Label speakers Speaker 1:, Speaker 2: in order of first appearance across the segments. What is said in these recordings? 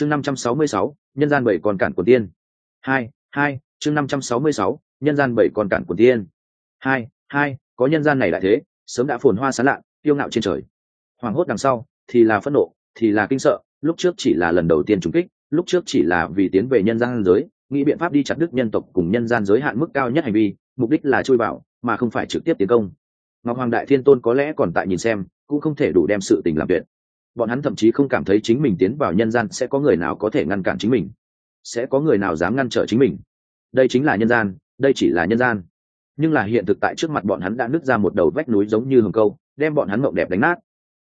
Speaker 1: chương năm trăm sáu mươi sáu, nhân gian bảy còn cản của tiên. Hai hai, chương năm trăm sáu mươi sáu, nhân gian bảy còn cản của tiên. Hai hai, có nhân gian này lại thế, sớm đã phồn hoa sán lạ tiêu ngạo trên trời. Hoàng hốt đằng sau, thì là phẫn nộ, thì là kinh sợ, lúc trước chỉ là lần đầu tiên trùng kích, lúc trước chỉ là vì tiến về nhân gian giới, nghĩ biện pháp đi chặt đứt nhân tộc cùng nhân gian giới hạn mức cao nhất hành vi, mục đích là chui vào, mà không phải trực tiếp tiến công. Ngọc hoàng đại thiên tôn có lẽ còn tại nhìn xem, cũng không thể đủ đem sự tình làm tuyệt bọn hắn thậm chí không cảm thấy chính mình tiến vào nhân gian sẽ có người nào có thể ngăn cản chính mình, sẽ có người nào dám ngăn trở chính mình. Đây chính là nhân gian, đây chỉ là nhân gian. Nhưng là hiện thực tại trước mặt bọn hắn đã nứt ra một đầu vách núi giống như hồng câu, đem bọn hắn mộng đẹp đánh nát.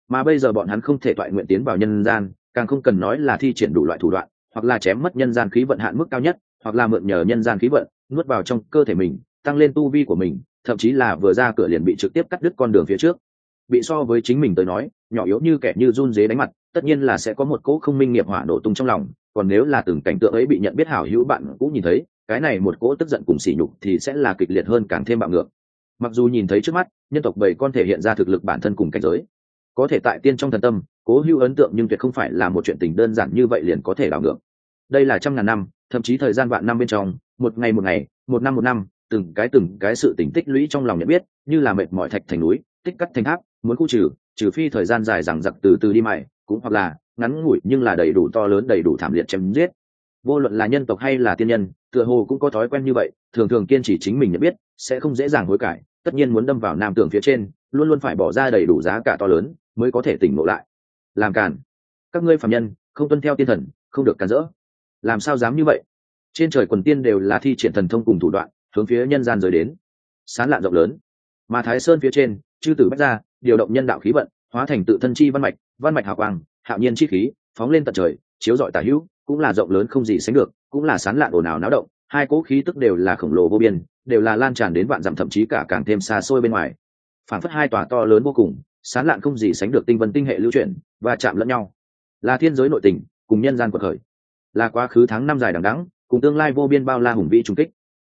Speaker 1: Mà bây giờ bọn hắn không thể toại nguyện tiến vào nhân gian, càng không cần nói là thi triển đủ loại thủ đoạn, hoặc là chém mất nhân gian khí vận hạn mức cao nhất, hoặc là mượn nhờ nhân gian khí vận, nuốt vào trong cơ thể mình, tăng lên tu vi của mình, thậm chí là vừa ra cửa liền bị trực tiếp cắt đứt con đường phía trước. Bị so với chính mình tới nói nhỏ yếu như kẻ như run dế đánh mặt, tất nhiên là sẽ có một cỗ không minh nghiệp hỏa nổ tung trong lòng, còn nếu là từng cảnh tượng ấy bị nhận biết hảo hữu bạn cũng nhìn thấy, cái này một cỗ tức giận cùng sỉ nhục thì sẽ là kịch liệt hơn càng thêm bạo ngược. Mặc dù nhìn thấy trước mắt, nhân tộc bảy con thể hiện ra thực lực bản thân cùng cảnh giới, có thể tại tiên trong thần tâm, cố hữu ấn tượng nhưng tuyệt không phải là một chuyện tình đơn giản như vậy liền có thể đảo ngược. Đây là trăm ngàn năm, thậm chí thời gian vạn năm bên trong, một ngày một ngày, một năm một năm, từng cái từng cái sự tỉnh tích lũy trong lòng nhận biết, như là mệt mỏi thạch thành núi, tích cắt thành tháp, muốn khu trừ trừ phi thời gian dài rằng giặc từ từ đi mày, cũng hoặc là ngắn ngủi nhưng là đầy đủ to lớn, đầy đủ thảm liệt chém giết. Vô luận là nhân tộc hay là tiên nhân, tựa hồ cũng có thói quen như vậy, thường thường kiên trì chính mình nhận biết, sẽ không dễ dàng hối cải, tất nhiên muốn đâm vào nam tường phía trên, luôn luôn phải bỏ ra đầy đủ giá cả to lớn mới có thể tỉnh ngộ lại. Làm càn. Các ngươi phạm nhân, không tuân theo tiên thần, không được cản rỡ. Làm sao dám như vậy? Trên trời quần tiên đều là thi triển thần thông cùng thủ đoạn, hướng phía nhân gian rời đến. Sán lạn rộng lớn. Mà thái sơn phía trên, chư tử bách ra điều động nhân đạo khí vận, hóa thành tự thân chi văn mạch văn mạch hào quang, hạo nhiên chi khí, phóng lên tận trời, chiếu rọi tả hữu, cũng là rộng lớn không gì sánh được, cũng là sán lạn ồn ào náo động, hai cỗ khí tức đều là khổng lồ vô biên, đều là lan tràn đến vạn dặm thậm chí cả càng thêm xa xôi bên ngoài. Phản phất hai tòa to lớn vô cùng, sán lạn không gì sánh được tinh vân tinh hệ lưu chuyển và chạm lẫn nhau. Là thiên giới nội tình, cùng nhân gian cuộc khởi. Là quá khứ tháng năm dài đằng đẵng, cùng tương lai vô biên bao la hùng vĩ trung kích.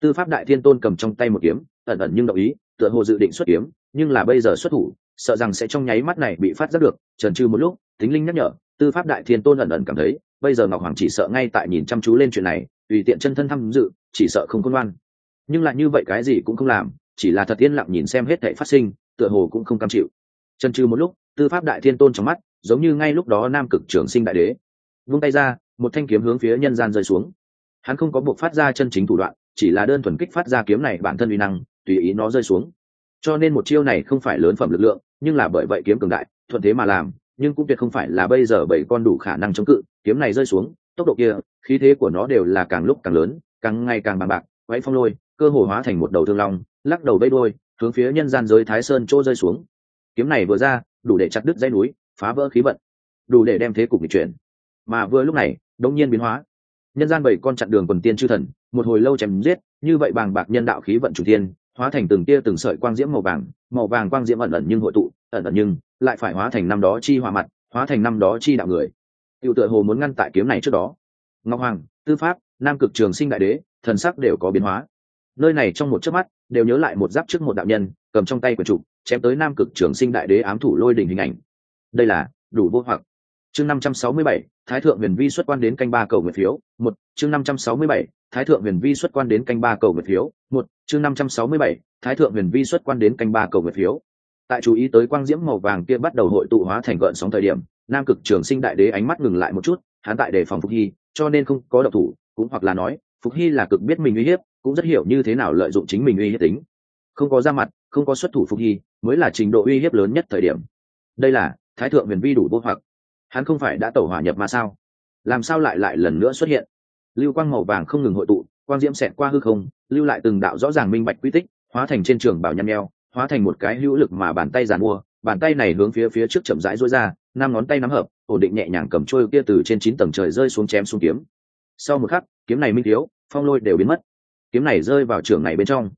Speaker 1: Tư pháp đại thiên tôn cầm trong tay một kiếm, ẩn ẩn nhưng đồng ý, tựa hồ dự định xuất kiếm, nhưng là bây giờ xuất thủ sợ rằng sẽ trong nháy mắt này bị phát giác được, trần trừ một lúc tính linh nhắc nhở, tư pháp đại thiên tôn ẩn ẩn cảm thấy, bây giờ ngọc hoàng chỉ sợ ngay tại nhìn chăm chú lên chuyện này, tùy tiện chân thân tham dự, chỉ sợ không công ngoan. Nhưng lại như vậy cái gì cũng không làm, chỉ là thật yên lặng nhìn xem hết thể phát sinh, tựa hồ cũng không cam chịu. Chân trừ một lúc, tư pháp đại thiên tôn trong mắt, giống như ngay lúc đó nam cực trường sinh đại đế. Vung tay ra, một thanh kiếm hướng phía nhân gian rơi xuống. Hắn không có buộc phát ra chân chính thủ đoạn, chỉ là đơn thuần kích phát ra kiếm này bản thân uy năng, tùy ý nó rơi xuống cho nên một chiêu này không phải lớn phẩm lực lượng, nhưng là bởi vậy kiếm cường đại, thuận thế mà làm, nhưng cũng tuyệt không phải là bây giờ bảy con đủ khả năng chống cự, kiếm này rơi xuống, tốc độ kia, khí thế của nó đều là càng lúc càng lớn, càng ngày càng bằng bạc váy phong lôi, cơ hồ hóa thành một đầu thương long, lắc đầu vây đôi hướng phía nhân gian giới thái sơn chỗ rơi xuống. Kiếm này vừa ra, đủ để chặt đứt dây núi, phá vỡ khí vận, đủ để đem thế cục bị chuyển. Mà vừa lúc này, đống nhiên biến hóa. Nhân gian bảy con chặn đường quần tiên chư thần, một hồi lâu chém giết, như vậy bàng bạc nhân đạo khí vận chủ tiên hóa thành từng tia từng sợi quang diễm màu vàng màu vàng quang diễm ẩn ẩn nhưng hội tụ, ẩn ẩn nhưng lại phải hóa thành năm đó chi hòa mặt, hóa thành năm đó chi đạo người. Tiểu tựa hồ muốn ngăn tại kiếm này trước đó. Ngọc hoàng, tư pháp, nam cực trường sinh đại đế, thần sắc đều có biến hóa. Nơi này trong một chớp mắt, đều nhớ lại một giáp trước một đạo nhân, cầm trong tay quyển trục chém tới nam cực trường sinh đại đế ám thủ lôi đỉnh hình ảnh. Đây là đủ vô hoặc chương năm trăm sáu mươi bảy, thái thượng huyền vi xuất quan đến canh ba cầu nguyện phiếu, một, chương năm trăm sáu mươi bảy, thái thượng huyền vi xuất quan đến canh ba cầu nguyện phiếu, một, chương năm trăm sáu mươi bảy, thái thượng huyền vi xuất quan đến canh ba cầu nguyện phiếu. Tại chú ý tới quang diễm màu vàng kia bắt đầu hội tụ hóa thành gợn sóng thời điểm, nam cực trường sinh đại đế ánh mắt ngừng lại một chút, hắn tại đề phòng phục hy, cho nên không có độc thủ, cũng hoặc là nói, phục hy là cực biết mình uy hiếp, cũng rất hiểu như thế nào lợi dụng chính mình uy hiếp tính. Không có ra mặt, không có xuất thủ phục hy, mới là trình độ uy hiếp lớn nhất thời điểm. Đây là thái thượng huyền vi đủ vô hoặc hắn không phải đã tẩu hỏa nhập mà sao? Làm sao lại lại lần nữa xuất hiện? Lưu quang màu vàng không ngừng hội tụ, quang diễm xẹt qua hư không, lưu lại từng đạo rõ ràng minh bạch quy tích, hóa thành trên trường bảo nhăn nheo, hóa thành một cái hữu lực mà bàn tay giàn mua, bàn tay này hướng phía phía trước chậm rãi rối ra, năm ngón tay nắm hợp, ổn định nhẹ nhàng cầm trôi kia từ trên chín tầng trời rơi xuống chém xuống kiếm. Sau một khắc, kiếm này minh thiếu, phong lôi đều biến mất. Kiếm này rơi vào trường này bên trong.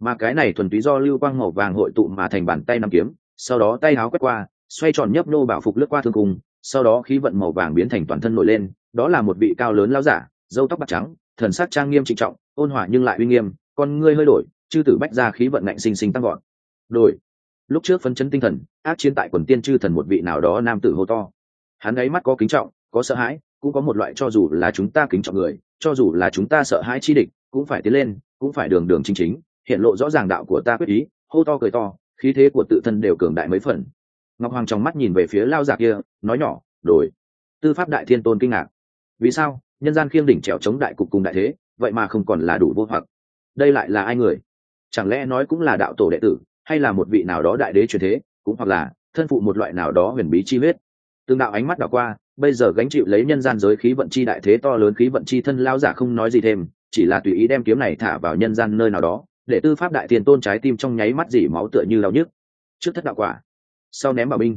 Speaker 1: Mà cái này thuần túy do lưu quang màu vàng hội tụ mà thành bàn tay nắm kiếm, sau đó tay áo quét qua, xoay tròn nhấp nô bảo phục lướt qua thương cùng sau đó khí vận màu vàng biến thành toàn thân nổi lên, đó là một vị cao lớn lao giả dâu tóc bạc trắng, thần sắc trang nghiêm trịnh trọng, ôn hòa nhưng lại uy nghiêm, con ngươi hơi đổi, chư tử bách ra khí vận ngạnh sinh sinh tăng gọn đổi. Lúc trước phấn chấn tinh thần, ác chiến tại quần tiên chư thần một vị nào đó nam tử hô to. Hắn ấy mắt có kính trọng, có sợ hãi, cũng có một loại cho dù là chúng ta kính trọng người, cho dù là chúng ta sợ hãi chi địch, cũng phải tiến lên, cũng phải đường đường chính chính, hiện lộ rõ ràng đạo của ta quyết ý, hô to cười to, khí thế của tự thân đều cường đại mấy phần ngọc hoàng trong mắt nhìn về phía lao giả kia, nói nhỏ, đổi. Tư pháp đại thiên tôn kinh ngạc. Vì sao? Nhân gian khiêng đỉnh trèo chống đại cục cùng đại thế, vậy mà không còn là đủ vô hoặc. Đây lại là ai người? Chẳng lẽ nói cũng là đạo tổ đệ tử, hay là một vị nào đó đại đế truyền thế, cũng hoặc là thân phụ một loại nào đó huyền bí chi huyết? Tương đạo ánh mắt đảo qua, bây giờ gánh chịu lấy nhân gian giới khí vận chi đại thế to lớn khí vận chi thân, lao giả không nói gì thêm, chỉ là tùy ý đem kiếm này thả vào nhân gian nơi nào đó, để tư pháp đại tiền tôn trái tim trong nháy mắt dỉ máu tựa như đau nhức. Trước thất đạo quả sau ném bảo binh.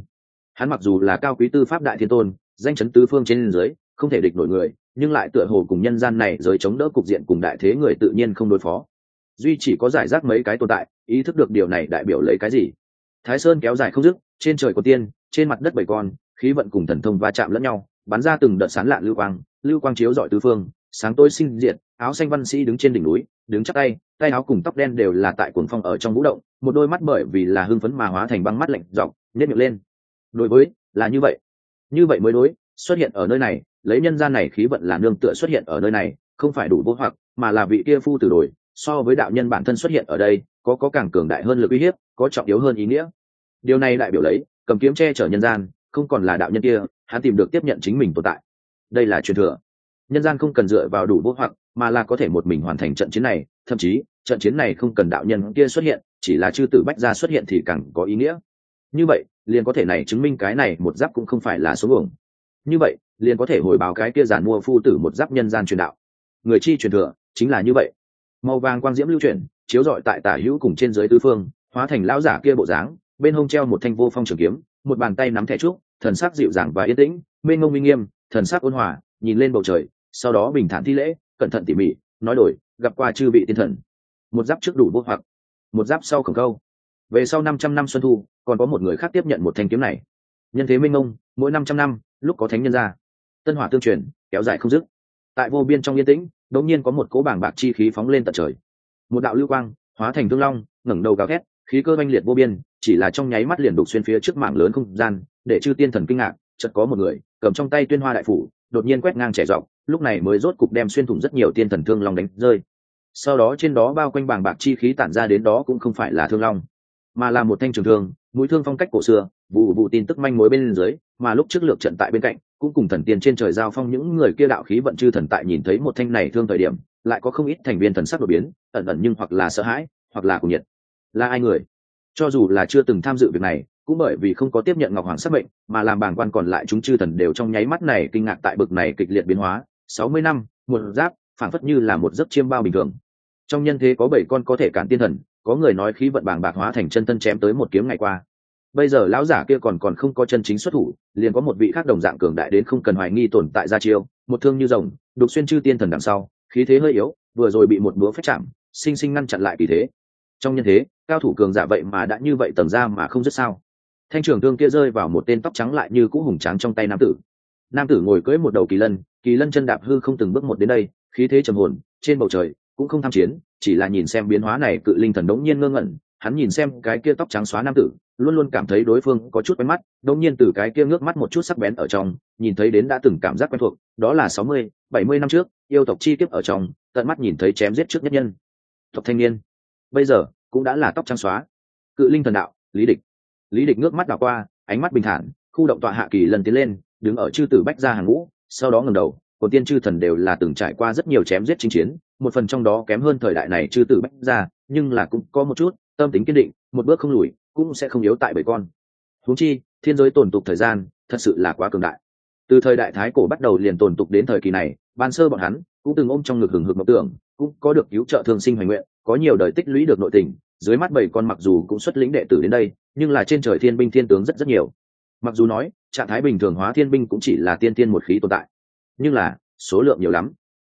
Speaker 1: Hắn mặc dù là cao quý tư pháp đại thiên tôn, danh chấn tứ phương trên dưới, không thể địch nổi người, nhưng lại tựa hồ cùng nhân gian này giới chống đỡ cục diện cùng đại thế người tự nhiên không đối phó. Duy chỉ có giải rác mấy cái tồn tại, ý thức được điều này đại biểu lấy cái gì? Thái sơn kéo dài không dứt, trên trời có tiên, trên mặt đất bảy con, khí vận cùng thần thông va chạm lẫn nhau, bắn ra từng đợt sán lạ lưu quang lưu quang chiếu dọi tứ phương, sáng tối sinh diệt, áo xanh văn sĩ đứng trên đỉnh núi, đứng chắc tay tay áo cùng tóc đen đều là tại cuồng phong ở trong vũ động, một đôi mắt bởi vì là hưng phấn mà hóa thành băng mắt lạnh dọc nhét miệng lên. Đối với, là như vậy. Như vậy mới đối, xuất hiện ở nơi này, lấy nhân gian này khí vận là nương tựa xuất hiện ở nơi này, không phải đủ vô hoặc, mà là vị kia phu từ đổi, so với đạo nhân bản thân xuất hiện ở đây, có có càng cường đại hơn lực uy hiếp, có trọng yếu hơn ý nghĩa. Điều này đại biểu lấy, cầm kiếm che chở nhân gian, không còn là đạo nhân kia, hắn tìm được tiếp nhận chính mình tồn tại. Đây là truyền thừa. Nhân gian không cần dựa vào đủ vô hoặc, mà là có thể một mình hoàn thành trận chiến này, thậm chí, trận chiến này không cần đạo nhân kia xuất hiện, chỉ là chư tử bách gia xuất hiện thì càng có ý nghĩa như vậy, liền có thể này chứng minh cái này một giáp cũng không phải là số hưởng như vậy, liền có thể hồi báo cái kia giản mua phu tử một giáp nhân gian truyền đạo. Người chi truyền thừa, chính là như vậy. Màu vàng quang diễm lưu chuyển, chiếu rọi tại tả hữu cùng trên dưới tư phương, hóa thành lão giả kia bộ dáng, bên hông treo một thanh vô phong trường kiếm, một bàn tay nắm thẻ trúc, thần sắc dịu dàng và yên tĩnh, mênh ngông minh nghiêm, thần sắc ôn hòa, nhìn lên bầu trời, sau đó bình thản thi lễ, cẩn thận tỉ mỉ, nói đổi, gặp qua chư vị tiên thần. Một giáp trước đủ vô hoặc, một giáp sau khổng câu. Về sau năm trăm năm xuân thu còn có một người khác tiếp nhận một thanh kiếm này. Nhân thế minh ngông mỗi năm trăm năm, lúc có thánh nhân ra. Tân hỏa tương truyền, kéo dài không dứt. Tại vô biên trong yên tĩnh, đột nhiên có một cỗ bảng bạc chi khí phóng lên tận trời. Một đạo lưu quang, hóa thành thương long, ngẩng đầu gào thét, khí cơ oanh liệt vô biên, chỉ là trong nháy mắt liền đục xuyên phía trước mảng lớn không gian, để chư tiên thần kinh ngạc, chợt có một người, cầm trong tay tuyên hoa đại phủ, đột nhiên quét ngang trẻ dọc, lúc này mới rốt cục đem xuyên thủng rất nhiều tiên thần thương long đánh rơi. Sau đó trên đó bao quanh bảng bạc chi khí tản ra đến đó cũng không phải là thương long, mà là một thanh trường thương mũi thương phong cách cổ xưa, vụ vụ tin tức manh mối bên dưới, mà lúc trước lược trận tại bên cạnh, cũng cùng thần tiên trên trời giao phong những người kia đạo khí vận chư thần tại nhìn thấy một thanh này thương thời điểm, lại có không ít thành viên thần sắc đột biến, ẩn ẩn nhưng hoặc là sợ hãi, hoặc là cùng nhiệt. Là ai người? Cho dù là chưa từng tham dự việc này, cũng bởi vì không có tiếp nhận ngọc hoàng sắc mệnh, mà làm bàng quan còn lại chúng chư thần đều trong nháy mắt này kinh ngạc tại bực này kịch liệt biến hóa. Sáu mươi năm, một giáp, phảng phất như là một giấc chiêm bao bình thường. Trong nhân thế có bảy con có thể cản tiên thần có người nói khí vận bàng bạc hóa thành chân thân chém tới một kiếm ngày qua. Bây giờ lão giả kia còn còn không có chân chính xuất thủ, liền có một vị khác đồng dạng cường đại đến không cần hoài nghi tồn tại ra chiêu, một thương như rồng, đục xuyên chư tiên thần đằng sau, khí thế hơi yếu, vừa rồi bị một búa phép chạm, sinh sinh ngăn chặn lại vì thế. Trong nhân thế, cao thủ cường giả vậy mà đã như vậy tầng ra mà không dứt sao? Thanh trưởng thương kia rơi vào một tên tóc trắng lại như cũ hùng trắng trong tay nam tử. Nam tử ngồi cưỡi một đầu kỳ lân kỳ lân chân đạp hư không từng bước một đến đây, khí thế trầm hồn, trên bầu trời cũng không tham chiến chỉ là nhìn xem biến hóa này cự linh thần đống nhiên ngơ ngẩn, hắn nhìn xem cái kia tóc trắng xóa nam tử, luôn luôn cảm thấy đối phương có chút quen mắt, đống nhiên từ cái kia ngước mắt một chút sắc bén ở trong, nhìn thấy đến đã từng cảm giác quen thuộc, đó là sáu mươi, bảy mươi năm trước, yêu tộc chi kiếp ở trong, tận mắt nhìn thấy chém giết trước nhất nhân. Tộc thanh niên. Bây giờ, cũng đã là tóc trắng xóa. Cự linh thần đạo, lý địch. Lý địch ngước mắt đảo qua, ánh mắt bình thản, khu động tọa hạ kỳ lần tiến lên, đứng ở chư tử bách ra hàng ngũ, sau đó ngẩng đầu cổ tiên chư thần đều là từng trải qua rất nhiều chém giết chinh chiến, một phần trong đó kém hơn thời đại này chư tử bách ra nhưng là cũng có một chút, tâm tính kiên định, một bước không lùi, cũng sẽ không yếu tại bởi con. Huống chi, thiên giới tồn tục thời gian, thật sự là quá cường đại. Từ thời đại thái cổ bắt đầu liền tồn tục đến thời kỳ này, ban sơ bọn hắn cũng từng ôm trong ngực hừng hực mộng tưởng, cũng có được cứu trợ thường sinh hoành nguyện, có nhiều đời tích lũy được nội tình, dưới mắt bảy con mặc dù cũng xuất lĩnh đệ tử đến đây, nhưng là trên trời thiên binh thiên tướng rất rất nhiều. Mặc dù nói, trạng thái bình thường hóa thiên binh cũng chỉ là tiên tiên một khí tồn tại nhưng là, số lượng nhiều lắm.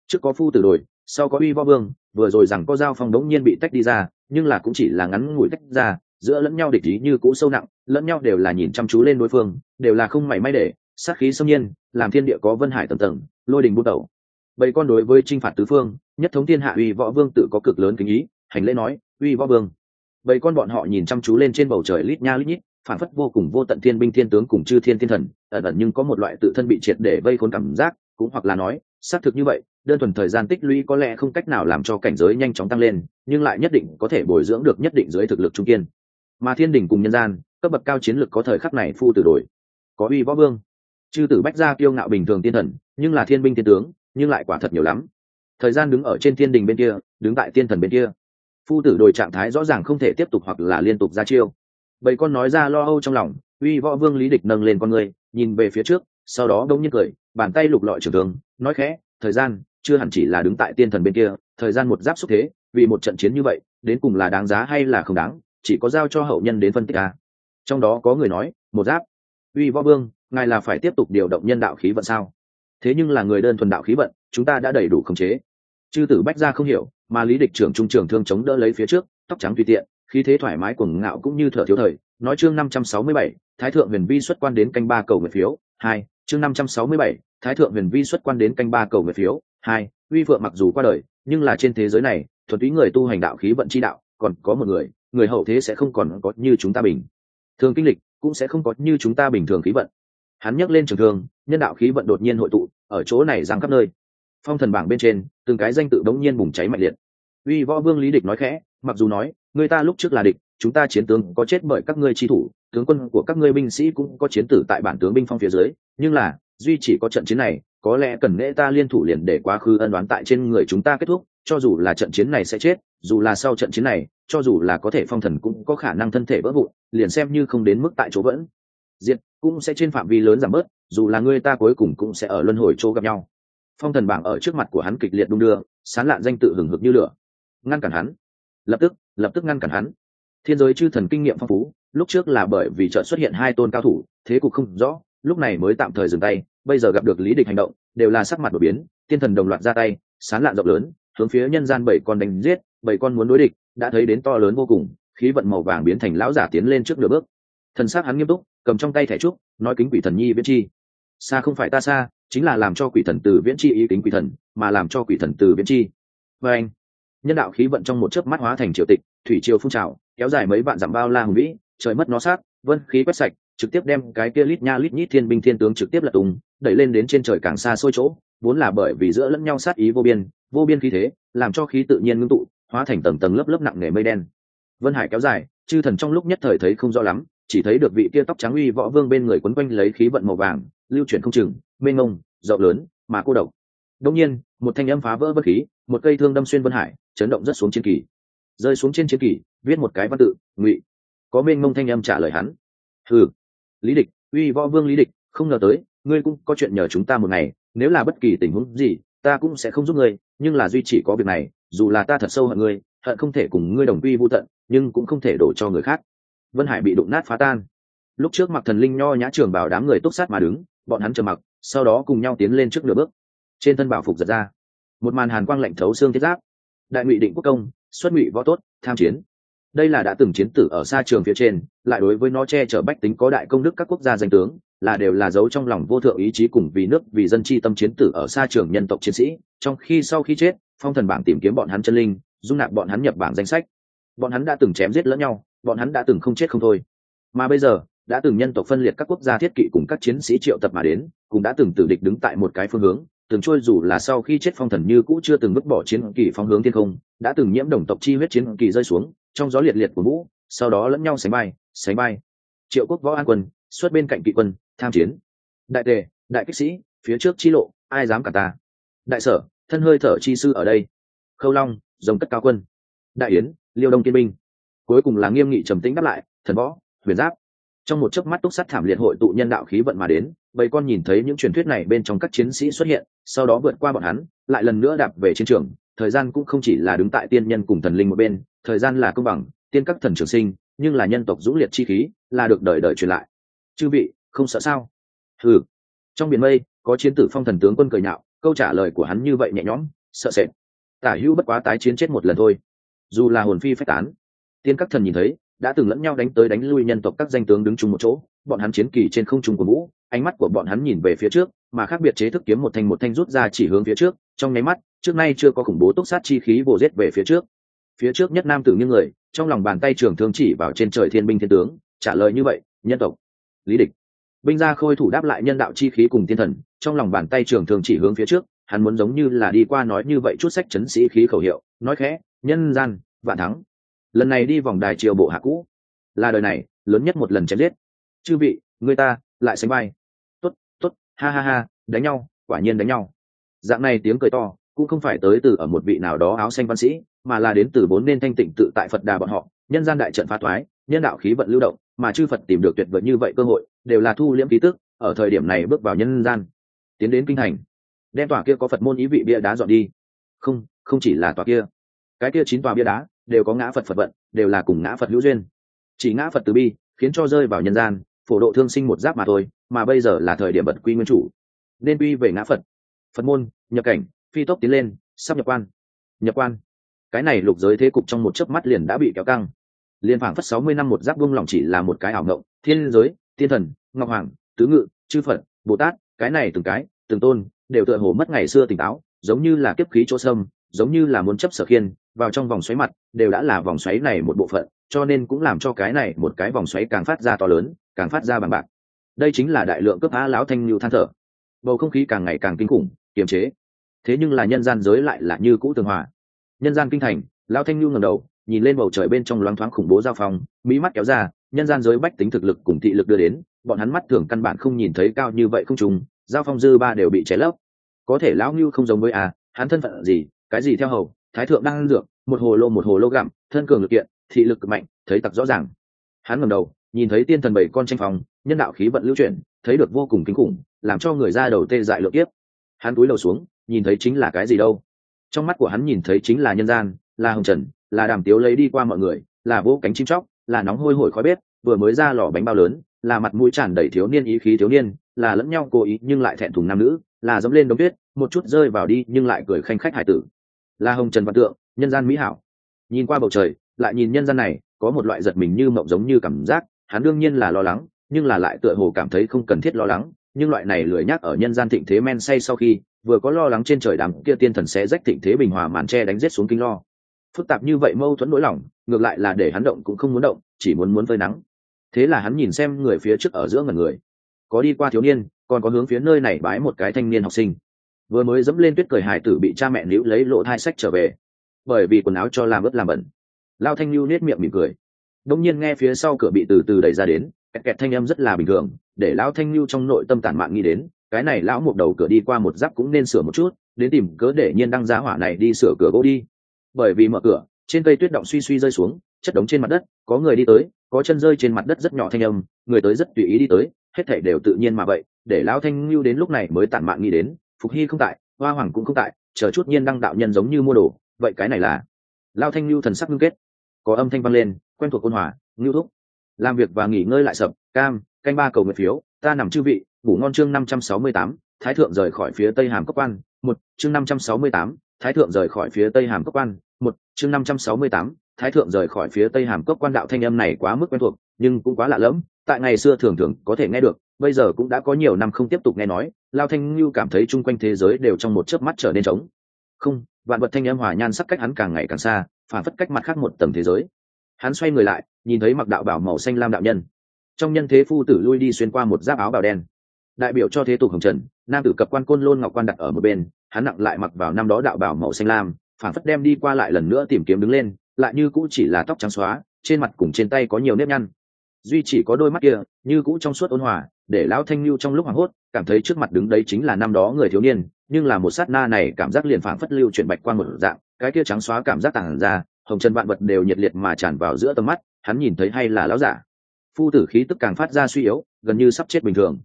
Speaker 1: Trước có phu tử đồi, sau có uy võ vương, vừa rồi rằng có giao phong đống nhiên bị tách đi ra, nhưng là cũng chỉ là ngắn ngủi tách ra, giữa lẫn nhau địch ý như cũ sâu nặng, lẫn nhau đều là nhìn chăm chú lên đối phương, đều là không mảy may để, sát khí xâm nhiên, làm thiên địa có vân hải tầm tầng, lôi đình bút đầu bảy con đối với t r i n h phạt tứ phương, nhất thống thiên hạ uy võ vương tự có cực lớn kính ý, hành lễ nói, uy võ vương. Bảy con bọn họ nhìn chăm chú lên trên bầu trời lít nha lít nhít, phản phất vô cùng vô tận thiên binh thiên tướng cùng chư thiên thiên thần, ẩn ẩn nhưng có một loại tự thân bị triệt để vây khốn cảm giác cũng hoặc là nói, xác thực như vậy, đơn thuần thời gian tích lũy có lẽ không cách nào làm cho cảnh giới nhanh chóng tăng lên, nhưng lại nhất định có thể bồi dưỡng được nhất định dưới thực lực trung kiên. Mà thiên đình cùng nhân gian, cấp bậc cao chiến lược có thời khắc này phu tử đổi. Có uy võ vương. Chư tử bách gia kiêu ngạo bình thường tiên thần, nhưng là thiên binh thiên tướng, nhưng lại quả thật nhiều lắm. Thời gian đứng ở trên thiên đình bên kia, đứng tại tiên thần bên kia. Phu tử đổi trạng thái rõ ràng không thể tiếp tục hoặc là liên tục ra chiêu. Bầy con nói ra lo âu trong lòng, uy võ vương lý địch nâng lên con người, nhìn về phía trước sau đó đông nhiên cười, bàn tay lục lọi trường tướng nói khẽ, thời gian, chưa hẳn chỉ là đứng tại tiên thần bên kia, thời gian một giáp xúc thế, vì một trận chiến như vậy, đến cùng là đáng giá hay là không đáng, chỉ có giao cho hậu nhân đến phân tích à? trong đó có người nói, một giáp. Uy, võ vương, ngài là phải tiếp tục điều động nhân đạo khí vận sao? Thế nhưng là người đơn thuần đạo khí vận, chúng ta đã đầy đủ khống chế. Chư tử bách ra không hiểu, mà lý địch trưởng trung trường thương chống đỡ lấy phía trước, tóc trắng tùy tiện, khí thế thoải mái cuồng ngạo cũng như thở thiếu thời, nói chương năm trăm sáu mươi bảy, thái thượng huyền vi xuất quan đến canh ba cầu nguyện phiếu, hai chương năm trăm sáu mươi bảy, thái thượng huyền vi xuất quan đến canh ba cầu người phiếu. Hai uy vượng mặc dù qua đời, nhưng là trên thế giới này, thuần túy người tu hành đạo khí vận chi đạo, còn có một người người hậu thế sẽ không còn có như chúng ta bình thường kinh lịch, cũng sẽ không có như chúng ta bình thường khí vận. Hắn nhắc lên trường thương, nhân đạo khí vận đột nhiên hội tụ, ở chỗ này giang khắp nơi. Phong thần bảng bên trên, từng cái danh tự đống nhiên bùng cháy mạnh liệt. Uy võ vương lý địch nói khẽ, mặc dù nói, người ta lúc trước là địch, chúng ta chiến tướng có chết bởi các ngươi chi thủ tướng quân của các ngươi binh sĩ cũng có chiến tử tại bản tướng binh phong phía dưới, nhưng là, duy chỉ có trận chiến này, có lẽ cần nghệ ta liên thủ liền để quá khứ ân đoán tại trên người chúng ta kết thúc, cho dù là trận chiến này sẽ chết, dù là sau trận chiến này, cho dù là có thể phong thần cũng có khả năng thân thể vỡ vụn, liền xem như không đến mức tại chỗ vẫn. Diệt cũng sẽ trên phạm vi lớn giảm bớt, dù là ngươi ta cuối cùng cũng sẽ ở luân hồi chỗ gặp nhau. Phong thần bảng ở trước mặt của hắn kịch liệt đung đưa, sán lạn danh tự hừng hực như lửa. Ngăn cản hắn. Lập tức lập tức ngăn cản hắn. Thiên giới chư thần kinh nghiệm phong phú lúc trước là bởi vì chợt xuất hiện hai tôn cao thủ, thế cục không rõ, lúc này mới tạm thời dừng tay, bây giờ gặp được lý địch hành động, đều là sắc mặt đột biến, tiên thần đồng loạt ra tay, sán lạn rộng lớn, hướng phía nhân gian bảy con đánh giết, bảy con muốn đối địch, đã thấy đến to lớn vô cùng, khí vận màu vàng biến thành lão giả tiến lên trước nửa bước. Thần sắc hắn nghiêm túc, cầm trong tay thẻ trúc, nói kính quỷ thần nhi viễn chi. Xa không phải ta xa, chính là làm cho quỷ thần từ viễn chi ý kính quỷ thần, mà làm cho quỷ thần từ viễn chi. Và anh, nhân đạo khí vận trong một chớp mắt hóa thành triều tịch, thủy triều phun trào, kéo dài mấy vạn dặm bao la hùng vĩ trời mất nó sát, vân khí quét sạch, trực tiếp đem cái kia lít nha lít nhít thiên binh thiên tướng trực tiếp lật tung, đẩy lên đến trên trời càng xa xôi chỗ, vốn là bởi vì giữa lẫn nhau sát ý vô biên vô biên khí thế, làm cho khí tự nhiên ngưng tụ, hóa thành tầng tầng lớp lớp nặng nề mây đen. Vân hải kéo dài, chư thần trong lúc nhất thời thấy không rõ lắm, chỉ thấy được vị kia tóc trắng uy võ vương bên người quấn quanh lấy khí vận màu vàng, lưu chuyển không chừng, mênh ngông rộng lớn, mà cô độc. Đông nhiên, một thanh âm phá vỡ bất khí, một cây thương đâm xuyên vân hải, chấn động rất xuống chiến kỳ. Rơi xuống trên chiến kỳ, viết một cái văn tự, ngụy có mênh mông thanh âm trả lời hắn. Ừ lý địch, uy võ vương lý địch, không ngờ tới, ngươi cũng có chuyện nhờ chúng ta một ngày, nếu là bất kỳ tình huống gì, ta cũng sẽ không giúp ngươi, nhưng là duy chỉ có việc này, dù là ta thật sâu hận ngươi, hận không thể cùng ngươi đồng quy vô tận, nhưng cũng không thể đổ cho người khác. Vân hải bị đụng nát phá tan. Lúc trước mặc thần linh nho nhã trường bảo đám người túc sát mà đứng, bọn hắn chờ mặc, sau đó cùng nhau tiến lên trước nửa bước. Trên thân bảo phục giật ra. Một màn hàn quang lạnh thấu xương thiết giáp. Đại ngụy định quốc công, xuất ngụy võ tốt, tham chiến đây là đã từng chiến tử ở xa trường phía trên, lại đối với nó che chở bách tính có đại công đức các quốc gia danh tướng, là đều là dấu trong lòng vô thượng ý chí cùng vì nước, vì dân chi tâm chiến tử ở xa trường nhân tộc chiến sĩ, trong khi sau khi chết, phong thần bảng tìm kiếm bọn hắn chân linh, dung nạp bọn hắn nhập bảng danh sách. Bọn hắn đã từng chém giết lẫn nhau, bọn hắn đã từng không chết không thôi. Mà bây giờ, đã từng nhân tộc phân liệt các quốc gia thiết kỵ cùng các chiến sĩ triệu tập mà đến, cũng đã từng tử địch đứng tại một cái phương hướng, từng trôi dù là sau khi chết phong thần như cũ chưa từng vứt bỏ chiến kỳ phong hướng thiên không, đã từng nhiễm đồng tộc chi huyết chiến kỳ rơi xuống trong gió liệt liệt của vũ sau đó lẫn nhau sánh bay sánh bay triệu quốc võ an quân xuất bên cạnh kỵ quân, tham chiến. Đại tề, đại kích sĩ, phía trước chi lộ, ai dám cả ta? Đại sở, thân hơi thở chi sư ở đây. Khâu long dòng cất cao quân. Đại yến, liêu đông kiên binh. Cuối cùng là nghiêm nghị trầm tĩnh đáp lại, thần võ, huyền giáp. Trong một chớp mắt túc sắt thảm liệt hội tụ nhân đạo khí vận mà đến, bầy con nhìn thấy những truyền thuyết này bên trong các chiến sĩ xuất hiện, sau đó vượt qua bọn hắn, lại lần nữa đạp về chiến trường thời gian cũng không chỉ là đứng tại tiên nhân cùng thần linh một bên, thời gian là công bằng, tiên các thần trường sinh, nhưng là nhân tộc dũng liệt chi khí, là được đời đời truyền lại. Chư vị, không sợ sao? Ừ trong biển mây, có chiến tử phong thần tướng quân cười nhạo, câu trả lời của hắn như vậy nhẹ nhõm, sợ sệt. Tả hữu bất quá tái chiến chết một lần thôi. Dù là hồn phi phách tán, tiên các thần nhìn thấy, đã từng lẫn nhau đánh tới đánh lui nhân tộc các danh tướng đứng chung một chỗ, bọn hắn chiến kỳ trên không trung của vũ ánh mắt của bọn hắn nhìn về phía trước, mà khác biệt chế thức kiếm một thanh một thanh rút ra chỉ hướng phía trước, trong nháy mắt trước nay chưa có khủng bố túc sát chi khí bổ giết về phía trước. Phía trước nhất nam tử như người, trong lòng bàn tay trường thương chỉ vào trên trời thiên binh thiên tướng, trả lời như vậy, nhân tộc. Lý địch. Binh gia khôi thủ đáp lại nhân đạo chi khí cùng tiên thần, trong lòng bàn tay trường thường chỉ hướng phía trước, hắn muốn giống như là đi qua nói như vậy chút sách chấn sĩ khí khẩu hiệu, nói khẽ, nhân gian, vạn thắng. Lần này đi vòng đài triều bộ hạ cũ. Là đời này, lớn nhất một lần chém giết. Chư vị, người ta, lại sánh bay tốt tốt, ha ha ha, đánh nhau, quả nhiên đánh nhau. Dạng này tiếng cười to cũng không phải tới từ ở một vị nào đó áo xanh văn sĩ, mà là đến từ bốn nên thanh tịnh tự tại phật đà bọn họ, nhân gian đại trận phá thoái, nhân đạo khí vận lưu động, mà chư phật tìm được tuyệt vời như vậy cơ hội, đều là thu liễm ký tức, ở thời điểm này bước vào nhân gian. Tiến đến kinh thành, đem tòa kia có phật môn ý vị bia đá dọn đi. Không không chỉ là tòa kia. Cái kia chín tòa bia đá đều có ngã phật phật vận, đều là cùng ngã phật hữu duyên. Chỉ ngã phật từ bi, khiến cho rơi vào nhân gian, phổ độ thương sinh một giáp mà thôi, mà bây giờ là thời điểm bật quy nguyên chủ. Nên quy về ngã phật. Phật môn, nhập cảnh phi tốc tiến lên, sắp nhập quan. Nhập quan. Cái này lục giới thế cục trong một chớp mắt liền đã bị kéo căng. Liên phảng phất sáu mươi năm một giáp buông lòng chỉ là một cái ảo ngộng, thiên giới, thiên thần, ngọc hoàng, tứ ngự, chư phật, bồ tát, cái này từng cái, từng tôn, đều tựa hồ mất ngày xưa tỉnh táo, giống như là kiếp khí chỗ sâm, giống như là muốn chấp sở khiên, vào trong vòng xoáy mặt, đều đã là vòng xoáy này một bộ phận, cho nên cũng làm cho cái này một cái vòng xoáy càng phát ra to lớn, càng phát ra bằng bạc. Đây chính là đại lượng cấp á lão thanh lưu than thở. Bầu không khí càng ngày càng kinh khủng, kiềm chế thế nhưng là nhân gian giới lại là như cũ tường hòa. Nhân gian kinh thành, lão thanh nhu ngầm đầu, nhìn lên bầu trời bên trong loáng thoáng khủng bố giao phong mỹ mắt kéo ra, nhân gian giới bách tính thực lực cùng thị lực đưa đến, bọn hắn mắt thường căn bản không nhìn thấy cao như vậy không trùng, giao phong dư ba đều bị cháy lấp. Có thể lão ngưu không giống với à hắn thân phận gì, cái gì theo hầu, thái thượng đang ăn dược, một hồ lô một hồ lô gặm, thân cường lực kiện, thị lực mạnh, thấy tặc rõ ràng. Hắn ngầm đầu, nhìn thấy tiên thần bảy con tranh phòng nhân đạo khí vận lưu chuyển, thấy được vô cùng kinh khủng, làm cho người ra đầu tê dại lượt tiếp hắn cúi đầu xuống nhìn thấy chính là cái gì đâu. Trong mắt của hắn nhìn thấy chính là nhân gian, là hồng trần, là đàm tiếu lấy đi qua mọi người, là vô cánh chim chóc, là nóng hôi hổi khói bếp, vừa mới ra lò bánh bao lớn, là mặt mũi tràn đầy thiếu niên ý khí thiếu niên, là lẫn nhau cố ý nhưng lại thẹn thùng nam nữ, là dẫm lên đống tuyết, một chút rơi vào đi nhưng lại cười khanh khách hải tử. Là hồng trần văn tượng, nhân gian mỹ hảo. Nhìn qua bầu trời, lại nhìn nhân gian này, có một loại giật mình như mộng giống như cảm giác, hắn đương nhiên là lo lắng, nhưng là lại tựa hồ cảm thấy không cần thiết lo lắng, nhưng loại này lười nhắc ở nhân gian thịnh thế men say sau khi vừa có lo lắng trên trời đám kia tiên thần sẽ rách thịnh thế bình hòa màn tre đánh rết xuống kinh lo. Phức tạp như vậy mâu thuẫn nỗi lòng, ngược lại là để hắn động cũng không muốn động, chỉ muốn muốn phơi nắng. Thế là hắn nhìn xem người phía trước ở giữa ngần người. Có đi qua thiếu niên, còn có hướng phía nơi này bái một cái thanh niên học sinh. Vừa mới dẫm lên tuyết cười hải tử bị cha mẹ níu lấy lộ thai sách trở về. Bởi vì quần áo cho làm ướt làm bẩn. Lao thanh lưu nết miệng mỉm cười. Đông nhiên nghe phía sau cửa bị từ từ đẩy ra đến, kẹt kẹt thanh âm rất là bình thường, để lão thanh lưu trong nội tâm tản mạng nghĩ đến cái này lão một đầu cửa đi qua một giáp cũng nên sửa một chút, đến tìm cớ để nhiên đăng giá hỏa này đi sửa cửa gỗ đi. Bởi vì mở cửa, trên cây tuyết động suy suy rơi xuống, chất đống trên mặt đất, có người đi tới, có chân rơi trên mặt đất rất nhỏ thanh âm, người tới rất tùy ý đi tới, hết thể đều tự nhiên mà vậy, để lão thanh lưu đến lúc này mới tản mạng nghĩ đến, phục hy không tại, hoa hoàng cũng không tại, chờ chút nhiên đăng đạo nhân giống như mua đồ, vậy cái này là. Lao thanh lưu thần sắc ngưng kết, có âm thanh vang lên, quen thuộc ôn hòa, ngưu thúc. Làm việc và nghỉ ngơi lại sập, cam, canh ba cầu nguyện phiếu ta nằm chư vị, ngủ ngon chương năm trăm sáu mươi tám, thái thượng rời khỏi phía tây hàm cốc quan, một, chương năm trăm sáu mươi tám, thái thượng rời khỏi phía tây hàm cốc quan, một, chương năm trăm sáu mươi tám, thái thượng rời khỏi phía tây hàm cốc quan đạo thanh âm này quá mức quen thuộc, nhưng cũng quá lạ lẫm, tại ngày xưa thường thường có thể nghe được, bây giờ cũng đã có nhiều năm không tiếp tục nghe nói, lao thanh lưu cảm thấy chung quanh thế giới đều trong một chớp mắt trở nên trống. Không, vạn vật thanh âm hòa nhan sắc cách hắn càng ngày càng xa, phản phất cách mặt khác một tầng thế giới. Hắn xoay người lại, nhìn thấy mặc đạo bảo màu xanh lam đạo nhân trong nhân thế phu tử lui đi xuyên qua một giáp áo bào đen. Đại biểu cho thế tục hồng trần, nam tử cập quan côn lôn ngọc quan đặt ở một bên, hắn nặng lại mặc vào năm đó đạo bảo màu xanh lam, phản phất đem đi qua lại lần nữa tìm kiếm đứng lên, lại như cũ chỉ là tóc trắng xóa, trên mặt cùng trên tay có nhiều nếp nhăn. Duy chỉ có đôi mắt kia, như cũ trong suốt ôn hòa, để lão thanh lưu trong lúc hoảng hốt, cảm thấy trước mặt đứng đấy chính là năm đó người thiếu niên, nhưng là một sát na này cảm giác liền phản phất lưu chuyển bạch quan một dạng, cái kia trắng xóa cảm giác tàn ra, hồng trần vạn vật đều nhiệt liệt mà tràn vào giữa tầm mắt, hắn nhìn thấy hay là lão giả phu tử khí tức càng phát ra suy yếu, gần như sắp chết bình thường.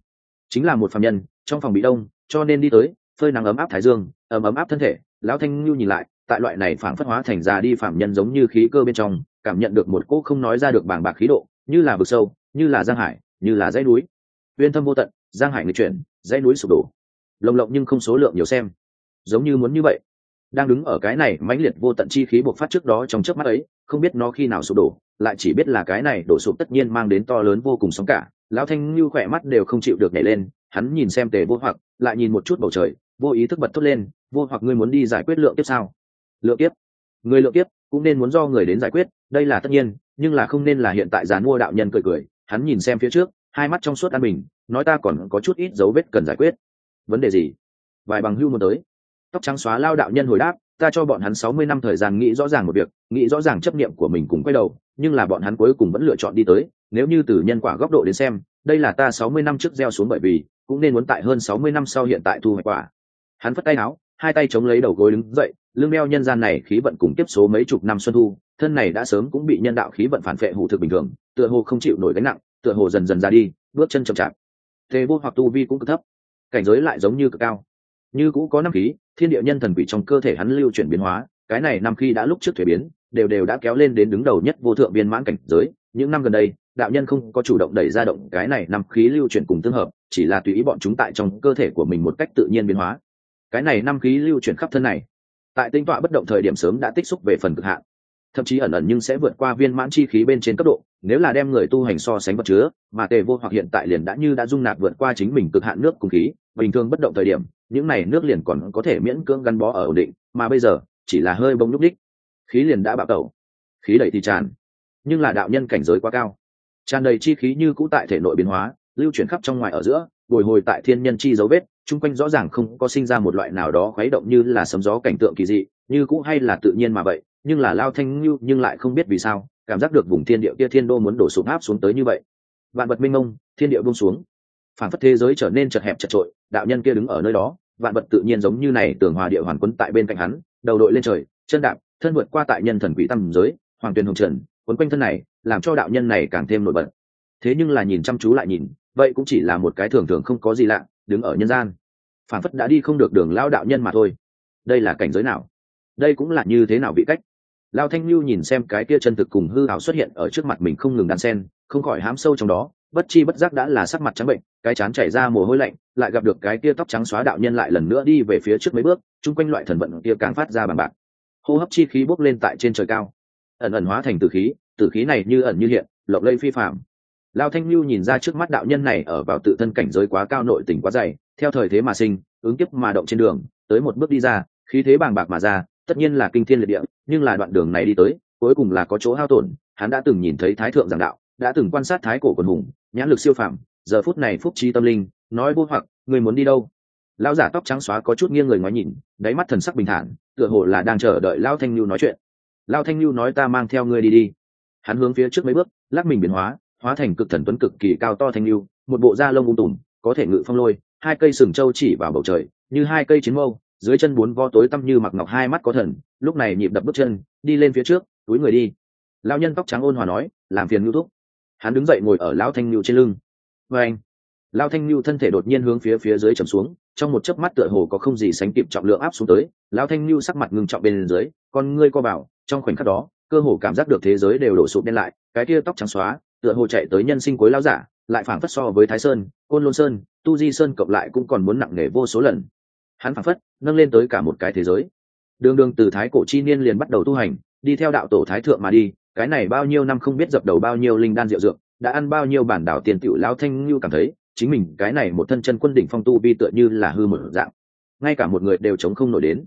Speaker 1: Chính là một phạm nhân, trong phòng bị đông, cho nên đi tới, phơi nắng ấm áp thái dương, ấm ấm áp thân thể, lão thanh Nhu nhìn lại, tại loại này phản phất hóa thành ra đi phạm nhân giống như khí cơ bên trong, cảm nhận được một cỗ không nói ra được bảng bạc khí độ, như là vực sâu, như là giang hải, như là dãy núi. Uyên thâm vô tận, giang hải người chuyển, dãy núi sụp đổ. Lồng lộng nhưng không số lượng nhiều xem. Giống như muốn như vậy. Đang đứng ở cái này mãnh liệt vô tận chi khí bộc phát trước đó trong trước mắt ấy, không biết nó khi nào sụp đổ lại chỉ biết là cái này đổ sụp tất nhiên mang đến to lớn vô cùng sóng cả. Lão thanh như khỏe mắt đều không chịu được nhảy lên, hắn nhìn xem tề vô hoặc, lại nhìn một chút bầu trời, vô ý thức bật thốt lên, vô hoặc ngươi muốn đi giải quyết lượng tiếp sao? Lượng tiếp người lượng tiếp cũng nên muốn do người đến giải quyết, đây là tất nhiên, nhưng là không nên là hiện tại giàn mua đạo nhân cười cười. Hắn nhìn xem phía trước, hai mắt trong suốt an bình, nói ta còn có chút ít dấu vết cần giải quyết. Vấn đề gì? Vài bằng hưu muốn tới. Tóc trắng xóa lao đạo nhân hồi đáp, ta cho bọn hắn sáu mươi năm thời gian nghĩ rõ ràng một việc, nghĩ rõ ràng chấp niệm của mình cùng quay đầu nhưng là bọn hắn cuối cùng vẫn lựa chọn đi tới, nếu như từ nhân quả góc độ đến xem, đây là ta sáu mươi năm trước gieo xuống bởi vì, cũng nên muốn tại hơn sáu mươi năm sau hiện tại thu hoạch quả. Hắn phất tay áo, hai tay chống lấy đầu gối đứng dậy, lưng đeo nhân gian này khí vận cùng tiếp số mấy chục năm xuân thu, thân này đã sớm cũng bị nhân đạo khí vận phản vệ hủ thực bình thường, tựa hồ không chịu nổi gánh nặng, tựa hồ dần dần ra đi, bước chân chậm chạp. Tề vô hoặc tu vi cũng cực thấp, cảnh giới lại giống như cực cao. Như cũ có năm khí, thiên địa nhân thần quỷ trong cơ thể hắn lưu chuyển biến hóa, cái này năm khi đã lúc trước thuế biến đều đều đã kéo lên đến đứng đầu nhất vô thượng viên mãn cảnh giới. Những năm gần đây, đạo nhân không có chủ động đẩy ra động cái này năm khí lưu chuyển cùng tương hợp, chỉ là tùy ý bọn chúng tại trong cơ thể của mình một cách tự nhiên biến hóa. Cái này năm khí lưu chuyển khắp thân này, tại tinh tọa bất động thời điểm sớm đã tích xúc về phần cực hạn. Thậm chí ẩn ẩn nhưng sẽ vượt qua viên mãn chi khí bên trên cấp độ, nếu là đem người tu hành so sánh vật chứa, mà tề vô hoặc hiện tại liền đã như đã dung nạp vượt qua chính mình cực hạn nước cùng khí, bình thường bất động thời điểm, những này nước liền còn có thể miễn cưỡng gắn bó ở ổn định, mà bây giờ, chỉ là hơi bông lúc đích khí liền đã bạo tẩu. Khí đầy thì tràn, nhưng là đạo nhân cảnh giới quá cao. Tràn đầy chi khí như cũ tại thể nội biến hóa, lưu chuyển khắp trong ngoài ở giữa, bồi hồi tại thiên nhân chi dấu vết, chung quanh rõ ràng không có sinh ra một loại nào đó khuấy động như là sấm gió cảnh tượng kỳ dị, như cũ hay là tự nhiên mà vậy, nhưng là lao thanh như nhưng lại không biết vì sao, cảm giác được vùng thiên địa kia thiên đô muốn đổ sụp áp xuống tới như vậy. Vạn vật minh mông, thiên địa buông xuống. Phản phất thế giới trở nên chật hẹp chật trội, đạo nhân kia đứng ở nơi đó, vạn vật tự nhiên giống như này tường hòa địa hoàn quấn tại bên cạnh hắn, đầu đội lên trời, chân đạp thân vượt qua tại nhân thần quỷ tâm giới, hoàng tuyền hồng trần, quấn quanh thân này, làm cho đạo nhân này càng thêm nổi bật. Thế nhưng là nhìn chăm chú lại nhìn, vậy cũng chỉ là một cái thường thường không có gì lạ, đứng ở nhân gian. Phản phất đã đi không được đường lao đạo nhân mà thôi. Đây là cảnh giới nào? Đây cũng là như thế nào bị cách? Lao thanh lưu nhìn xem cái kia chân thực cùng hư hảo xuất hiện ở trước mặt mình không ngừng đan sen, không khỏi hám sâu trong đó, bất chi bất giác đã là sắc mặt trắng bệnh, cái chán chảy ra mồ hôi lạnh, lại gặp được cái kia tóc trắng xóa đạo nhân lại lần nữa đi về phía trước mấy bước, chung quanh loại thần vận kia càng phát ra bằng bạc hô hấp chi khí bốc lên tại trên trời cao. Ẩn ẩn hóa thành tử khí tử khí này như ẩn như hiện, lộng lây phi phạm. Lao thanh lưu nhìn ra trước mắt đạo nhân này ở vào tự thân cảnh giới quá cao nội tình quá dày, theo thời thế mà sinh, ứng tiếp mà động trên đường, tới một bước đi ra, khí thế bàng bạc mà ra, tất nhiên là kinh thiên liệt địa, nhưng là đoạn đường này đi tới, cuối cùng là có chỗ hao tổn, hắn đã từng nhìn thấy thái thượng giảng đạo, đã từng quan sát thái cổ quần hùng, nhãn lực siêu phạm giờ phút này phúc trí tâm linh, nói vô hoặc, người muốn đi đâu? Lão giả tóc trắng xóa có chút nghiêng người ngoái nhìn, đáy mắt thần sắc bình thản, tựa hồ là đang chờ đợi lao thanh lưu nói chuyện. Lao thanh lưu nói ta mang theo ngươi đi đi. Hắn hướng phía trước mấy bước, lắc mình biến hóa hóa thành cực thần tuấn cực kỳ cao to thanh lưu một bộ da lông ung tùm, có thể ngự phong lôi, hai cây sừng trâu chỉ vào bầu trời, như hai cây chiến mâu, dưới chân bốn vo tối tăm như mặc ngọc hai mắt có thần, lúc này nhịp đập bước chân, đi lên phía trước, túi người đi. Lão nhân tóc trắng ôn hòa nói, làm phiền ngưu thúc. Hắn đứng dậy ngồi ở lão thanh lưu trên lưng. Vê anh lão thanh lưu thân thể đột nhiên hướng phía phía dưới trầm xuống, trong một chớp mắt tựa hồ có không gì sánh kịp trọng lượng áp xuống tới. Lão thanh lưu sắc mặt ngưng trọng bên dưới, con ngươi co bảo, trong khoảnh khắc đó, cơ hồ cảm giác được thế giới đều đổ sụp đen lại, cái kia tóc trắng xóa, tựa hồ chạy tới nhân sinh cuối lão giả, lại phảng phất so với thái sơn, côn lôn sơn, tu di sơn cộng lại cũng còn muốn nặng nề vô số lần. Hắn phảng phất nâng lên tới cả một cái thế giới. Đường đường từ thái cổ chi niên liền bắt đầu tu hành, đi theo đạo tổ thái thượng mà đi, cái này bao nhiêu năm không biết dập đầu bao nhiêu linh đan rượu dược, đã ăn bao nhiêu bản đảo tiền tiểu lao thanh như cảm thấy chính mình, cái này một thân chân quân đỉnh phong tu vi tựa như là hư một dạng. Ngay cả một người đều chống không nổi đến.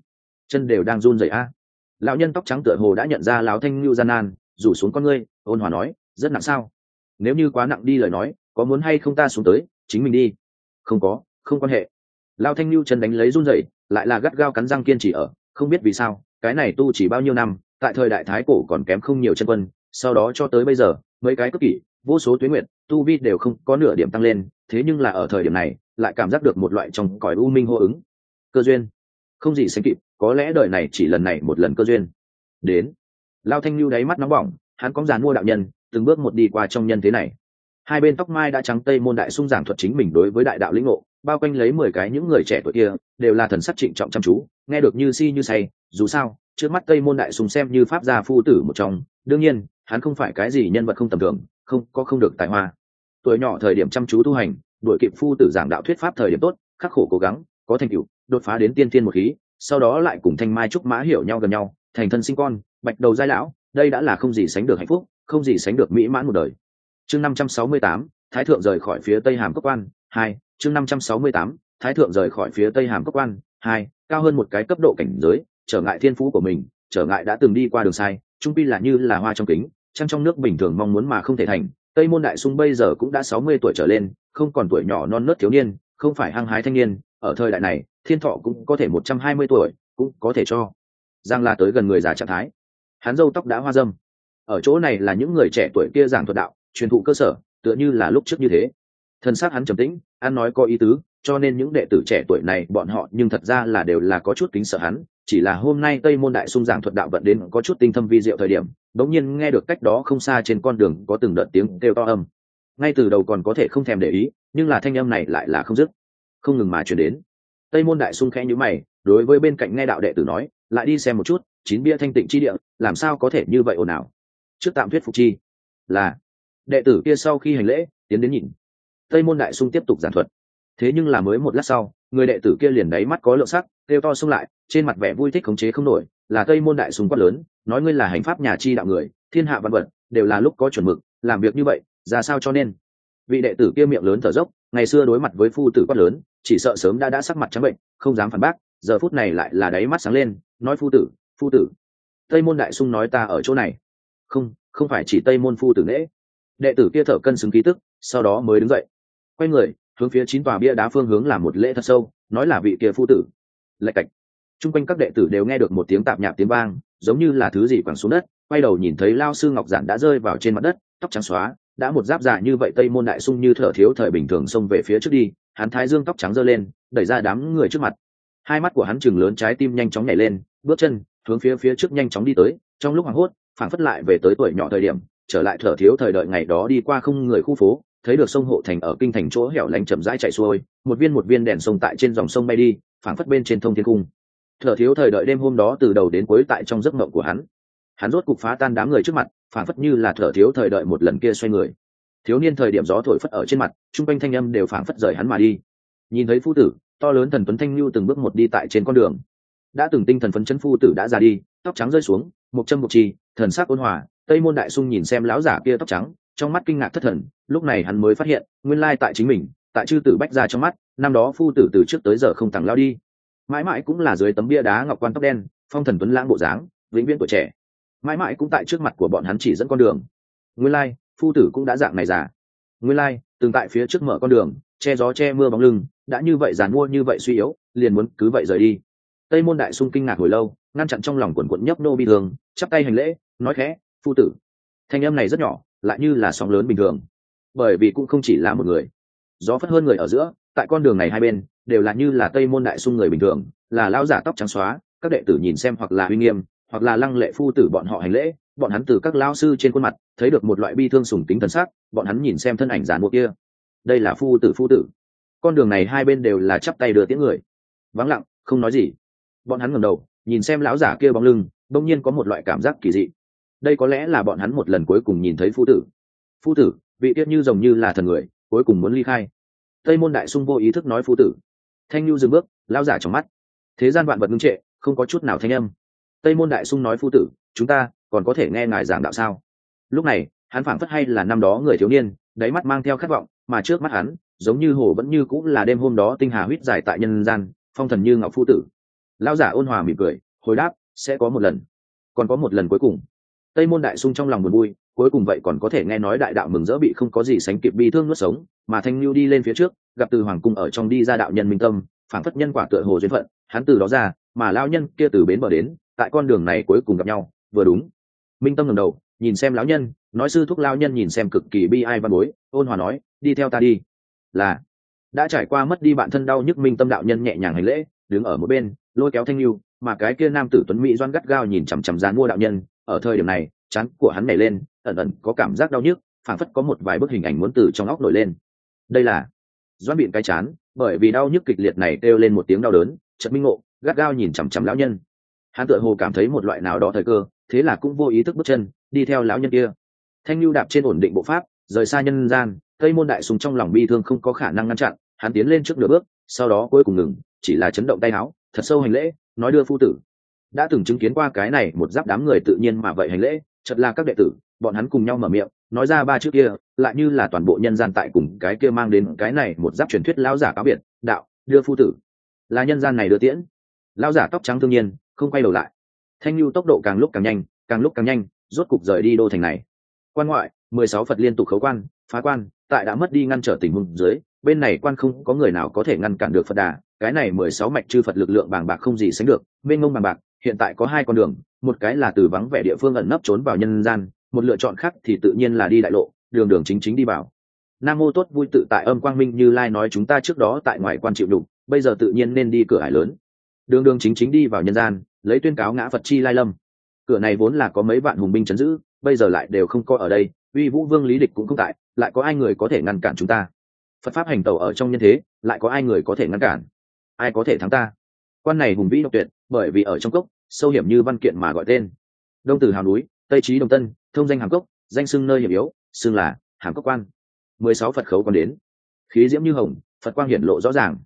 Speaker 1: Chân đều đang run rẩy a. Lão nhân tóc trắng tựa hồ đã nhận ra lão thanh lưu gian nan, rủ xuống con ngươi, ôn hòa nói, rất nặng sao? Nếu như quá nặng đi lời nói, có muốn hay không ta xuống tới, chính mình đi? Không có, không quan hệ. Lão thanh lưu chân đánh lấy run rẩy, lại là gắt gao cắn răng kiên trì ở, không biết vì sao, cái này tu chỉ bao nhiêu năm, tại thời đại thái cổ còn kém không nhiều chân quân, sau đó cho tới bây giờ, mấy cái cấp kỷ, vô số tuyến nguyện tu vi đều không có nửa điểm tăng lên thế nhưng là ở thời điểm này, lại cảm giác được một loại trong cõi u minh hô ứng. Cơ duyên. Không gì sánh kịp, có lẽ đời này chỉ lần này một lần cơ duyên. Đến. Lao thanh lưu đáy mắt nóng bỏng, hắn có giàn mua đạo nhân, từng bước một đi qua trong nhân thế này. Hai bên tóc mai đã trắng tây môn đại sung giảng thuật chính mình đối với đại đạo lĩnh ngộ, bao quanh lấy mười cái những người trẻ tuổi kia, đều là thần sắc trịnh trọng chăm chú, nghe được như si như say, dù sao, trước mắt tây môn đại sung xem như pháp gia phu tử một trong, đương nhiên, hắn không phải cái gì nhân vật không tầm thường, không, có không được tài hoa tuổi nhỏ thời điểm chăm chú tu hành, đuổi kịp phu tử giảng đạo thuyết pháp thời điểm tốt, khắc khổ cố gắng, có thành tựu, đột phá đến tiên thiên một khí, sau đó lại cùng thanh mai trúc mã hiểu nhau gần nhau, thành thân sinh con, bạch đầu giai lão, đây đã là không gì sánh được hạnh phúc, không gì sánh được mỹ mãn một đời. Chương năm trăm sáu mươi tám, thái thượng rời khỏi phía tây hàm cốc quan, hai, chương năm trăm sáu mươi tám, thái thượng rời khỏi phía tây hàm cốc quan, hai, cao hơn một cái cấp độ cảnh giới, trở ngại thiên phú của mình, trở ngại đã từng đi qua đường sai, trung pi là như là hoa trong kính trăng trong nước bình thường mong muốn mà không thể thành tây môn đại sung bây giờ cũng đã sáu mươi tuổi trở lên, không còn tuổi nhỏ non nớt thiếu niên, không phải hăng hái thanh niên, ở thời đại này, thiên thọ cũng có thể một trăm hai mươi tuổi, cũng có thể cho giang la tới gần người già trạng thái. Hắn râu tóc đã hoa dâm. Ở chỗ này là những người trẻ tuổi kia giảng thuật đạo, truyền thụ cơ sở, tựa như là lúc trước như thế. Thân xác hắn trầm tĩnh an nói có ý tứ, cho nên những đệ tử trẻ tuổi này, bọn họ nhưng thật ra là đều là có chút kính sợ hắn chỉ là hôm nay tây môn đại sung giảng thuật đạo vận đến có chút tinh thâm vi diệu thời điểm, đống nhiên nghe được cách đó không xa trên con đường có từng đợt tiếng kêu to âm. Ngay từ đầu còn có thể không thèm để ý, nhưng là thanh âm này lại là không dứt, không ngừng mà chuyển đến. Tây môn đại sung khẽ nhữ mày, đối với bên cạnh nghe đạo đệ tử nói, lại đi xem một chút, chín bia thanh tịnh chi địa, làm sao có thể như vậy ồn ào? Trước tạm thuyết phục chi, là, đệ tử kia sau khi hành lễ, tiến đến nhìn. Tây môn đại sung tiếp tục giảng thuật. Thế nhưng là mới một lát sau, người đệ tử kia liền đáy mắt có lượng sắc kêu to xông lại, trên mặt vẻ vui thích khống chế không nổi, là tây môn đại sùng quát lớn, nói ngươi là hành pháp nhà chi đạo người, thiên hạ văn vật, đều là lúc có chuẩn mực, làm việc như vậy, ra sao cho nên? Vị đệ tử kia miệng lớn thở dốc, ngày xưa đối mặt với phu tử quát lớn, chỉ sợ sớm đã đã sắc mặt trắng bệnh, không dám phản bác, giờ phút này lại là đáy mắt sáng lên, nói phu tử phu tử. Tây môn đại sung nói ta ở chỗ này. Không không phải chỉ tây môn phu tử nễ đệ tử kia thở cân xứng ký tức, sau đó mới đứng dậy. Quay người, hướng phía chín tòa bia đá phương hướng làm một lễ thật sâu, nói là vị kia phu tử lạch cạch. Chung quanh các đệ tử đều nghe được một tiếng tạp nhạp tiếng vang, giống như là thứ gì quẳng xuống đất, quay đầu nhìn thấy lao sư ngọc giản đã rơi vào trên mặt đất, tóc trắng xóa, đã một giáp giả như vậy tây môn đại sung như thở thiếu thời bình thường xông về phía trước đi, hắn thái dương tóc trắng giơ lên, đẩy ra đám người trước mặt. Hai mắt của hắn chừng lớn trái tim nhanh chóng nhảy lên, bước chân, hướng phía phía trước nhanh chóng đi tới, trong lúc hoảng hốt, phảng phất lại về tới tuổi nhỏ thời điểm, trở lại thở thiếu thời đợi ngày đó đi qua không người khu phố thấy được sông hộ thành ở kinh thành chỗ hẻo lánh chậm rãi chạy xuôi, một viên một viên đèn sông tại trên dòng sông bay đi, phảng phất bên trên thông thiên cung. Thở thiếu thời đợi đêm hôm đó từ đầu đến cuối tại trong giấc mộng của hắn. Hắn rốt cục phá tan đám người trước mặt, phảng phất như là thở thiếu thời đợi một lần kia xoay người. Thiếu niên thời điểm gió thổi phất ở trên mặt, chung quanh thanh âm đều phảng phất rời hắn mà đi. Nhìn thấy phu tử, to lớn thần tuấn thanh lưu từng bước một đi tại trên con đường. Đã từng tinh thần phấn chấn phu tử đã ra đi, tóc trắng rơi xuống một châm một chi thần sắc ôn hòa, tây môn đại sung nhìn xem lão giả kia tóc trắng trong mắt kinh ngạc thất thần, lúc này hắn mới phát hiện, nguyên lai tại chính mình, tại chư tử bách ra trong mắt, năm đó phu tử từ trước tới giờ không tặng lao đi. Mãi mãi cũng là dưới tấm bia đá ngọc quan tóc đen, phong thần tuấn lãng bộ dáng, vĩnh viễn tuổi trẻ. Mãi mãi cũng tại trước mặt của bọn hắn chỉ dẫn con đường. Nguyên lai, phu tử cũng đã dạng này già. Nguyên lai, từng tại phía trước mở con đường, che gió che mưa bóng lưng, đã như vậy giàn mua như vậy suy yếu, liền muốn cứ vậy rời đi. Tây môn đại sung kinh ngạc hồi lâu, ngăn chặn trong lòng quần quận nhấp nô bi thường chắp tay hành lễ, nói khẽ, phu tử. Thanh âm này rất nhỏ lại như là sóng lớn bình thường. Bởi vì cũng không chỉ là một người. Gió phất hơn người ở giữa, tại con đường này hai bên, đều là như là tây môn đại sung người bình thường, là lao giả tóc trắng xóa, các đệ tử nhìn xem hoặc là uy nghiêm, hoặc là lăng lệ phu tử bọn họ hành lễ, bọn hắn từ các lao sư trên khuôn mặt, thấy được một loại bi thương sùng tính thần sắc, bọn hắn nhìn xem thân ảnh giàn mua kia. Đây là phu tử phu tử. Con đường này hai bên đều là chắp tay đưa tiếng người. Vắng lặng, không nói gì. Bọn hắn ngầm đầu, nhìn xem lão giả kia bóng lưng, đông nhiên có một loại cảm giác kỳ dị đây có lẽ là bọn hắn một lần cuối cùng nhìn thấy phu tử. Phu tử, vị tiết như giống như là thần người, cuối cùng muốn ly khai. Tây môn đại sung vô ý thức nói phu tử. Thanh nhu dừng bước lao giả trong mắt. Thế gian vạn vật ngưng trệ, không có chút nào thanh âm. Tây môn đại sung nói phu tử, chúng ta còn có thể nghe ngài giảng đạo sao? Lúc này, hắn phảng phất hay là năm đó người thiếu niên, đáy mắt mang theo khát vọng, mà trước mắt hắn, giống như hồ vẫn như cũng là đêm hôm đó tinh hà huyết dài tại nhân gian, phong thần như ngọc phu tử. Lao giả ôn hòa mỉm cười, hồi đáp, sẽ có một lần. Còn có một lần cuối cùng tây môn đại sung trong lòng buồn vui, cuối cùng vậy còn có thể nghe nói đại đạo mừng rỡ bị không có gì sánh kịp bi thương nuốt sống, mà thanh lưu đi lên phía trước, gặp từ hoàng cung ở trong đi ra đạo nhân minh tâm phản phất nhân quả tựa hồ duyên phận, hắn từ đó ra, mà lao nhân kia từ bến bờ đến, tại con đường này cuối cùng gặp nhau, vừa đúng. Minh tâm ngẩng đầu, nhìn xem lão nhân, nói sư thúc lao nhân nhìn xem cực kỳ bi ai văn bối, ôn hòa nói, đi theo ta đi. Là. Đã trải qua mất đi bạn thân đau nhức, minh tâm đạo nhân nhẹ nhàng hành lễ, đứng ở một bên, lôi kéo thanh lưu mà cái kia nam tử tuấn mỹ doan gắt gao nhìn chằm chằm dán mua đạo nhân ở thời điểm này chán của hắn nảy lên, ẩn ẩn có cảm giác đau nhức, phảng phất có một vài bức hình ảnh muốn từ trong óc nổi lên. Đây là doan biện cái chán, bởi vì đau nhức kịch liệt này kêu lên một tiếng đau đớn chật minh ngộ, gắt gao nhìn chằm chằm lão nhân. Hắn tựa hồ cảm thấy một loại nào đó thời cơ, thế là cũng vô ý thức bước chân, đi theo lão nhân kia. Thanh lưu đạp trên ổn định bộ pháp, rời xa nhân gian cây môn đại sùng trong lòng bi thương không có khả năng ngăn chặn, hắn tiến lên trước nửa bước, sau đó cuối cùng ngừng, chỉ là chấn động tay áo, thật sâu hành lễ, nói đưa phu tử đã từng chứng kiến qua cái này một giáp đám người tự nhiên mà vậy hành lễ chật là các đệ tử, bọn hắn cùng nhau mở miệng, nói ra ba chữ kia, lại như là toàn bộ nhân gian tại cùng cái kia mang đến cái này một giáp truyền thuyết lão giả cáo biệt, đạo, đưa phu tử. Là nhân gian này đưa tiễn. Lão giả tóc trắng thương nhiên, không quay đầu lại. Thanh lưu tốc độ càng lúc càng nhanh, càng lúc càng nhanh, rốt cục rời đi đô thành này. Quan ngoại, mười sáu phật liên tục khấu quan, phá quan, tại đã mất đi ngăn trở tình huống dưới, bên này quan không có người nào có thể ngăn cản được phật đà. Cái này mười sáu mạch chư phật lực lượng bàng bạc không gì sánh được bên ngông bàng bạc hiện tại có hai con đường, một cái là từ vắng vẻ địa phương ẩn nấp trốn vào nhân gian, một lựa chọn khác thì tự nhiên là đi đại lộ, đường đường chính chính đi vào. Nam mô tốt vui tự tại âm quang minh như lai nói chúng ta trước đó tại ngoài quan chịu đục, bây giờ tự nhiên nên đi cửa hải lớn. Đường đường chính chính đi vào nhân gian, lấy tuyên cáo ngã phật chi lai lâm. Cửa này vốn là có mấy vạn hùng binh chấn giữ, bây giờ lại đều không có ở đây, uy vũ vương lý địch cũng không tại, lại có ai người có thể ngăn cản chúng ta? Phật pháp hành tẩu ở trong nhân thế, lại có ai người có thể ngăn cản? Ai có thể thắng ta? Quan này hùng vĩ độc tuyệt, bởi vì ở trong cốc sâu hiểm như văn kiện mà gọi tên. Đông từ hào núi, tây trí đồng tân, thông danh hàm cốc, danh xưng nơi hiểm yếu, xưng là hàm cốc quan. Mười sáu phật khấu còn đến. Khí diễm như hồng, phật quang hiển lộ rõ ràng.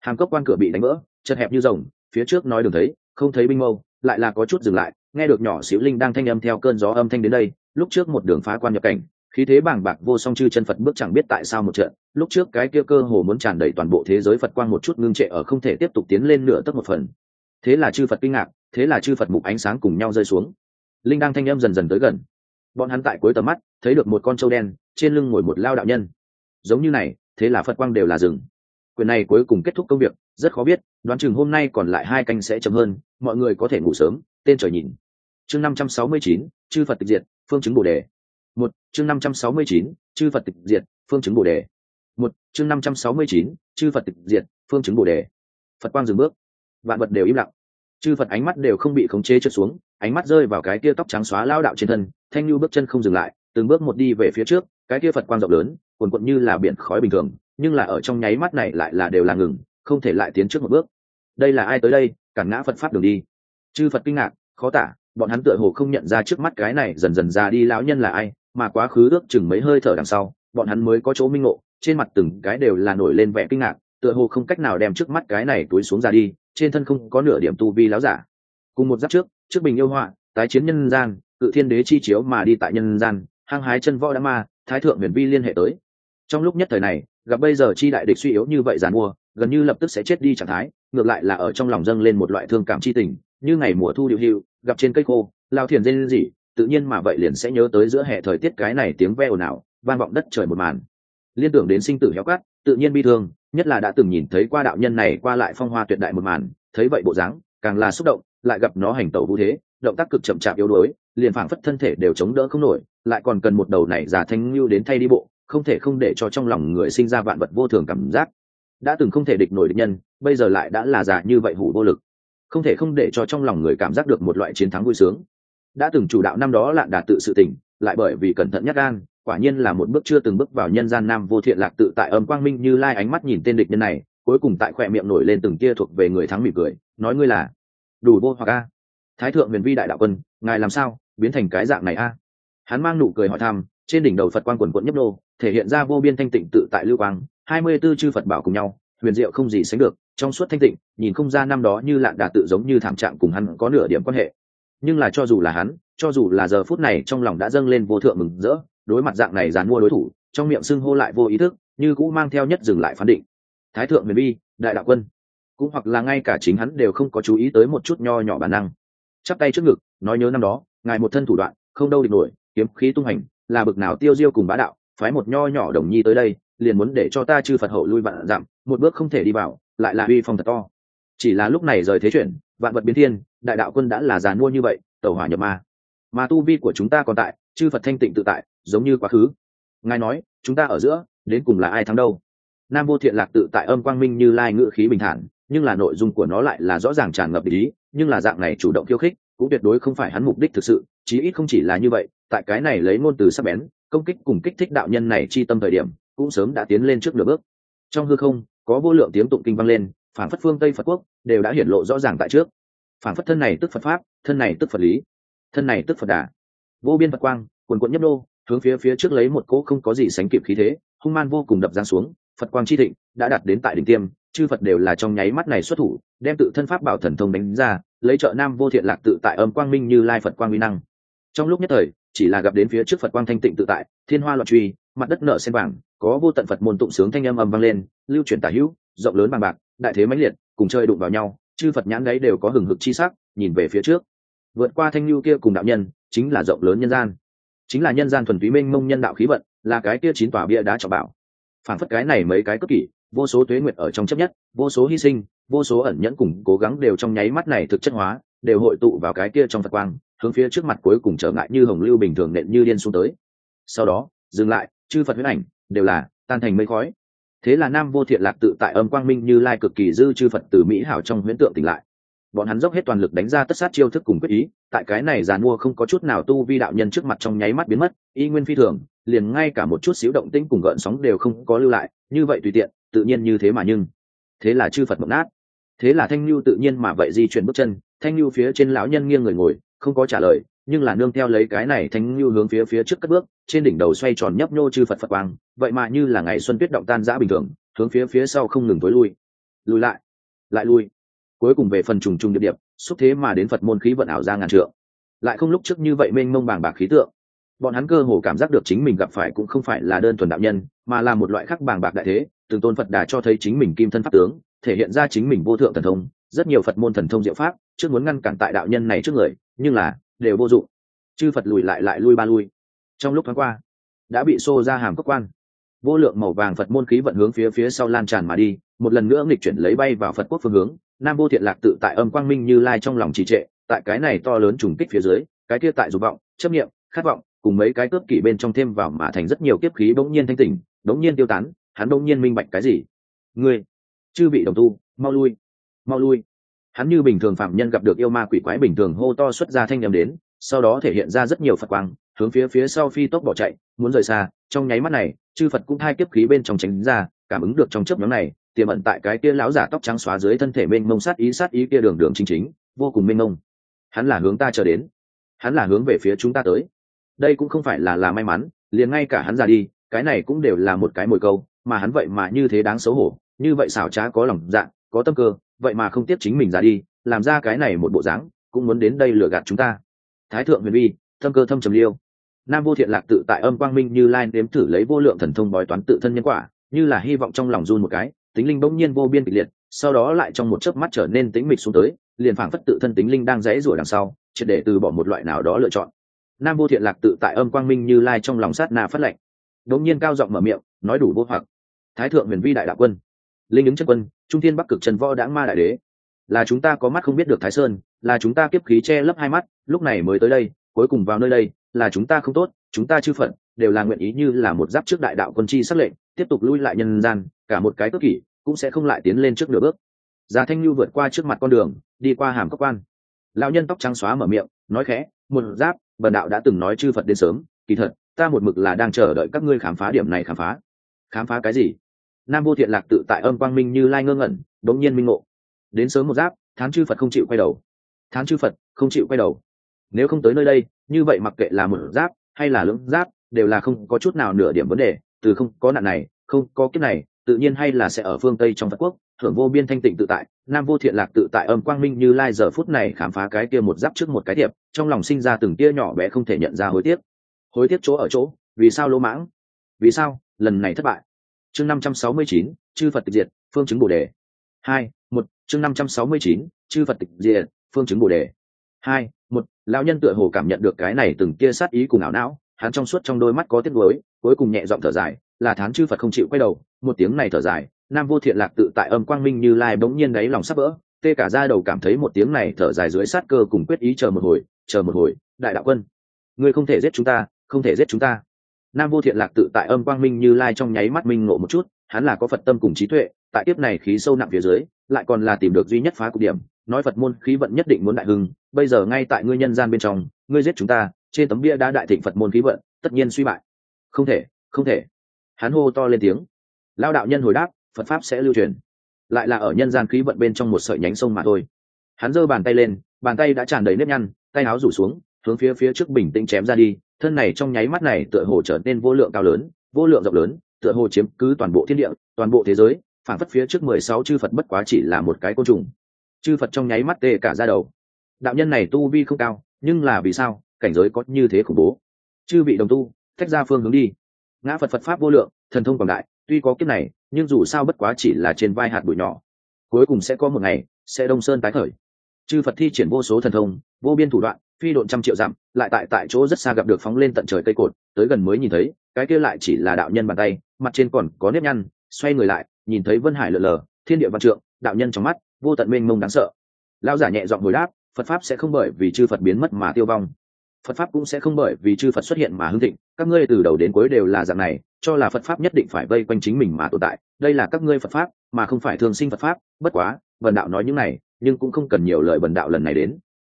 Speaker 1: Hàm cốc quan cửa bị đánh vỡ, chật hẹp như rồng, phía trước nói đường thấy, không thấy binh mâu, lại là có chút dừng lại, nghe được nhỏ xíu linh đang thanh âm theo cơn gió âm thanh đến đây, lúc trước một đường phá quan nhập cảnh, khí thế bàng bạc vô song chư chân phật bước chẳng biết tại sao một trận, lúc trước cái kia cơ hồ muốn tràn đầy toàn bộ thế giới phật quang một chút ngưng trệ ở không thể tiếp tục tiến lên nửa tấc một phần thế là chư phật kinh ngạc, thế là chư phật mục ánh sáng cùng nhau rơi xuống. Linh đang thanh âm dần dần tới gần. Bọn hắn tại cuối tầm mắt, thấy được một con trâu đen, trên lưng ngồi một lao đạo nhân. Giống như này, thế là phật quang đều là rừng. Quyền này cuối cùng kết thúc công việc, rất khó biết, đoán chừng hôm nay còn lại hai canh sẽ chậm hơn, mọi người có thể ngủ sớm, tên trời nhìn. Chương năm trăm sáu mươi chín, chư phật tịch diệt, phương chứng bồ đề. Một, chương năm trăm sáu mươi chín, chư phật tịch diệt, phương chứng bồ đề. Một, chương năm trăm sáu mươi chín, chư phật tịch diệt, phương chứng bồ đề. Phật quang dừng bước vạn vật đều im lặng. Chư phật ánh mắt đều không bị khống chế trượt xuống, ánh mắt rơi vào cái kia tóc trắng xóa lao đạo trên thân, thanh lưu bước chân không dừng lại, từng bước một đi về phía trước, cái kia phật quang rộng lớn, cuồn cuộn như là biển khói bình thường, nhưng là ở trong nháy mắt này lại là đều là ngừng, không thể lại tiến trước một bước. Đây là ai tới đây? Cản ngã phật pháp đường đi. Chư phật kinh ngạc, khó tả, bọn hắn tựa hồ không nhận ra trước mắt cái này dần dần ra đi lão nhân là ai, mà quá khứ ước chừng mấy hơi thở đằng sau, bọn hắn mới có chỗ minh ngộ, trên mặt từng cái đều là nổi lên vẻ kinh ngạc tựa hồ không cách nào đem trước mắt cái này túi xuống ra đi, trên thân không có nửa điểm tu vi láo giả. Cùng một giáp trước trước bình yêu họa, tái chiến nhân gian, cự thiên đế chi chiếu mà đi tại nhân gian, hăng hái chân võ đã ma, thái thượng huyền vi liên hệ tới. Trong lúc nhất thời này, gặp bây giờ chi đại địch suy yếu như vậy giàn mua, gần như lập tức sẽ chết đi trạng thái, ngược lại là ở trong lòng dâng lên một loại thương cảm chi tình, như ngày mùa thu điệu hiệu, gặp trên cây khô, lao thiền dên gì tự nhiên mà vậy liền sẽ nhớ tới giữa hệ thời tiết cái này tiếng ve ồn ào, vang vọng đất trời một màn. Liên tưởng đến sinh tử héo cắt tự nhiên bi thương, nhất là đã từng nhìn thấy qua đạo nhân này qua lại phong hoa tuyệt đại một màn, thấy vậy bộ dáng càng là xúc động, lại gặp nó hành tẩu vũ thế, động tác cực chậm chạp yếu đuối, liền phảng phất thân thể đều chống đỡ không nổi, lại còn cần một đầu này giả thanh lưu đến thay đi bộ, không thể không để cho trong lòng người sinh ra vạn vật vô thường cảm giác. Đã từng không thể địch nổi địch nhân, bây giờ lại đã là giả như vậy hủ vô lực. Không thể không để cho trong lòng người cảm giác được một loại chiến thắng vui sướng. Đã từng chủ đạo năm đó lạn đạt tự sự tỉnh lại bởi vì cẩn thận nhắc gan quả nhiên là một bước chưa từng bước vào nhân gian nam vô thiện lạc tự tại âm quang minh như lai ánh mắt nhìn tên địch nhân này, cuối cùng tại khoe miệng nổi lên từng tia thuộc về người thắng mỉm cười, nói ngươi là đủ vô hoặc a. Thái thượng huyền vi đại đạo quân, ngài làm sao, biến thành cái dạng này a? Hắn mang nụ cười hỏi thăm, trên đỉnh đầu phật quan quần quận nhấp nô, thể hiện ra vô biên thanh tịnh tự tại lưu quang, hai mươi tư chư phật bảo cùng nhau, huyền diệu không gì sánh được, trong suốt thanh tịnh, nhìn không ra năm đó như lạn đà tự giống như thảm trạng cùng hắn có nửa điểm quan hệ. Nhưng là cho dù là hắn, cho dù là giờ phút này trong lòng đã dâng lên vô thượng mừng rỡ đối mặt dạng này dàn mua đối thủ, trong miệng xưng hô lại vô ý thức, như cũng mang theo nhất dừng lại phán định. Thái thượng miền bi, đại đạo quân. Cũng hoặc là ngay cả chính hắn đều không có chú ý tới một chút nho nhỏ bản năng. Chắp tay trước ngực, nói nhớ năm đó, ngài một thân thủ đoạn, không đâu địch nổi, kiếm khí tung hành, là bực nào tiêu diêu cùng bá đạo, phái một nho nhỏ đồng nhi tới đây, liền muốn để cho ta chư phật hậu lui vạn giảm một bước không thể đi vào, lại là uy phong thật to. Chỉ là lúc này rời thế chuyển, vạn vật biến thiên, đại đạo quân đã là giàn mua như vậy tàu hỏa nhập ma. Mà tu vi của chúng ta còn tại, chư phật thanh tịnh tự tại giống như quá khứ. Ngài nói, chúng ta ở giữa, đến cùng là ai thắng đâu? Nam vô thiện lạc tự tại âm quang minh như lai ngữ khí bình thản, nhưng là nội dung của nó lại là rõ ràng tràn ngập ý, nhưng là dạng này chủ động khiêu khích, cũng tuyệt đối không phải hắn mục đích thực sự, chí ít không chỉ là như vậy, tại cái này lấy ngôn từ sắc bén, công kích cùng kích thích đạo nhân này chi tâm thời điểm, cũng sớm đã tiến lên trước nửa bước. Trong hư không, có vô lượng tiếng tụng kinh vang lên, phản phất phương tây phật quốc, đều đã hiển lộ rõ ràng tại trước. Phản phất thân này tức phật pháp, thân này tức phật lý, thân này tức phật đà. Vô biên phật quang, quần quận nhấp đô hướng phía phía trước lấy một cỗ không có gì sánh kịp khí thế, hung man vô cùng đập giang xuống, phật quang chi thịnh đã đạt đến tại đỉnh tiêm, chư phật đều là trong nháy mắt này xuất thủ, đem tự thân pháp bảo thần thông đánh ra, lấy trợ nam vô thiện lạc tự tại âm quang minh như lai phật quang uy năng. Trong lúc nhất thời, chỉ là gặp đến phía trước phật quang thanh tịnh tự tại, thiên hoa loạn truy, mặt đất nở sen vàng, có vô tận phật môn tụng sướng thanh âm âm vang lên, lưu truyền tả hữu, rộng lớn bằng bạc, đại thế mãnh liệt, cùng chơi đụng vào nhau, chư phật nhãn đấy đều có hừng hực chi sắc, nhìn về phía trước. Vượt qua thanh lưu kia cùng đạo nhân, chính là rộng lớn nhân gian chính là nhân gian thuần túy minh mông nhân đạo khí vận, là cái kia chín tòa bia đá trọng bảo. Phản phất cái này mấy cái cấp kỷ, vô số tuế nguyệt ở trong chấp nhất, vô số hy sinh, vô số ẩn nhẫn cùng cố gắng đều trong nháy mắt này thực chất hóa, đều hội tụ vào cái kia trong phật quang, hướng phía trước mặt cuối cùng trở ngại như hồng lưu bình thường nện như điên xuống tới. Sau đó, dừng lại, chư phật huyết ảnh, đều là tan thành mây khói. Thế là nam vô thiện lạc tự tại âm quang minh như lai cực kỳ dư chư phật từ mỹ hảo trong huyễn tượng tỉnh lại bọn hắn dốc hết toàn lực đánh ra tất sát chiêu thức cùng quyết ý, tại cái này giàn mua không có chút nào tu vi đạo nhân trước mặt trong nháy mắt biến mất, y nguyên phi thường, liền ngay cả một chút xíu động tĩnh cùng gợn sóng đều không có lưu lại, như vậy tùy tiện, tự nhiên như thế mà nhưng. Thế là chư phật mộng nát. Thế là thanh lưu tự nhiên mà vậy di chuyển bước chân, thanh lưu phía trên lão nhân nghiêng người ngồi, không có trả lời, nhưng là nương theo lấy cái này thanh lưu hướng phía phía trước cất bước, trên đỉnh đầu xoay tròn nhấp nhô chư phật phật quang, vậy mà như là ngày xuân tuyết động tan giã bình thường, hướng phía phía sau không ngừng tối lui. Lùi lại lại lui cuối cùng về phần trùng trùng địa điệp xúc thế mà đến phật môn khí vận ảo ra ngàn trượng. Lại không lúc trước như vậy mênh mông bàng bạc khí tượng. Bọn hắn cơ hồ cảm giác được chính mình gặp phải cũng không phải là đơn thuần đạo nhân, mà là một loại khắc bàng bạc đại thế, từng tôn phật đà cho thấy chính mình kim thân pháp tướng, thể hiện ra chính mình vô thượng thần thông, rất nhiều phật môn thần thông diệu pháp, trước muốn ngăn cản tại đạo nhân này trước người, nhưng là, đều vô dụng. Chư phật lùi lại lại lui ba lui. Trong lúc thoáng qua, đã bị xô ra hàm cốc quan. Vô lượng màu vàng phật môn khí vận hướng phía phía sau lan tràn mà đi, một lần nữa nghịch chuyển lấy bay vào phật quốc phương hướng nam vô thiện lạc tự tại âm quang minh như lai trong lòng trì trệ, tại cái này to lớn trùng kích phía dưới, cái kia tại dục vọng, chấp nghiệm khát vọng, cùng mấy cái cướp kỷ bên trong thêm vào mà thành rất nhiều kiếp khí bỗng nhiên thanh tỉnh, bỗng nhiên tiêu tán, hắn bỗng nhiên minh bạch cái gì? Ngươi, chư bị đồng tu, mau lui mau lui. Hắn như bình thường phạm nhân gặp được yêu ma quỷ quái bình thường hô to xuất ra thanh nhầm đến, sau đó thể hiện ra rất nhiều phật quang, hướng phía phía sau phi tốc bỏ chạy, muốn rời xa, trong nháy mắt này, chư phật cũng hai kiếp khí bên trong tránh ra, cảm ứng được trong chớp nhóm này tiềm ẩn tại cái kia lão giả tóc trắng xóa dưới thân thể mênh mông sát ý sát ý kia đường đường chính chính, vô cùng mênh mông. Hắn là hướng ta chờ đến. Hắn là hướng về phía chúng ta tới. Đây cũng không phải là là may mắn, liền ngay cả hắn ra đi, cái này cũng đều là một cái mồi câu, mà hắn vậy mà như thế đáng xấu hổ, như vậy xảo trá có lòng dạ có tâm cơ, vậy mà không tiếp chính mình ra đi, làm ra cái này một bộ dáng, cũng muốn đến đây lừa gạt chúng ta. Thái thượng huyền vi tâm cơ thâm trầm liêu. Nam vô thiện lạc tự tại âm quang minh như lai đếm thử lấy vô lượng thần thông bói toán tự thân nhân quả, như là hy vọng trong lòng run một cái tính linh bỗng nhiên vô biên kịch liệt, sau đó lại trong một chớp mắt trở nên tính mịch xuống tới, liền phảng phất tự thân tính linh đang rẽ rủa đằng sau, triệt để từ bỏ một loại nào đó lựa chọn. Nam vô thiện lạc tự tại âm quang minh như lai trong lòng sát na phát lệnh. Đống nhiên cao giọng mở miệng, nói đủ vô hoặc. Thái thượng huyền vi đại đạo quân, linh ứng chân quân, trung thiên bắc cực trần võ đãng ma đại đế. Là chúng ta có mắt không biết được thái sơn, là chúng ta kiếp khí che lấp hai mắt, lúc này mới tới đây, cuối cùng vào nơi đây, là chúng ta không tốt, chúng ta chư phận đều là nguyện ý như là một giáp trước đại đạo quân chi sắc lệnh, tiếp tục lui lại nhân gian cả một cái cước kỷ cũng sẽ không lại tiến lên trước nửa bước. Già thanh lưu vượt qua trước mặt con đường, đi qua hàm cốc quan. Lão nhân tóc trắng xóa mở miệng, nói khẽ, một giáp, bần đạo đã từng nói chư phật đến sớm, kỳ thật, ta một mực là đang chờ đợi các ngươi khám phá điểm này khám phá. Khám phá cái gì? Nam vô thiện lạc tự tại âm quang minh như lai ngơ ngẩn đống nhiên minh ngộ. Đến sớm một giáp, thán chư phật không chịu quay đầu. Thán chư phật không chịu quay đầu. Nếu không tới nơi đây, như vậy mặc kệ là một giáp hay là lưỡng giáp, đều là không có chút nào nửa điểm vấn đề, từ không có nạn này, không có kiếp này tự nhiên hay là sẽ ở phương tây trong phật quốc, thưởng vô biên thanh tịnh tự tại, nam vô thiện lạc tự tại âm quang minh như lai giờ phút này khám phá cái kia một giáp trước một cái thiệp, trong lòng sinh ra từng tia nhỏ bé không thể nhận ra hối tiếc. Hối tiếc chỗ ở chỗ, vì sao lỗ mãng? Vì sao, lần này thất bại? Chương năm trăm sáu mươi chín, chư phật tịch diệt, phương chứng bồ đề. Hai, một, chương năm trăm sáu mươi chín, chư phật tịch diệt, phương chứng bồ đề. Hai, một, lão nhân tựa hồ cảm nhận được cái này từng tia sát ý cùng ảo não, hắn trong suốt trong đôi mắt có tiếc nuối, cuối cùng nhẹ giọng thở dài là thán chư phật không chịu quay đầu, một tiếng này thở dài, nam vô thiện lạc tự tại âm quang minh như lai bỗng nhiên đáy lòng sắp vỡ, tê cả ra đầu cảm thấy một tiếng này thở dài dưới sát cơ cùng quyết ý chờ một hồi, chờ một hồi, đại đạo quân, ngươi không thể giết chúng ta, không thể giết chúng ta. Nam vô thiện lạc tự tại âm quang minh như lai trong nháy mắt minh ngộ một chút, hắn là có phật tâm cùng trí tuệ, tại tiếp này khí sâu nặng phía dưới, lại còn là tìm được duy nhất phá cục điểm, nói phật môn khí vận nhất định muốn đại hưng, bây giờ ngay tại ngươi nhân gian bên trong, ngươi giết chúng ta, trên tấm bia đã đại thịnh phật môn khí vận, tất nhiên suy bại. Không thể không thể hắn hô to lên tiếng. Lao đạo nhân hồi đáp, phật pháp sẽ lưu truyền. Lại là ở nhân gian khí vận bên trong một sợi nhánh sông mà thôi. Hắn giơ bàn tay lên, bàn tay đã tràn đầy nếp nhăn, tay áo rủ xuống, hướng phía phía trước bình tĩnh chém ra đi. Thân này trong nháy mắt này tựa hồ trở nên vô lượng cao lớn, vô lượng rộng lớn, tựa hồ chiếm cứ toàn bộ thiên địa, toàn bộ thế giới phản phất phía trước mười sáu chư phật bất quá chỉ là một cái côn trùng. Chư phật trong nháy mắt tê cả ra đầu. Đạo nhân này tu vi không cao, nhưng là vì sao, cảnh giới có như thế khủng bố? Chư vị đồng tu, tách ra phương hướng đi ngã phật phật pháp vô lượng, thần thông quảng đại, tuy có kiếp này, nhưng dù sao bất quá chỉ là trên vai hạt bụi nhỏ. Cuối cùng sẽ có một ngày, sẽ đông sơn tái khởi. Chư phật thi triển vô số thần thông, vô biên thủ đoạn, phi độn trăm triệu dặm, lại tại tại chỗ rất xa gặp được phóng lên tận trời cây cột, tới gần mới nhìn thấy, cái kia lại chỉ là đạo nhân bàn tay, mặt trên còn có nếp nhăn, xoay người lại, nhìn thấy vân hải lờ lờ, thiên địa văn trượng, đạo nhân trong mắt, vô tận mênh mông đáng sợ. Lao giả nhẹ giọng hồi đáp, phật pháp sẽ không bởi vì chư phật biến mất mà tiêu vong phật pháp cũng sẽ không bởi vì chư phật xuất hiện mà hưng thịnh. Các ngươi từ đầu đến cuối đều là dạng này, cho là phật pháp nhất định phải vây quanh chính mình mà tồn tại. Đây là các ngươi phật pháp, mà không phải thường sinh phật pháp. Bất quá vần đạo nói những này, nhưng cũng không cần nhiều lời vần đạo lần này đến.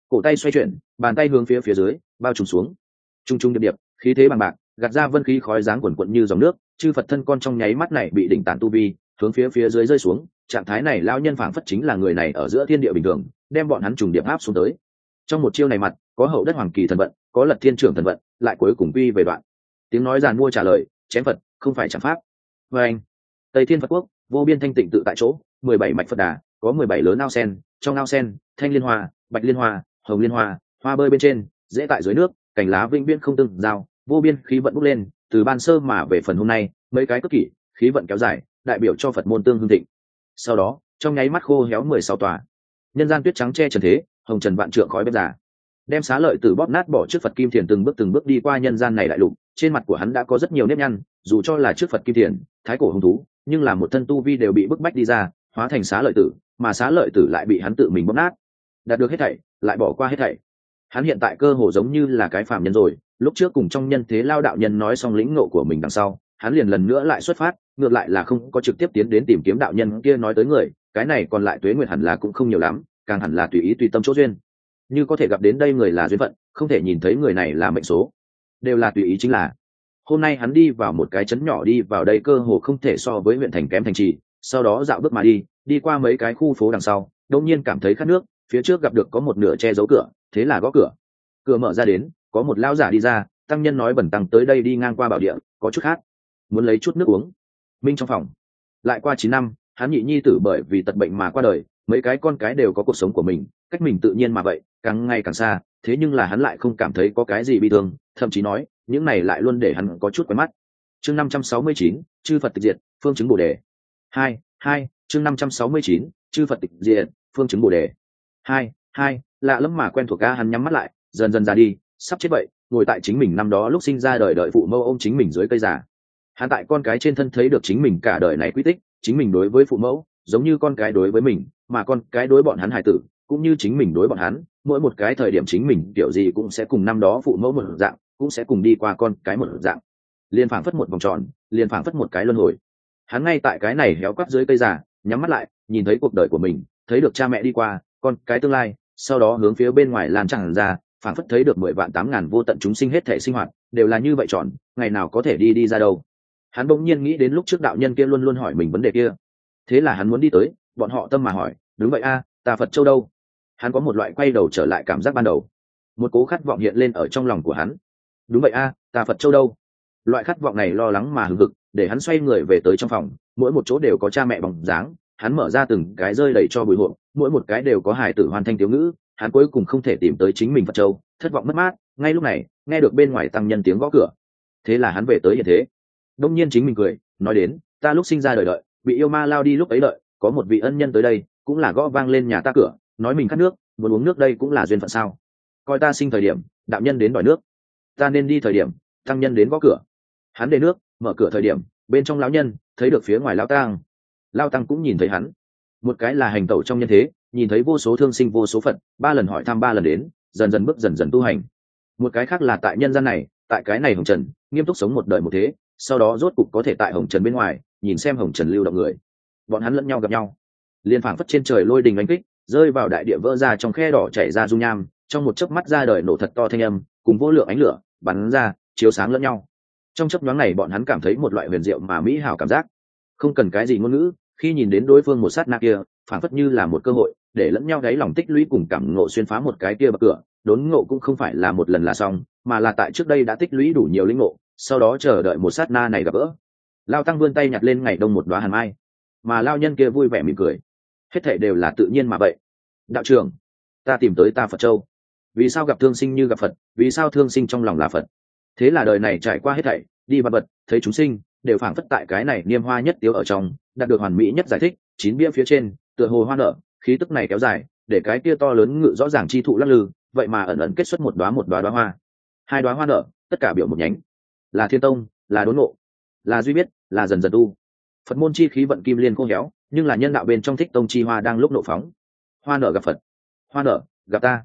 Speaker 1: Cổ tay xoay chuyển, bàn tay hướng phía phía dưới, bao trùm xuống. T r u n g t r u n g điệp điệp, khí thế bằng bạc, gạt ra vân khí khói dáng quần quận như dòng nước. Chư phật thân con trong nháy mắt này bị đỉnh tàn tu vi, hướng phía phía dưới rơi xuống. Trạng thái này lao nhân phảng phất chính là người này ở giữa thiên địa bình thường, đem bọn hắn trùng điệp áp xuống tới trong một chiêu này mặt, có hậu đất hoàng kỳ thần vận, có lật thiên trưởng thần vận, lại cuối cùng quy về đoạn. Tiếng nói giàn mua trả lời, chém phật, không phải chẳng pháp. Vê anh, tây thiên phật quốc, vô biên thanh tịnh tự tại chỗ, mười bảy mạch phật đà, có mười bảy lớn ao sen, trong ao sen, thanh liên hoa, bạch liên hoa, hồng liên hoa hoa bơi bên trên, dễ tại dưới nước, cành lá vĩnh viễn không tương giao, vô biên khí vận bốc lên, từ ban sơ mà về phần hôm nay, mấy cái cất kỷ, khí vận kéo dài, đại biểu cho phật môn tương hương thịnh. Sau đó, trong nháy mắt khô héo mười sáu tòa. Nhân gian tuyết trắng che trần thế hồng trần vạn trượng khói bếp giả đem xá lợi từ bóp nát bỏ trước phật kim thiền từng bước từng bước đi qua nhân gian này đại lục, trên mặt của hắn đã có rất nhiều nếp nhăn, dù cho là trước phật kim thiền, thái cổ hồng thú, nhưng là một thân tu vi đều bị bức bách đi ra, hóa thành xá lợi tử, mà xá lợi tử lại bị hắn tự mình bóp nát. Đạt được hết thảy, lại bỏ qua hết thảy. Hắn hiện tại cơ hồ giống như là cái phàm nhân rồi, lúc trước cùng trong nhân thế lao đạo nhân nói xong lĩnh ngộ của mình đằng sau, hắn liền lần nữa lại xuất phát, ngược lại là không có trực tiếp tiến đến tìm kiếm đạo nhân kia nói tới người, cái này còn lại tuế nguyệt hẳn là cũng không nhiều lắm càng hẳn là tùy ý tùy tâm chỗ duyên. Như có thể gặp đến đây người là duyên phận, không thể nhìn thấy người này là mệnh số. Đều là tùy ý chính là, hôm nay hắn đi vào một cái trấn nhỏ đi vào đây cơ hồ không thể so với huyện thành kém thành trì, sau đó dạo bước mà đi đi qua mấy cái khu phố đằng sau đông nhiên cảm thấy khát nước, phía trước gặp được có một nửa che giấu cửa, thế là gõ cửa. Cửa mở ra đến, có một lão giả đi ra, tăng nhân nói bẩn tăng tới đây đi ngang qua bảo địa, có chút khác, muốn lấy chút nước uống. Minh trong phòng, lại qua chín năm, hắn nhị nhi tử bởi vì tật bệnh mà qua đời mấy cái con cái đều có cuộc sống của mình, cách mình tự nhiên mà vậy, càng ngày càng xa, thế nhưng là hắn lại không cảm thấy có cái gì bị thương, thậm chí nói, những này lại luôn để hắn có chút quen mắt. Chương năm trăm sáu mươi chín, chư phật tịch diệt, phương chứng bồ đề. Hai hai, chương năm trăm sáu mươi chín, chư phật tịch diệt, phương chứng bồ đề. Hai hai, lạ lắm mà quen thuộc ca hắn nhắm mắt lại, dần dần ra đi, sắp chết vậy, ngồi tại chính mình năm đó lúc sinh ra đời đợi phụ mẫu ôm chính mình dưới cây già. Hắn tại con cái trên thân thấy được chính mình cả đời này quy tích, chính mình đối với phụ mẫu giống như con cái đối với mình, mà con cái đối bọn hắn hài tử, cũng như chính mình đối bọn hắn, mỗi một cái thời điểm chính mình kiểu gì cũng sẽ cùng năm đó phụ mẫu một dạng, cũng sẽ cùng đi qua con cái một dạng. Liền phảng phất một vòng tròn liền phảng phất một cái luân hồi. Hắn ngay tại cái này héo quắp dưới cây già, nhắm mắt lại, nhìn thấy cuộc đời của mình, thấy được cha mẹ đi qua, con cái tương lai, sau đó hướng phía bên ngoài lan tràn ra, phảng phất thấy được mười vạn tám ngàn vô tận chúng sinh hết thể sinh hoạt, đều là như vậy tròn, ngày nào có thể đi đi ra đâu. Hắn bỗng nhiên nghĩ đến lúc trước đạo nhân kia luôn luôn hỏi mình vấn đề kia thế là hắn muốn đi tới bọn họ tâm mà hỏi đúng vậy a à, ta phật châu đâu? Hắn có một loại quay đầu trở lại cảm giác ban đầu. Một cố khát vọng hiện lên ở trong lòng của hắn. Đúng vậy a à, ta phật châu đâu? Loại khát vọng này lo lắng mà hừng hực để hắn xoay người về tới trong phòng mỗi một chỗ đều có cha mẹ bằng dáng hắn mở ra từng cái rơi đầy cho bụi hộ mỗi một cái đều có hài tử hoàn thanh thiếu ngữ hắn cuối cùng không thể tìm tới chính mình phật châu thất vọng mất mát ngay lúc này nghe được bên ngoài tăng nhân tiếng gõ cửa. Thế là hắn về tới hiện thế. Đông nhiên chính mình cười nói đến ta lúc sinh ra đời đợi bị yêu ma lao đi lúc ấy đợi, có một vị ân nhân tới đây, cũng là gõ vang lên nhà ta cửa, nói mình khát nước, muốn uống nước đây cũng là duyên phận sao. Coi ta sinh thời điểm, đạo nhân đến đòi nước. Ta nên đi thời điểm tăng nhân đến gõ cửa. Hắn để nước, mở cửa thời điểm, bên trong lão nhân, thấy được phía ngoài lão tăng lao tăng cũng nhìn thấy hắn. Một cái là hành tẩu trong nhân thế, nhìn thấy vô số thương sinh vô số phận, ba lần hỏi thăm ba lần đến, dần dần bước dần dần tu hành. Một cái khác là tại nhân gian này, tại cái này hồng trần, nghiêm túc sống một đời một thế, sau đó rốt cục có thể tại hồng trần bên ngoài nhìn xem hồng trần lưu động người. Bọn hắn lẫn nhau gặp nhau. Liền phảng phất trên trời lôi đình đánh kích, rơi vào đại địa vỡ ra trong khe đỏ chảy ra dung nham, trong một chớp mắt ra đời nổ thật to thanh âm, cùng vô lượng ánh lửa bắn ra, chiếu sáng lẫn nhau. Trong chớp nhoáng này bọn hắn cảm thấy một loại huyền diệu mà mỹ hảo cảm giác. Không cần cái gì ngôn ngữ, khi nhìn đến đối phương một sát na kia, phảng phất như là một cơ hội, để lẫn nhau đáy lòng tích lũy cùng cảm ngộ xuyên phá một cái kia bậc cửa, đốn ngộ cũng không phải là một lần là xong, mà là tại trước đây đã tích lũy đủ nhiều lĩnh ngộ, sau đó chờ đợi một sát na này gặp gỡ lao tăng vươn tay nhặt lên ngày đông một đoá hàn mai. Mà lao nhân kia vui vẻ mỉm cười. Hết thể đều là tự nhiên mà vậy. Đạo trưởng, ta tìm tới ta phật châu. Vì sao gặp thương sinh như gặp phật? Vì sao thương sinh trong lòng là phật? Thế là đời này trải qua hết thảy, đi bật bật thấy chúng sinh, đều phảng phất tại cái này niêm hoa nhất tiếu ở trong, đạt được hoàn mỹ nhất giải thích, chín bia phía trên, tựa hồ hoa nở, khí tức này kéo dài, để cái kia to lớn ngự rõ ràng chi thụ lắc lư, vậy mà ẩn ẩn kết xuất một đoá một đoá đoá hoa. Hai đoá hoa nở, tất cả biểu một nhánh. Là thiên tông, là đốn ngộ là duy biết, là dần dần tu. Phật môn chi khí vận kim liên khô héo nhưng là nhân đạo bên trong thích tông chi hoa đang lúc nộ phóng. Hoa nở gặp phật, hoa nở gặp ta.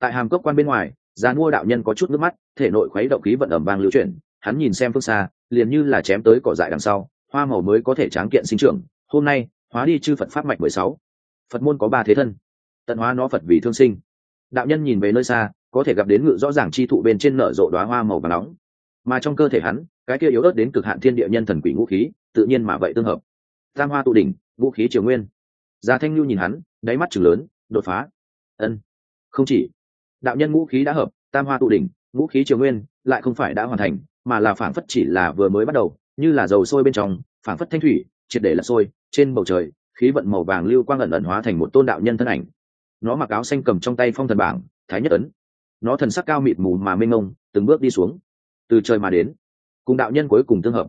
Speaker 1: Tại hàm cốc quan bên ngoài già mua đạo nhân có chút nước mắt, thể nội khuấy động khí vận ẩm vang lưu chuyển, hắn nhìn xem phương xa, liền như là chém tới cỏ dại đằng sau, hoa màu mới có thể tráng kiện sinh trưởng. Hôm nay, hóa đi chư phật pháp mạch mười sáu. Phật môn có ba thế thân. Tận hóa nó phật vì thương sinh. Đạo nhân nhìn về nơi xa, có thể gặp đến ngự rõ ràng chi thụ bên trên nở rộ đoá hoa màu và nóng mà trong cơ thể hắn, cái kia yếu ớt đến cực hạn thiên địa nhân thần quỷ ngũ khí, tự nhiên mà vậy tương hợp. Tam hoa tụ đỉnh vũ khí triều nguyên. Gia thanh lưu nhìn hắn, đáy mắt chừng lớn, đột phá. Ân, không chỉ. Đạo nhân ngũ khí đã hợp, tam hoa tụ đỉnh, ngũ khí triều nguyên, lại không phải đã hoàn thành, mà là phảng phất chỉ là vừa mới bắt đầu, như là dầu sôi bên trong, phảng phất thanh thủy, triệt để là sôi, trên bầu trời, khí vận màu vàng lưu quang ẩn ẩn hóa thành một tôn đạo nhân thân ảnh. Nó mặc áo xanh cầm trong tay phong thần bảng, thái nhất ấn. Nó thần sắc cao mịt mù mà mênh mông, từng bước đi xuống từ trời mà đến. Cùng đạo nhân cuối cùng tương hợp.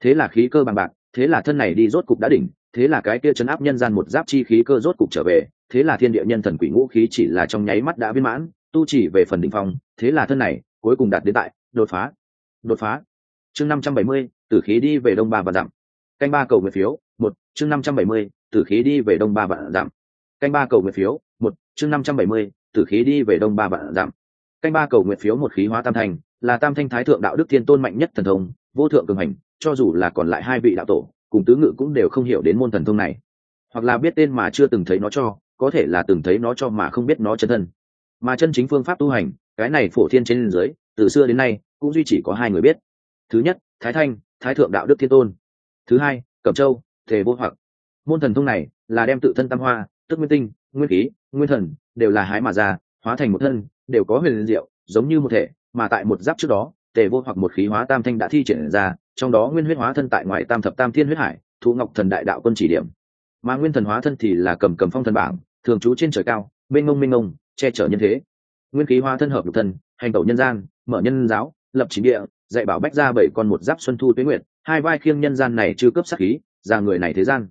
Speaker 1: Thế là khí cơ bằng bạc, thế là thân này đi rốt cục đã đỉnh, thế là cái kia chấn áp nhân gian một giáp chi khí cơ rốt cục trở về, thế là thiên địa nhân thần quỷ ngũ khí chỉ là trong nháy mắt đã viên mãn, tu chỉ về phần đỉnh phong, thế là thân này cuối cùng đạt đến tại đột phá. Đột phá. Chương năm trăm bảy mươi, tử khí đi về đông ba và dặm. Canh ba cầu nguyện phiếu, một, chương năm trăm bảy mươi, tử khí đi về đông ba và dặm. Canh ba cầu nguyện phiếu, một, chương năm trăm bảy mươi, tử khí đi về đông ba và dặm. Canh ba cầu nguyện phiếu một khí hóa tam thành là tam thanh thái thượng đạo đức thiên tôn mạnh nhất thần thông, vô thượng cường hành, cho dù là còn lại hai vị đạo tổ, cùng tứ ngự cũng đều không hiểu đến môn thần thông này. Hoặc là biết tên mà chưa từng thấy nó cho, có thể là từng thấy nó cho mà không biết nó chân thân. Mà chân chính phương pháp tu hành, cái này phổ thiên trên dưới, từ xưa đến nay, cũng duy chỉ có hai người biết. Thứ nhất, thái thanh, thái thượng đạo đức thiên tôn. Thứ hai, cẩm châu, thề vô hoặc. Môn thần thông này, là đem tự thân tam hoa, tức nguyên tinh, nguyên khí, nguyên thần, đều là hái mà ra, hóa thành một thân, đều có huyền diệu, giống như một thể mà tại một giáp trước đó tề vô hoặc một khí hóa tam thanh đã thi triển ra trong đó nguyên huyết hóa thân tại ngoài tam thập tam thiên huyết hải thu ngọc thần đại đạo quân chỉ điểm. Mà nguyên thần hóa thân thì là cầm cầm phong thần bảng thường trú trên trời cao bên ngông minh ngông che chở nhân thế. Nguyên khí hóa thân hợp lục thần, hành tẩu nhân gian mở nhân giáo lập chính địa dạy bảo bách ra bảy con một giáp xuân thu tuế nguyệt hai vai khiêng nhân gian này chưa cấp sát khí ra người này thế gian.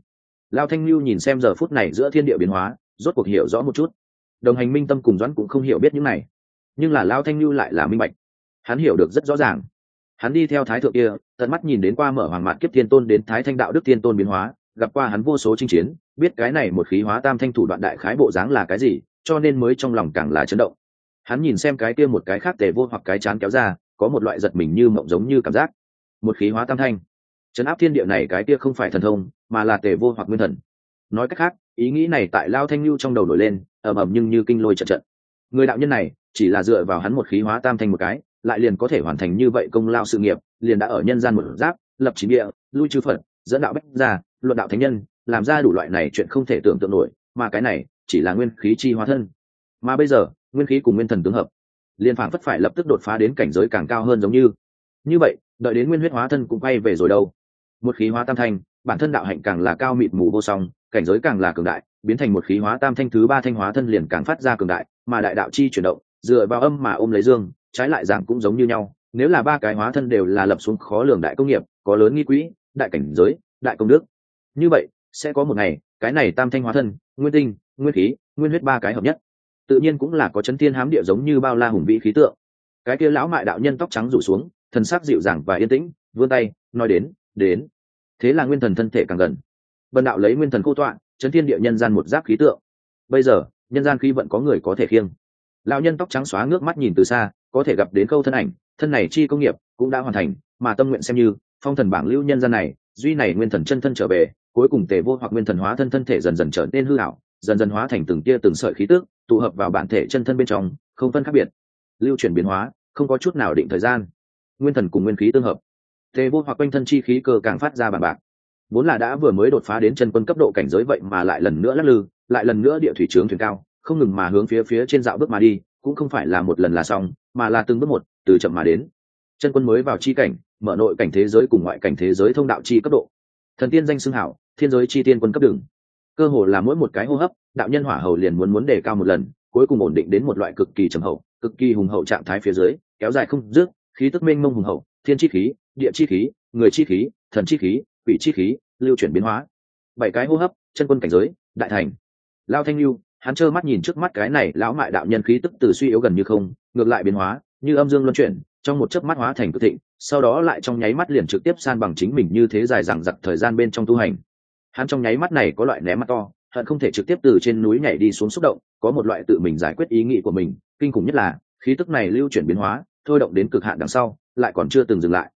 Speaker 1: Lao thanh lưu nhìn xem giờ phút này giữa thiên địa biến hóa rốt cuộc hiểu rõ một chút. Đồng hành minh tâm cùng doãn cũng không hiểu biết những này nhưng là lao thanh lưu lại là minh bạch. Hắn hiểu được rất rõ ràng. Hắn đi theo thái thượng kia, tận mắt nhìn đến qua mở hoàng mạn kiếp thiên tôn đến thái thanh đạo đức thiên tôn biến hóa, gặp qua hắn vô số chinh chiến, biết cái này một khí hóa tam thanh thủ đoạn đại khái bộ dáng là cái gì, cho nên mới trong lòng càng là chấn động. Hắn nhìn xem cái kia một cái khác tề vô hoặc cái chán kéo ra, có một loại giật mình như mộng giống như cảm giác. Một khí hóa tam thanh. Chấn áp thiên địa này cái kia không phải thần thông, mà là tề vô hoặc nguyên thần. Nói cách khác, ý nghĩ này tại lao thanh lưu trong đầu nổi lên, ầm ầm nhưng như kinh lôi trận trận người đạo nhân này chỉ là dựa vào hắn một khí hóa tam thanh một cái, lại liền có thể hoàn thành như vậy công lao sự nghiệp, liền đã ở nhân gian một giáp, lập chính địa, lui chư phật, dẫn đạo bách ra luận đạo thánh nhân, làm ra đủ loại này chuyện không thể tưởng tượng nổi, mà cái này chỉ là nguyên khí chi hóa thân. Mà bây giờ, nguyên khí cùng nguyên thần tương hợp, liền phảng phất phải lập tức đột phá đến cảnh giới càng cao hơn giống như. Như vậy, đợi đến nguyên huyết hóa thân cũng quay về rồi đâu. Một khí hóa tam thanh, bản thân đạo hạnh càng là cao mịt mù vô song, cảnh giới càng là cường đại, biến thành một khí hóa tam thanh thứ ba thanh hóa thân liền càng phát ra cường đại, mà đại đạo chi chuyển động dựa vào âm mà ôm lấy dương, trái lại giảng cũng giống như nhau, nếu là ba cái hóa thân đều là lập xuống khó lường đại công nghiệp, có lớn nghi quỹ, đại cảnh giới, đại công đức. Như vậy, sẽ có một ngày, cái này tam thanh hóa thân, nguyên tinh, nguyên khí, nguyên huyết ba cái hợp nhất. Tự nhiên cũng là có chấn thiên hám địa giống như bao la hùng vĩ khí tượng. Cái kia lão mại đạo nhân tóc trắng rủ xuống, thần sắc dịu dàng và yên tĩnh, vươn tay, nói đến đến. Thế là nguyên thần thân thể càng gần. Vân đạo lấy nguyên thần cô tọa, chấn thiên địa nhân gian một giáp khí tượng. Bây giờ, nhân gian khi vẫn có người có thể khiêng lão nhân tóc trắng xóa ngước mắt nhìn từ xa, có thể gặp đến câu thân ảnh, thân này chi công nghiệp cũng đã hoàn thành, mà tâm nguyện xem như, phong thần bảng lưu nhân gian này, duy này nguyên thần chân thân trở về, cuối cùng tề vô hoặc nguyên thần hóa thân thân thể dần dần trở nên hư hảo dần dần hóa thành từng tia từng sợi khí tước tụ hợp vào bản thể chân thân bên trong, không phân khác biệt. Lưu chuyển biến hóa, không có chút nào định thời gian. Nguyên thần cùng nguyên khí tương hợp. Tề vô hoặc quanh thân chi khí cơ càng phát ra bằng bạc. Vốn là đã vừa mới đột phá đến chân quân cấp độ cảnh giới vậy mà lại lần nữa lắc lư, lại lần nữa địa thủy trướng thuyền cao không ngừng mà hướng phía phía trên dạo bước mà đi, cũng không phải là một lần là xong, mà là từng bước một, từ chậm mà đến. Chân quân mới vào chi cảnh, mở nội cảnh thế giới cùng ngoại cảnh thế giới thông đạo chi cấp độ. Thần tiên danh xưng hảo, thiên giới chi tiên quân cấp đường. Cơ hồ là mỗi một cái hô hấp, đạo nhân hỏa hầu liền muốn muốn đề cao một lần, cuối cùng ổn định đến một loại cực kỳ trầm hậu, cực kỳ hùng hậu trạng thái phía dưới, kéo dài không dứt, khí tức mênh mông hùng hậu, thiên chi khí, địa chi khí, người chi khí, thần chi khí, quỷ chi khí, lưu chuyển biến hóa. Bảy cái hô hấp, chân quân cảnh giới, đại thành. Lao thanh lưu hắn trơ mắt nhìn trước mắt cái này lão mại đạo nhân khí tức từ suy yếu gần như không, ngược lại biến hóa, như âm dương luân chuyển, trong một chớp mắt hóa thành cực thịnh, sau đó lại trong nháy mắt liền trực tiếp san bằng chính mình như thế dài dằng dặc thời gian bên trong tu hành. Hắn trong nháy mắt này có loại ném mắt to, hận không thể trực tiếp từ trên núi nhảy đi xuống xúc động, có một loại tự mình giải quyết ý nghĩ của mình, kinh khủng nhất là, khí tức này lưu chuyển biến hóa, thôi động đến cực hạn đằng sau, lại còn chưa từng dừng lại.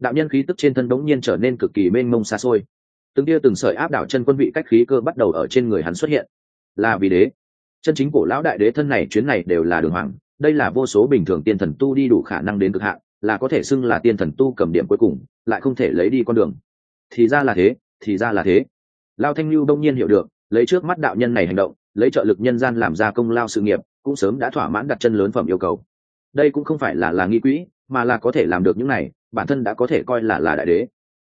Speaker 1: Đạo nhân khí tức trên thân đống nhiên trở nên cực kỳ mênh mông xa xôi. Từng tia từng sợi áp đảo chân quân vị cách khí cơ bắt đầu ở trên người hắn xuất hiện là vì đế. Chân chính cổ lão đại đế thân này, chuyến này đều là đường hoàng. Đây là vô số bình thường tiên thần tu đi đủ khả năng đến cực hạn, là có thể xưng là tiên thần tu cầm điểm cuối cùng, lại không thể lấy đi con đường. Thì ra là thế, thì ra là thế. Lao thanh lưu đông nhiên hiểu được, lấy trước mắt đạo nhân này hành động, lấy trợ lực nhân gian làm ra công lao sự nghiệp, cũng sớm đã thỏa mãn đặt chân lớn phẩm yêu cầu. Đây cũng không phải là là nghi quỹ, mà là có thể làm được những này, bản thân đã có thể coi là là đại đế.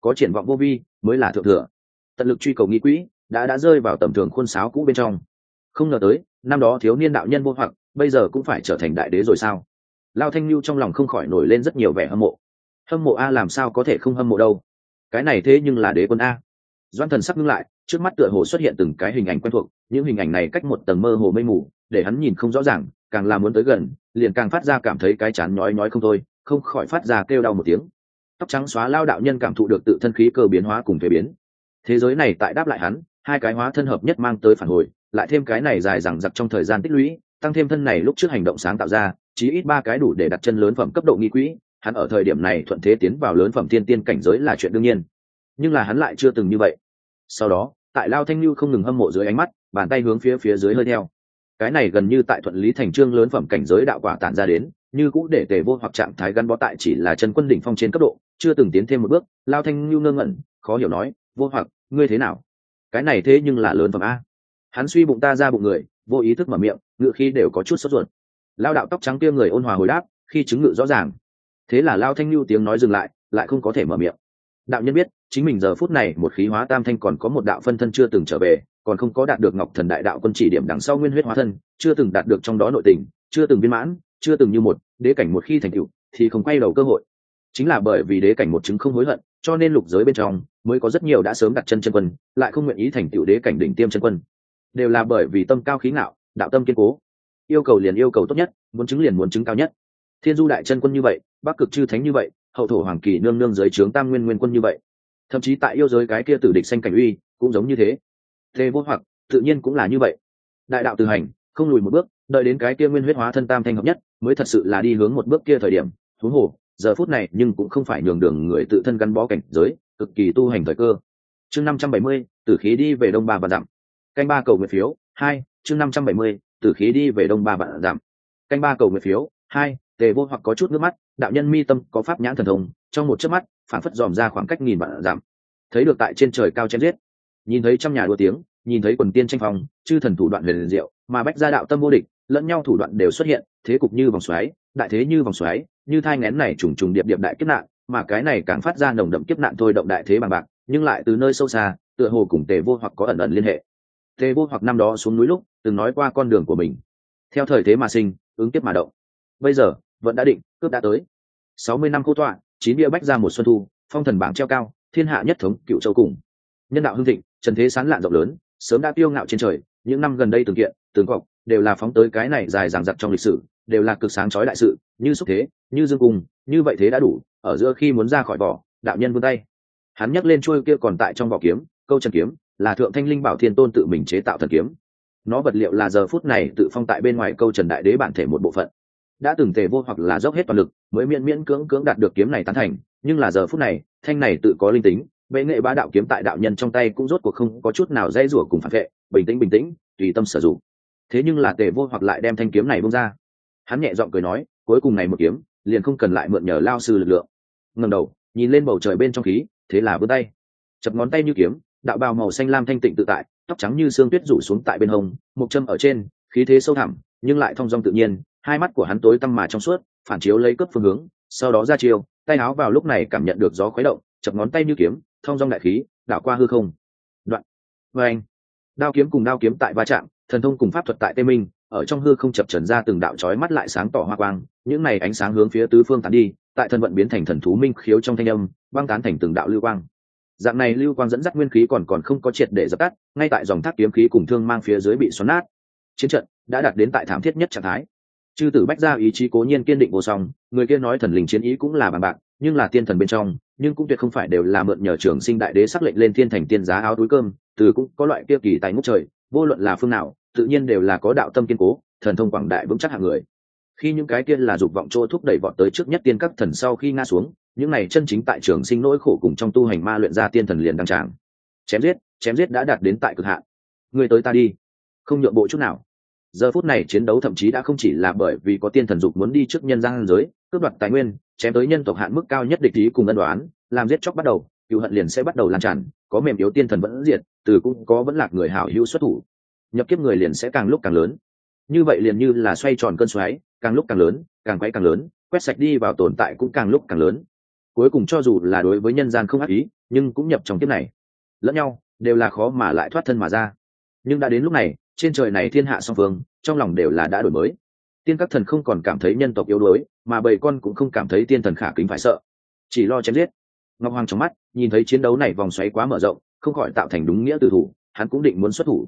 Speaker 1: Có triển vọng vô vi, mới là thượng thừa. Tận lực truy cầu nghi quỹ đã đã rơi vào tầm thường khuôn sáo cũ bên trong. Không ngờ tới, năm đó thiếu niên đạo nhân vô hoặc, bây giờ cũng phải trở thành đại đế rồi sao? Lao thanh lưu trong lòng không khỏi nổi lên rất nhiều vẻ hâm mộ. Hâm mộ a làm sao có thể không hâm mộ đâu? Cái này thế nhưng là đế quân a. Doan thần sắp ngưng lại, trước mắt tựa hồ xuất hiện từng cái hình ảnh quen thuộc, những hình ảnh này cách một tầng mơ hồ mây mù, để hắn nhìn không rõ ràng, càng làm muốn tới gần, liền càng phát ra cảm thấy cái chán nhói nhói không thôi, không khỏi phát ra kêu đau một tiếng. Tóc trắng xóa lao đạo nhân cảm thụ được tự thân khí cơ biến hóa cùng thuế biến. Thế giới này tại đáp lại hắn hai cái hóa thân hợp nhất mang tới phản hồi, lại thêm cái này dài dằng dặc trong thời gian tích lũy, tăng thêm thân này lúc trước hành động sáng tạo ra, chí ít ba cái đủ để đặt chân lớn phẩm cấp độ nghi quỹ, hắn ở thời điểm này thuận thế tiến vào lớn phẩm tiên tiên cảnh giới là chuyện đương nhiên. Nhưng là hắn lại chưa từng như vậy. Sau đó, tại lao thanh lưu không ngừng hâm mộ dưới ánh mắt, bàn tay hướng phía phía dưới hơi theo. Cái này gần như tại thuận lý thành trương lớn phẩm cảnh giới đạo quả tản ra đến, như cũ để tề vô hoặc trạng thái gắn bó tại chỉ là chân quân đỉnh phong trên cấp độ, chưa từng tiến thêm một bước, lao thanh lưu ngơ ngẩn, khó hiểu nói, vô hoặc, ngươi thế nào? Cái này thế nhưng là lớn phẩm a. Hắn suy bụng ta ra bụng người, vô ý thức mở miệng ngự khi đều có chút sốt ruột. Lao đạo tóc trắng kia người ôn hòa hồi đáp, khi chứng ngự rõ ràng. Thế là lao thanh lưu tiếng nói dừng lại lại không có thể mở miệng. Đạo nhân biết, chính mình giờ phút này một khí hóa tam thanh còn có một đạo phân thân chưa từng trở về, còn không có đạt được ngọc thần đại đạo quân chỉ điểm đằng sau nguyên huyết hóa thân, chưa từng đạt được trong đó nội tình, chưa từng viên mãn, chưa từng như một, đế cảnh một khi thành tựu, thì không quay đầu cơ hội. Chính là bởi vì đế cảnh một chứng không hối hận cho nên lục giới bên trong mới có rất nhiều đã sớm đặt chân chân quân, lại không nguyện ý thành tựu đế cảnh đỉnh tiêm chân quân. Đều là bởi vì tâm cao khí ngạo, đạo tâm kiên cố. Yêu cầu liền yêu cầu tốt nhất, muốn chứng liền muốn chứng cao nhất. Thiên du đại chân quân như vậy, bắc cực chư thánh như vậy, hậu thổ hoàng kỳ nương nương giới trướng tam nguyên nguyên quân như vậy. Thậm chí tại yêu giới cái kia tử địch xanh cảnh uy, cũng giống như thế. Thế vô hoặc, tự nhiên cũng là như vậy. Đại đạo từ hành, không lùi một bước, đợi đến cái kia nguyên huyết hóa thân tam thanh hợp nhất, mới thật sự là đi hướng một bước kia thời điểm thú hồ giờ phút này nhưng cũng không phải nhường đường người tự thân gắn bó cảnh giới, cực kỳ tu hành thời cơ. Chương năm trăm bảy mươi, tử khí đi về đông ba và dặm. Canh ba cầu nguyện phiếu, hai, chương năm trăm bảy mươi, tử khí đi về đông ba vạn giảm canh ba cầu nguyện phiếu, hai, tề vô hoặc có chút nước mắt, đạo nhân mi tâm có pháp nhãn thần thông, trong một chớp mắt, phản phất dòm ra khoảng cách nghìn vạn giảm thấy được tại trên trời cao chém giết, nhìn thấy trăm nhà đua tiếng, nhìn thấy quần tiên tranh phòng chư thần thủ đoạn huyền diệu, mà bách gia đạo tâm vô địch, lẫn nhau thủ đoạn đều xuất hiện, thế cục như vòng xoáy, đại thế như vòng xoáy như thai ngén này trùng trùng điệp điệp đại kiếp nạn, mà cái này càng phát ra nồng đậm kiếp nạn thôi động đại thế bằng bạc, nhưng lại từ nơi sâu xa, tựa hồ cùng tề vô hoặc có ẩn ẩn liên hệ. Tề vô hoặc năm đó xuống núi lúc, từng nói qua con đường của mình. Theo thời thế mà sinh, ứng tiếp mà động. Bây giờ, vẫn đã định, cướp đã tới. Sáu mươi năm cô tọa, chín bia bách ra một xuân thu, phong thần bảng treo cao, thiên hạ nhất thống, cựu châu cùng. Nhân đạo hưng thịnh, trần thế sán lạn rộng lớn, sớm đã tiêu ngạo trên trời, những năm gần đây từng kiện, từng cọc, đều là phóng tới cái này dài dằng dặc trong lịch sử đều là cực sáng chói đại sự, như xúc thế, như dương cung, như vậy thế đã đủ, ở giữa khi muốn ra khỏi vỏ, đạo nhân vươn tay. Hắn nhắc lên chuôi kia còn tại trong vỏ kiếm, câu trần kiếm, là thượng thanh linh bảo thiên tôn tự mình chế tạo thần kiếm. Nó vật liệu là giờ phút này tự phong tại bên ngoài câu trần đại đế bản thể một bộ phận. Đã từng tề vô hoặc là dốc hết toàn lực, mới miễn miễn cưỡng cưỡng đạt được kiếm này tán thành, nhưng là giờ phút này, thanh này tự có linh tính, bệ nghệ bá đạo kiếm tại đạo nhân trong tay cũng rốt cuộc không có chút nào dây rủa cùng phản vệ, bình tĩnh bình tĩnh, tùy tâm sử dụng. Thế nhưng là tề vô hoặc lại đem thanh kiếm này bông ra hắn nhẹ giọng cười nói, cuối cùng này một kiếm, liền không cần lại mượn nhờ lao sư lực lượng. Ngầm đầu, nhìn lên bầu trời bên trong khí, thế là vươn tay. Chập ngón tay như kiếm, đạo bào màu xanh lam thanh tịnh tự tại, tóc trắng như xương tuyết rủ xuống tại bên hông, một châm ở trên, khí thế sâu thẳm, nhưng lại thong dong tự nhiên, hai mắt của hắn tối tăm mà trong suốt, phản chiếu lấy cướp phương hướng, sau đó ra chiều tay áo vào lúc này cảm nhận được gió khuấy động, chập ngón tay như kiếm, thong dong đại khí, đảo qua hư không. Đoạn. Vê anh. Đao kiếm cùng đao kiếm tại va chạm, thần thông cùng pháp thuật tại tây minh ở trong hư không chập trần ra từng đạo chói mắt lại sáng tỏ hoa quang, những này ánh sáng hướng phía tứ phương tán đi, tại thân vận biến thành thần thú minh khiếu trong thanh âm, băng tán thành từng đạo lưu quang. Dạng này lưu quang dẫn dắt nguyên khí còn còn không có triệt để dập tắt, ngay tại dòng thác kiếm khí cùng thương mang phía dưới bị xoắn nát. Chiến trận đã đạt đến tại thảm thiết nhất trạng thái. Chư tử bách ra ý chí cố nhiên kiên định vô song, người kia nói thần linh chiến ý cũng là bằng bạc, nhưng là tiên thần bên trong, nhưng cũng tuyệt không phải đều là mượn nhờ trường sinh đại đế sắc lệnh lên thiên thành tiên giá áo túi cơm, từ cũng có loại kia kỳ tài ngũ trời, vô luận là phương nào tự nhiên đều là có đạo tâm kiên cố, thần thông quảng đại vững chắc hạng người. Khi những cái tiên là dục vọng chỗ thúc đẩy vọt tới trước nhất tiên các thần sau khi ngã xuống, những này chân chính tại trường sinh nỗi khổ cùng trong tu hành ma luyện ra tiên thần liền đăng tràng. Chém giết chém giết đã đạt đến tại cực hạn. Người tới ta đi. Không nhượng bộ chút nào. Giờ phút này chiến đấu thậm chí đã không chỉ là bởi vì có tiên thần dục muốn đi trước nhân gian giới, cướp đoạt tài nguyên, chém tới nhân tộc hạn mức cao nhất địch ý cùng ân đoán, làm giết chóc bắt đầu, cựu hận liền sẽ bắt đầu lan tràn, có mềm yếu tiên thần vẫn diệt, từ cũng có vẫn lạc người hảo hữu xuất thủ nhập kiếp người liền sẽ càng lúc càng lớn. Như vậy liền như là xoay tròn cơn xoáy, càng lúc càng lớn, càng quay càng lớn, quét sạch đi vào tồn tại cũng càng lúc càng lớn. Cuối cùng cho dù là đối với nhân gian không ác ý, nhưng cũng nhập trong kiếp này. Lẫn nhau, đều là khó mà lại thoát thân mà ra. Nhưng đã đến lúc này, trên trời này thiên hạ song phương, trong lòng đều là đã đổi mới. Tiên các thần không còn cảm thấy nhân tộc yếu đuối, mà bầy con cũng không cảm thấy tiên thần khả kính phải sợ. Chỉ lo chém giết. Ngọc hoàng trong mắt, nhìn thấy chiến đấu này vòng xoáy quá mở rộng, không khỏi tạo thành đúng nghĩa từ thủ, hắn cũng định muốn xuất thủ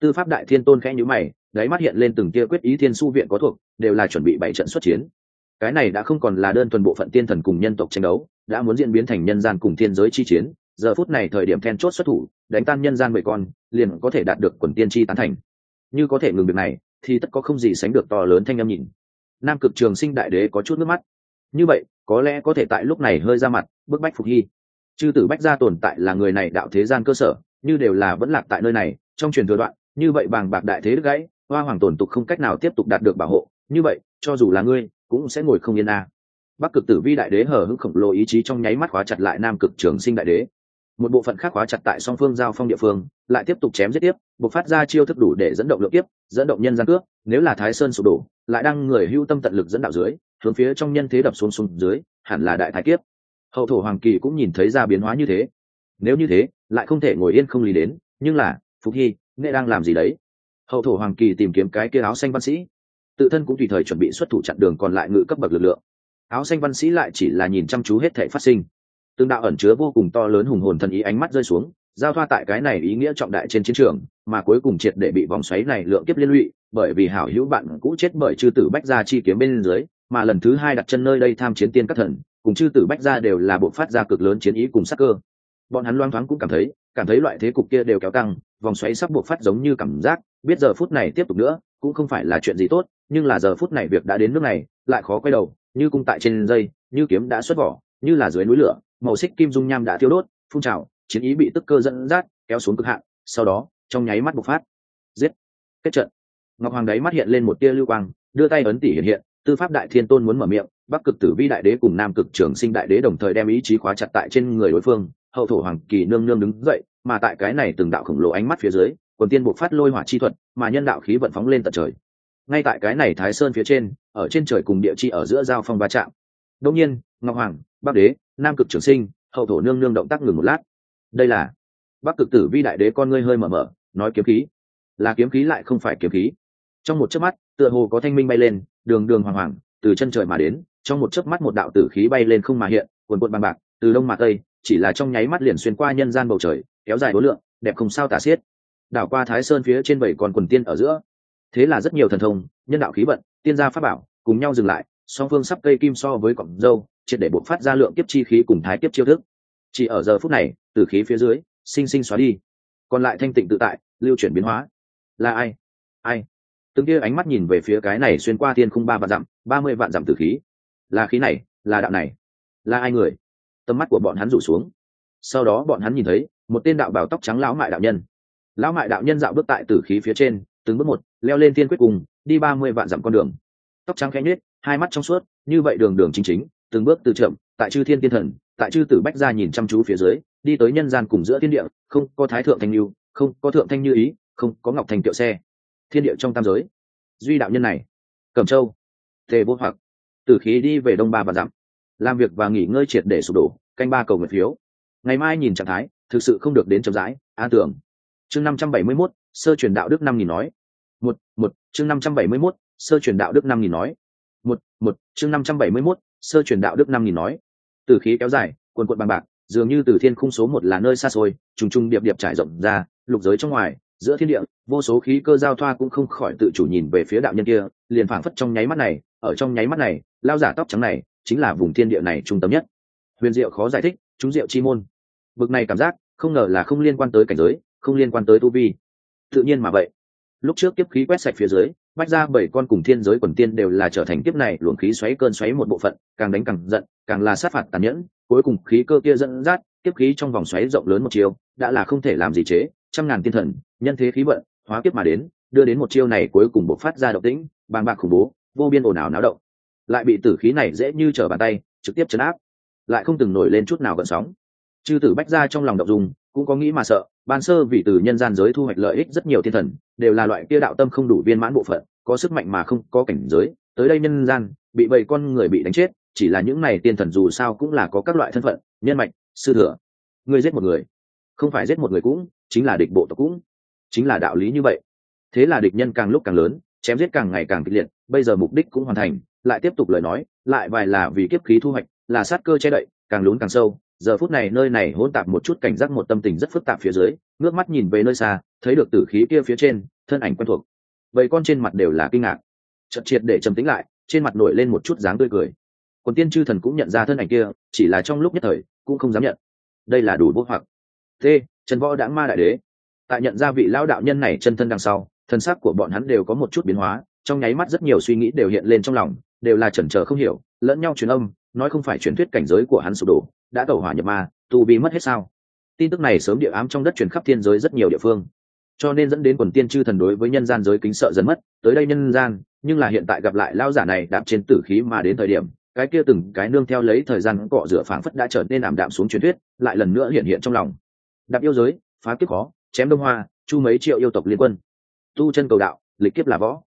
Speaker 1: tư pháp đại thiên tôn khẽ nhữ mày, đáy mắt hiện lên từng tia quyết ý thiên su viện có thuộc, đều là chuẩn bị bảy trận xuất chiến. Cái này đã không còn là đơn thuần bộ phận tiên thần cùng nhân tộc tranh đấu, đã muốn diễn biến thành nhân gian cùng thiên giới chi chiến, giờ phút này thời điểm then chốt xuất thủ, đánh tan nhân gian bảy con, liền có thể đạt được quần tiên chi tán thành. Như có thể ngừng việc này, thì tất có không gì sánh được to lớn thanh âm nhìn. Nam cực trường sinh đại đế có chút nước mắt. Như vậy, có lẽ có thể tại lúc này hơi ra mặt, bức bách phục hy. Chư tử bách gia tồn tại là người này đạo thế gian cơ sở, như đều là vẫn lạc tại nơi này, trong truyền thừa đoạn như vậy bàng bạc đại thế đứt gãy, hoa hoàng tổn tục không cách nào tiếp tục đạt được bảo hộ. Như vậy, cho dù là ngươi, cũng sẽ ngồi không yên a. À. bắc cực tử vi đại đế hở hững khổng lồ ý chí trong nháy mắt khóa chặt lại nam cực trường sinh đại đế. Một bộ phận khác khóa chặt tại song phương giao phong địa phương, lại tiếp tục chém giết tiếp buộc phát ra chiêu thức đủ để dẫn động lượng tiếp dẫn động nhân gian cướp, nếu là thái sơn sụp đổ, lại đang người hưu tâm tận lực dẫn đạo dưới, hướng phía trong nhân thế đập xuống xuống dưới, hẳn là đại thái kiếp. Hậu thổ hoàng kỳ cũng nhìn thấy ra biến hóa như thế. Nếu như thế, lại không thể ngồi yên không lý đến, nhưng là, phục hy nghệ đang làm gì đấy? Hậu thổ hoàng kỳ tìm kiếm cái kia áo xanh văn sĩ. Tự thân cũng tùy thời chuẩn bị xuất thủ chặn đường còn lại ngự cấp bậc lực lượng. Áo xanh văn sĩ lại chỉ là nhìn chăm chú hết thể phát sinh. Tương đạo ẩn chứa vô cùng to lớn hùng hồn thần ý ánh mắt rơi xuống, giao thoa tại cái này ý nghĩa trọng đại trên chiến trường, mà cuối cùng triệt để bị vòng xoáy này lượng kiếp liên lụy, bởi vì hảo hữu bạn cũ chết bởi chư tử bách gia chi kiếm bên dưới, mà lần thứ hai đặt chân nơi đây tham chiến tiên các thần, cùng chư tử bách gia đều là bộ phát ra cực lớn chiến ý cùng sắc cơ bọn hắn loang thoáng cũng cảm thấy cảm thấy loại thế cục kia đều kéo căng, vòng xoáy sắp buộc phát giống như cảm giác, biết giờ phút này tiếp tục nữa, cũng không phải là chuyện gì tốt, nhưng là giờ phút này việc đã đến nước này, lại khó quay đầu, như cung tại trên dây, như kiếm đã xuất vỏ, như là dưới núi lửa, màu xích kim dung nham đã thiêu đốt, phun trào, chiến ý bị tức cơ dẫn dắt, kéo xuống cực hạn, sau đó, trong nháy mắt bộc phát. Giết! Kết trận. Ngọc hoàng đáy mắt hiện lên một tia lưu quang, đưa tay ấn tỷ hiện hiện, tư pháp đại thiên tôn muốn mở miệng, bắc cực tử vi đại đế cùng nam cực trường sinh đại đế đồng thời đem ý chí khóa chặt tại trên người đối phương hậu thổ hoàng kỳ nương nương đứng dậy, mà tại cái này từng đạo khổng lồ ánh mắt phía dưới, quần tiên buộc phát lôi hỏa chi thuật, mà nhân đạo khí vận phóng lên tận trời. Ngay tại cái này thái sơn phía trên, ở trên trời cùng địa chi ở giữa giao phong va chạm. Đông nhiên, ngọc hoàng, bắc đế, nam cực trường sinh, hậu thổ nương nương động tác ngừng một lát. Đây là bắc cực tử vi đại đế con ngươi hơi mở mở, nói kiếm khí. Là kiếm khí lại không phải kiếm khí. Trong một chớp mắt, tựa hồ có thanh minh bay lên, đường đường hoàng hoàng, từ chân trời mà đến, trong một chớp mắt một đạo tử khí bay lên không mà hiện, quần quận bằng bạc, từ đông mà tây chỉ là trong nháy mắt liền xuyên qua nhân gian bầu trời, kéo dài đối lượng, đẹp không sao tả xiết. Đảo qua thái sơn phía trên bảy còn quần tiên ở giữa. Thế là rất nhiều thần thông, nhân đạo khí vận, tiên gia pháp bảo cùng nhau dừng lại, song phương sắp cây kim so với cọng dâu, triệt để buộc phát ra lượng kiếp chi khí cùng thái kiếp chiêu thức. Chỉ ở giờ phút này, từ khí phía dưới, sinh sinh xóa đi. Còn lại thanh tịnh tự tại, lưu chuyển biến hóa. Là ai? Ai? Từng kia ánh mắt nhìn về phía cái này xuyên qua thiên khung ba vạn dặm, ba mươi vạn dặm từ khí. Là khí này, là đạo này. Là ai người? Tầm mắt của bọn hắn rủ xuống. Sau đó bọn hắn nhìn thấy, một tên đạo bào tóc trắng lão mại đạo nhân. Lão mại đạo nhân dạo bước tại tử khí phía trên, từng bước một, leo lên thiên quyết cùng, đi ba mươi vạn dặm con đường. Tóc trắng khẽ nhết hai mắt trong suốt, như vậy đường đường chính chính, từng bước từ chậm, tại chư thiên tiên thần, tại chư tử bách gia nhìn chăm chú phía dưới, đi tới nhân gian cùng giữa thiên địa, không có thái thượng thanh lưu, không có thượng thanh như ý, không có ngọc thành kiệu xe. Thiên địa trong tam giới. Duy đạo nhân này, cẩm châu tề vô hoặc. Tử khí đi về đông ba và dặm làm việc và nghỉ ngơi triệt để sụp đổ canh ba cầu nguyện phiếu. Ngày mai nhìn trạng thái thực sự không được đến chậm rãi an tưởng. Chương năm trăm bảy mươi 571, sơ truyền đạo đức năm nghìn nói. Một một chương năm trăm bảy mươi 571, sơ truyền đạo đức năm nghìn nói. Một một chương năm trăm bảy mươi 571, sơ truyền đạo đức năm nghìn nói. Từ khí kéo dài quần quận bằng bạc dường như từ thiên khung số một là nơi xa xôi trùng trùng điệp điệp trải rộng ra lục giới trong ngoài giữa thiên địa vô số khí cơ giao thoa cũng không khỏi tự chủ nhìn về phía đạo nhân kia liền phảng phất trong nháy mắt này ở trong nháy mắt này lao giả tóc trắng này chính là vùng thiên địa này trung tâm nhất. Huyền diệu khó giải thích, chúng diệu chi môn. Bực này cảm giác, không ngờ là không liên quan tới cảnh giới, không liên quan tới tu vi. Tự nhiên mà vậy. Lúc trước kiếp khí quét sạch phía dưới, bách ra bảy con cùng thiên giới quần tiên đều là trở thành kiếp này luồng khí xoáy cơn xoáy một bộ phận, càng đánh càng giận, càng là sát phạt tàn nhẫn, cuối cùng khí cơ kia dẫn dắt, kiếp khí trong vòng xoáy rộng lớn một chiều, đã là không thể làm gì chế, trăm ngàn tiên thần, nhân thế khí vận, hóa kiếp mà đến, đưa đến một chiêu này cuối cùng bộc phát ra động tĩnh, bàng bạc khủng bố, vô biên ồn ào náo động lại bị tử khí này dễ như trở bàn tay, trực tiếp chấn áp. Lại không từng nổi lên chút nào gợn sóng. Chư tử bách ra trong lòng động dùng cũng có nghĩ mà sợ, ban sơ vì từ nhân gian giới thu hoạch lợi ích rất nhiều thiên thần, đều là loại kia đạo tâm không đủ viên mãn bộ phận, có sức mạnh mà không có cảnh giới, tới đây nhân gian, bị bầy con người bị đánh chết, chỉ là những này tiên thần dù sao cũng là có các loại thân phận, nhân mạch, sư thừa. Ngươi giết một người, không phải giết một người cũng, chính là địch bộ tộc cũng. Chính là đạo lý như vậy. Thế là địch nhân càng lúc càng lớn, chém giết càng ngày càng kịch liệt, bây giờ mục đích cũng hoàn thành lại tiếp tục lời nói, lại vài là vì kiếp khí thu hoạch, là sát cơ che đậy, càng lún càng sâu. Giờ phút này nơi này hỗn tạp một chút cảnh giác một tâm tình rất phức tạp phía dưới, ngước mắt nhìn về nơi xa, thấy được tử khí kia phía trên, thân ảnh quen thuộc. Vậy con trên mặt đều là kinh ngạc. Chật triệt để trầm tính lại, trên mặt nổi lên một chút dáng tươi cười. Còn tiên chư thần cũng nhận ra thân ảnh kia, chỉ là trong lúc nhất thời, cũng không dám nhận. Đây là đủ vô hoặc. T trần võ đã ma đại đế. Tại nhận ra vị lão đạo nhân này chân thân đằng sau, thân xác của bọn hắn đều có một chút biến hóa, trong nháy mắt rất nhiều suy nghĩ đều hiện lên trong lòng đều là chần chờ không hiểu, lẫn nhau truyền âm, nói không phải truyền thuyết cảnh giới của hắn sụp đổ, đã tẩu hỏa nhập ma, tu vi mất hết sao. Tin tức này sớm địa ám trong đất truyền khắp thiên giới rất nhiều địa phương. Cho nên dẫn đến quần tiên chư thần đối với nhân gian giới kính sợ dần mất, tới đây nhân gian, nhưng là hiện tại gặp lại lao giả này đạp trên tử khí mà đến thời điểm, cái kia từng cái nương theo lấy thời gian cọ rửa phảng phất đã trở nên ảm đạm xuống truyền thuyết, lại lần nữa hiện hiện trong lòng. Đạp yêu giới, phá kiếp khó, chém đông hoa, chu mấy triệu yêu tộc liên quân. Tu chân cầu đạo, lịch kiếp là võ.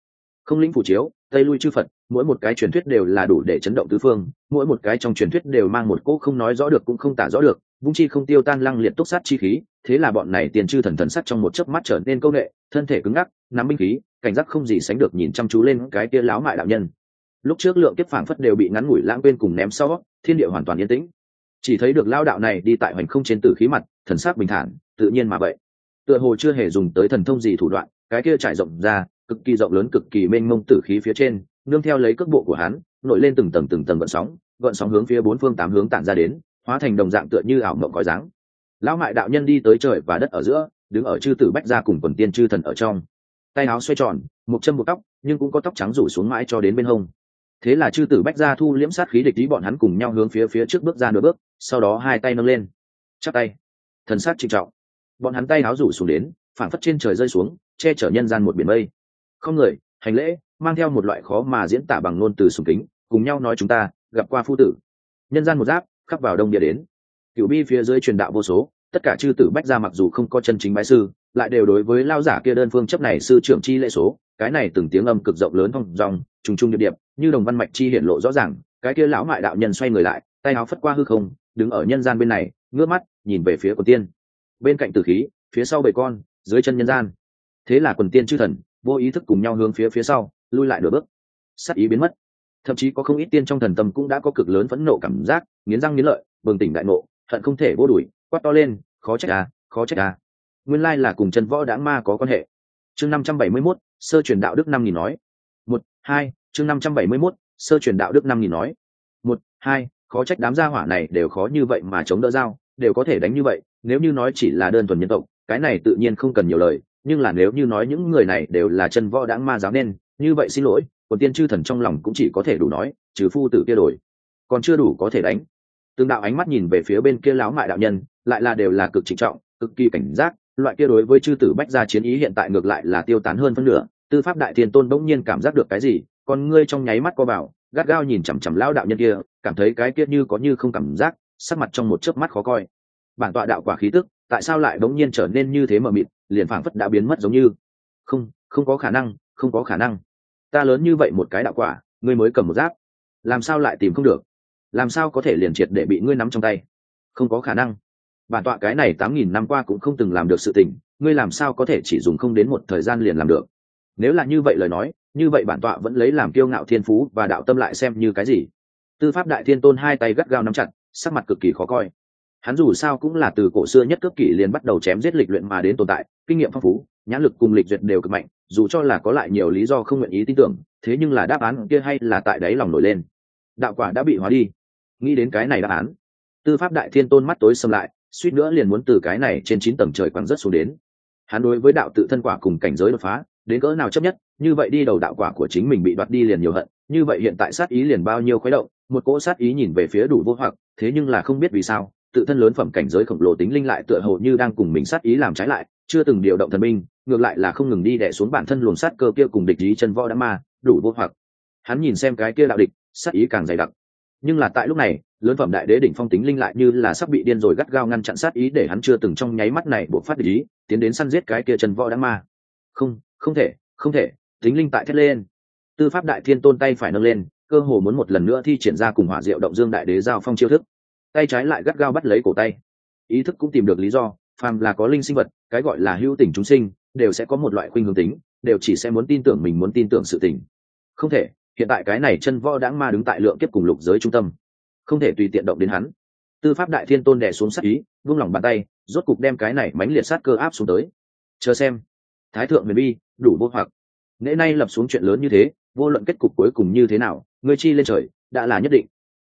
Speaker 1: Không lĩnh phủ chiếu, tây lui chư phật mỗi một cái truyền thuyết đều là đủ để chấn động tứ phương, mỗi một cái trong truyền thuyết đều mang một cỗ không nói rõ được cũng không tả rõ được, vung chi không tiêu tan lăng liệt túc sát chi khí, thế là bọn này tiền chư thần thần sắc trong một chớp mắt trở nên công nghệ, thân thể cứng ngắc, nắm binh khí, cảnh giác không gì sánh được nhìn chăm chú lên cái kia láo mại đạo nhân. Lúc trước lượng kiếp phảng phất đều bị ngắn ngủi lãng quên cùng ném sau, thiên địa hoàn toàn yên tĩnh. Chỉ thấy được lao đạo này đi tại hoành không trên tử khí mặt, thần sắc bình thản, tự nhiên mà vậy. Tựa hồ chưa hề dùng tới thần thông gì thủ đoạn, cái kia trải rộng ra, cực kỳ rộng lớn cực kỳ mênh mông tử khí phía trên nương theo lấy cước bộ của hắn, nổi lên từng tầng từng tầng gợn sóng gợn sóng hướng phía bốn phương tám hướng tản ra đến, hóa thành đồng dạng tựa như ảo mộng có dáng. Lão mại đạo nhân đi tới trời và đất ở giữa, đứng ở chư tử bách gia cùng quần tiên chư thần ở trong. Tay áo xoay tròn, một chân một tóc, nhưng cũng có tóc trắng rủ xuống mãi cho đến bên hông. Thế là chư tử bách gia thu liễm sát khí địch ý bọn hắn cùng nhau hướng phía phía trước bước ra nửa bước, sau đó hai tay nâng lên. Chắp tay. Thần sát trịnh trọng. Bọn hắn tay áo rủ xuống đến phản phất trên trời rơi xuống, che chở nhân gian một biển mây. Không người hành lễ, mang theo một loại khó mà diễn tả bằng ngôn từ sùng kính, cùng nhau nói chúng ta, gặp qua phu tử. Nhân gian một giáp, khắp vào đông địa đến. Cựu bi phía dưới truyền đạo vô số, tất cả chư tử bách ra mặc dù không có chân chính bái sư, lại đều đối với lao giả kia đơn phương chấp này sư trưởng chi lễ số, cái này từng tiếng âm cực rộng lớn thông dòng, trùng trùng điệp điệp, như đồng văn mạch chi hiện lộ rõ ràng, cái kia lão mại đạo nhân xoay người lại, tay áo phất qua hư không, đứng ở nhân gian bên này, ngước mắt, nhìn về phía quần tiên. Bên cạnh tử khí, phía sau bầy con, dưới chân nhân gian. Thế là quần tiên chư thần vô ý thức cùng nhau hướng phía phía sau lui lại nửa bước. Sắc ý biến mất. Thậm chí có không ít tiên trong thần tâm cũng đã có cực lớn phẫn nộ cảm giác nghiến răng nghiến lợi bừng tỉnh đại nộ thận không thể vô đuổi quát to lên khó trách à khó trách à. Nguyên lai là cùng chân võ đãng ma có quan hệ. Chương năm trăm bảy mươi 571, sơ truyền đạo đức năm nghìn nói. Một hai chương năm trăm bảy mươi 571, sơ truyền đạo đức năm nghìn nói. Một hai khó trách đám gia hỏa này đều khó như vậy mà chống đỡ dao đều có thể đánh như vậy nếu như nói chỉ là đơn thuần nhân tộc cái này tự nhiên không cần nhiều lời nhưng là nếu như nói những người này đều là chân võ đãng ma giáo nên, như vậy xin lỗi, quần tiên chư thần trong lòng cũng chỉ có thể đủ nói, trừ phu tử kia đổi. Còn chưa đủ có thể đánh. Tương đạo ánh mắt nhìn về phía bên kia láo mại đạo nhân, lại là đều là cực trịnh trọng, cực kỳ cảnh giác, loại kia đối với chư tử bách gia chiến ý hiện tại ngược lại là tiêu tán hơn phân nửa, tư pháp đại thiên tôn bỗng nhiên cảm giác được cái gì còn ngươi trong nháy mắt co bảo gắt gao nhìn chằm chằm lao đạo nhân kia, cảm thấy cái kia như có như không cảm giác, sắc mặt trong một chớp mắt khó coi. Bản tọa đạo quả khí tức tại sao lại bỗng nhiên trở nên như thế mờ mịt, liền phảng phất đã biến mất giống như. Không không có khả năng, không có khả năng. Ta lớn như vậy một cái đạo quả, ngươi mới cầm một giáp. Làm sao lại tìm không được? Làm sao có thể liền triệt để bị ngươi nắm trong tay? Không có khả năng. Bản tọa cái này tám nghìn năm qua cũng không từng làm được sự tình, ngươi làm sao có thể chỉ dùng không đến một thời gian liền làm được? Nếu là như vậy lời nói, như vậy bản tọa vẫn lấy làm kiêu ngạo thiên phú và đạo tâm lại xem như cái gì? Tư pháp đại thiên tôn hai tay gắt gao nắm chặt, sắc mặt cực kỳ khó coi hắn dù sao cũng là từ cổ xưa nhất cấp kỷ liền bắt đầu chém giết lịch luyện mà đến tồn tại, kinh nghiệm phong phú, nhãn lực cùng lịch duyệt đều cực mạnh, dù cho là có lại nhiều lý do không nguyện ý tin tưởng, thế nhưng là đáp án kia hay là tại đáy lòng nổi lên. Đạo quả đã bị hóa đi. Nghĩ đến cái này đáp án, tư pháp đại thiên tôn mắt tối xâm lại, suýt nữa liền muốn từ cái này trên chín tầng trời quăng rất xuống đến. Hắn đối với đạo tự thân quả cùng cảnh giới đột phá, đến cỡ nào chấp nhất, như vậy đi đầu đạo quả của chính mình bị đoạt đi liền nhiều hận, như vậy hiện tại sát ý liền bao nhiêu khuấy động, một cỗ sát ý nhìn về phía đủ vô hoặc, thế nhưng là không biết vì sao tự thân lớn phẩm cảnh giới khổng lồ tính linh lại tựa hồ như đang cùng mình sát ý làm trái lại, chưa từng điều động thần binh, ngược lại là không ngừng đi đẻ xuống bản thân luồng sát cơ kia cùng địch ý chân võ đã ma, đủ vô hoặc. Hắn nhìn xem cái kia đạo địch, sát ý càng dày đặc. Nhưng là tại lúc này, lớn phẩm đại đế đỉnh phong tính linh lại như là sắp bị điên rồi gắt gao ngăn chặn sát ý để hắn chưa từng trong nháy mắt này buộc phát ý, tiến đến săn giết cái kia chân võ đã ma. Không không thể không thể, tính linh tại thét lên. Tư pháp đại thiên tôn tay phải nâng lên, cơ hồ muốn một lần nữa thi triển ra cùng hỏa diệu động dương đại đế giao phong chiêu thức tay trái lại gắt gao bắt lấy cổ tay. Ý thức cũng tìm được lý do, phàm là có linh sinh vật, cái gọi là hữu tình chúng sinh, đều sẽ có một loại khuynh hướng tính, đều chỉ sẽ muốn tin tưởng mình, muốn tin tưởng sự tình. Không thể, hiện tại cái này chân võ đãng ma đứng tại lượng kiếp cùng lục giới trung tâm. Không thể tùy tiện động đến hắn. Tư pháp đại thiên tôn đè xuống sát ý, vung lòng bàn tay, rốt cục đem cái này mánh liệt sát cơ áp xuống tới. Chờ xem. Thái thượng huyền bi, đủ vô hoặc. Nễ nay lập xuống chuyện lớn như thế, vô luận kết cục cuối cùng như thế nào, ngươi chi lên trời, đã là nhất định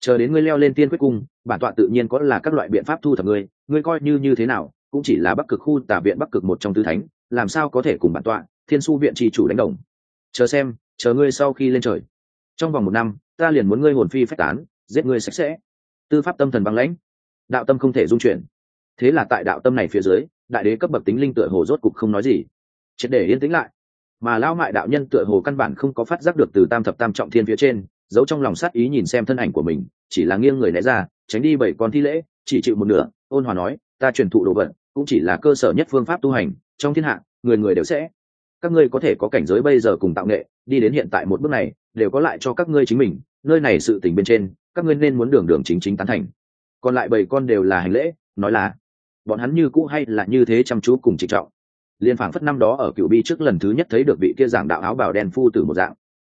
Speaker 1: chờ đến ngươi leo lên tiên quyết cung, bản tọa tự nhiên có là các loại biện pháp thu thập ngươi ngươi coi như như thế nào, cũng chỉ là bắc cực khu tả viện bắc cực một trong tư thánh, làm sao có thể cùng bản tọa, thiên su viện tri chủ đánh đồng? Chờ xem, chờ ngươi sau khi lên trời. Trong vòng một năm, ta liền muốn ngươi hồn phi phách tán, giết ngươi sạch sẽ. Tư pháp tâm thần băng lãnh. Đạo tâm không thể dung chuyển. Thế là tại đạo tâm này phía dưới, đại đế cấp bậc tính linh tựa hồ rốt cục không nói gì. Triệt để yên tĩnh lại. Mà lao mại đạo nhân tựa hồ căn bản không có phát giác được từ tam thập tam trọng thiên phía trên giấu trong lòng sát ý nhìn xem thân ảnh của mình, chỉ là nghiêng người né ra, tránh đi bảy con thi lễ, chỉ chịu một nửa, ôn hòa nói, ta truyền thụ đồ vật, cũng chỉ là cơ sở nhất phương pháp tu hành, trong thiên hạ, người người đều sẽ. Các ngươi có thể có cảnh giới bây giờ cùng tạo nghệ, đi đến hiện tại một bước này, đều có lại cho các ngươi chính mình, nơi này sự tình bên trên, các ngươi nên muốn đường đường chính chính tán thành. Còn lại bảy con đều là hành lễ, nói là, bọn hắn như cũ hay là như thế chăm chú cùng trịnh trọng. Liên phảng phất năm đó ở cựu bi trước lần thứ nhất thấy được vị kia giảng đạo áo bào đen phu tử một dạng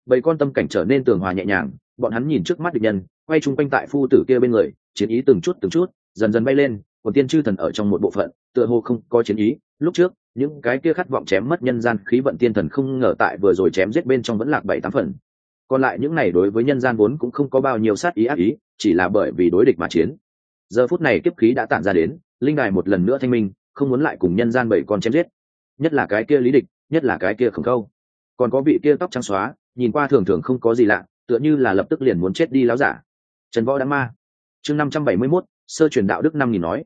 Speaker 1: bảy con tâm cảnh trở nên tường hòa nhẹ nhàng, bọn hắn nhìn trước mắt địch nhân, quay chung quanh tại phu tử kia bên người, chiến ý từng chút từng chút, dần dần bay lên còn tiên chư thần ở trong một bộ phận, tựa hồ không có chiến ý. Lúc trước, những cái kia khát vọng chém mất nhân gian khí vận tiên thần không ngờ tại vừa rồi chém giết bên trong vẫn lạc bảy tám phần. Còn lại những này đối với nhân gian vốn cũng không có bao nhiêu sát ý ác ý, chỉ là bởi vì đối địch mà chiến. Giờ phút này kiếp khí đã tản ra đến, linh đài một lần nữa thanh minh, không muốn lại cùng nhân gian bảy con chém giết. Nhất là cái kia lý địch, nhất là cái kia khổng câu. Còn có vị kia tóc trắng xóa nhìn qua thường thường không có gì lạ, tựa như là lập tức liền muốn chết đi láo giả. Trần võ đã ma, chương năm trăm bảy mươi mốt, sơ truyền đạo đức năm nghìn nói.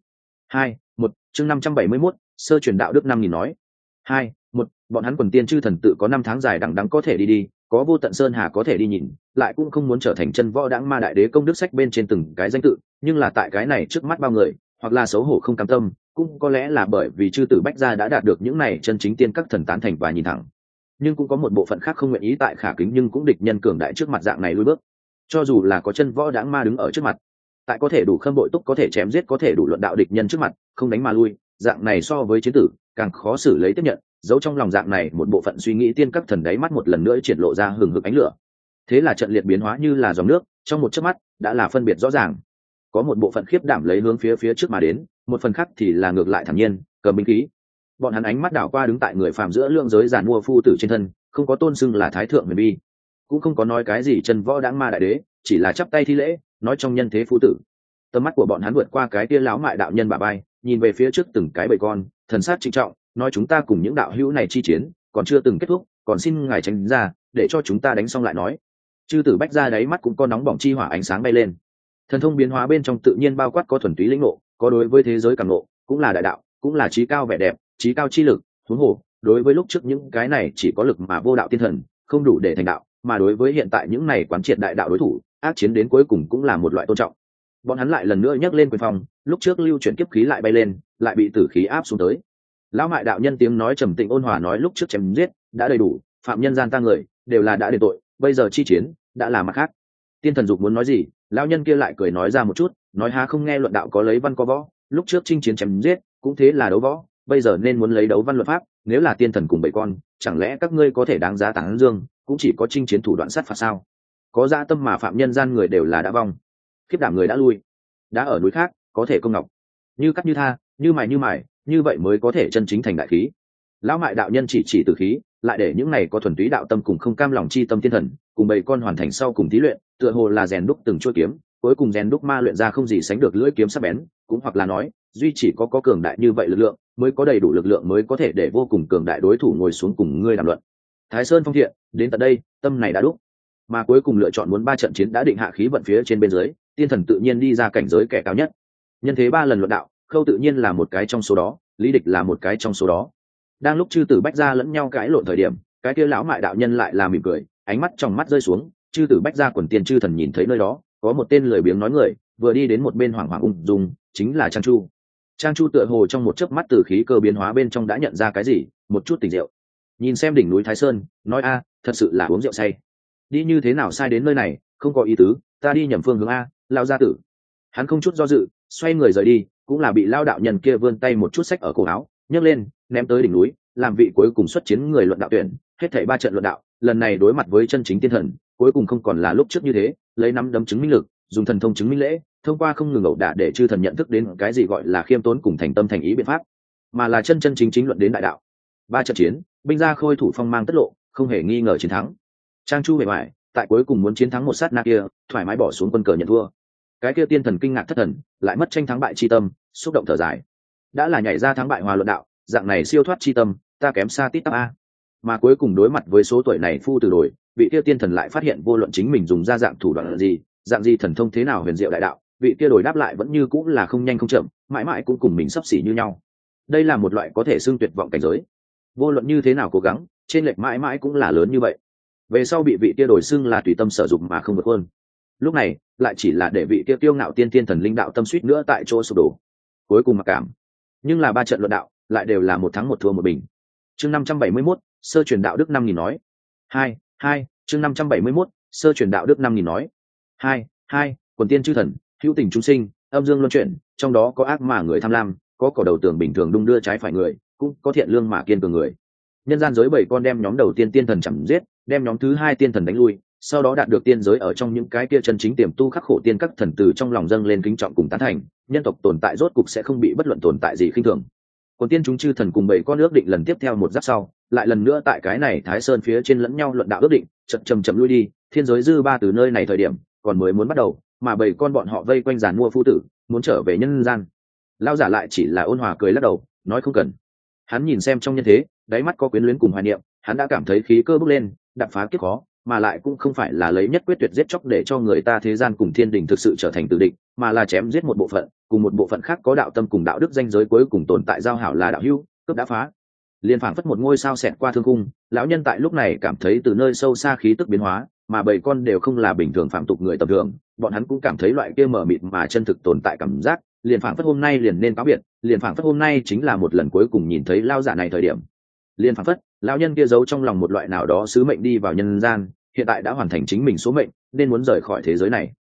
Speaker 1: Hai, một, chương năm trăm bảy mươi mốt, sơ truyền đạo đức năm nghìn nói. Hai, một, bọn hắn quần tiên chư thần tự có năm tháng dài đằng đắng có thể đi đi, có vô tận sơn hà có thể đi nhìn, lại cũng không muốn trở thành chân võ đãng ma đại đế công đức sách bên trên từng cái danh tự, nhưng là tại cái này trước mắt bao người, hoặc là xấu hổ không cam tâm, cũng có lẽ là bởi vì chư tử bách gia đã đạt được những này chân chính tiên các thần tán thành và nhìn thẳng nhưng cũng có một bộ phận khác không nguyện ý tại khả kính nhưng cũng địch nhân cường đại trước mặt dạng này lui bước. Cho dù là có chân võ đãng ma đứng ở trước mặt, tại có thể đủ khâm bội túc, có thể chém giết, có thể đủ luận đạo địch nhân trước mặt, không đánh mà lui, dạng này so với chiến tử, càng khó xử lấy tiếp nhận, giấu trong lòng dạng này một bộ phận suy nghĩ tiên các thần đáy mắt một lần nữa triển lộ ra hừng hực ánh lửa. Thế là trận liệt biến hóa như là dòng nước, trong một chớp mắt, đã là phân biệt rõ ràng. Có một bộ phận khiếp đảm lấy hướng phía phía trước mà đến, một phần khác thì là ngược lại thản nhiên, cầm binh khí bọn hắn ánh mắt đảo qua đứng tại người phàm giữa lương giới giàn mua phu tử trên thân, không có tôn xưng là thái thượng huyền bi, cũng không có nói cái gì chân võ đáng ma đại đế, chỉ là chắp tay thi lễ, nói trong nhân thế phu tử. Tầm mắt của bọn hắn vượt qua cái tia láo mại đạo nhân bà bay, nhìn về phía trước từng cái bầy con, thần sát trịnh trọng, nói chúng ta cùng những đạo hữu này chi chiến, còn chưa từng kết thúc, còn xin ngài tránh ra, để cho chúng ta đánh xong lại nói. Chư tử bách ra đáy mắt cũng có nóng bỏng chi hỏa ánh sáng bay lên. Thần thông biến hóa bên trong tự nhiên bao quát có thuần túy lĩnh ngộ, có đối với thế giới càng ngộ, cũng là đại đạo, cũng là trí cao vẻ đẹp trí cao chi lực, huống hồ, đối với lúc trước những cái này chỉ có lực mà vô đạo tiên thần, không đủ để thành đạo, mà đối với hiện tại những này quán triệt đại đạo đối thủ, ác chiến đến cuối cùng cũng là một loại tôn trọng. Bọn hắn lại lần nữa nhấc lên quyền phòng lúc trước lưu chuyển kiếp khí lại bay lên, lại bị tử khí áp xuống tới. Lão mại đạo nhân tiếng nói trầm tĩnh ôn hòa nói lúc trước chém giết, đã đầy đủ, phạm nhân gian ta người, đều là đã đền tội, bây giờ chi chiến, đã là mặt khác. Tiên thần dục muốn nói gì, lão nhân kia lại cười nói ra một chút, nói há không nghe luận đạo có lấy văn có võ, lúc trước chinh chiến chém giết, cũng thế là đấu võ bây giờ nên muốn lấy đấu văn luật pháp, nếu là tiên thần cùng bảy con, chẳng lẽ các ngươi có thể đáng giá tán dương, cũng chỉ có chinh chiến thủ đoạn sát phạt sao? Có gia tâm mà phạm nhân gian người đều là đã vong. Khiếp đảm người đã lui. Đã ở núi khác, có thể công ngọc. Như cắt như tha, như mài như mài, như vậy mới có thể chân chính thành đại khí. Lão mại đạo nhân chỉ chỉ từ khí, lại để những này có thuần túy đạo tâm cùng không cam lòng chi tâm thiên thần, cùng bầy con hoàn thành sau cùng thí luyện, tựa hồ là rèn đúc từng chuôi kiếm, cuối cùng rèn đúc ma luyện ra không gì sánh được lưỡi kiếm sắc bén, cũng hoặc là nói, duy chỉ có có cường đại như vậy lực lượng mới có đầy đủ lực lượng mới có thể để vô cùng cường đại đối thủ ngồi xuống cùng ngươi đàm luận. Thái sơn phong thiện, đến tận đây, tâm này đã đúc. Mà cuối cùng lựa chọn muốn ba trận chiến đã định hạ khí vận phía trên bên dưới, tiên thần tự nhiên đi ra cảnh giới kẻ cao nhất. Nhân thế ba lần luận đạo, khâu tự nhiên là một cái trong số đó, lý địch là một cái trong số đó. Đang lúc chư tử bách ra lẫn nhau cãi lộn thời điểm, cái kia lão mại đạo nhân lại là mỉm cười, ánh mắt trong mắt rơi xuống, chư tử bách ra quần tiên chư thần nhìn thấy nơi đó, có một tên lười biếng nói người, vừa đi đến một bên hoàng hoàng ung dung, chính là trang chu trang chu tựa hồ trong một chớp mắt từ khí cơ biến hóa bên trong đã nhận ra cái gì, một chút tình rượu. Nhìn xem đỉnh núi thái sơn, nói, a, thật sự là uống rượu say. Đi như thế nào sai đến nơi này, không có ý tứ, ta đi nhầm phương hướng a, lao gia tử. Hắn không chút do dự, xoay người rời đi, cũng là bị lao đạo nhân kia vươn tay một chút sách ở cổ áo, nhấc lên, ném tới đỉnh núi, làm vị cuối cùng xuất chiến người luận đạo tuyển, hết thảy ba trận luận đạo, lần này đối mặt với chân chính tiên thần, cuối cùng không còn là lúc trước như thế, lấy nắm đấm chứng minh lực, dùng thần thông chứng minh lễ thông qua không ngừng ẩu đả để chư thần nhận thức đến cái gì gọi là khiêm tốn cùng thành tâm thành ý biện pháp, mà là chân chân chính chính luận đến đại đạo. Ba trận chiến, binh gia khôi thủ phong mang tất lộ, không hề nghi ngờ chiến thắng. Trang chu bề ngoài, tại cuối cùng muốn chiến thắng một sát na kia, thoải mái bỏ xuống quân cờ nhận thua. Cái kia tiên thần kinh ngạc thất thần, lại mất tranh thắng bại chi tâm, xúc động thở dài. Đã là nhảy ra thắng bại hòa luận đạo, dạng này siêu thoát chi tâm, ta kém xa tít tắp a. Mà cuối cùng đối mặt với số tuổi này phu từ đổi, vị kia tiên thần lại phát hiện vô luận chính mình dùng ra dạng thủ đoạn gì, dạng gì thần thông thế nào huyền diệu đại đạo vị kia đổi đáp lại vẫn như cũng là không nhanh không chậm mãi mãi cũng cùng mình sắp xỉ như nhau. Đây là một loại có thể xưng tuyệt vọng cảnh giới. Vô luận như thế nào cố gắng trên lệch mãi mãi cũng là lớn như vậy. Về sau bị vị kia đổi xưng là tùy tâm sở dụng mà không vượt hơn. Lúc này lại chỉ là để vị kia tiêu ngạo tiên tiên thần linh đạo tâm suýt nữa tại chỗ sụp đổ. Cuối cùng mặc cảm. Nhưng là ba trận luận đạo lại đều là một thắng một thua một bình. Chương năm trăm bảy mươi 571, sơ truyền đạo đức năm nghìn nói. Hai hai chương năm trăm bảy mươi 571, sơ truyền đạo đức năm nghìn nói. Hai hai quần tiên chư thần hữu tình chúng sinh, âm dương luân chuyển, trong đó có ác mà người tham lam, có cỏ đầu tường bình thường đung đưa trái phải người, cũng có thiện lương mà kiên cường người. Nhân gian giới bảy con đem nhóm đầu tiên tiên thần chẳng giết, đem nhóm thứ hai tiên thần đánh lui, sau đó đạt được tiên giới ở trong những cái kia chân chính tiềm tu khắc khổ tiên các thần từ trong lòng dâng lên kính trọng cùng tán thành, nhân tộc tồn tại rốt cục sẽ không bị bất luận tồn tại gì khinh thường. Còn tiên chúng chư thần cùng bảy con ước định lần tiếp theo một giáp sau, lại lần nữa tại cái này thái sơn phía trên lẫn nhau luận đạo ước định, chậm chậm chậm lui đi, thiên giới dư ba từ nơi này thời điểm, còn mới muốn bắt đầu mà bảy con bọn họ vây quanh giàn mua phu tử, muốn trở về nhân gian. Lao giả lại chỉ là ôn hòa cười lắc đầu, nói không cần. Hắn nhìn xem trong nhân thế, đáy mắt có quyến luyến cùng hoài niệm, hắn đã cảm thấy khí cơ bốc lên đập phá kiếp khó, mà lại cũng không phải là lấy nhất quyết tuyệt giết chóc để cho người ta thế gian cùng thiên đình thực sự trở thành tự định mà là chém giết một bộ phận, cùng một bộ phận khác có đạo tâm cùng đạo đức danh giới cuối cùng tồn tại giao hảo là đạo hưu cướp đã phá. Liền phảng phất một ngôi sao xẹt qua thương cung lão nhân tại lúc này cảm thấy từ nơi sâu xa khí tức biến hóa mà bảy con đều không là bình thường phạm tục người tầm thường, bọn hắn cũng cảm thấy loại kia mờ mịt mà chân thực tồn tại cảm giác, liền phảng phất hôm nay liền nên cáo biệt, liền phảng phất hôm nay chính là một lần cuối cùng nhìn thấy lao giả này thời điểm. Liền phảng phất, lão nhân kia giấu trong lòng một loại nào đó sứ mệnh đi vào nhân gian, hiện tại đã hoàn thành chính mình số mệnh, nên muốn rời khỏi thế giới này.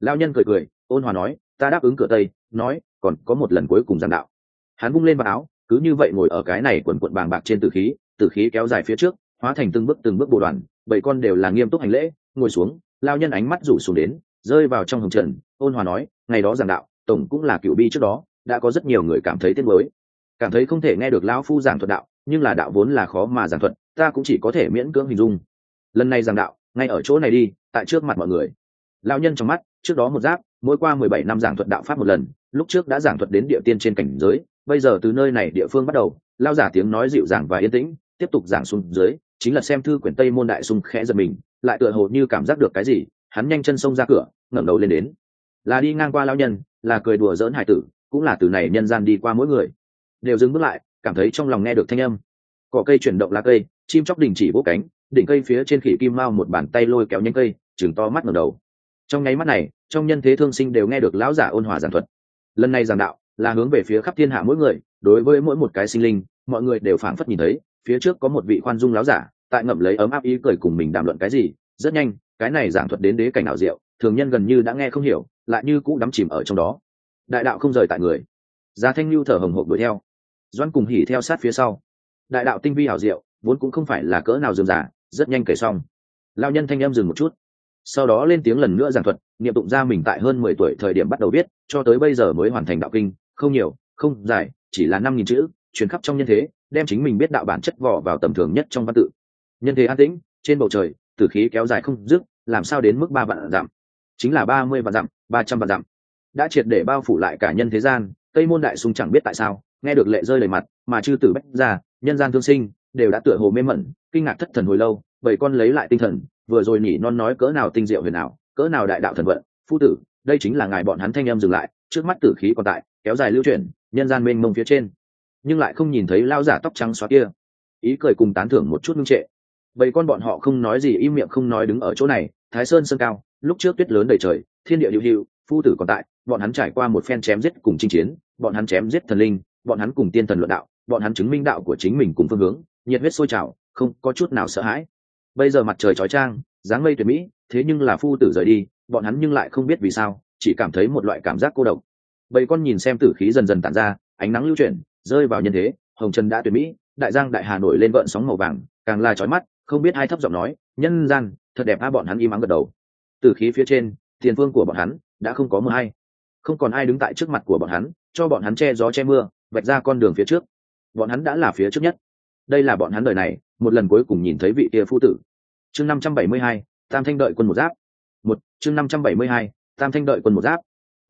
Speaker 1: Lão nhân cười cười, ôn hòa nói, ta đáp ứng cửa tây, nói, còn có một lần cuối cùng giảng đạo. Hắn bung lên vào áo, cứ như vậy ngồi ở cái này quần quận bàng bạc trên tử khí tử khí kéo dài phía trước, hóa thành từng bước từng bước bộ đoàn bảy con đều là nghiêm túc hành lễ, ngồi xuống, lao nhân ánh mắt rủ xuống đến, rơi vào trong hồng trần, ôn hòa nói, ngày đó giảng đạo, tổng cũng là cựu bi trước đó, đã có rất nhiều người cảm thấy tiếc mới cảm thấy không thể nghe được lão phu giảng thuật đạo, nhưng là đạo vốn là khó mà giảng thuật, ta cũng chỉ có thể miễn cưỡng hình dung. Lần này giảng đạo, ngay ở chỗ này đi, tại trước mặt mọi người. Lão nhân trong mắt, trước đó một giáp, mỗi qua mười bảy năm giảng thuật đạo pháp một lần, lúc trước đã giảng thuật đến địa tiên trên cảnh giới, bây giờ từ nơi này địa phương bắt đầu lao giả tiếng nói dịu dàng và yên tĩnh, tiếp tục giảng xuống dưới chính là xem thư quyển tây môn đại sung khẽ giật mình, lại tựa hồ như cảm giác được cái gì, hắn nhanh chân xông ra cửa, ngẩng đầu lên đến. Là đi ngang qua lao nhân, là cười đùa dỡn hải tử, cũng là từ này nhân gian đi qua mỗi người. Đều dừng bước lại, cảm thấy trong lòng nghe được thanh âm. Cỏ cây chuyển động lá cây, chim chóc đình chỉ vỗ cánh, đỉnh cây phía trên khỉ kim mao một bàn tay lôi kéo nhanh cây chừng to mắt ngẩng đầu. Trong nháy mắt này, trong nhân thế thương sinh đều nghe được lão giả ôn hòa giảng thuật. Lần này giảng đạo, là hướng về phía khắp thiên hạ mỗi người, đối với mỗi một cái sinh linh, mọi người đều phảng phất nhìn thấy phía trước có một vị khoan dung lão giả, tại ngậm lấy ấm áp ý cười cùng mình đàm luận cái gì, rất nhanh, cái này giảng thuật đến đế cảnh ảo diệu, thường nhân gần như đã nghe không hiểu, lại như cũ đắm chìm ở trong đó. Đại đạo không rời tại người. Giá thanh lưu thở hồng hộp đuổi theo. Doan cùng hỉ theo sát phía sau. Đại đạo tinh vi hảo diệu, vốn cũng không phải là cỡ nào dườm giả rất nhanh kể xong. Lao nhân thanh em dừng một chút. Sau đó lên tiếng lần nữa giảng thuật, niệm tụng ra mình tại hơn mười tuổi thời điểm bắt đầu viết, cho tới bây giờ mới hoàn thành đạo kinh. Không nhiều, không dài, chỉ là năm nghìn chữ chuyển khắp trong nhân thế, đem chính mình biết đạo bản chất vỏ vào tầm thường nhất trong văn tự. Nhân thế an tĩnh, trên bầu trời, tử khí kéo dài không dứt, làm sao đến mức ba vạn dặm? Chính là ba mươi vạn dặm, ba trăm vạn dặm. Đã triệt để bao phủ lại cả nhân thế gian, tây môn đại sung chẳng biết tại sao, nghe được lệ rơi lời mặt, mà chư tử bách ra nhân gian thương sinh, đều đã tựa hồ mê mẩn, kinh ngạc thất thần hồi lâu, bảy con lấy lại tinh thần, vừa rồi nhỉ non nói cỡ nào tinh diệu huyền ảo, cỡ nào đại đạo thần vận. Phu tử, đây chính là ngài bọn hắn thanh em dừng lại, trước mắt tử khí còn tại, kéo dài lưu chuyển, nhân gian mênh mông phía trên nhưng lại không nhìn thấy lao giả tóc trắng xóa kia. Ý cười cùng tán thưởng một chút ngưng trệ. Bảy con bọn họ không nói gì, im miệng không nói đứng ở chỗ này, thái sơn sơn cao, lúc trước tuyết lớn đầy trời, thiên địa hữu hữu, phu tử còn tại, bọn hắn trải qua một phen chém giết cùng chinh chiến, bọn hắn chém giết thần linh, bọn hắn cùng tiên thần luận đạo, bọn hắn chứng minh đạo của chính mình cùng phương hướng, nhiệt huyết sôi trào, không có chút nào sợ hãi. Bây giờ mặt trời chói trang dáng mây tuyệt mỹ, thế nhưng là phu tử rời đi, bọn hắn nhưng lại không biết vì sao, chỉ cảm thấy một loại cảm giác cô độc. Bầy con nhìn xem tử khí dần dần tản ra, ánh nắng lưu chuyển rơi vào nhân thế, hồng trần đã tuyệt mỹ, đại giang đại hà nổi lên gợn sóng màu vàng, càng là chói mắt, không biết ai thấp giọng nói, nhân gian, thật đẹp a, bọn hắn im ắng gật đầu. Từ khí phía trên, tiền phương của bọn hắn đã không có mưa hay. Không còn ai đứng tại trước mặt của bọn hắn, cho bọn hắn che gió che mưa, vạch ra con đường phía trước. Bọn hắn đã là phía trước nhất. Đây là bọn hắn đời này, một lần cuối cùng nhìn thấy vị kia phu tử. Chương năm trăm bảy mươi hai, tam thanh đợi quân một giáp. Một, chương năm trăm bảy mươi hai, tam thanh đợi quân một giáp.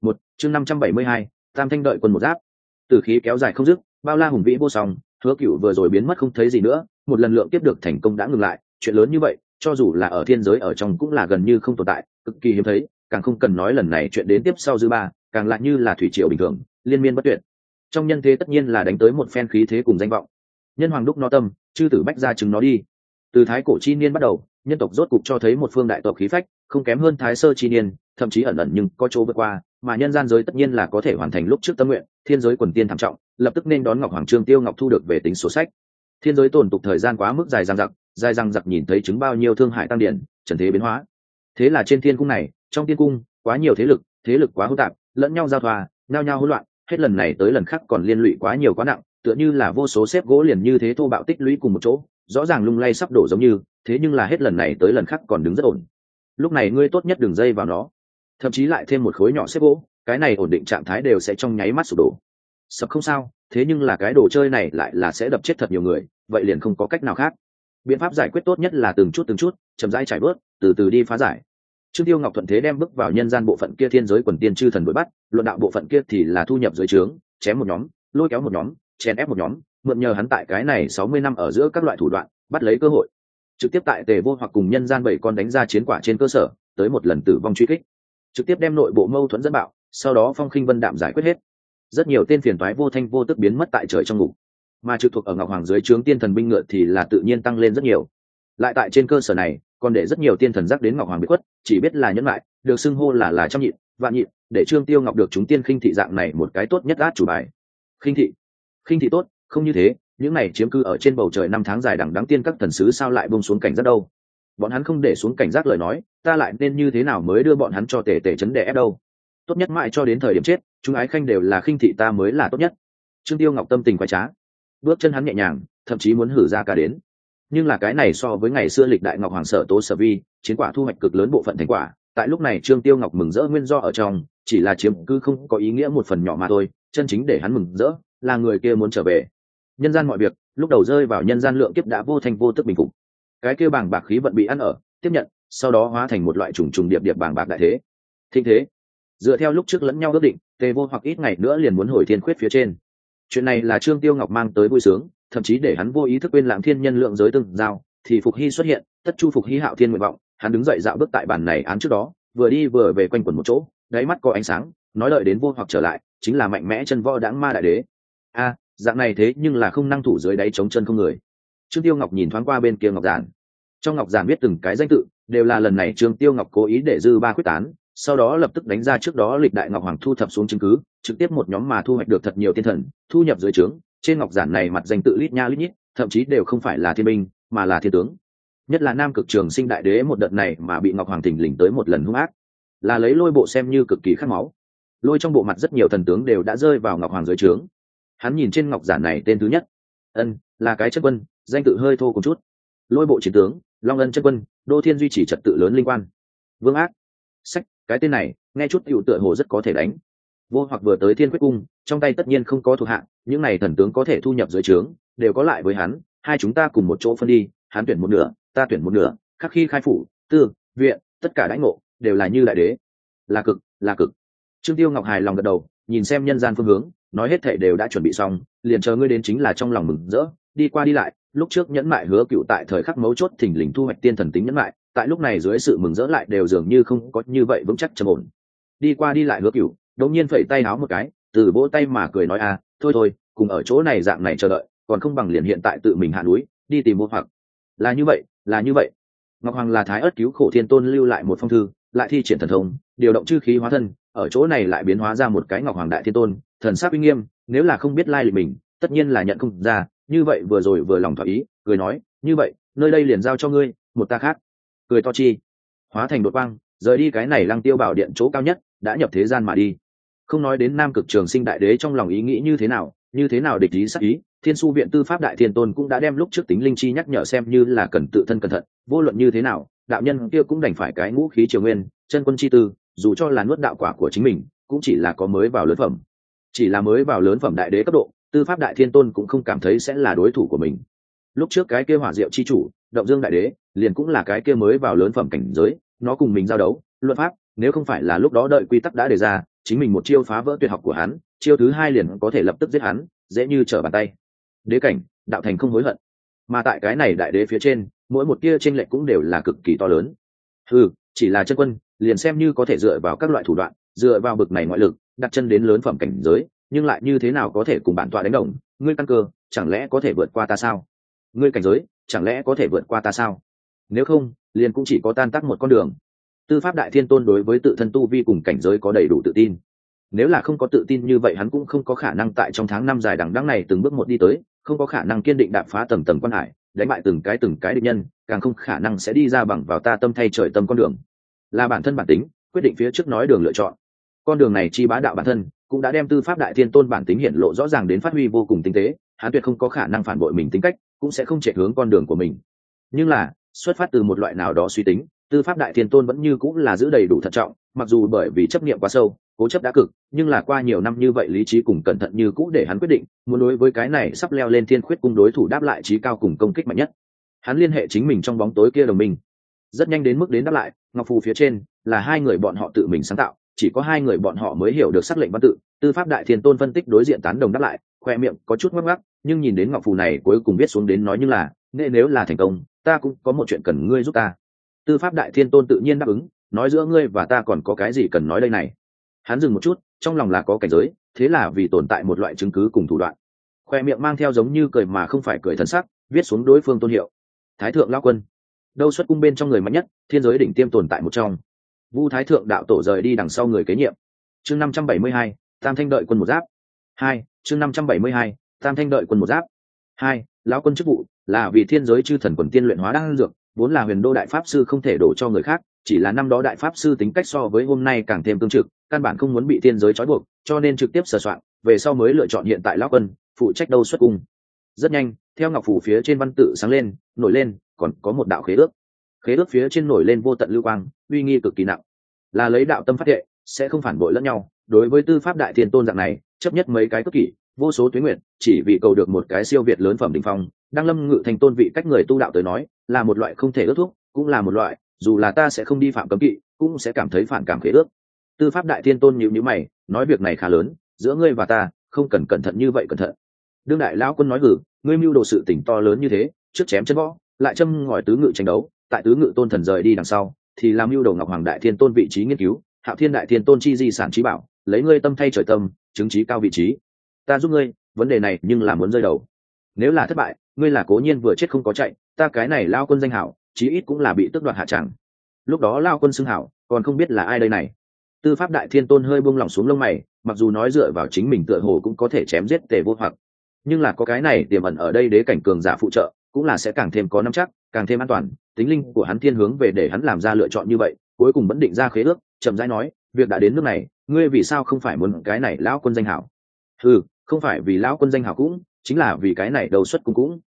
Speaker 1: Một, chương năm trăm bảy mươi hai, tam thanh đợi quân một giáp từ khí kéo dài không dứt, bao la hùng vĩ vô song, hứa cựu vừa rồi biến mất không thấy gì nữa, một lần lượng tiếp được thành công đã ngừng lại, chuyện lớn như vậy, cho dù là ở thiên giới ở trong cũng là gần như không tồn tại, cực kỳ hiếm thấy, càng không cần nói lần này chuyện đến tiếp sau dư ba, càng lại như là thủy triều bình thường, liên miên bất tuyệt. Trong nhân thế tất nhiên là đánh tới một phen khí thế cùng danh vọng. Nhân hoàng đúc no tâm, chư tử bách ra chứng nó đi. Từ thái cổ chi niên bắt đầu, nhân tộc rốt cục cho thấy một phương đại tộc khí phách, không kém hơn thái sơ chi niên thậm chí ẩn ẩn nhưng có chỗ vượt qua, mà nhân gian giới tất nhiên là có thể hoàn thành lúc trước tâm nguyện, thiên giới quần tiên thảm trọng, lập tức nên đón ngọc hoàng trương tiêu ngọc thu được về tính sổ sách. Thiên giới tồn tục thời gian quá mức dài răng giặc dài răng giặc nhìn thấy chứng bao nhiêu thương hại tăng điển, trần thế biến hóa. Thế là trên thiên cung này, trong tiên cung, quá nhiều thế lực thế lực quá hỗn tạp, lẫn nhau giao thoa, nhao nhao hỗn loạn, hết lần này tới lần khác còn liên lụy quá nhiều quá nặng, tựa như là vô số xếp gỗ liền như thế thô bạo tích lũy cùng một chỗ, rõ ràng lung lay sắp đổ giống như, thế nhưng là hết lần này tới lần khác còn đứng rất ổn. Lúc này ngươi tốt nhất đừng dây vào nó thậm chí lại thêm một khối nhỏ xếp gỗ, cái này ổn định trạng thái đều sẽ trong nháy mắt sụp đổ. Sập không sao, thế nhưng là cái đồ chơi này lại là sẽ đập chết thật nhiều người, vậy liền không có cách nào khác. Biện pháp giải quyết tốt nhất là từng chút từng chút, chậm rãi trải bớt từ từ đi phá giải. Trương tiêu ngọc thuận thế đem bước vào nhân gian bộ phận kia thiên giới quần tiên chư thần đuổi bắt, luận đạo bộ phận kia thì là thu nhập dưới trướng, chém một nhóm, lôi kéo một nhóm, chèn ép một nhóm, mượn nhờ hắn tại cái này sáu mươi năm ở giữa các loại thủ đoạn, bắt lấy cơ hội. Trực tiếp tại tề vô hoặc cùng nhân gian bảy con đánh ra chiến quả trên cơ sở, tới một lần tử vong truy kích trực tiếp đem nội bộ mâu thuẫn dẫn bạo, sau đó phong khinh vân đạm giải quyết hết. Rất nhiều tên phiền toái vô thanh vô tức biến mất tại trời trong ngục. Mà trực thuộc ở ngọc hoàng dưới trướng tiên thần binh ngựa thì là tự nhiên tăng lên rất nhiều. Lại tại trên cơ sở này, còn để rất nhiều tiên thần giác đến ngọc hoàng bị khuất, chỉ biết là nhẫn lại, được xưng hô là là trăm nhịn vạn nhịn để trương tiêu ngọc được chúng tiên khinh thị dạng này một cái tốt nhất át chủ bài. Khinh thị. Khinh thị tốt, không như thế, những này chiếm cư ở trên bầu trời năm tháng dài đằng đáng tiên các thần sứ sao lại bông xuống cảnh giác đâu? Bọn hắn không để xuống cảnh giác lời nói ta lại nên như thế nào mới đưa bọn hắn cho tề tề chấn đè ép đâu? Tốt nhất mãi cho đến thời điểm chết, chúng ái khanh đều là khinh thị ta mới là tốt nhất. Trương tiêu ngọc tâm tình quái trá. Bước chân hắn nhẹ nhàng, thậm chí muốn hử ra cả đến. Nhưng là cái này so với ngày xưa lịch đại ngọc hoàng sở tố sở vi, chiến quả thu hoạch cực lớn bộ phận thành quả, tại lúc này trương tiêu ngọc mừng rỡ nguyên do ở trong, chỉ là chiếm cứ không có ý nghĩa một phần nhỏ mà thôi, chân chính để hắn mừng rỡ là người kia muốn trở về. Nhân gian mọi việc, lúc đầu rơi vào nhân gian lượng kiếp đã vô thành vô tức bình phục. Cái kia bảng bạc khí vận bị ăn ở, tiếp nhận sau đó hóa thành một loại trùng trùng điệp điệp bàng bạc đại thế. Thịnh thế. Dựa theo lúc trước lẫn nhau ước định, tề vô hoặc ít ngày nữa liền muốn hồi thiên khuyết phía trên. Chuyện này là trương tiêu ngọc mang tới vui sướng, thậm chí để hắn vô ý thức quên lãng thiên nhân lượng giới từng giao, thì phục hy xuất hiện, tất chu phục hy hạo thiên nguyện vọng, hắn đứng dậy dạo bước tại bản này án trước đó, vừa đi vừa về quanh quẩn một chỗ, đáy mắt có ánh sáng, nói lợi đến vô hoặc trở lại, chính là mạnh mẽ chân võ đáng ma đại đế. A, dạng này thế nhưng là không năng thủ dưới đáy chống chân không người. Trương tiêu ngọc nhìn thoáng qua bên kia ngọc giản. Trong ngọc giản biết từng cái danh tự đều là lần này trương tiêu ngọc cố ý để dư ba quyết tán, sau đó lập tức đánh ra trước đó lịch đại ngọc hoàng thu thập xuống chứng cứ, trực tiếp một nhóm mà thu hoạch được thật nhiều thiên thần, thu nhập dưới trướng, trên ngọc giản này mặt danh tự lít nha lít nhít, thậm chí đều không phải là thiên binh, mà là thiên tướng. Nhất là nam cực trường sinh đại đế một đợt này mà bị ngọc hoàng thình lình tới một lần hung ác, là lấy lôi bộ xem như cực kỳ khát máu. Lôi trong bộ mặt rất nhiều thần tướng đều đã rơi vào ngọc hoàng dưới trướng. Hắn nhìn trên ngọc giản này tên thứ nhất. Ân, là cái chất quân, danh tự hơi thô một chút. Lôi bộ chiến tướng long ân chân quân, đô thiên duy trì trật tự lớn linh quan. Vương ác. Sách, cái tên này, nghe chút cựu tựa hồ rất có thể đánh. Vô hoặc vừa tới thiên quyết cung, trong tay tất nhiên không có thuộc hạng những này thần tướng có thể thu nhập dưới trướng, đều có lại với hắn, hai chúng ta cùng một chỗ phân đi, hắn tuyển một nửa, ta tuyển một nửa, khắc khi khai phủ, tư, viện, tất cả đãi ngộ, đều là như đại đế. Là cực là cực. Trương tiêu ngọc hài lòng gật đầu, nhìn xem nhân gian phương hướng, nói hết thể đều đã chuẩn bị xong, liền chờ ngươi đến chính là trong lòng mừng rỡ, đi qua đi lại lúc trước nhẫn mại hứa cựu tại thời khắc mấu chốt thình lình thu hoạch tiên thần tính nhẫn mại, tại lúc này dưới sự mừng rỡ lại đều dường như không có như vậy vững chắc trầm ổn. Đi qua đi lại hứa cựu, đột nhiên phẩy tay áo một cái, từ vỗ tay mà cười nói à thôi thôi, cùng ở chỗ này dạng này chờ đợi, còn không bằng liền hiện tại tự mình hạ núi, đi tìm mua hoặc. Là như vậy, là như vậy. Ngọc hoàng là thái ớt cứu khổ thiên tôn lưu lại một phong thư, lại thi triển thần thông, điều động chư khí hóa thân, ở chỗ này lại biến hóa ra một cái ngọc hoàng đại thiên tôn, thần sắc uy nghiêm, nếu là không biết lai lịch mình, tất nhiên là nhận không ra như vậy vừa rồi vừa lòng thỏa ý, cười nói, như vậy, nơi đây liền giao cho ngươi, một ta khác. Cười to chi. Hóa thành đột quang, rời đi cái này lăng tiêu bảo điện chỗ cao nhất, đã nhập thế gian mà đi. Không nói đến nam cực trường sinh đại đế trong lòng ý nghĩ như thế nào, như thế nào địch ý sắc ý, thiên su viện tư pháp đại thiên tôn cũng đã đem lúc trước tính linh chi nhắc nhở xem như là cần tự thân cẩn thận, vô luận như thế nào, đạo nhân kia cũng đành phải cái ngũ khí triều nguyên, chân quân chi tư, dù cho là nuốt đạo quả của chính mình, cũng chỉ là có mới vào lớn phẩm. Chỉ là mới vào lớn phẩm đại đế cấp độ tư pháp đại thiên tôn cũng không cảm thấy sẽ là đối thủ của mình. Lúc trước cái kia hỏa diệu chi chủ, động dương đại đế, liền cũng là cái kia mới vào lớn phẩm cảnh giới, nó cùng mình giao đấu, luận pháp, nếu không phải là lúc đó đợi quy tắc đã đề ra, chính mình một chiêu phá vỡ tuyệt học của hắn, chiêu thứ hai liền có thể lập tức giết hắn, dễ như trở bàn tay. Đế cảnh, đạo thành không hối hận. Mà tại cái này đại đế phía trên, mỗi một tia tranh lệch cũng đều là cực kỳ to lớn. Ừ chỉ là chân quân, liền xem như có thể dựa vào các loại thủ đoạn, dựa vào bực này ngoại lực, đặt chân đến lớn phẩm cảnh giới nhưng lại như thế nào có thể cùng bản tọa đánh đồng? Ngươi căn cơ, chẳng lẽ có thể vượt qua ta sao? Ngươi cảnh giới, chẳng lẽ có thể vượt qua ta sao? Nếu không, liền cũng chỉ có tan tác một con đường. Tư pháp đại thiên tôn đối với tự thân tu vi cùng cảnh giới có đầy đủ tự tin. Nếu là không có tự tin như vậy, hắn cũng không có khả năng tại trong tháng năm dài đằng đẵng này từng bước một đi tới, không có khả năng kiên định đạp phá tầng tầng quan hải, đánh bại từng cái từng cái định nhân, càng không khả năng sẽ đi ra bằng vào ta tâm thay trời tâm con đường. Là bản thân bản tính, quyết định phía trước nói đường lựa chọn. Con đường này chi bá đạo bản thân cũng đã đem tư pháp đại thiên tôn bản tính hiện lộ rõ ràng đến phát huy vô cùng tinh tế, hắn tuyệt không có khả năng phản bội mình tính cách, cũng sẽ không chạy hướng con đường của mình. Nhưng là, xuất phát từ một loại nào đó suy tính, tư pháp đại thiên tôn vẫn như cũng là giữ đầy đủ thận trọng, mặc dù bởi vì chấp niệm quá sâu, cố chấp đã cực, nhưng là qua nhiều năm như vậy lý trí cùng cẩn thận như cũ để hắn quyết định, muốn đối với cái này sắp leo lên thiên khuyết cung đối thủ đáp lại trí cao cùng công kích mạnh nhất. Hắn liên hệ chính mình trong bóng tối kia đồng minh. Rất nhanh đến mức đến đáp lại, ngọc phù phía trên là hai người bọn họ tự mình sáng tạo chỉ có hai người bọn họ mới hiểu được sắc lệnh văn tự, tư pháp đại thiên tôn phân tích đối diện tán đồng đáp lại, khoe miệng có chút ngắc ngắc, nhưng nhìn đến ngọc phù này cuối cùng viết xuống đến nói như là nên nếu là thành công, ta cũng có một chuyện cần ngươi giúp ta. Tư pháp đại thiên tôn tự nhiên đáp ứng, nói giữa ngươi và ta còn có cái gì cần nói đây này? Hắn dừng một chút, trong lòng là có cảnh giới, thế là vì tồn tại một loại chứng cứ cùng thủ đoạn. Khoe miệng mang theo giống như cười mà không phải cười thân sắc, viết xuống đối phương tôn hiệu. Thái thượng lao quân. Đâu xuất cung bên trong người mạnh nhất, thiên giới đỉnh tiêm tồn tại một trong vu thái thượng đạo tổ rời đi đằng sau người kế nhiệm. Chương năm trăm bảy mươi hai, tam thanh đợi quân một giáp. Hai, chương năm trăm bảy mươi hai, tam thanh đợi quân một giáp. Hai, lão quân chức vụ là vì thiên giới chư thần quần tiên luyện hóa đang dược, vốn là huyền đô đại pháp sư không thể đổ cho người khác, chỉ là năm đó đại pháp sư tính cách so với hôm nay càng thêm tương trực, căn bản không muốn bị thiên giới trói buộc, cho nên trực tiếp sửa soạn, về sau mới lựa chọn hiện tại lão quân, phụ trách đâu xuất cung. Rất nhanh, theo ngọc phủ phía trên văn tự sáng lên, nổi lên, còn có một đạo khế ước khế ước phía trên nổi lên vô tận lưu quang, uy nghi cực kỳ nặng. Là lấy đạo tâm phát hệ sẽ không phản bội lẫn nhau. Đối với tư pháp đại thiên tôn dạng này, chấp nhất mấy cái cất kỷ, vô số tuyến nguyện, chỉ vì cầu được một cái siêu việt lớn phẩm đình phong, đang lâm ngự thành tôn vị cách người tu đạo tới nói, là một loại không thể ước thúc, cũng là một loại, dù là ta sẽ không đi phạm cấm kỵ, cũng sẽ cảm thấy phản cảm khế ước. Tư pháp đại thiên tôn nhịu nhữ mày, nói việc này khá lớn, giữa ngươi và ta, không cần cẩn thận như vậy cẩn thận. Đương đại lão quân nói gử ngươi mưu đồ sự tỉnh to lớn như thế, trước chém chân võ, lại châm ngòi tứ ngự tranh đấu tại tứ ngự tôn thần rời đi đằng sau, thì làm mưu đồ ngọc hoàng đại thiên tôn vị trí nghiên cứu, hạo thiên đại thiên tôn chi di sản trí bảo, lấy ngươi tâm thay trời tâm, chứng trí cao vị trí. Ta giúp ngươi, vấn đề này nhưng là muốn rơi đầu. Nếu là thất bại, ngươi là cố nhiên vừa chết không có chạy, ta cái này lao quân danh hảo, chí ít cũng là bị tước đoạt hạ tràng lúc đó lao quân xưng hảo, còn không biết là ai đây này. Tư pháp đại thiên tôn hơi buông lỏng xuống lông mày, mặc dù nói dựa vào chính mình tựa hồ cũng có thể chém giết tề vô hoặc, nhưng là có cái này tiềm ẩn ở đây đế cảnh cường giả phụ trợ, cũng là sẽ càng thêm có nắm chắc càng thêm an toàn, tính linh của hắn thiên hướng về để hắn làm ra lựa chọn như vậy, cuối cùng vẫn định ra khế ước, chậm rãi nói, việc đã đến nước này, ngươi vì sao không phải muốn cái này lão quân danh hảo? Ừ không phải vì lão quân danh hảo cũng, chính là vì cái này đầu xuất cung cũng.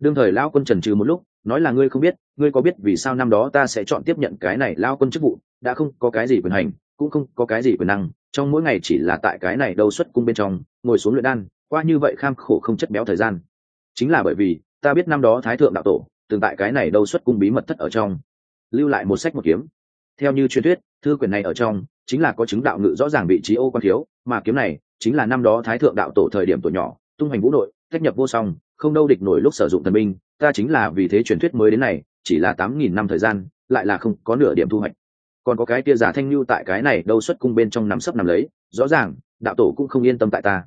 Speaker 1: Đương thời lão quân trần trừ một lúc, nói là ngươi không biết, ngươi có biết vì sao năm đó ta sẽ chọn tiếp nhận cái này lão quân chức vụ, đã không có cái gì quyền hành, cũng không có cái gì quyền năng, trong mỗi ngày chỉ là tại cái này đâu xuất cung bên trong, ngồi xuống luyện đan, qua như vậy kham khổ không chất béo thời gian. Chính là bởi vì, ta biết năm đó thái thượng đạo tổ từng tại cái này đâu xuất cung bí mật thất ở trong. Lưu lại một sách một kiếm. Theo như truyền thuyết, thư quyển này ở trong chính là có chứng đạo ngự rõ ràng vị trí ô quan thiếu, mà kiếm này chính là năm đó thái thượng đạo tổ thời điểm tuổi nhỏ, tung hành vũ nội cách nhập vô song, không đâu địch nổi lúc sử dụng thần binh, ta chính là vì thế truyền thuyết mới đến này, chỉ là tám nghìn năm thời gian, lại là không có nửa điểm thu hoạch. Còn có cái tia giả thanh lưu tại cái này đâu xuất cung bên trong nắm sấp nằm lấy, rõ ràng, đạo tổ cũng không yên tâm tại ta.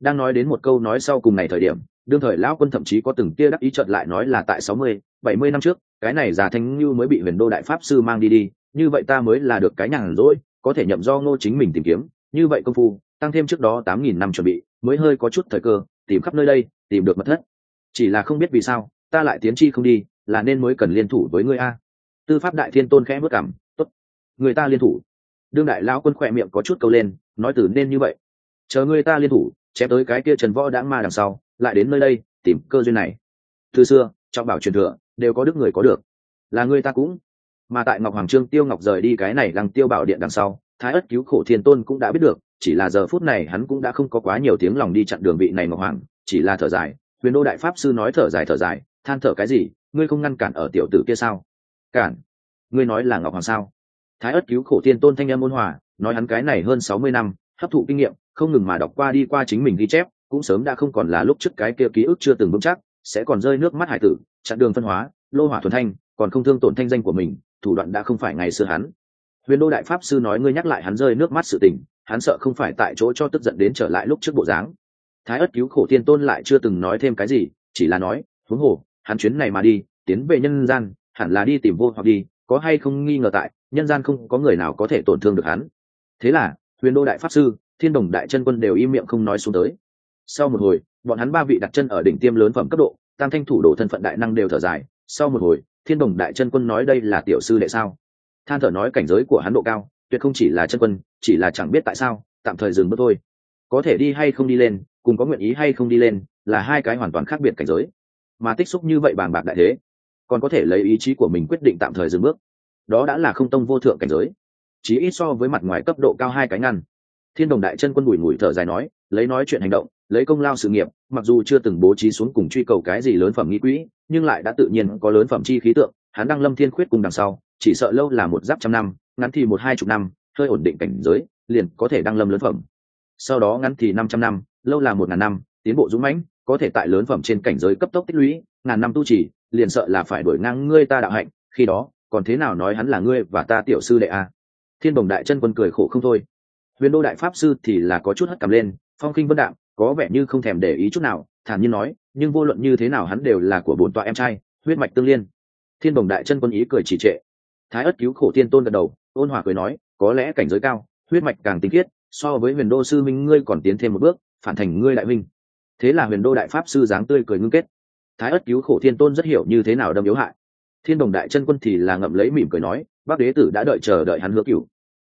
Speaker 1: Đang nói đến một câu nói sau cùng này thời điểm đương thời lão quân thậm chí có từng tia đắc ý chợt lại nói là tại sáu mươi, bảy mươi năm trước, cái này giả thanh lưu mới bị huyền đô đại pháp sư mang đi đi, như vậy ta mới là được cái nhàn rỗi, có thể nhậm do ngô chính mình tìm kiếm, như vậy công phu, tăng thêm trước đó tám nghìn năm chuẩn bị, mới hơi có chút thời cơ, tìm khắp nơi đây, tìm được mật thất. Chỉ là không biết vì sao, ta lại tiến chi không đi, là nên mới cần liên thủ với ngươi a. Tư pháp đại thiên tôn khẽ bước cằm tốt, người ta liên thủ. Đương đại lão quân khỏe miệng có chút câu lên, nói từ nên như vậy, chờ người ta liên thủ, chém tới cái kia trần võ đã ma đằng sau lại đến nơi đây tìm cơ duyên này. Từ xưa trong bảo truyền thừa, đều có đức người có được. Là người ta cũng. Mà tại ngọc hoàng trương tiêu ngọc rời đi cái này lăng tiêu bảo điện đằng sau, thái ất cứu khổ thiên tôn cũng đã biết được, chỉ là giờ phút này hắn cũng đã không có quá nhiều tiếng lòng đi chặn đường vị này ngọc hoàng, chỉ là thở dài. Huyền đô đại pháp sư nói thở dài thở dài, than thở cái gì, ngươi không ngăn cản ở tiểu tử kia sao? Cản. Ngươi nói là ngọc hoàng sao? Thái ất cứu khổ thiên tôn thanh em ôn hòa, nói hắn cái này hơn sáu mươi năm, hấp thụ kinh nghiệm, không ngừng mà đọc qua đi qua chính mình ghi chép cũng sớm đã không còn là lúc trước cái kia ký ức chưa từng vững chắc, sẽ còn rơi nước mắt hải tử, chặn đường phân hóa, lô hỏa thuần thanh, còn không thương tổn thanh danh của mình, thủ đoạn đã không phải ngày xưa hắn. Huyền đô đại pháp sư nói ngươi nhắc lại hắn rơi nước mắt sự tình, hắn sợ không phải tại chỗ cho tức giận đến trở lại lúc trước bộ dáng. Thái ất cứu khổ tiên tôn lại chưa từng nói thêm cái gì, chỉ là nói, huống hồ, hắn chuyến này mà đi, tiến về nhân gian, hẳn là đi tìm vô hoặc đi, có hay không nghi ngờ tại, nhân gian không có người nào có thể tổn thương được hắn. Thế là, huyền đô đại pháp sư, thiên đồng đại chân quân đều im miệng không nói xuống tới sau một hồi, bọn hắn ba vị đặt chân ở đỉnh tiêm lớn phẩm cấp độ, tam thanh thủ đồ thân phận đại năng đều thở dài. Sau một hồi, thiên đồng đại chân quân nói đây là tiểu sư đệ sao? Than thở nói cảnh giới của hắn độ cao, tuyệt không chỉ là chân quân, chỉ là chẳng biết tại sao, tạm thời dừng bước thôi. Có thể đi hay không đi lên, cùng có nguyện ý hay không đi lên, là hai cái hoàn toàn khác biệt cảnh giới. Mà tích xúc như vậy bàn bạc đại thế, còn có thể lấy ý chí của mình quyết định tạm thời dừng bước. Đó đã là không tông vô thượng cảnh giới. Chí ít so với mặt ngoài cấp độ cao hai cái ngăn thiên đồng đại chân quân bùi ngùi thở dài nói, lấy nói chuyện hành động, lấy công lao sự nghiệp, mặc dù chưa từng bố trí xuống cùng truy cầu cái gì lớn phẩm nghĩ quỹ, nhưng lại đã tự nhiên có lớn phẩm chi khí tượng, hắn đang lâm thiên khuyết cùng đằng sau, chỉ sợ lâu là một giáp trăm năm, ngắn thì một hai chục năm, hơi ổn định cảnh giới, liền có thể đăng lâm lớn phẩm. Sau đó ngắn thì năm trăm năm, lâu là một ngàn năm, tiến bộ dũng mãnh, có thể tại lớn phẩm trên cảnh giới cấp tốc tích lũy, ngàn năm tu trì, liền sợ là phải đổi ngang ngươi ta đạo hạnh, khi đó, còn thế nào nói hắn là ngươi và ta tiểu sư đệ a thiên bồng đại chân quân cười khổ không thôi huyền đô đại pháp sư thì là có chút hất cầm lên, phong kinh vân đạm, có vẻ như không thèm để ý chút nào, thản nhiên nói, nhưng vô luận như thế nào hắn đều là của bổn tọa em trai, huyết mạch tương liên. Thiên bồng đại chân quân ý cười chỉ trệ. Thái ất cứu khổ thiên tôn gật đầu, ôn hòa cười nói, có lẽ cảnh giới cao, huyết mạch càng tinh khiết, so với huyền đô sư minh ngươi còn tiến thêm một bước, phản thành ngươi đại minh thế là huyền đô đại pháp sư dáng tươi cười ngưng kết. Thái ất cứu khổ thiên tôn rất hiểu như thế nào đâm yếu hại. Thiên đồng đại chân quân thì là ngậm lấy mỉm cười nói, bác đế tử đã đợi chờ đợi hắn hứa cửu.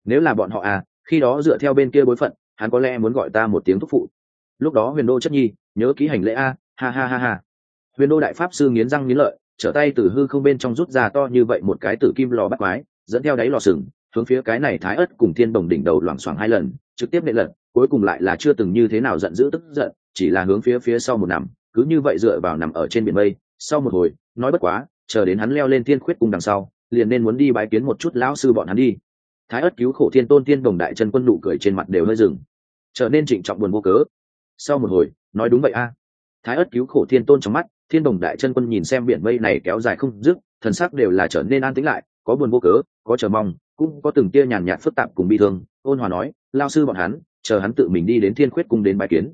Speaker 1: Nếu là bọn họ à khi đó dựa theo bên kia bối phận, hắn có lẽ muốn gọi ta một tiếng thúc phụ. Lúc đó huyền đô chất nhi, nhớ ký hành lễ a, ha ha ha ha. Huyền đô đại pháp sư nghiến răng nghiến lợi, trở tay từ hư không bên trong rút ra to như vậy một cái tử kim lò bắt quái, dẫn theo đáy lò sừng, hướng phía cái này thái ất cùng thiên đồng đỉnh đầu loảng xoảng hai lần, trực tiếp nệ lật, cuối cùng lại là chưa từng như thế nào giận dữ tức giận, chỉ là hướng phía phía sau một nằm, cứ như vậy dựa vào nằm ở trên biển mây. Sau một hồi, nói bất quá, chờ đến hắn leo lên thiên khuyết cùng đằng sau, liền nên muốn đi bái kiến một chút lão sư bọn hắn đi thái ất cứu khổ thiên tôn tiên đồng đại chân quân nụ cười trên mặt đều hơi dừng. Trở nên trịnh trọng buồn vô cớ. Sau một hồi, nói đúng vậy a. Thái ất cứu khổ thiên tôn trong mắt, thiên đồng đại chân quân nhìn xem biển mây này kéo dài không dứt, thần sắc đều là trở nên an tĩnh lại, có buồn vô cớ, có chờ mong, cũng có từng tia nhàn nhạt phức tạp cùng bi thương, ôn hòa nói, lao sư bọn hắn, chờ hắn tự mình đi đến thiên khuyết cung đến bài kiến.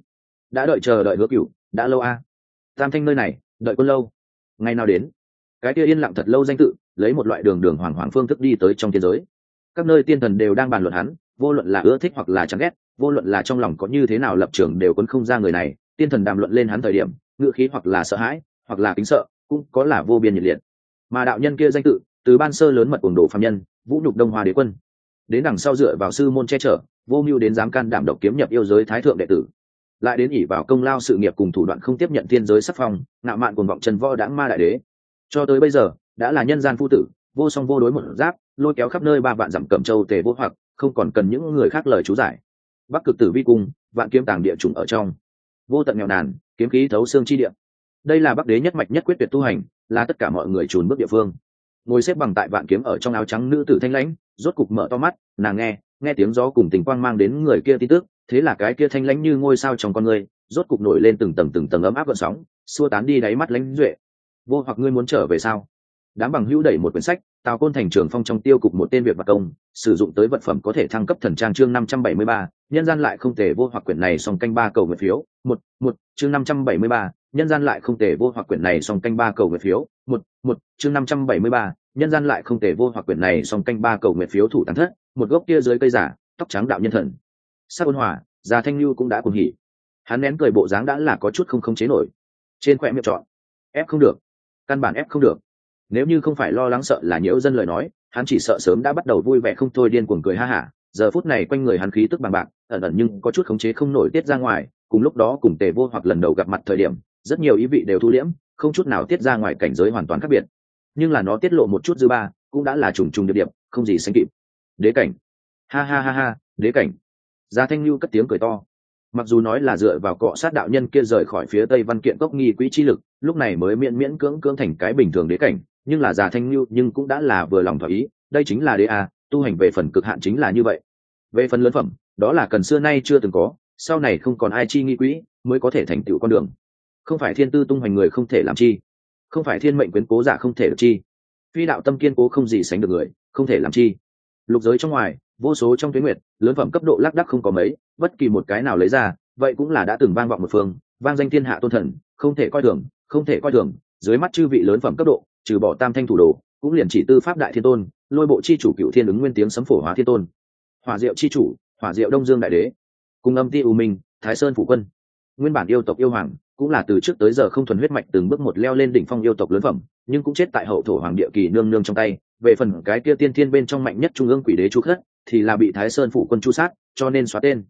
Speaker 1: Đã đợi chờ đợi hứa cửu, đã lâu a. Tam thanh nơi này, đợi quân lâu. Ngày nào đến? Cái kia yên lặng thật lâu danh tự, lấy một loại đường đường hoàng hoàng phương thức đi tới trong thiên giới các nơi tiên thần đều đang bàn luận hắn, vô luận là ưa thích hoặc là chán ghét, vô luận là trong lòng có như thế nào lập trường đều quấn không ra người này, tiên thần đàm luận lên hắn thời điểm ngự khí hoặc là sợ hãi, hoặc là kính sợ, cũng có là vô biên nhiệt liệt. Mà đạo nhân kia danh tự, từ ban sơ lớn mật cuồng đồ phạm nhân, vũ nhục đông hoa đế quân. Đến đằng sau dựa vào sư môn che chở, vô mưu đến dám can đảm độc kiếm nhập yêu giới thái thượng đệ tử. Lại đến ỉ vào công lao sự nghiệp cùng thủ đoạn không tiếp nhận thiên giới sắc phong nạo mạn cùng vọng trần võ đãng ma đại đế. Cho tới bây giờ, đã là nhân gian phu tử, vô song vô đối một giáp lôi kéo khắp nơi ba vạn dặm cẩm châu tề vô hoặc, không còn cần những người khác lời chú giải. Bắc cực tử vi cung, vạn kiếm tàng địa chủng ở trong. Vô tận nghèo nàn, kiếm khí thấu xương chi địa. Đây là bắc đế nhất mạch nhất quyết tuyệt tu hành, là tất cả mọi người trùn bước địa phương. Ngồi xếp bằng tại vạn kiếm ở trong áo trắng nữ tử thanh lãnh, rốt cục mở to mắt, nàng nghe nghe tiếng gió cùng tình quang mang đến người kia tin tức, thế là cái kia thanh lãnh như ngôi sao trong con người, rốt cục nổi lên từng tầng từng tầng ấm áp gợn sóng, xua tán đi đáy mắt lãnh duệ. Vô hoặc ngươi muốn trở về sao? Đám bằng hữu đẩy một quyển sách, tào côn thành trường phong trong tiêu cục một tên việc vật công, sử dụng tới vật phẩm có thể thăng cấp thần trang chương năm trăm bảy mươi ba, nhân gian lại không thể vô hoặc quyển này song canh ba cầu nguyện phiếu, một một, chương năm trăm bảy mươi ba, nhân gian lại không thể vô hoặc quyển này song canh ba cầu nguyện phiếu, một một, chương năm trăm bảy mươi ba, nhân gian lại không thể vô hoặc quyển này song canh ba cầu nguyện phiếu thủ tán thất, một gốc kia dưới cây giả, tóc trắng đạo nhân thần. Sắc ôn hòa, già thanh lưu cũng đã cùng hỉ. Hắn nén cười bộ dáng đã là có chút không khống chế nổi. Trên khỏe miệng chọn, ép không được. Căn bản ép không được nếu như không phải lo lắng sợ là nhiễu dân lời nói, hắn chỉ sợ sớm đã bắt đầu vui vẻ không thôi điên cuồng cười ha hả. Giờ phút này quanh người hắn khí tức bằng bạc, ẩn ẩn nhưng có chút khống chế không nổi tiết ra ngoài. Cùng lúc đó cùng tề vô hoặc lần đầu gặp mặt thời điểm, rất nhiều ý vị đều thu liễm, không chút nào tiết ra ngoài cảnh giới hoàn toàn khác biệt. Nhưng là nó tiết lộ một chút dư ba, cũng đã là trùng trùng điệp điệp, không gì sánh kịp. Đế cảnh. Ha ha ha ha, đế cảnh. Gia thanh lưu cất tiếng cười to. Mặc dù nói là dựa vào cọ sát đạo nhân kia rời khỏi phía tây văn kiện cốc nghi quỹ chi lực, lúc này mới miễn miễn cưỡng cưỡng thành cái bình thường đế cảnh nhưng là già thanh lưu nhưng cũng đã là vừa lòng thỏa ý, đây chính là đế a, tu hành về phần cực hạn chính là như vậy. Về phần lớn phẩm, đó là cần xưa nay chưa từng có, sau này không còn ai chi nghi quỹ mới có thể thành tựu con đường. Không phải thiên tư tung hoành người không thể làm chi, không phải thiên mệnh quyến cố giả không thể được chi. Phi đạo tâm kiên cố không gì sánh được người, không thể làm chi. Lục giới trong ngoài, vô số trong tuyến nguyệt, lớn phẩm cấp độ lác đắc không có mấy, bất kỳ một cái nào lấy ra, vậy cũng là đã từng vang vọng một phương, vang danh thiên hạ tôn thần, không thể coi thường, không thể coi thường, dưới mắt chư vị lớn phẩm cấp độ trừ bỏ tam thanh thủ đồ, cũng liền chỉ tư pháp đại thiên tôn, lôi bộ chi chủ cựu thiên ứng nguyên tiếng sấm phổ hóa thiên tôn. Hỏa diệu chi chủ, hỏa diệu đông dương đại đế. Cùng âm ti u minh, thái sơn phủ quân. Nguyên bản yêu tộc yêu hoàng, cũng là từ trước tới giờ không thuần huyết mạch từng bước một leo lên đỉnh phong yêu tộc lớn phẩm, nhưng cũng chết tại hậu thổ hoàng địa kỳ nương nương trong tay. Về phần cái kia tiên thiên bên trong mạnh nhất trung ương quỷ đế chu khất, thì là bị thái sơn phủ quân chu sát, cho nên xóa tên.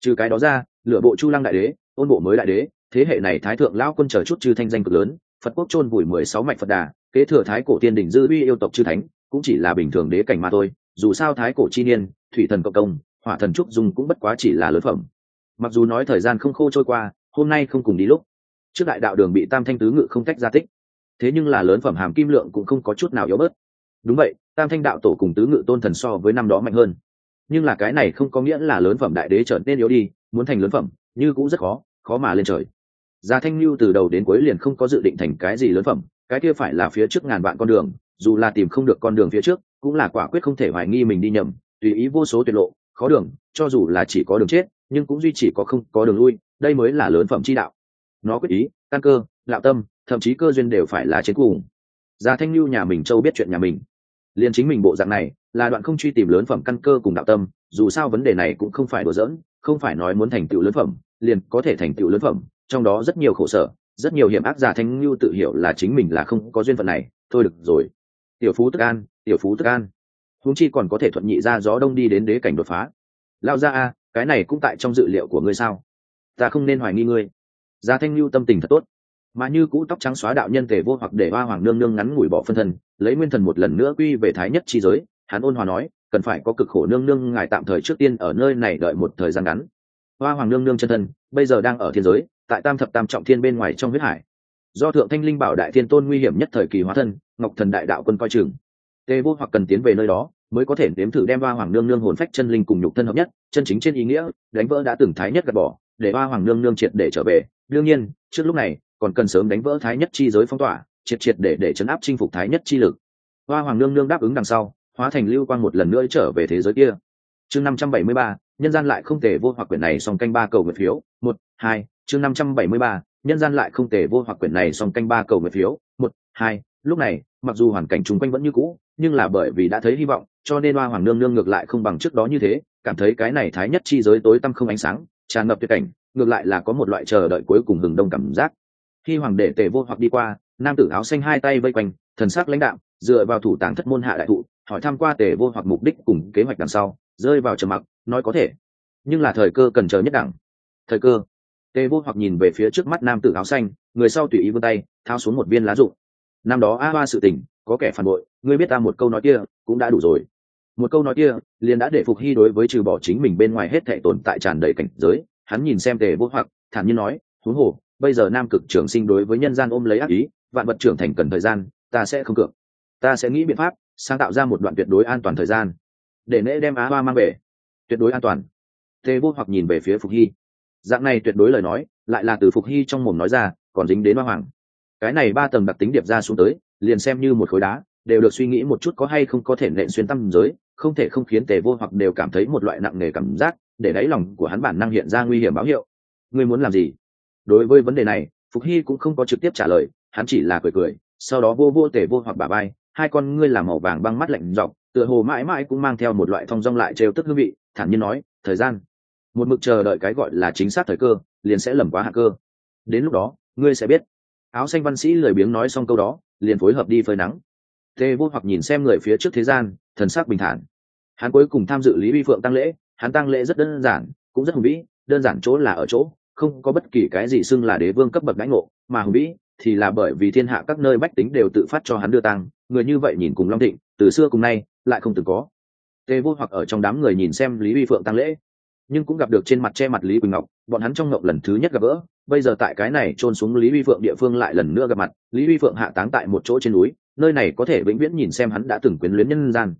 Speaker 1: Trừ cái đó ra lựa bộ chu lăng đại đế, ôn bộ mới đại đế, thế hệ này thái thượng lão quân chờ chút chư thanh danh cực lớn, phật quốc chôn vùi mười sáu mạnh phật đà kế thừa thái cổ tiên đỉnh dư uy yêu tộc chư thánh, cũng chỉ là bình thường đế cảnh mà thôi, dù sao thái cổ chi niên, thủy thần cộng công, hỏa thần trúc dung cũng bất quá chỉ là lớn phẩm. Mặc dù nói thời gian không khô trôi qua, hôm nay không cùng đi lúc. Trước đại đạo đường bị tam thanh tứ ngự không tách ra tích. Thế nhưng là lớn phẩm hàm kim lượng cũng không có chút nào yếu bớt. Đúng vậy, tam thanh đạo tổ cùng tứ ngự tôn thần so với năm đó mạnh hơn. Nhưng là cái này không có nghĩa là lớn phẩm đại đế trở nên yếu đi, muốn thành lớn phẩm, như cũng rất khó khó mà lên trời. Gia thanh lưu từ đầu đến cuối liền không có dự định thành cái gì lớn phẩm cái kia phải là phía trước ngàn vạn con đường, dù là tìm không được con đường phía trước, cũng là quả quyết không thể hoài nghi mình đi nhầm, tùy ý vô số tuyệt lộ, khó đường, cho dù là chỉ có đường chết, nhưng cũng duy chỉ có không có đường lui, đây mới là lớn phẩm chi đạo. Nó quyết ý, căn cơ lạo tâm, thậm chí cơ duyên đều phải là trên cùng. Gia thanh lưu nhà mình châu biết chuyện nhà mình. Liền chính mình bộ dạng này, là đoạn không truy tìm lớn phẩm căn cơ cùng đạo tâm, dù sao vấn đề này cũng không phải đùa giỡn, không phải nói muốn thành tựu lớn phẩm, liền có thể thành tựu lớn phẩm, trong đó rất nhiều khổ sở rất nhiều hiểm ác giả thanh lưu tự hiểu là chính mình là không có duyên phận này. Thôi được rồi. Tiểu phú tức an, tiểu phú tức an. Huống chi còn có thể thuận nhị ra gió đông đi đến đế cảnh đột phá. Lao ra a, cái này cũng tại trong dự liệu của ngươi sao? Ta không nên hoài nghi ngươi. Gia thanh lưu tâm tình thật tốt. Mà như cũ tóc trắng xóa đạo nhân tề vô hoặc để hoa hoàng nương nương ngắn ngủi bỏ phân thân, lấy nguyên thần một lần nữa quy về thái nhất chi giới, hắn ôn hòa nói, cần phải có cực khổ nương nương ngài tạm thời trước tiên ở nơi này đợi một thời gian ngắn. Hoa hoàng nương nương chân thân, bây giờ đang ở thiên giới tại tam thập tam trọng thiên bên ngoài trong huyết hải. Do thượng thanh linh bảo đại thiên tôn nguy hiểm nhất thời kỳ hóa thân, ngọc thần đại đạo quân coi chừng. Tề vô hoặc cần tiến về nơi đó, mới có thể nếm thử đem Ba hoàng nương nương hồn phách chân linh cùng nhục thân hợp nhất, chân chính trên ý nghĩa, đánh vỡ đã từng thái nhất gạt bỏ, để Ba hoàng nương nương triệt để trở về. Đương nhiên, trước lúc này, còn cần sớm đánh vỡ thái nhất chi giới phong tỏa, triệt triệt để để chấn áp chinh phục thái nhất chi lực. Hoa hoàng nương nương đáp ứng đằng sau, hóa thành lưu quang một lần nữa trở về thế giới kia. Chương năm trăm bảy mươi ba, nhân gian lại không thể vô hoặc quyển này song canh ba cầu nguyện phiếu. Một, hai chương năm trăm bảy mươi ba, nhân gian lại không tề vô hoặc quyển này song canh ba cầu nguyện phiếu. Một, hai, lúc này, mặc dù hoàn cảnh chung quanh vẫn như cũ, nhưng là bởi vì đã thấy hy vọng, cho nên hoa hoàng nương nương ngược lại không bằng trước đó như thế, cảm thấy cái này thái nhất chi giới tối tăm không ánh sáng, tràn ngập tuyệt cảnh, ngược lại là có một loại chờ đợi cuối cùng hừng đông cảm giác. Khi hoàng đệ tề vô hoặc đi qua, nam tử áo xanh hai tay vây quanh, thần sắc lãnh đạo dựa vào thủ tàng thất môn hạ đại thụ, hỏi tham q u a tề vô hoặc mục đích cùng kế hoạch đằng sau, rơi vào trầm mặc, nói có thể, nhưng là thời cơ cần chờ nhất đẳng. Thời cơ tề vô hoặc nhìn về phía trước mắt nam tử áo xanh, người sau tùy ý vươn tay thao xuống một viên lá rụng. Năm đó a hoa sự tình, có kẻ phản bội, ngươi biết ta một câu nói kia, cũng đã đủ rồi. Một câu nói kia, liền đã để phục hy đối với trừ bỏ chính mình bên ngoài hết thảy tồn tại tràn đầy cảnh giới. Hắn nhìn xem tề vô hoặc, thản nhiên nói huống hồ bây giờ nam cực trưởng sinh đối với nhân gian ôm lấy ác ý, vạn vật trưởng thành cần thời gian, ta sẽ không cược. Ta sẽ nghĩ biện pháp sáng tạo ra một đoạn tuyệt đối an toàn thời gian, để nễ đem á hoa mang về. Tuyệt đối an toàn. Tề vô hoặc nhìn về phía phục hy dạng này tuyệt đối lời nói, lại là từ phục hy trong mồm nói ra, còn dính đến hoa hoàng. Cái này ba tầng đặc tính điệp ra xuống tới, liền xem như một khối đá, đều được suy nghĩ một chút có hay không có thể nện xuyên tâm giới, không thể không khiến tề vô hoặc đều cảm thấy một loại nặng nề cảm giác, để đáy lòng của hắn bản năng hiện ra nguy hiểm báo hiệu. Ngươi muốn làm gì? Đối với vấn đề này, phục hy cũng không có trực tiếp trả lời, hắn chỉ là cười cười, sau đó vô vô tề vô hoặc bà bay hai con ngươi làm màu vàng băng mắt lạnh dọc tựa hồ mãi mãi cũng mang theo một loại thong dong lại trêu tức hương vị, thản nhiên nói, thời gian một mực chờ đợi cái gọi là chính xác thời cơ, liền sẽ lầm quá hạ cơ. Đến lúc đó, ngươi sẽ biết. Áo xanh văn sĩ lười biếng nói xong câu đó, liền phối hợp đi phơi nắng. Tê vô hoặc nhìn xem người phía trước thế gian, thần sắc bình thản. Hắn cuối cùng tham dự lý vi phượng tăng lễ, hắn tăng lễ rất đơn giản, cũng rất hùng vĩ, đơn giản chỗ là ở chỗ, không có bất kỳ cái gì xưng là đế vương cấp bậc đãi ngộ, mà hùng vĩ thì là bởi vì thiên hạ các nơi bách tính đều tự phát cho hắn đưa tăng, người như vậy nhìn cùng long thịnh, từ xưa cùng nay, lại không từng có. Tê vô hoặc ở trong đám người nhìn xem lý vi phượng tăng lễ nhưng cũng gặp được trên mặt che mặt lý quỳnh ngọc, bọn hắn trong ngộng lần thứ nhất gặp gỡ, bây giờ tại cái này trôn xuống lý vi phượng địa phương lại lần nữa gặp mặt, lý vi phượng hạ táng tại một chỗ trên núi, nơi này có thể vĩnh viễn nhìn xem hắn đã từng quyến luyến nhân gian.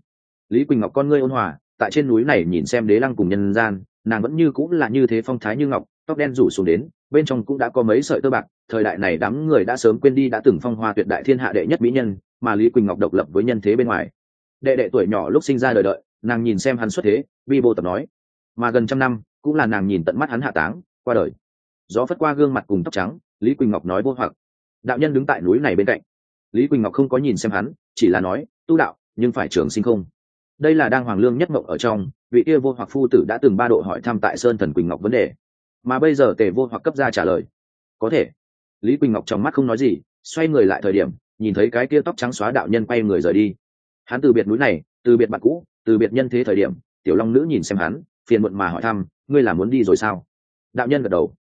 Speaker 1: Lý quỳnh ngọc con ngươi ôn hòa, tại trên núi này nhìn xem đế lăng cùng nhân gian, nàng vẫn như cũng là như thế phong thái như ngọc, tóc đen rủ xuống đến, bên trong cũng đã có mấy sợi tơ bạc, thời đại này đám người đã sớm quên đi đã từng phong hoa tuyệt đại thiên hạ đệ nhất mỹ nhân, mà lý quỳnh ngọc độc lập với nhân thế bên ngoài. Đệ đệ tuổi nhỏ lúc sinh ra đời đợi, nàng nhìn xem hắn xuất thế vi bô tập nói mà gần trăm năm, cũng là nàng nhìn tận mắt hắn hạ táng, qua đời. Gió phất qua gương mặt cùng tóc trắng, lý quỳnh ngọc nói vô hoặc. Đạo nhân đứng tại núi này bên cạnh. Lý quỳnh ngọc không có nhìn xem hắn, chỉ là nói, tu đạo, nhưng phải trường sinh không? Đây là đang hoàng lương nhất mộng ở trong, vị kia vô hoặc phu tử đã từng ba độ hỏi thăm tại sơn thần quỳnh ngọc vấn đề. Mà bây giờ tề vô hoặc cấp ra trả lời. Có thể. Lý quỳnh ngọc trong mắt không nói gì, xoay người lại thời điểm, nhìn thấy cái kia tóc trắng xóa đạo nhân quay người rời đi. Hắn từ biệt núi này, từ biệt bạn cũ, từ biệt nhân thế thời điểm, tiểu long nữ nhìn xem hắn phiền muộn mà hỏi thăm, ngươi là muốn đi rồi sao? Đạo nhân gật đầu.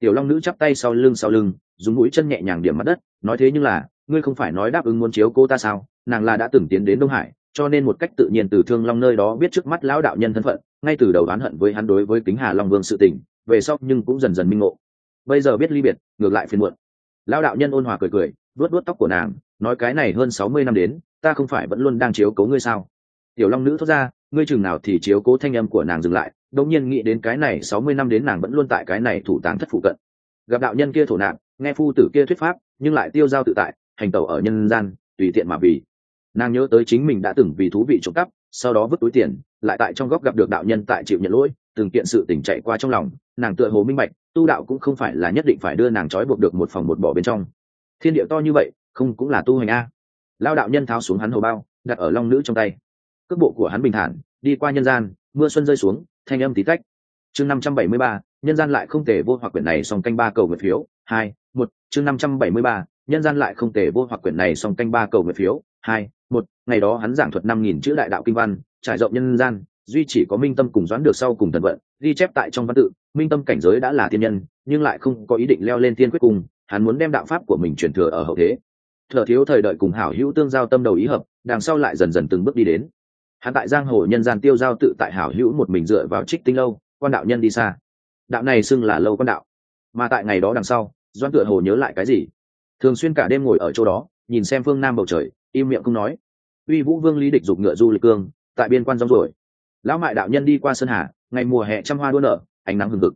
Speaker 1: Tiểu long nữ chắp tay sau lưng sau lưng, dùng mũi chân nhẹ nhàng điểm mặt đất, nói thế nhưng là, ngươi không phải nói đáp ứng muốn chiếu cô ta sao? Nàng là đã từng tiến đến đông hải, cho nên một cách tự nhiên từ thương long nơi đó biết trước mắt lão đạo nhân thân phận, ngay từ đầu oán hận với hắn đối với kính hà long vương sự tình, về sau nhưng cũng dần dần minh ngộ. Bây giờ biết ly biệt, ngược lại phiền muộn. Lão đạo nhân ôn hòa cười cười, vuốt vuốt tóc của nàng, nói, cái này hơn sáu mươi năm đến, ta không phải vẫn luôn đang chiếu cố ngươi sao? Tiểu long nữ thốt ra, ngươi chừng nào thì chiếu cố thanh âm của nàng dừng lại. Đột nhiên nghĩ đến cái này, sáu mươi năm đến nàng vẫn luôn tại cái này thủ táng thất phụ cận. Gặp đạo nhân kia thổ nạn nghe phu tử kia thuyết pháp, nhưng lại tiêu giao tự tại, hành tẩu ở nhân gian, tùy tiện mà vì. Nàng nhớ tới chính mình đã từng vì thú vị trộm cắp, sau đó vứt túi tiền, lại tại trong góc gặp được đạo nhân tại chịu nhận lỗi, từng kiện sự tỉnh chạy qua trong lòng, nàng tựa hồ minh bạch, tu đạo cũng không phải là nhất định phải đưa nàng trói buộc được một phòng một bỏ bên trong. Thiên địa to như vậy, không cũng là tu hành a? Lao đạo nhân tháo xuống hắn hầu bao, đặt ở long nữ trong tay cước bộ của hắn bình thản, đi qua nhân gian, mưa xuân rơi xuống, thanh âm tí tách. Chương năm trăm bảy mươi ba, nhân gian lại không thể vô hoặc quyển này song canh ba cầu nguyện phiếu. Hai, một, chương năm trăm bảy mươi ba, nhân gian lại không thể vô hoặc quyển này song canh ba cầu nguyện phiếu. Hai, một, ngày đó hắn giảng thuật năm nghìn chữ đại đạo kinh văn, trải rộng nhân gian, duy chỉ có minh tâm cùng doãn được sau cùng thần vận, ghi chép tại trong văn tự. Minh tâm cảnh giới đã là thiên nhân, nhưng lại không có ý định leo lên thiên quyết cùng, hắn muốn đem đạo pháp của mình truyền thừa ở hậu thế. Thợ thiếu thời đợi cùng hảo hữu tương giao tâm đầu ý hợp, đằng sau lại dần dần từng bước đi đến hắn tại giang hồ nhân gian tiêu giao tự tại hảo hữu một mình dựa vào trích tinh lâu, quan đạo nhân đi xa. Đạo này xưng là lâu quan đạo. Mà tại ngày đó đằng sau doan tựa hồ nhớ lại cái gì? Thường xuyên cả đêm ngồi ở chỗ đó, nhìn xem phương nam bầu trời, im miệng không nói. Uy vũ vương lý địch dục ngựa du lịch cương, tại biên quan rong rồi lão mại đạo nhân đi qua sơn hà, ngày mùa hè trăm hoa đua nở, ánh nắng hừng hực.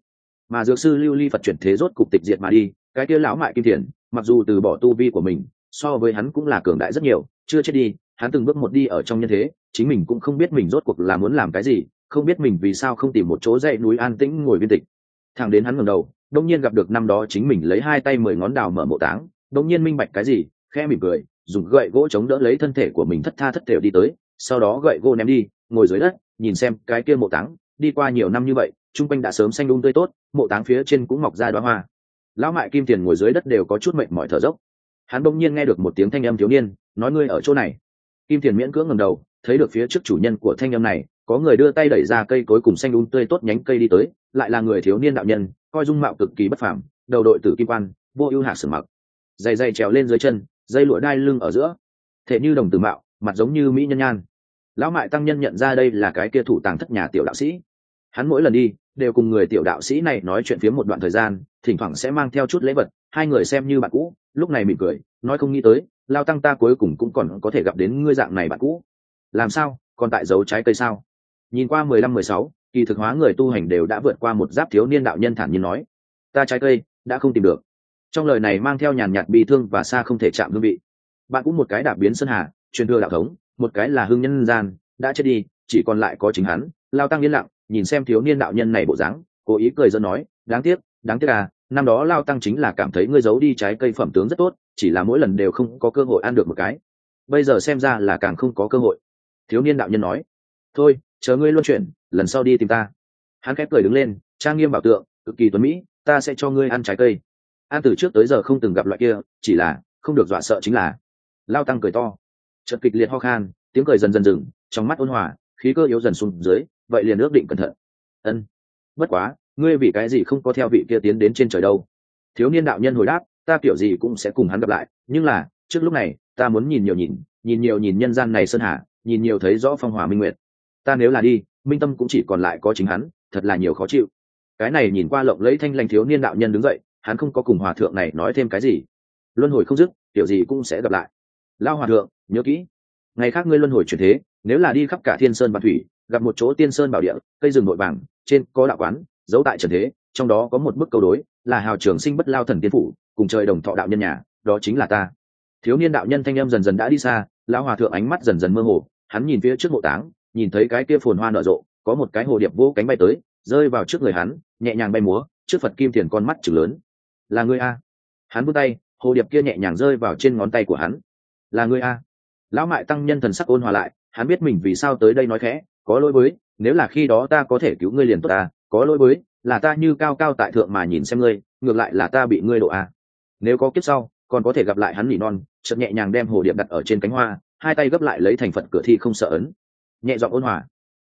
Speaker 1: Mà dược sư lưu ly phật chuyển thế rốt cục tịch diệt mà đi, cái kia lão mại kim thiền, mặc dù từ bỏ tu vi của mình, so với hắn cũng là cường đại rất nhiều, chưa chết đi, hắn từng bước một đi ở trong nhân thế chính mình cũng không biết mình rốt cuộc là muốn làm cái gì, không biết mình vì sao không tìm một chỗ dãy núi an tĩnh ngồi viên tịch. Thẳng đến hắn ngẩng đầu đông nhiên gặp được năm đó chính mình lấy hai tay mười ngón đào mở mộ táng đông nhiên minh bạch cái gì khe mỉm cười, dùng gậy gỗ chống đỡ lấy thân thể của mình thất tha thất thểu đi tới, sau đó gậy gỗ ném đi, ngồi dưới đất, nhìn xem cái kia mộ táng, đi qua nhiều năm như vậy, chung quanh đã sớm xanh đun tươi tốt, mộ táng phía trên cũng mọc ra đoá hoa. Lão mại kim tiền ngồi dưới đất đều có chút mệnh mỏi thở dốc. Hắn bỗng nhiên nghe được một tiếng thanh âm thiếu niên, nói, ngươi ở chỗ này kim tiền miễn cưỡng ngầm đầu, thấy được phía trước chủ nhân của thanh âm này, có người đưa tay đẩy ra cây cối cùng xanh đun um tươi tốt nhánh cây đi tới, lại là người thiếu niên đạo nhân, coi dung mạo cực kỳ bất phàm, đầu đội tử kim quan, vô ưu hạ sử mặc. Dày dày trèo lên dưới chân, dây lụa đai lưng ở giữa. Thể như đồng tử mạo, mặt giống như mỹ nhân nhan. Lão mại tăng nhân nhận ra đây là cái kia thủ tàng thất nhà tiểu đạo sĩ. Hắn mỗi lần đi, đều cùng người tiểu đạo sĩ này nói chuyện phía một đoạn thời gian, thỉnh thoảng sẽ mang theo chút lễ vật hai người xem như bạn cũ, lúc này mỉm cười, nói không nghĩ tới, lao tăng ta cuối cùng cũng còn có thể gặp đến ngươi dạng này bạn cũ. Làm sao, còn tại dấu trái cây sao? Nhìn qua mười lăm, mười sáu, kỳ thực hóa người tu hành đều đã vượt qua một giáp thiếu niên đạo nhân thản nhiên nói, ta trái cây, đã không tìm được. Trong lời này mang theo nhàn nhạt bi thương và xa không thể chạm hương vị. Bạn cũng một cái đạp biến sơn hà, truyền thừa đạo thống, một cái là hương nhân gian, đã chết đi, chỉ còn lại có chính hắn. Lao tăng yên lặng, nhìn xem thiếu niên đạo nhân này bộ dáng, cố ý cười dân nói, đáng tiếc đáng tiếc à năm đó lao tăng chính là cảm thấy ngươi giấu đi trái cây phẩm tướng rất tốt, chỉ là mỗi lần đều không có cơ hội ăn được một cái. Bây giờ xem ra là càng không có cơ hội. Thiếu niên đạo nhân nói. Thôi, chờ ngươi luân chuyển, lần sau đi tìm ta. Hắn khép cười đứng lên, trang nghiêm bảo tượng, cực kỳ tuấn mỹ, ta sẽ cho ngươi ăn trái cây. An từ trước tới giờ không từng gặp loại kia, chỉ là, không được dọa sợ chính là. Lao tăng cười to. Trận kịch liệt ho khan, tiếng cười dần dần dừng, trong mắt ôn hòa, khí cơ yếu dần xuống dưới, vậy liền ước định cẩn thận. Ân, bất quá ngươi vì cái gì không có theo vị kia tiến đến trên trời đâu? Thiếu niên đạo nhân hồi đáp, ta kiểu gì cũng sẽ cùng hắn gặp lại, nhưng là, trước lúc này, ta muốn nhìn nhiều nhìn nhìn nhiều nhìn nhân gian này sơn hà, nhìn nhiều thấy rõ phong hòa minh nguyệt. Ta nếu là đi, minh tâm cũng chỉ còn lại có chính hắn, thật là nhiều khó chịu. Cái này nhìn qua lộng lẫy thanh lành thiếu niên đạo nhân đứng dậy, hắn không có cùng hòa thượng này nói thêm cái gì. Luân hồi không dứt, kiểu gì cũng sẽ gặp lại. Lao hòa thượng, nhớ kỹ. Ngày khác ngươi luân hồi chuyển thế, nếu là đi khắp cả thiên sơn và thủy, gặp một chỗ tiên sơn bảo địa, cây rừng nội vàng trên có đạo quán giấu tại trần thế, trong đó có một bức câu đối, là hào trường sinh bất lao thần tiên phủ, cùng trời đồng thọ đạo nhân nhà, đó chính là ta. Thiếu niên đạo nhân thanh em dần dần đã đi xa, lão hòa thượng ánh mắt dần dần mơ hồ, hắn nhìn phía trước mộ táng, nhìn thấy cái kia phồn hoa nở rộ, có một cái hồ điệp vô cánh bay tới, rơi vào trước người hắn, nhẹ nhàng bay múa, trước phật kim thiền con mắt chừng lớn. Là người a. Hắn vươn tay, hồ điệp kia nhẹ nhàng rơi vào trên ngón tay của hắn. Là người a. Lão mại tăng nhân thần sắc ôn hòa lại, hắn biết mình vì sao tới đây nói khẽ, có lỗi với, nếu là khi đó ta có thể cứu ngươi liền tốt ta có lỗi với, là ta như cao cao tại thượng mà nhìn xem ngươi, ngược lại là ta bị ngươi độ a à. nếu có kiếp sau, còn có thể gặp lại hắn nỉ non, chợt nhẹ nhàng đem hồ điệp đặt ở trên cánh hoa, hai tay gấp lại lấy thành phật cửa thi không sợ ấn. Nhẹ dọn ôn hòa.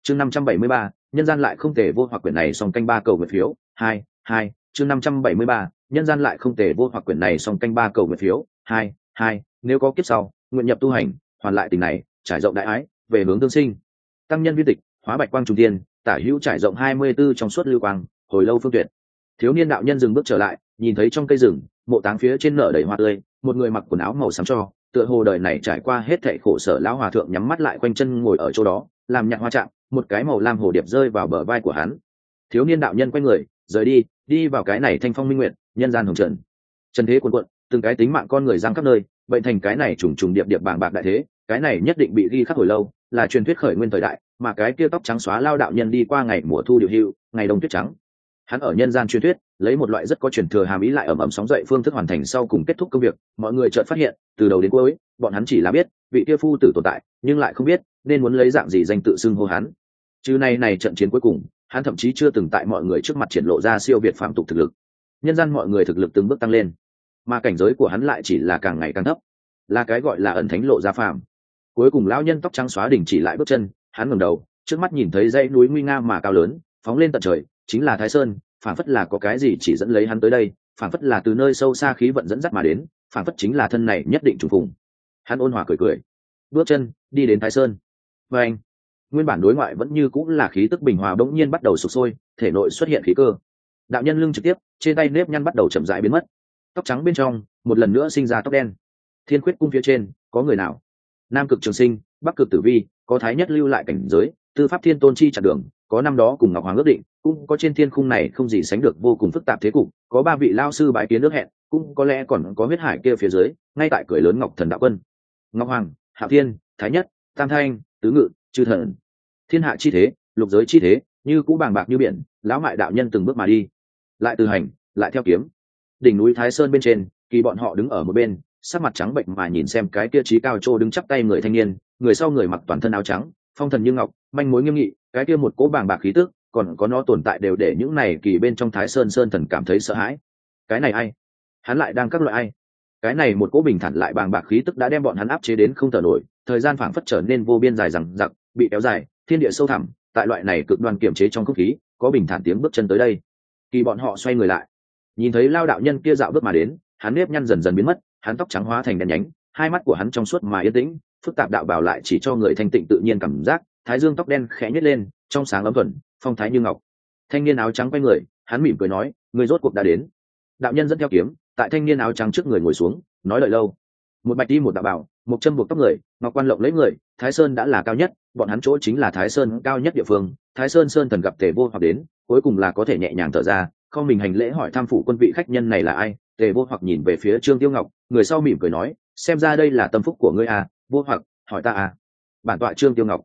Speaker 1: Chương năm trăm bảy mươi ba, nhân gian lại không thể vô hoặc quyển này song canh ba cầu nguyện phiếu. Hai hai, chương năm trăm bảy mươi ba, nhân gian lại không thể vô hoặc quyển này song canh ba cầu nguyện phiếu. Hai hai, nếu có kiếp sau, nguyện nhập tu hành, hoàn lại tình này, trải rộng đại ái, về hướng tương sinh. Tăng nhân viên tịch, hóa bạch quang trung tiên tả hữu trải rộng hai mươi 24 trong suốt lưu quang, hồi lâu phương tuyệt. Thiếu niên đạo nhân dừng bước trở lại, nhìn thấy trong cây rừng, mộ táng phía trên nở đầy hoa tươi, một người mặc quần áo màu xám cho, tựa hồ đời này trải qua hết thệ khổ sở lão hòa thượng nhắm mắt lại quanh chân ngồi ở chỗ đó, làm nhạc hoa chạm một cái màu lam hồ điệp rơi vào bờ vai của hắn. Thiếu niên đạo nhân quay người, rời đi đi vào cái này thanh phong minh nguyện nhân gian hồng trần. Trần thế quần quận từng cái tính mạng con người giang khắp nơi, bệnh thành cái này trùng trùng điệp điệp bàng bạc đại thế, cái này nhất định bị ghi khắc hồi lâu, là truyền thuyết khởi nguyên thời đại mà cái kia tóc trắng xóa lao đạo nhân đi qua ngày mùa thu điều hưu, ngày đông tuyết trắng. Hắn ở nhân gian truyền thuyết, lấy một loại rất có truyền thừa hàm ý lại ẩm ẩm sóng dậy phương thức hoàn thành sau cùng kết thúc công việc, mọi người chợt phát hiện, từ đầu đến cuối, bọn hắn chỉ là biết, vị kia phu tử tồn tại, nhưng lại không biết, nên muốn lấy dạng gì danh tự xưng hô hắn. Chứ nay này trận chiến cuối cùng, hắn thậm chí chưa từng tại mọi người trước mặt triển lộ ra siêu việt phạm tục thực lực. Nhân gian mọi người thực lực từng bước tăng lên, mà cảnh giới của hắn lại chỉ là càng ngày càng thấp, là cái gọi là ẩn thánh lộ ra phàm. Cuối cùng lão nhân tóc trắng xóa đình chỉ lại bước chân hắn ngẩng đầu, trước mắt nhìn thấy dãy núi nguy nga mà cao lớn, phóng lên tận trời, chính là thái sơn phản phất là có cái gì chỉ dẫn lấy hắn tới đây phản phất là từ nơi sâu xa khí vận dẫn dắt mà đến phản phất chính là thân này nhất định trùng phùng. Hắn ôn hòa cười cười. Bước chân, đi đến thái sơn. Và anh, nguyên bản đối ngoại vẫn như cũng là khí tức bình hòa bỗng nhiên bắt đầu sụp sôi, thể nội xuất hiện khí cơ. Đạo nhân lưng trực tiếp, trên tay nếp nhăn bắt đầu chậm rãi biến mất. Tóc trắng bên trong, một lần nữa sinh ra tóc đen. Thiên khuyết cung phía trên, có người nào? Nam cực trường sinh, bắc cực tử vi có thái nhất lưu lại cảnh giới, tư pháp thiên tôn chi chặt đường, có năm đó cùng ngọc hoàng ước định, cũng có trên thiên khung này không gì sánh được vô cùng phức tạp thế cục, có ba vị lao sư bãi kiến nước hẹn, cũng có lẽ còn có huyết hải kia phía dưới, ngay tại cửa lớn ngọc thần đạo quân. Ngọc hoàng, hạ thiên, thái nhất, tam thanh, tứ ngự, chư thần. Thiên hạ chi thế, lục giới chi thế, như cũ bàng bạc như biển, lão mại đạo nhân từng bước mà đi. Lại từ hành, lại theo kiếm. Đỉnh núi thái sơn bên trên, kỳ bọn họ đứng ở một bên, sắc mặt trắng bệnh mà nhìn xem cái kia trí cao trô đứng chắp tay người thanh niên người sau người mặc toàn thân áo trắng, phong thần như ngọc, manh mối nghiêm nghị, cái kia một cỗ bàng bạc khí tức, còn có nó tồn tại đều để những này kỳ bên trong thái sơn sơn thần cảm thấy sợ hãi. Cái này ai? Hắn lại đang các loại ai? Cái này một cỗ bình thản lại bàng bạc khí tức đã đem bọn hắn áp chế đến không thở nổi, thời gian phảng phất trở nên vô biên dài rằng giặc bị kéo dài, thiên địa sâu thẳm, tại loại này cực đoan kiểm chế trong không khí, có bình thản tiếng bước chân tới đây. Kỳ bọn họ xoay người lại. Nhìn thấy lao đạo nhân kia dạo bước mà đến, hắn nếp nhăn dần dần biến mất, hắn tóc trắng hóa thành đèn nhánh, hai mắt của hắn trong suốt mà yên tĩnh phức tạp đạo bảo lại chỉ cho người thanh tịnh tự nhiên cảm giác, thái dương tóc đen khẽ nhếch lên, trong sáng ấm thuần, phong thái như ngọc. Thanh niên áo trắng quay người, hắn mỉm cười nói, người rốt cuộc đã đến. Đạo nhân dẫn theo kiếm, tại thanh niên áo trắng trước người ngồi xuống, nói lời lâu. Một bạch đi một đạo bảo, một chân buộc tóc người, ngọc quan lộng lấy người, thái sơn đã là cao nhất, bọn hắn chỗ chính là thái sơn cao nhất địa phương, thái sơn sơn thần gặp tề vô hoặc đến, cuối cùng là có thể nhẹ nhàng thở ra, không mình hành lễ hỏi tham phủ quân vị khách nhân này là ai, tề vô hoặc nhìn về phía trương tiêu ngọc, người sau mỉm cười nói, xem ra đây là tâm phúc của ngươi à vô hoặc, hỏi ta à? Bản tọa trương tiêu ngọc.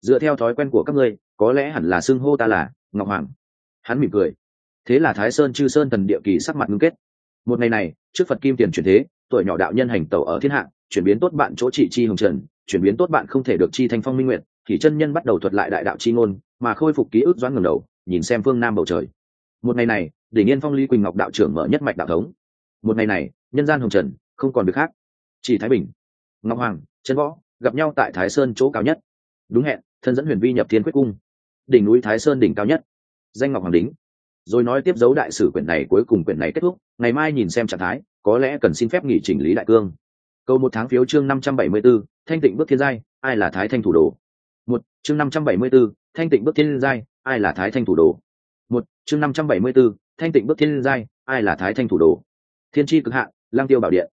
Speaker 1: Dựa theo thói quen của các ngươi, có lẽ hẳn là xưng hô ta là ngọc hoàng. Hắn mỉm cười. Thế là thái sơn chư sơn thần địa kỳ sắc mặt ngưng kết. Một ngày này, trước phật kim tiền chuyển thế, tuổi nhỏ đạo nhân hành tẩu ở thiên hạ, chuyển biến tốt bạn chỗ trị chi hồng trần, chuyển biến tốt bạn không thể được chi thanh phong minh nguyện, thì chân nhân bắt đầu thuật lại đại đạo chi ngôn, mà khôi phục ký ức doãn ngầm đầu, nhìn xem phương nam bầu trời. Một ngày này, đỉnh yên phong ly quỳnh ngọc đạo trưởng mở nhất mạch đạo thống. Một ngày này, nhân gian hồng trần, không còn được khác. Chỉ thái bình ngọc hoàng trần võ gặp nhau tại thái sơn chỗ cao nhất. Đúng hẹn thân dẫn huyền vi nhập thiên quyết cung. Đỉnh núi thái sơn đỉnh cao nhất. Danh ngọc hoàng đính rồi nói tiếp dấu đại sử quyển này cuối cùng quyển này kết thúc ngày mai nhìn xem trạng thái có lẽ cần xin phép nghỉ chỉnh lý đại cương. Câu một tháng phiếu chương năm trăm bảy mươi 574, thanh tịnh bước thiên giai ai là thái thanh thủ đồ? Một chương năm trăm bảy mươi 574, thanh tịnh bước thiên giai ai là thái thanh thủ đồ? Một chương năm trăm bảy mươi 574, thanh tịnh bước thiên giai ai là thái thanh thủ đồ? Thiên tri cực hạn lang tiêu bảo điện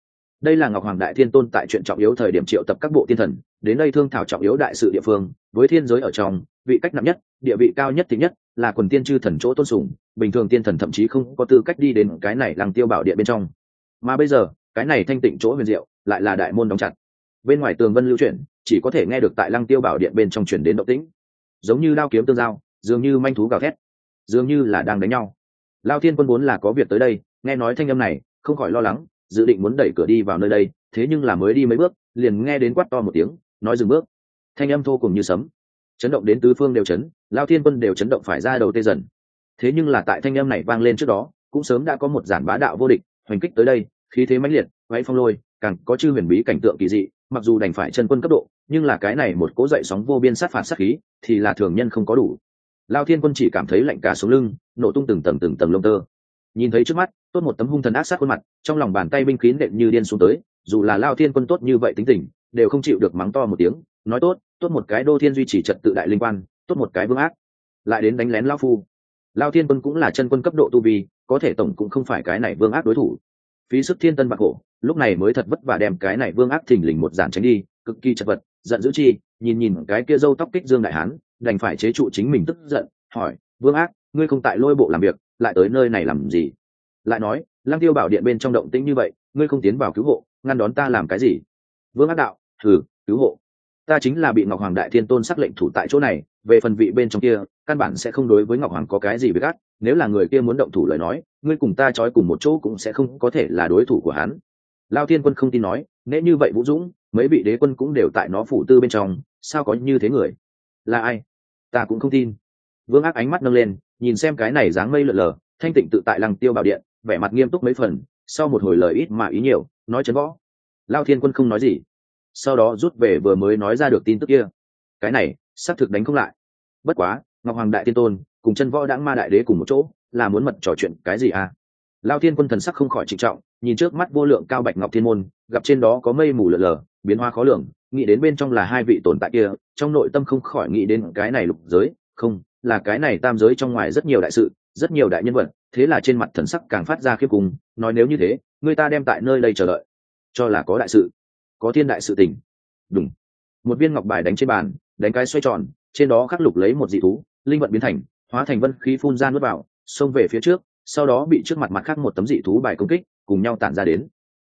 Speaker 1: đây là ngọc hoàng đại thiên tôn tại chuyện trọng yếu thời điểm triệu tập các bộ thiên thần, đến đây thương thảo trọng yếu đại sự địa phương, với thiên giới ở trong, vị cách nặng nhất, địa vị cao nhất tính nhất, là quần tiên chư thần chỗ tôn sùng, bình thường tiên thần thậm chí không có tư cách đi đến cái này làng tiêu bảo điện bên trong. Mà bây giờ, cái này thanh tịnh chỗ huyền diệu, lại là đại môn đóng chặt. Bên ngoài tường vân lưu chuyển, chỉ có thể nghe được tại lăng tiêu bảo điện bên trong chuyển đến động tĩnh. Giống như đao kiếm tương giao, dường như manh thú gào thét, dường như là đang đánh nhau. Lao thiên quân vốn là có việc tới đây, nghe nói thanh âm này, không khỏi lo lắng dự định muốn đẩy cửa đi vào nơi đây, thế nhưng là mới đi mấy bước, liền nghe đến quát to một tiếng, nói dừng bước. Thanh âm thô cùng như sấm. Chấn động đến tứ phương đều chấn, lao thiên quân đều chấn động phải ra đầu tê dần. Thế nhưng là tại thanh âm này vang lên trước đó, cũng sớm đã có một giản bá đạo vô địch, hoành kích tới đây, khí thế mãnh liệt váy phong lôi, càng có chư huyền bí cảnh tượng kỳ dị, mặc dù đành phải chân quân cấp độ, nhưng là cái này một cố dậy sóng vô biên sát phạt sát khí, thì là thường nhân không có đủ. Lao thiên quân chỉ cảm thấy lạnh cả xuống lưng, nổ tung từng tầng từng tầng lông tơ. Nhìn thấy trước mắt tốt một tấm hung thần ác sát khuôn mặt, trong lòng bàn tay binh khí nện như điên xuống tới, dù là lao thiên quân tốt như vậy tính tình, đều không chịu được mắng to một tiếng, nói tốt tốt một cái đô thiên duy trì trật tự đại linh quan, tốt một cái vương ác. Lại đến đánh lén lao phu. Lao thiên quân cũng là chân quân cấp độ tu vi, có thể tổng cũng không phải cái này vương ác đối thủ. Phí sức thiên tân bạc hổ lúc này mới thật vất vả đem cái này vương ác thình lình một giản tránh đi, cực kỳ chật vật, giận dữ chi, nhìn nhìn cái kia dâu tóc kích dương đại hán, đành phải chế trụ chính mình tức giận, hỏi, vương ác, ngươi không tại lôi bộ làm việc, lại tới nơi này làm gì? Lại nói, lăng tiêu bảo điện bên trong động tĩnh như vậy, ngươi không tiến vào cứu hộ, ngăn đón ta làm cái gì? Vương ác đạo, thử, cứu hộ. Ta chính là bị ngọc hoàng đại thiên tôn sắc lệnh thủ tại chỗ này, về phần vị bên trong kia, căn bản sẽ không đối với ngọc hoàng có cái gì với gắt. Nếu là người kia muốn động thủ lời nói, ngươi cùng ta trói cùng một chỗ cũng sẽ không có thể là đối thủ của hắn. Lao thiên quân không tin nói nếu như vậy vũ dũng, mấy vị đế quân cũng đều tại nó phủ tư bên trong, sao có như thế người? Là ai? Ta cũng không tin. Vương ác ánh mắt nâng lên, nhìn xem cái này dáng mây lợn lờ thanh tịnh tự tại lăng tiêu bảo điện vẻ mặt nghiêm túc mấy phần, sau một hồi lời ít mà ý nhiều, nói chấn võ. Lao thiên quân không nói gì. Sau đó rút về vừa mới nói ra được tin tức kia. Cái này, xác thực đánh không lại. Bất quá, ngọc hoàng đại tiên tôn cùng chân võ đãng ma đại đế cùng một chỗ, là muốn mật trò chuyện cái gì à? Lao thiên quân thần sắc không khỏi trịnh trọng, nhìn trước mắt vô lượng cao bạch ngọc thiên môn, gặp trên đó có mây mù lờ lờ biến hoa khó lường, nghĩ đến bên trong là hai vị tồn tại kia, trong nội tâm không khỏi nghĩ đến cái này lục giới, không, là cái này tam giới trong ngoài rất nhiều đại sự rất nhiều đại nhân vật, thế là trên mặt thần sắc càng phát ra khiếp cùng, nói nếu như thế, người ta đem tại nơi đây chờ đợi. Cho là có đại sự. Có thiên đại sự tình. Đúng một viên ngọc bài đánh trên bàn, đánh cái xoay tròn, trên đó khắc lục lấy một dị thú, linh vận biến thành, hóa thành vân khí phun ra nuốt vào, xông về phía trước, sau đó bị trước mặt mặt khác một tấm dị thú bài công kích, cùng nhau tản ra đến.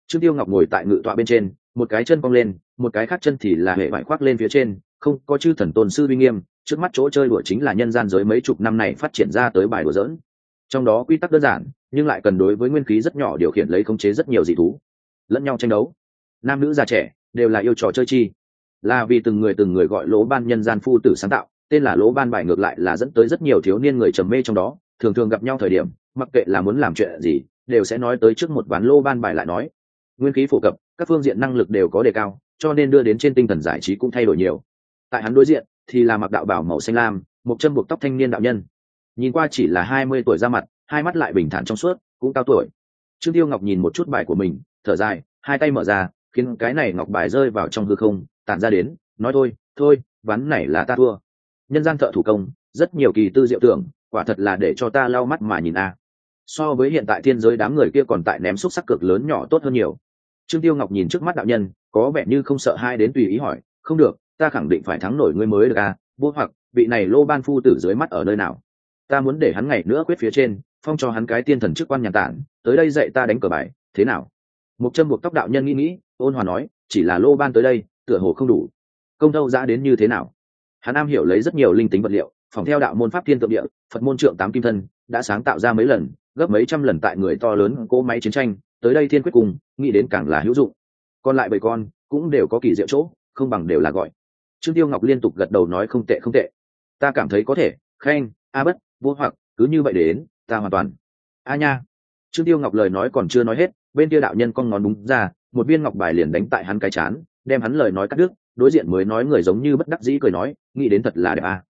Speaker 1: Trương tiêu ngọc ngồi tại ngự tọa bên trên, một cái chân cong lên, một cái khác chân thì là hệ vải khoác lên phía trên, không có chư thần tôn sư uy nghiêm trước mắt chỗ chơi đùa chính là nhân gian giới mấy chục năm này phát triển ra tới bài đùa dỡn trong đó quy tắc đơn giản, nhưng lại cần đối với nguyên khí rất nhỏ điều khiển lấy khống chế rất nhiều dị thú. Lẫn nhau tranh đấu. Nam nữ già trẻ đều là yêu trò chơi chi. Là vì từng người từng người gọi lỗ ban nhân gian phu tử sáng tạo, tên là lỗ ban bài ngược lại là dẫn tới rất nhiều thiếu niên người trầm mê trong đó, thường thường gặp nhau thời điểm, mặc kệ là muốn làm chuyện gì, đều sẽ nói tới trước một ván lô ban bài lại nói. Nguyên khí phổ cập, các phương diện năng lực đều có đề cao, cho nên đưa đến trên tinh thần giải trí cũng thay đổi nhiều. Tại hắn đối diện thì là mặc đạo bảo màu xanh lam, một chân buộc tóc thanh niên đạo nhân. Nhìn qua chỉ là hai mươi tuổi ra mặt, hai mắt lại bình thản trong suốt, cũng cao tuổi. Trương tiêu ngọc nhìn một chút bài của mình, thở dài, hai tay mở ra, khiến cái này ngọc bài rơi vào trong hư không, tản ra đến, nói thôi thôi, ván này là ta thua. Nhân gian thợ thủ công, rất nhiều kỳ tư diệu tưởng, quả thật là để cho ta lau mắt mà nhìn a. So với hiện tại thiên giới đám người kia còn tại ném xúc sắc cực lớn nhỏ tốt hơn nhiều. Trương tiêu ngọc nhìn trước mắt đạo nhân, có vẻ như không sợ hai đến tùy ý hỏi, không được ta khẳng định phải thắng nổi ngươi mới được à vô hoặc, vị này lô ban phu tử dưới mắt ở nơi nào? Ta muốn để hắn ngày nữa quyết phía trên, phong cho hắn cái tiên thần chức quan nhà tản, tới đây dạy ta đánh cờ bài, thế nào? Một chân buộc tóc đạo nhân nghĩ nghĩ, ôn hòa nói, chỉ là lô ban tới đây, tựa hồ không đủ. Công thâu giã đến như thế nào? Hắn am hiểu lấy rất nhiều linh tính vật liệu, phòng theo đạo môn pháp thiên tượng địa, phật môn trượng tám kim thân, đã sáng tạo ra mấy lần, gấp mấy trăm lần tại người to lớn cỗ máy chiến tranh, tới đây thiên quyết cùng, nghĩ đến càng là hữu dụng. Còn lại bảy con, cũng đều có kỳ diệu chỗ, không bằng đều là gọi trương tiêu ngọc liên tục gật đầu nói không tệ không tệ. Ta cảm thấy có thể, khen, a bất, vô hoặc, cứ như vậy đến, ta hoàn toàn. A nha. Trương tiêu ngọc lời nói còn chưa nói hết, bên kia đạo nhân con ngón đúng ra, một viên ngọc bài liền đánh tại hắn cái chán, đem hắn lời nói cắt đứt, đối diện mới nói người giống như bất đắc dĩ cười nói, nghĩ đến thật là đẹp a.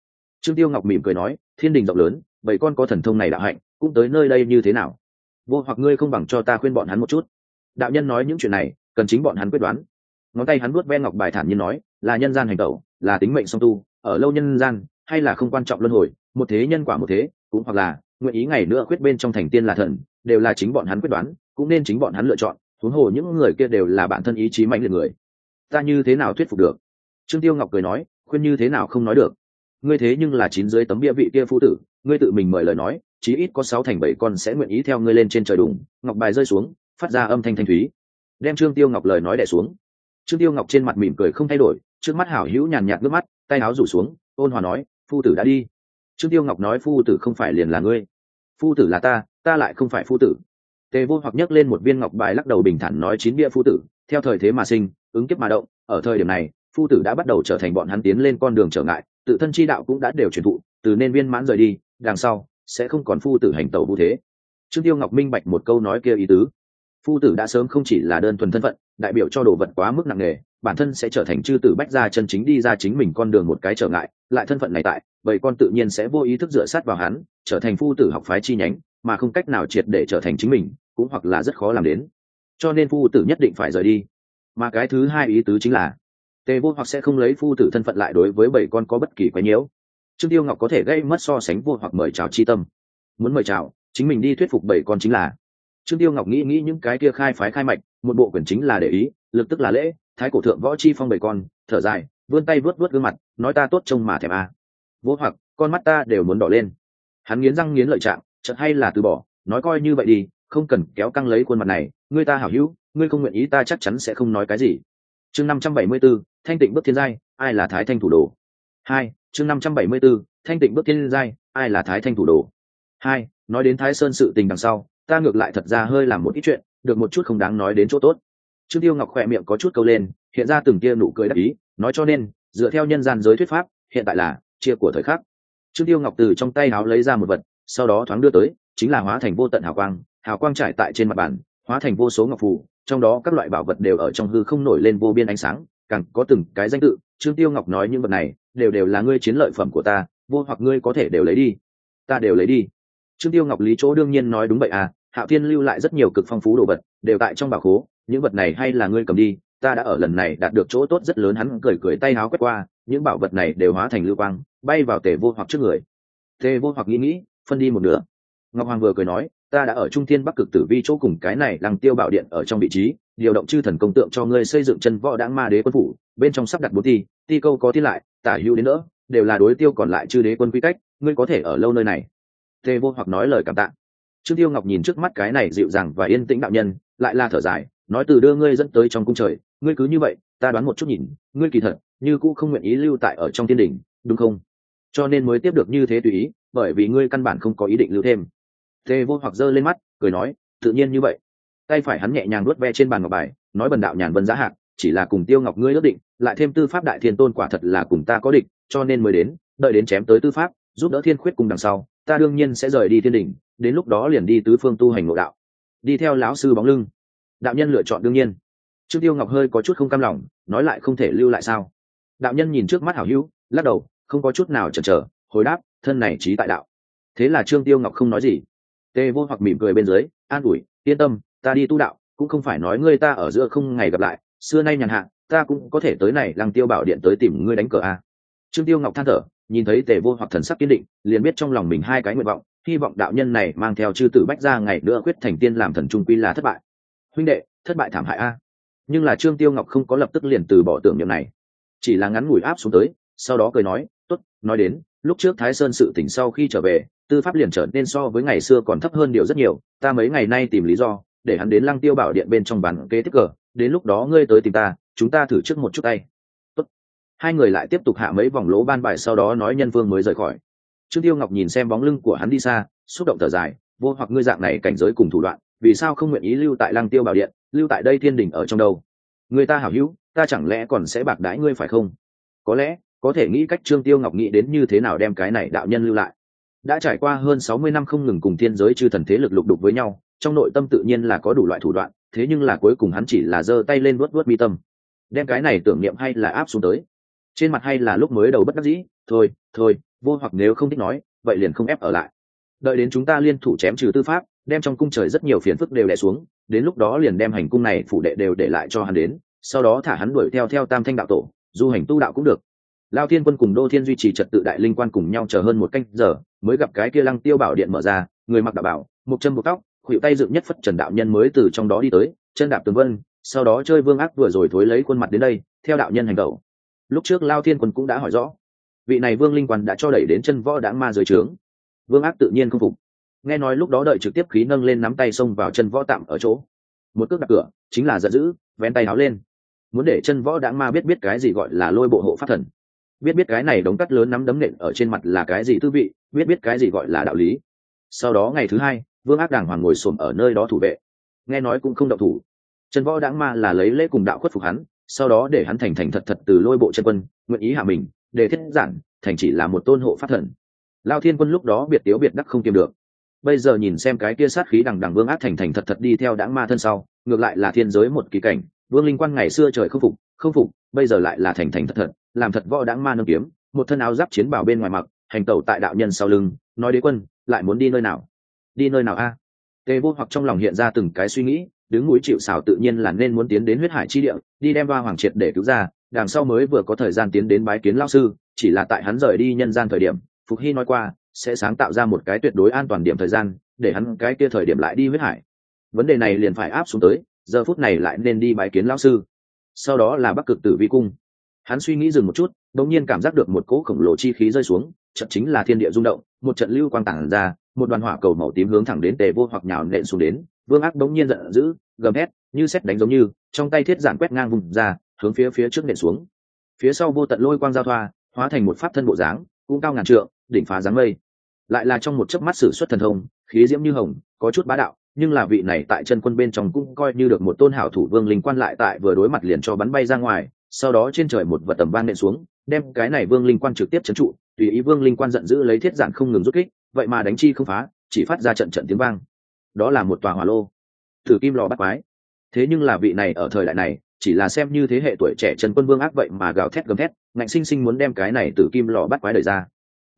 Speaker 1: Trương tiêu ngọc mỉm cười nói, thiên đình rộng lớn, bảy con có thần thông này đạo hạnh, cũng tới nơi đây như thế nào? Vô hoặc ngươi không bằng cho ta khuyên bọn hắn một chút. Đạo nhân nói những chuyện này, cần chính bọn hắn quyết đoán ngón tay hắn vuốt ve ngọc bài thản nhiên nói, là nhân gian hành tẩu, là tính mệnh song tu, ở lâu nhân gian, hay là không quan trọng luân hồi, một thế nhân quả một thế, cũng hoặc là, nguyện ý ngày nữa quyết bên trong thành tiên là thần, đều là chính bọn hắn quyết đoán, cũng nên chính bọn hắn lựa chọn, huống hồ những người kia đều là bản thân ý chí mạnh liệt người. Ta như thế nào thuyết phục được? Trương tiêu ngọc cười nói, khuyên như thế nào không nói được. Ngươi thế nhưng là chín dưới tấm bia vị kia phu tử, ngươi tự mình mời lời nói, chí ít có sáu thành bảy con sẽ nguyện ý theo ngươi lên trên trời đùng. Ngọc bài rơi xuống, phát ra âm thanh thanh thúy. Đem trương tiêu ngọc lời nói đẻ xuống trương tiêu ngọc trên mặt mỉm cười không thay đổi, trước mắt hảo hữu nhàn nhạt nước mắt, tay áo rủ xuống, ôn hòa nói, phu tử đã đi. Trương tiêu ngọc nói, phu tử không phải liền là ngươi. Phu tử là ta ta lại không phải phu tử. Tề vô hoặc nhấc lên một viên ngọc bài lắc đầu bình thản nói, chín bia phu tử, theo thời thế mà sinh, ứng kiếp mà động, ở thời điểm này, phu tử đã bắt đầu trở thành bọn hắn tiến lên con đường trở ngại, tự thân chi đạo cũng đã đều truyền thụ, từ nên viên mãn rời đi, đằng sau, sẽ không còn phu tử hành tẩu vũ thế. Trương tiêu ngọc minh bạch một câu nói kia ý tứ phu tử đã sớm không chỉ là đơn thuần thân phận, đại biểu cho đồ vật quá mức nặng nề, bản thân sẽ trở thành chư tử bách gia chân chính đi ra chính mình con đường một cái trở ngại, lại thân phận này tại, vậy con tự nhiên sẽ vô ý thức dựa sát vào hắn, trở thành phu tử học phái chi nhánh, mà không cách nào triệt để trở thành chính mình, cũng hoặc là rất khó làm đến. Cho nên phu tử nhất định phải rời đi. Mà cái thứ hai ý tứ chính là, tề vô hoặc sẽ không lấy phu tử thân phận lại đối với bảy con có bất kỳ quái nhiễu. Trương tiêu ngọc có thể gây mất so sánh vô hoặc mời chào chi tâm. Muốn mời chào, chính mình đi thuyết phục bảy con chính là trương tiêu ngọc nghĩ nghĩ những cái kia khai phái khai mạch một bộ quyển chính là để ý lực tức là lễ thái cổ thượng võ chi phong bảy con thở dài vươn tay vớt vớt gương mặt nói ta tốt trông mà thèm à. vô hoặc con mắt ta đều muốn đỏ lên. Hắn nghiến răng nghiến lợi trạng chợt hay là từ bỏ nói coi như vậy đi không cần kéo căng lấy khuôn mặt này ngươi ta hảo hữu ngươi không nguyện ý ta chắc chắn sẽ không nói cái gì. Chương năm trăm bảy mươi 574, thanh tịnh bước thiên giai ai là thái thanh thủ đồ? Hai chương năm trăm bảy mươi 574, thanh tịnh bước thiên giai ai là thái thanh thủ đồ? Hai nói đến thái sơn sự tình đằng sau ta ngược lại thật ra hơi làm một ít chuyện, được một chút không đáng nói đến chỗ tốt. Trương tiêu ngọc khỏe miệng có chút câu lên, hiện ra từng kia nụ cười đắc ý, nói cho nên, dựa theo nhân gian giới thuyết pháp, hiện tại là chia của thời khắc. Trương tiêu ngọc từ trong tay áo lấy ra một vật, sau đó thoáng đưa tới, chính là hóa thành vô tận hào quang hào quang trải tại trên mặt bàn, hóa thành vô số ngọc phù, trong đó các loại bảo vật đều ở trong hư không nổi lên vô biên ánh sáng, càng có từng cái danh tự. Trương tiêu ngọc nói những vật này, đều đều là ngươi chiến lợi phẩm của ta, vô hoặc ngươi có thể đều lấy đi. Ta đều lấy đi trương tiêu ngọc lý chỗ đương nhiên nói đúng vậy à hạo thiên lưu lại rất nhiều cực phong phú đồ vật, đều tại trong bảo khố, những vật này hay là ngươi cầm đi, ta đã ở lần này đạt được chỗ tốt rất lớn, hắn cười cười tay háo quét qua, những bảo vật này đều hóa thành lưu quang, bay vào tề vô hoặc trước người. Tề vô hoặc nghĩ nghĩ, phân đi một nửa. Ngọc hoàng vừa cười nói, ta đã ở trung thiên bắc cực tử vi chỗ cùng cái này lăng tiêu bảo điện ở trong vị trí, điều động chư thần công tượng cho ngươi xây dựng chân võ đáng ma đế quân phủ, bên trong sắp đặt bốn ti ti câu có ti lại, tả hữu đến nữa, đều là đối tiêu còn lại chư đế quân quy cách, ngươi có thể ở lâu nơi này tề vô hoặc nói lời cảm tạ. Trương tiêu ngọc nhìn trước mắt cái này dịu dàng và yên tĩnh đạo nhân lại là thở dài nói từ đưa ngươi dẫn tới trong cung trời ngươi cứ như vậy ta đoán một chút nhìn ngươi kỳ thật như cũng không nguyện ý lưu tại ở trong thiên đình đúng không? Cho nên mới tiếp được như thế tùy ý bởi vì ngươi căn bản không có ý định lưu thêm. Tề vô hoặc giơ lên mắt cười nói tự nhiên như vậy. Tay phải hắn nhẹ nhàng nuốt ve trên bàn ngọc bài nói bần đạo nhàn vân giá hạt, chỉ là cùng tiêu ngọc ngươi ước định lại thêm tư pháp đại thiên tôn quả thật là cùng ta có địch cho nên mới đến đợi đến chém tới tư pháp giúp đỡ thiên khuyết cùng đằng sau ta đương nhiên sẽ rời đi thiên đình, đến lúc đó liền đi tứ phương tu hành ngộ đạo. Đi theo lão sư bóng lưng. Đạo nhân lựa chọn đương nhiên. Trương tiêu ngọc hơi có chút không cam lòng, nói lại không thể lưu lại sao? Đạo nhân nhìn trước mắt hảo hữu, lắc đầu, không có chút nào chần chờ, hồi đáp, thân này trí tại đạo. Thế là trương tiêu ngọc không nói gì. Tê vô hoặc mỉm cười bên dưới, an ủi, yên tâm, ta đi tu đạo, cũng không phải nói ngươi ta ở giữa không ngày gặp lại, xưa nay nhàn hạ, ta cũng có thể tới này, lăng tiêu bảo điện tới tìm ngươi đánh cờ a trương tiêu ngọc than thở nhìn thấy tề vô hoặc thần sắc kiên định, liền biết trong lòng mình hai cái nguyện vọng, hy vọng đạo nhân này mang theo chư tử bách ra ngày nữa quyết thành tiên làm thần trung quy là thất bại. Huynh đệ, thất bại thảm hại a. Nhưng là trương tiêu ngọc không có lập tức liền từ bỏ tưởng niệm này. Chỉ là ngắn ngủi áp xuống tới, sau đó cười nói, tốt, nói đến, lúc trước thái sơn sự tỉnh sau khi trở về, tư pháp liền trở nên so với ngày xưa còn thấp hơn điều rất nhiều, ta mấy ngày nay tìm lý do, để hắn đến lăng tiêu bảo điện bên trong bàn kế tiếp cờ, đến lúc đó ngươi tới tìm ta, chúng ta thử trước một chút tay hai người lại tiếp tục hạ mấy vòng lỗ ban bài, sau đó nói nhân vương mới rời khỏi. Trương tiêu ngọc nhìn xem bóng lưng của hắn đi xa, xúc động thở dài, vô hoặc ngươi dạng này cảnh giới cùng thủ đoạn, vì sao không nguyện ý lưu tại lăng tiêu bảo điện, lưu tại đây thiên đình ở trong đâu? Người ta hảo hữu, ta chẳng lẽ còn sẽ bạc đãi ngươi phải không? Có lẽ, có thể nghĩ cách trương tiêu ngọc nghĩ đến như thế nào đem cái này đạo nhân lưu lại. Đã trải qua hơn sáu mươi năm không ngừng cùng thiên giới chư thần thế lực lục đục với nhau, trong nội tâm tự nhiên là có đủ loại thủ đoạn, thế nhưng là cuối cùng hắn chỉ là giơ tay lên vuốt vuốt mi tâm. Đem cái này tưởng niệm hay là áp xuống tới? Trên mặt hay là lúc mới đầu bất đắc dĩ, thôi thôi, vô hoặc nếu không thích nói, vậy liền không ép ở lại. Đợi đến chúng ta liên thủ chém trừ tư pháp, đem trong cung trời rất nhiều phiền phức đều đẻ xuống, đến lúc đó liền đem hành cung này phủ đệ đều để lại cho hắn đến, sau đó thả hắn đuổi theo theo tam thanh đạo tổ, du hành tu đạo cũng được. Lao thiên quân cùng đô thiên duy trì trật tự đại linh quan cùng nhau chờ hơn một canh giờ, mới gặp cái kia lăng tiêu bảo điện mở ra, người mặc đạo bảo, một chân một tóc khuỵu tay dựng nhất phất trần đạo nhân mới từ trong đó đi tới, chân đạp tường vân, sau đó chơi vương ác vừa rồi thối lấy khuôn mặt đến đây, theo đạo nhân hành động lúc trước lao thiên quân cũng đã hỏi rõ, vị này vương linh quan đã cho đẩy đến chân võ đáng ma dưới trướng. Vương ác tự nhiên không phục. Nghe nói lúc đó đợi trực tiếp khí nâng lên nắm tay xông vào chân võ tạm ở chỗ. Một cước đặt cửa, chính là giận dữ, vén tay áo lên. Muốn để chân võ đáng ma biết biết cái gì gọi là lôi bộ hộ pháp thần. Biết biết cái này đống cắt lớn nắm đấm nện ở trên mặt là cái gì tư vị, biết biết cái gì gọi là đạo lý. Sau đó ngày thứ hai, vương ác đàng hoàng ngồi xổm ở nơi đó thủ vệ. Nghe nói cũng không động thủ. Trần võ đáng ma là lấy lễ cùng đạo khuất phục hắn sau đó để hắn thành thành thật thật từ lôi bộ chân quân, nguyện ý hạ mình, để thiết giản, thành chỉ là một tôn hộ pháp thần. Lao thiên quân lúc đó biệt tiếu biệt đắc không kiềm được. Bây giờ nhìn xem cái kia sát khí đằng đằng vương ác thành thành thật thật đi theo đáng ma thân sau, ngược lại là thiên giới một kỳ cảnh, vương linh quan ngày xưa trời không phục không phục, bây giờ lại là thành thành thật thật, làm thật võ đáng ma nâng kiếm, một thân áo giáp chiến bảo bên ngoài mặc, hành tẩu tại đạo nhân sau lưng, nói đế quân, lại muốn đi nơi nào? Đi nơi nào a? À? tề vô hoặc trong lòng hiện ra từng cái suy nghĩ đứng núi chịu xảo tự nhiên là nên muốn tiến đến huyết hải chi địa, đi đem ba hoàng triệt để cứu ra, đằng sau mới vừa có thời gian tiến đến bái kiến lao sư, chỉ là tại hắn rời đi nhân gian thời điểm, phục hy nói qua, sẽ sáng tạo ra một cái tuyệt đối an toàn điểm thời gian, để hắn cái kia thời điểm lại đi huyết hải. Vấn đề này liền phải áp xuống tới, giờ phút này lại nên đi bái kiến lao sư. Sau đó là bắc cực tử vi cung. Hắn suy nghĩ dừng một chút, đột nhiên cảm giác được một cỗ khổng lồ chi khí rơi xuống, trận chính là thiên địa rung động, một trận lưu quang tản ra, một đoàn hỏa cầu màu tím hướng thẳng đến tề vô hoặc nhào nện xuống đến vương ác bỗng nhiên giận dữ, gầm hét như xét đánh giống như, trong tay thiết giản quét ngang vùng ra, hướng phía phía trước nện xuống. Phía sau vô tận lôi quang giao thoa, hóa thành một pháp thân bộ dáng, cũng cao ngàn trượng, đỉnh phá dáng mây. Lại là trong một chớp mắt sử xuất thần thông, khí diễm như hồng, có chút bá đạo, nhưng là vị này tại chân quân bên trong cũng coi như được một tôn hảo thủ vương linh quan lại tại vừa đối mặt liền cho bắn bay ra ngoài, sau đó trên trời một vật tầm vang nện xuống, đem cái này vương linh quan trực tiếp trấn trụ, tùy ý vương linh quan giận dữ lấy thiết giản không ngừng rút kích, vậy mà đánh chi không phá, chỉ phát ra trận trận tiếng vang đó là một tòa hỏa lô. Thử kim lò bắt quái. Thế nhưng là vị này ở thời đại này, chỉ là xem như thế hệ tuổi trẻ trần quân vương ác vậy mà gào thét gầm thét, ngạnh sinh sinh muốn đem cái này từ kim lò bắt quái đẩy ra.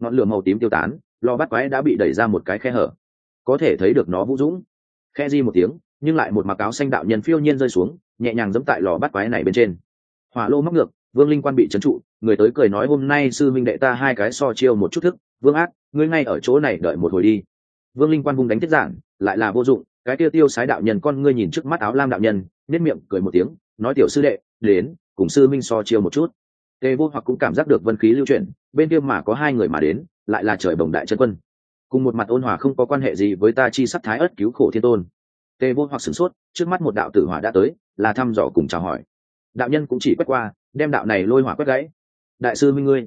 Speaker 1: Ngọn lửa màu tím tiêu tán, lò bắt quái đã bị đẩy ra một cái khe hở. Có thể thấy được nó vũ dũng. Khe di một tiếng, nhưng lại một mặc áo xanh đạo nhân phiêu nhiên rơi xuống, nhẹ nhàng dẫm tại lò bắt quái này bên trên. Hỏa lô móc ngược, vương linh quan bị trấn trụ, người tới cười nói hôm nay sư minh đệ ta hai cái so chiêu một chút thức, vương ác, ngươi ngay ở chỗ này đợi một hồi đi. Vương linh quan vung đánh tiết giản lại là vô dụng, cái tiêu tiêu sái đạo nhân con ngươi nhìn trước mắt áo lam đạo nhân nết miệng cười một tiếng, nói tiểu sư đệ, đến, cùng sư minh so chiêu một chút. Tề vô hoặc cũng cảm giác được vân khí lưu chuyển, bên kia mà có hai người mà đến, lại là trời bồng đại chân quân. Cùng một mặt ôn hòa không có quan hệ gì với ta chi sắc thái ất cứu khổ thiên tôn. Tề vô hoặc sửng sốt, trước mắt một đạo tử hỏa đã tới, là thăm dò cùng chào hỏi. Đạo nhân cũng chỉ quét qua, đem đạo này lôi hỏa quét gãy. Đại sư minh ngươi.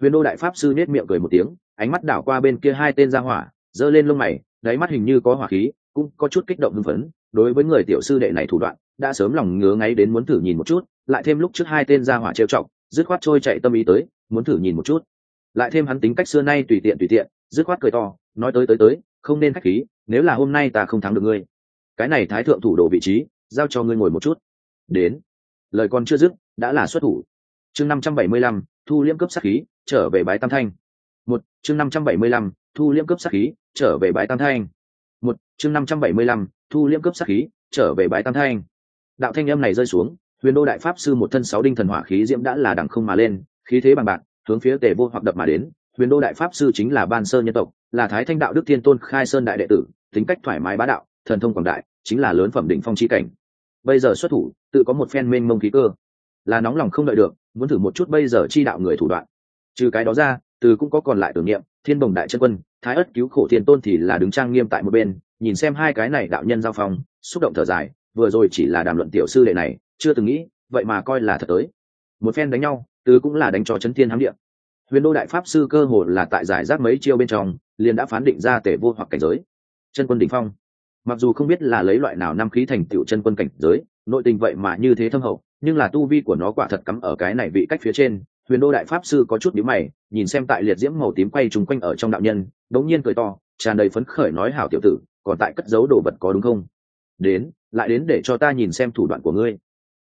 Speaker 1: Huyền đô đại pháp sư nết miệng cười một tiếng, ánh mắt đảo qua bên kia hai tên ra hỏa, giơ lên lông mày đáy mắt hình như có hỏa khí cũng có chút kích động hưng phấn. Đối với người tiểu sư đệ này thủ đoạn đã sớm lòng ngứa ngáy đến muốn thử nhìn một chút lại thêm lúc trước hai tên ra hỏa trêu chọc, dứt khoát trôi chạy tâm ý tới muốn thử nhìn một chút. Lại thêm hắn tính cách xưa nay tùy tiện tùy tiện dứt khoát cười to nói tới tới tới không nên khách khí nếu là hôm nay ta không thắng được ngươi. Cái này thái thượng thủ đồ vị trí giao cho ngươi ngồi một chút. Đến. Lời còn chưa dứt đã là xuất thủ. Chương năm trăm bảy mươi lăm thu liễm cấp sát khí trở về bái tam thanh. Một chương năm trăm bảy mươi lăm thu liễm cấp sát khí, trở về bãi tam thanh. Một, chương năm trăm bảy mươi lăm, thu liễm cấp sát khí, trở về bãi tam thanh. Đạo thanh âm này rơi xuống, huyền đô đại pháp sư một thân sáu đinh thần hỏa khí diễm đã là đằng không mà lên, khí thế bằng bạc, hướng phía tề vô hoặc đập mà đến. Huyền đô đại pháp sư chính là ban sơn nhân tộc, là thái thanh đạo đức thiên tôn khai sơn đại đệ tử, tính cách thoải mái bá đạo, thần thông quảng đại, chính là lớn phẩm đỉnh phong chi cảnh. Bây giờ xuất thủ, tự có một phen mênh mông khí cơ. Là nóng lòng không đợi được, muốn thử một chút bây giờ chi đạo người thủ đoạn. Trừ cái đó ra, từ cũng có còn lại tưởng niệm, thiên bồng đại chân quân thái ất cứu khổ thiên tôn thì là đứng trang nghiêm tại một bên, nhìn xem hai cái này đạo nhân giao phong, xúc động thở dài, vừa rồi chỉ là đàm luận tiểu sư đệ này, chưa từng nghĩ, vậy mà coi là thật tới. Một phen đánh nhau, tứ cũng là đánh cho chấn thiên hám điện huyền đô đại pháp sư cơ hồ là tại giải rác mấy chiêu bên trong, liền đã phán định ra tể vô hoặc cảnh giới. Chân quân đ ỉ n h phong. Mặc dù không biết là lấy loại nào năm khí thành tựu chân quân cảnh giới, nội tình vậy mà như thế thâm hậu, nhưng là tu vi của nó quả thật cắm ở cái này vị cách phía trên huyền đô đại pháp sư có chút nhíu mày, nhìn xem tại liệt diễm màu tím quay trúng quanh ở trong đạo nhân, đống nhiên cười to, tràn đầy phấn khởi nói hảo tiểu tử, còn tại cất giấu đồ vật có đúng không? Đến, lại đến để cho ta nhìn xem thủ đoạn của ngươi.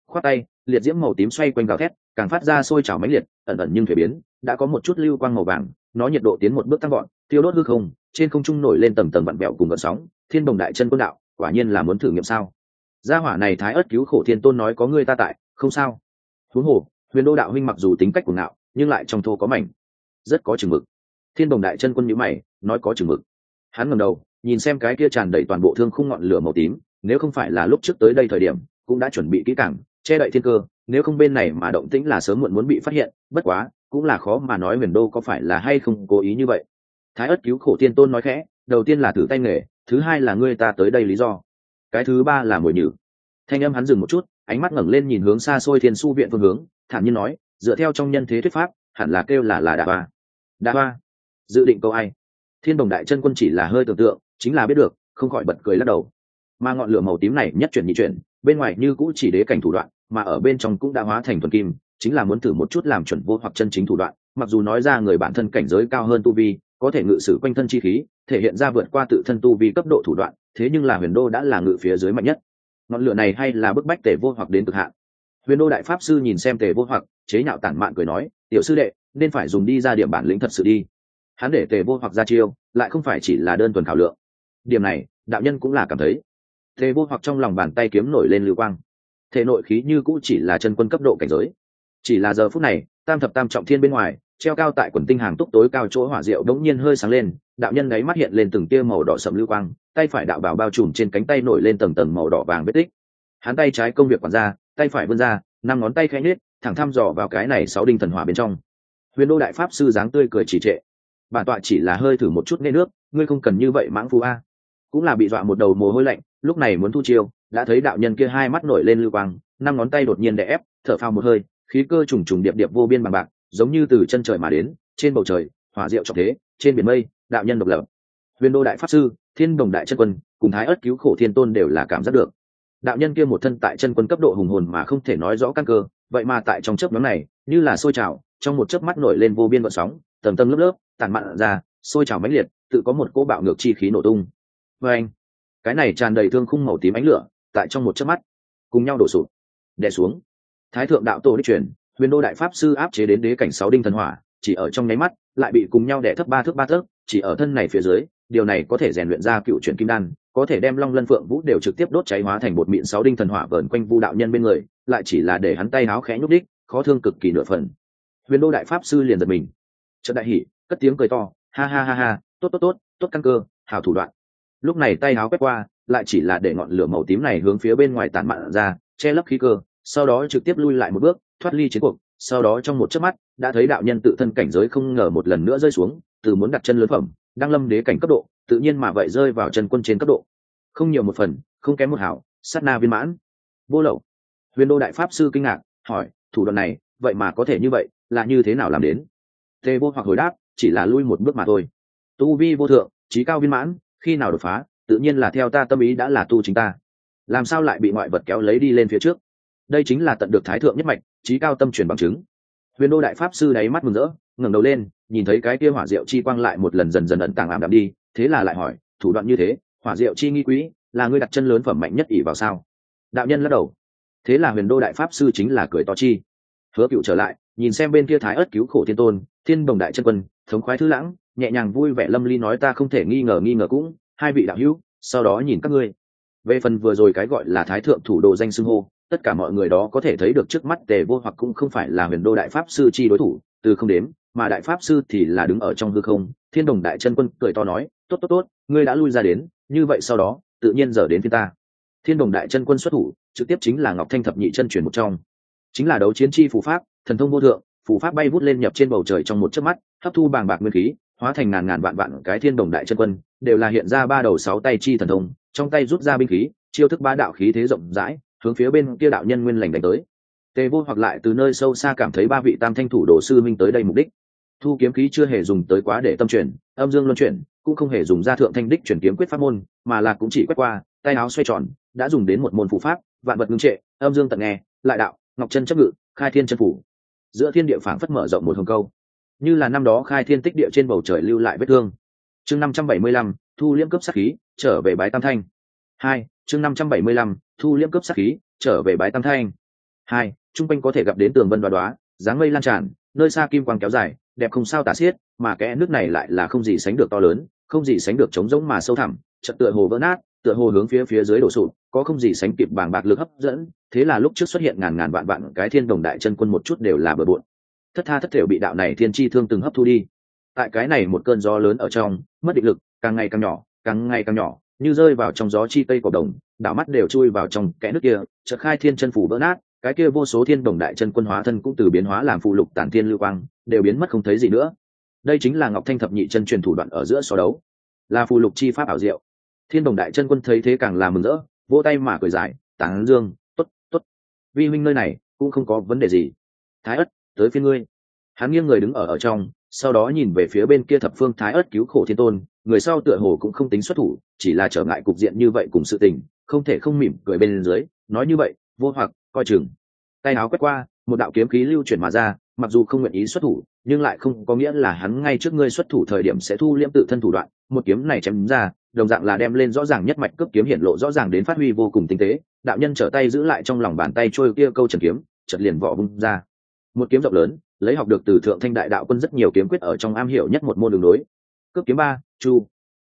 Speaker 1: Khoát tay, liệt diễm màu tím xoay quanh gào thét, càng phát ra sôi trào mãnh liệt, ẩn ẩn nhưng thể biến, đã có một chút lưu quang màu vàng, nó nhiệt độ tiến một bước tăng gọn tiêu đốt hư không, trên không trung nổi lên tầng tầng vặn bẹo cùng gợn sóng, thiên đồng đại chân quân đạo, quả nhiên là muốn thử nghiệm sao? Gia hỏa này thái ớt cứu khổ thiên tôn nói có ngươi ta tại, không sao. Thú hồ huyền đô đạo huynh mặc dù tính cách của ngạo, nhưng lại trong thô có mảnh, rất có chừng mực. Thiên đồng đại chân quân nhữ mày, nói có chừng mực. Hắn ngầm đầu, nhìn xem cái kia tràn đầy toàn bộ thương khung ngọn lửa màu tím, nếu không phải là lúc trước tới đây thời điểm, cũng đã chuẩn bị kỹ càng, che đậy thiên cơ, nếu không bên này mà động tĩnh là sớm muộn muốn bị phát hiện, bất quá, cũng là khó mà nói huyền đô có phải là hay không cố ý như vậy. Thái ất cứu khổ tiên tôn nói khẽ, đầu tiên là thử tay nghề, thứ hai là ngươi ta tới đây lý do. Cái thứ ba là mồi nhử. Thanh âm hắn dừng một chút ánh mắt ngẩng lên nhìn hướng xa xôi thiên su viện phương hướng, thản nhiên nói, dựa theo trong nhân thế thuyết pháp, hẳn là kêu là là đà ba đà ba dự định câu ai? Thiên đồng đại chân quân chỉ là hơi tưởng tượng, chính là biết được, không khỏi bật cười lắc đầu. Mà ngọn lửa màu tím này nhất chuyển nhị chuyển, bên ngoài như cũ chỉ đế cảnh thủ đoạn, mà ở bên trong cũng đã hóa thành thuần kim, chính là muốn thử một chút làm chuẩn vô hoặc chân chính thủ đoạn, mặc dù nói ra người bản thân cảnh giới cao hơn tu vi, có thể ngự sử quanh thân chi khí, thể hiện ra vượt qua tự thân tu vi cấp độ thủ đoạn, thế nhưng là huyền đô đã là ngự phía dưới mạnh nhất ngọn lửa này hay là bức bách tề vô hoặc đến cực hạn? Huyền đô đại pháp sư nhìn xem tề vô hoặc, chế nhạo tản mạn cười nói, tiểu sư đệ, nên phải dùng đi ra điểm bản lĩnh thật sự đi. Hắn để tề vô hoặc ra chiêu, lại không phải chỉ là đơn thuần khảo lượng. Điểm này, đạo nhân cũng là cảm thấy. Tề vô hoặc trong lòng bàn tay kiếm nổi lên lưu quang. Thể nội khí như cũ chỉ là chân quân cấp độ cảnh giới. Chỉ là giờ phút này, tam thập tam trọng thiên bên ngoài, treo cao tại quần tinh hàng túc tối cao chỗ hỏa diệu đống nhiên hơi sáng lên, đạo nhân gáy mắt hiện lên từng tia màu đỏ sậm lưu quang tay phải đạo bào bao trùm trên cánh tay nổi lên tầng tầng màu đỏ vàng vết tích. Hắn tay trái công việc quản ra tay phải vươn ra, năm ngón tay khẽ nhết thẳng thăm dò vào cái này sáu đinh thần hỏa bên trong. Huyền đô đại pháp sư dáng tươi cười chỉ trệ. Bản tọa chỉ là hơi thử một chút nghe nước, ngươi không cần như vậy mãng phu a. Cũng là bị dọa một đầu mồ hôi lạnh, lúc này muốn thu chiêu, đã thấy đạo nhân kia hai mắt nổi lên lưu quang, năm ngón tay đột nhiên đè ép, thở phào một hơi, khí cơ trùng trùng điệp điệp vô biên bằng bạc, giống như từ chân trời mà đến, trên bầu trời, hỏa diệu trọng thế, trên biển mây, đạo nhân độc lập. Huyền đô đại pháp sư thiên đồng đại chân quân, cùng thái ất cứu khổ thiên tôn đều là cảm giác được. Đạo nhân kia một thân tại chân quân cấp độ hùng hồn mà không thể nói rõ căn cơ, vậy mà tại trong chớp nhóm này, như là sôi trào, trong một chớp mắt nổi lên vô biên vận sóng tầm tầm lớp lớp tàn mặn ra, sôi trào mãnh liệt, tự có một cỗ bạo ngược chi khí nổ tung. Vê anh, cái này tràn đầy thương khung màu tím ánh lửa, tại trong một chớp mắt, cùng nhau đổ sụp, đè xuống. Thái thượng đạo tổ đích truyền, huyền đô đại pháp sư áp chế đến đế cảnh sáu đinh thần hỏa, chỉ ở trong nháy mắt, lại bị cùng nhau đè thấp ba thước ba thước, chỉ ở thân này phía dưới điều này có thể rèn luyện ra cựu chuyển kim đan, có thể đem long lân phượng vũ đều trực tiếp đốt cháy hóa thành bột mịn sáu đinh thần hỏa vờn quanh vu đạo nhân bên người, lại chỉ là để hắn tay háo khẽ nhúc đích, khó thương cực kỳ nửa phần. Huyền đô đại pháp sư liền giật mình. Trận đại hỉ, cất tiếng cười to, ha ha ha ha, tốt tốt tốt tốt căn cơ, hảo thủ đoạn. Lúc này tay háo quét qua, lại chỉ là để ngọn lửa màu tím này hướng phía bên ngoài tản mạn ra, che lấp khí cơ, sau đó trực tiếp lui lại một bước, thoát ly chiến cuộc. Sau đó trong một chớp mắt, đã thấy đạo nhân tự thân cảnh giới không ngờ một lần nữa rơi xuống, từ muốn đặt chân lớn phẩm đang lâm đế cảnh cấp độ, tự nhiên mà vậy rơi vào chân quân trên cấp độ. Không nhiều một phần, không kém một hảo, sát na viên mãn. Vô lậu. Huyền đô đại pháp sư kinh ngạc, hỏi, thủ đoạn này, vậy mà có thể như vậy, là như thế nào làm đến? Tê vô hoặc hồi đáp, chỉ là lui một bước mà thôi. Tu vi vô thượng, trí cao viên mãn, khi nào đột phá, tự nhiên là theo ta tâm ý đã là tu chính ta. Làm sao lại bị ngoại vật kéo lấy đi lên phía trước? Đây chính là tận được thái thượng nhất mạch, trí cao tâm truyền bằng chứng. Huyền đô đại pháp sư đáy mắt mừng rỡ, ngẩng đầu lên nhìn thấy cái kia hỏa diệu chi quang lại một lần dần dần ẩn tàng ảm đạm đi, thế là lại hỏi, thủ đoạn như thế, hỏa diệu chi nghi quý, là ngươi đặt chân lớn phẩm mạnh nhất ỷ vào sao? Đạo nhân lắc đầu. Thế là huyền đô đại pháp sư chính là cười to chi. Hứa cựu trở lại, nhìn xem bên kia thái ớt cứu khổ thiên tôn, thiên bồng đại chân quân, thống khoái thư lãng, nhẹ nhàng vui vẻ lâm ly nói ta không thể nghi ngờ nghi ngờ cũng, hai vị đạo hữu, sau đó nhìn các ngươi. Về phần vừa rồi cái gọi là thái thượng thủ đồ danh xưng hô, tất cả mọi người đó có thể thấy được trước mắt tề vô hoặc cũng không phải là huyền đô đại pháp sư chi đối thủ, từ không đếm mà đại pháp sư thì là đứng ở trong hư không, thiên đồng đại chân quân cười to nói, tốt tốt tốt, ngươi đã lui ra đến, như vậy sau đó, tự nhiên giờ đến phía ta. Thiên đồng đại chân quân xuất thủ, trực tiếp chính là ngọc thanh thập nhị chân chuyển một trong. Chính là đấu chiến chi phù pháp, thần thông vô thượng, phù pháp bay vút lên nhập trên bầu trời trong một chớp mắt, hấp thu bàng bạc nguyên khí, hóa thành ngàn ngàn vạn vạn cái thiên đồng đại chân quân, đều là hiện ra ba đầu sáu tay chi thần thông, trong tay rút ra binh khí, chiêu thức ba đạo khí thế rộng rãi, hướng phía bên kia đạo nhân nguyên lành đánh tới. Tề vô hoặc lại từ nơi sâu xa cảm thấy ba vị tam thanh thủ đồ sư minh tới đây mục đích thu kiếm khí chưa hề dùng tới quá để tâm chuyển, âm dương luân chuyển, cũng không hề dùng ra thượng thanh đích chuyển kiếm quyết pháp môn, mà là cũng chỉ quét qua, tay áo xoay tròn, đã dùng đến một môn phụ pháp, vạn vật ngưng trệ, âm dương tận nghe, lại đạo, ngọc chân chấp ngự, khai thiên chân phủ. Giữa thiên địa phảng phất mở rộng một hồng câu. Như là năm đó khai thiên tích địa trên bầu trời lưu lại vết thương. Chương năm trăm bảy mươi lăm, thu liễm cấp sát khí, trở về bái tam thanh. Hai, chương năm trăm bảy mươi lăm, thu liễm cấp sát khí, trở về bái tam thanh. Hai, trung quanh có thể gặp đến tường vân đoá đoá, dáng mây lan tràn, nơi xa kim quang kéo dài đẹp không sao tả xiết, mà kẽ nước này lại là không gì sánh được to lớn, không gì sánh được trống rỗng mà sâu thẳm trận tựa hồ vỡ nát, tựa hồ hướng phía phía dưới đổ sụp, có không gì sánh kịp bàng bạc lực hấp dẫn, thế là lúc trước xuất hiện ngàn ngàn vạn vạn cái thiên đồng đại chân quân một chút đều là bừa bộn. Thất tha thất thểu bị đạo này thiên chi thương từng hấp thu đi. Tại cái này một cơn gió lớn ở trong, mất định lực, càng ngày càng nhỏ, càng ngày càng nhỏ, như rơi vào trong gió chi tây cổ đồng đảo mắt đều chui vào trong kẽ nước kia, chợt khai thiên chân phủ vỡ nát cái kia vô số thiên đồng đại chân quân hóa thân cũng từ biến hóa làm phụ lục tản thiên lưu quang, đều biến mất không thấy gì nữa. Đây chính là ngọc thanh thập nhị chân truyền thủ đoạn ở giữa so đấu. Là phụ lục chi pháp ảo diệu. Thiên đồng đại chân quân thấy thế càng làm mừng rỡ, vỗ tay mà cười dài, tán dương t ố t t ố t vi huynh nơi này cũng không có vấn đề gì. Thái ất, tới phía ngươi. Hắn nghiêng người đứng ở ở trong, sau đó nhìn về phía bên kia thập phương thái ất cứu khổ thiên tôn, người sau tựa hồ cũng không tính xuất thủ, chỉ là trở ngại cục diện như vậy cùng sự tình, không thể không mỉm cười bên dưới, nói như vậy vô hoặc, coi chừng. Tay áo quét qua, một đạo kiếm khí lưu chuyển mà ra, mặc dù không nguyện ý xuất thủ, nhưng lại không có nghĩa là hắn ngay trước ngươi xuất thủ thời điểm sẽ thu liễm tự thân thủ đoạn. Một kiếm này chém ra, đồng dạng là đem lên rõ ràng nhất mạch cướp kiếm hiện lộ rõ ràng đến phát huy vô cùng tinh tế. Đạo nhân trở tay giữ lại trong lòng bàn tay trôi kia câu trần kiếm chật liền vỏ bung ra. Một kiếm rộng lớn, lấy học được từ thượng thanh đại đạo quân rất nhiều kiếm quyết ở trong am hiểu nhất một môn đường đối cướp kiếm ba, chu.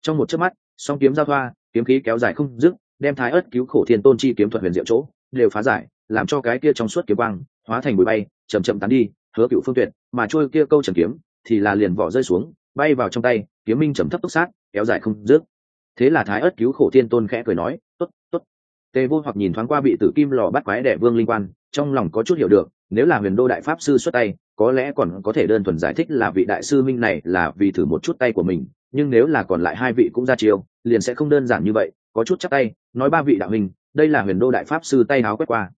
Speaker 1: Trong một chớp mắt, song kiếm giao thoa, kiếm khí kéo dài không dứt, đem thái ớt cứu khổ thiên tôn chi kiếm thuật huyền diệu chỗ đều phá giải, làm cho cái kia trong suốt kiếm quang hóa thành bụi bay chầm chậm tán đi, hứa cựu phương tuyệt, mà trôi kia câu trần kiếm thì là liền vỏ rơi xuống, bay vào trong tay, kiếm minh chầm thấp túc sát, kéo dài không dứt. Thế là thái ớt cứu khổ thiên tôn khẽ cười nói t ố t t ố t tề vô hoặc nhìn thoáng qua bị tử kim lò bắt quái đẻ vương linh quan, trong lòng có chút hiểu được, nếu là huyền đô đại pháp sư xuất tay, có lẽ còn có thể đơn thuần giải thích là vị đại sư minh này là vì thử một chút tay của mình, nhưng nếu là còn lại hai vị cũng ra chiêu, liền sẽ không đơn giản như vậy, có chút chắc tay, nói ba vị đạo hình đây là huyền đô đại pháp sư tay háo quét qua.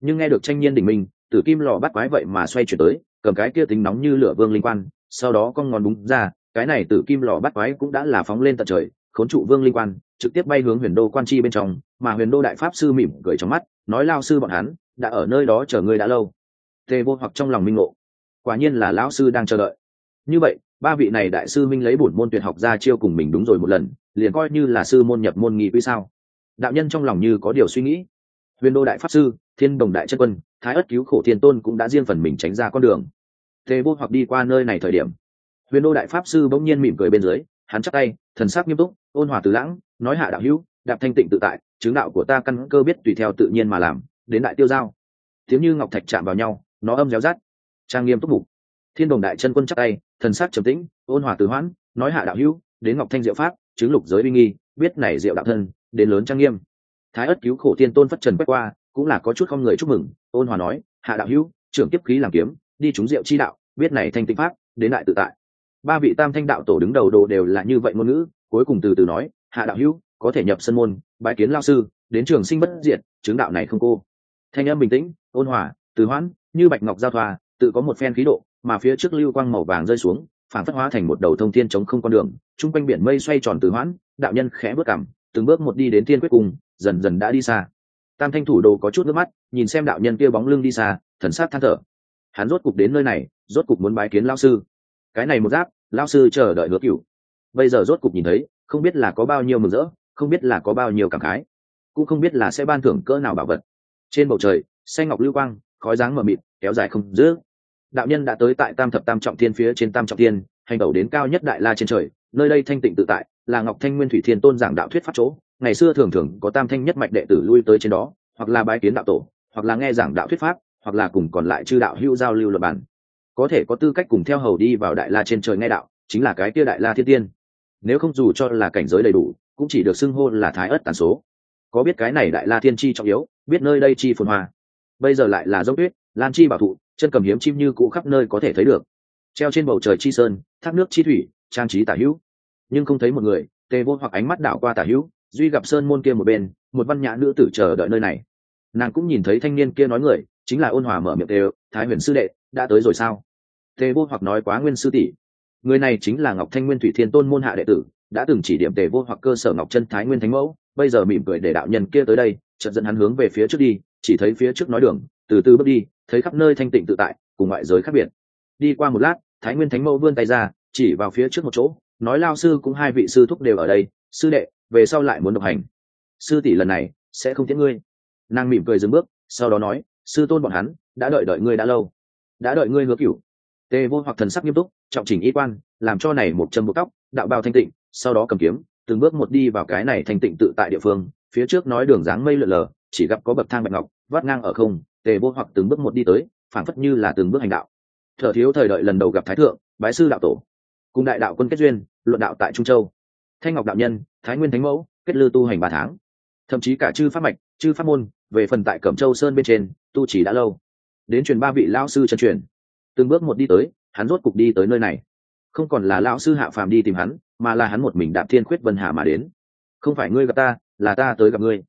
Speaker 1: Nhưng nghe được tranh nhiên đỉnh minh tử kim lò bắt quái vậy mà xoay chuyển tới, cầm cái kia tính nóng như lửa vương linh quan, sau đó con ngón búng ra, cái này tử kim lò bắt quái cũng đã là phóng lên tận trời, khốn trụ vương linh quan, trực tiếp bay hướng huyền đô quan chi bên trong, mà huyền đô đại pháp sư mỉm cười trong mắt, nói lao sư bọn hắn, đã ở nơi đó chờ ngươi đã lâu. Tề vô hoặc trong lòng minh ngộ. Quả nhiên là lão sư đang chờ đợi. Như vậy, ba vị này đại sư minh lấy bổn môn tuyệt học ra chiêu cùng mình đúng rồi một lần, liền coi như là sư môn nhập môn nghị quy sao đạo nhân trong lòng như có điều suy nghĩ. Huyền đô đại pháp sư, thiên đồng đại chân quân, thái ất cứu khổ thiên tôn cũng đã riêng phần mình tránh ra con đường. Tề vô hoặc đi qua nơi này thời điểm, huyền đô đại pháp sư bỗng nhiên mỉm cười bên dưới, hắn chắc tay, thần sắc nghiêm túc, ôn hòa từ lãng, nói hạ đạo hữu, đạp thanh tịnh tự tại, chứng đạo của ta căn cơ biết tùy theo tự nhiên mà làm, đến đại tiêu giao. Tiếng như ngọc thạch chạm vào nhau, nó âm réo rát, trang nghiêm túc mục. Thiên đồng đại chân quân chắc tay, thần sắc trầm tĩnh, ôn hòa từ hoãn, nói hạ đạo hữu, đến ngọc thanh diệu pháp, chứng lục giới uy nghi, biết này diệu đạo thân đến lớn trang nghiêm. Thái ất cứu khổ tiên tôn phất trần quét qua, cũng là có chút không người chúc mừng, ôn hòa nói, hạ đạo hữu, trưởng tiếp khí làm kiếm, đi chúng diệu chi đạo, biết này thanh tịnh pháp, đến đại tự tại. Ba vị tam thanh đạo tổ đứng đầu đồ đều là như vậy ngôn ngữ, cuối cùng từ từ nói, hạ đạo hữu, có thể nhập sân môn bãi kiến lao sư, đến trường sinh bất diệt, chứng đạo này không cô. Thanh âm bình tĩnh, ôn hòa, từ hoãn, như bạch ngọc giao thoa, tự có một phen khí độ, mà phía trước lưu quang màu vàng rơi xuống, phản phất hóa thành một đầu thông thiên chống không con đường, chung quanh biển mây xoay tròn từ hoãn, đạo nhân khẽ bước cảm từng bước một đi đến thiên quyết cùng, dần dần đã đi xa. Tam thanh thủ đồ có chút nước mắt, nhìn xem đạo nhân kia bóng lưng đi xa, thần sát than thở. Hắn rốt cục đến nơi này, rốt cục muốn bái kiến lao sư. Cái này một giáp lao sư chờ đợi hứa cửu. Bây giờ rốt cục nhìn thấy, không biết là có bao nhiêu mừng rỡ, không biết là có bao nhiêu cảm khái, cũng không biết là sẽ ban thưởng cỡ nào bảo vật. Trên bầu trời, xanh ngọc lưu quang, khói dáng mờ mịt, kéo dài không dữ đạo nhân đã tới tại tam thập tam trọng thiên phía trên tam trọng thiên, hành đầu đến cao nhất đại la trên trời, nơi đây thanh tịnh tự tại là ngọc thanh nguyên thủy thiên tôn giảng đạo thuyết pháp chỗ, ngày xưa thường thường có tam thanh nhất mạch đệ tử lui tới trên đó, hoặc là bái kiến đạo tổ, hoặc là nghe giảng đạo thuyết pháp, hoặc là cùng còn lại chư đạo hữu giao lưu luật bản có thể có tư cách cùng theo hầu đi vào đại la trên trời nghe đạo, chính là cái kia đại la thiên tiên. Nếu không dù cho là cảnh giới đầy đủ, cũng chỉ được xưng hô là thái ất tàn số. Có biết cái này đại la thiên chi trọng yếu, biết nơi đây chi phồn hoa. Bây giờ lại là dốc tuyết, lan chi bảo thụ, chân cầm hiếm chim như cũ khắp nơi có thể thấy được. Treo trên bầu trời chi sơn, thác nước chi thủy, trang trí tả hữu nhưng không thấy một người tề vô hoặc ánh mắt đảo qua tả hữu duy gặp sơn môn kia một bên một văn nhã nữ tử chờ đợi nơi này. Nàng cũng nhìn thấy thanh niên kia nói người chính là ôn hòa mở miệng tề, thái huyền sư đệ đã tới rồi sao? Tề vô hoặc nói quá nguyên sư tỷ. Người này chính là ngọc thanh nguyên thủy thiên tôn môn hạ đệ tử đã từng chỉ điểm tề vô hoặc cơ sở ngọc chân thái nguyên thánh mẫu bây giờ mỉm cười để đạo nhân kia tới đây chợt dẫn hắn hướng về phía trước đi chỉ thấy phía trước nói đường từ từ bước đi thấy khắp nơi thanh tịnh tự tại cùng ngoại giới khác biệt. Đi qua một lát thái nguyên thánh mẫu vươn tay ra chỉ vào phía trước một chỗ nói lao sư cũng hai vị sư thúc đều ở đây, sư đệ, về sau lại muốn độc hành. Sư tỷ lần này sẽ không tiễn ngươi. Nàng mỉm cười dừng bước, sau đó nói, sư tôn bọn hắn, đã đợi đợi ngươi đã lâu. Đã đợi ngươi hứa cửu. Tề vô hoặc thần sắc nghiêm túc, trọng chỉnh y quan, làm cho này một chân một tóc, đạo bao thanh tịnh, sau đó cầm kiếm, từng bước một đi vào cái này thanh tịnh tự tại địa phương, phía trước nói đường dáng mây lượn lờ, chỉ gặp có bậc thang bạch ngọc, vắt ngang ở không, tề vô hoặc từng bước một đi tới, phảng phất như là từng bước hành đạo. Thở thiếu thời đợi lần đầu gặp thái thượng, bái sư đạo tổ. Cùng đại đạo quân kết duyên luận đạo tại trung châu. Thanh ngọc đạo nhân, thái nguyên thánh mẫu, kết lư tu hành ba tháng. Thậm chí cả chư pháp mạch, chư pháp môn, về phần tại cẩm châu sơn bên trên, tu chỉ đã lâu. Đến truyền ba vị lao sư chân truyền. Từng bước một đi tới, hắn rốt cục đi tới nơi này. Không còn là lão sư hạ phàm đi tìm hắn, mà là hắn một mình đạp thiên khuyết vân hạ mà đến. Không phải ngươi gặp ta, là ta tới gặp ngươi.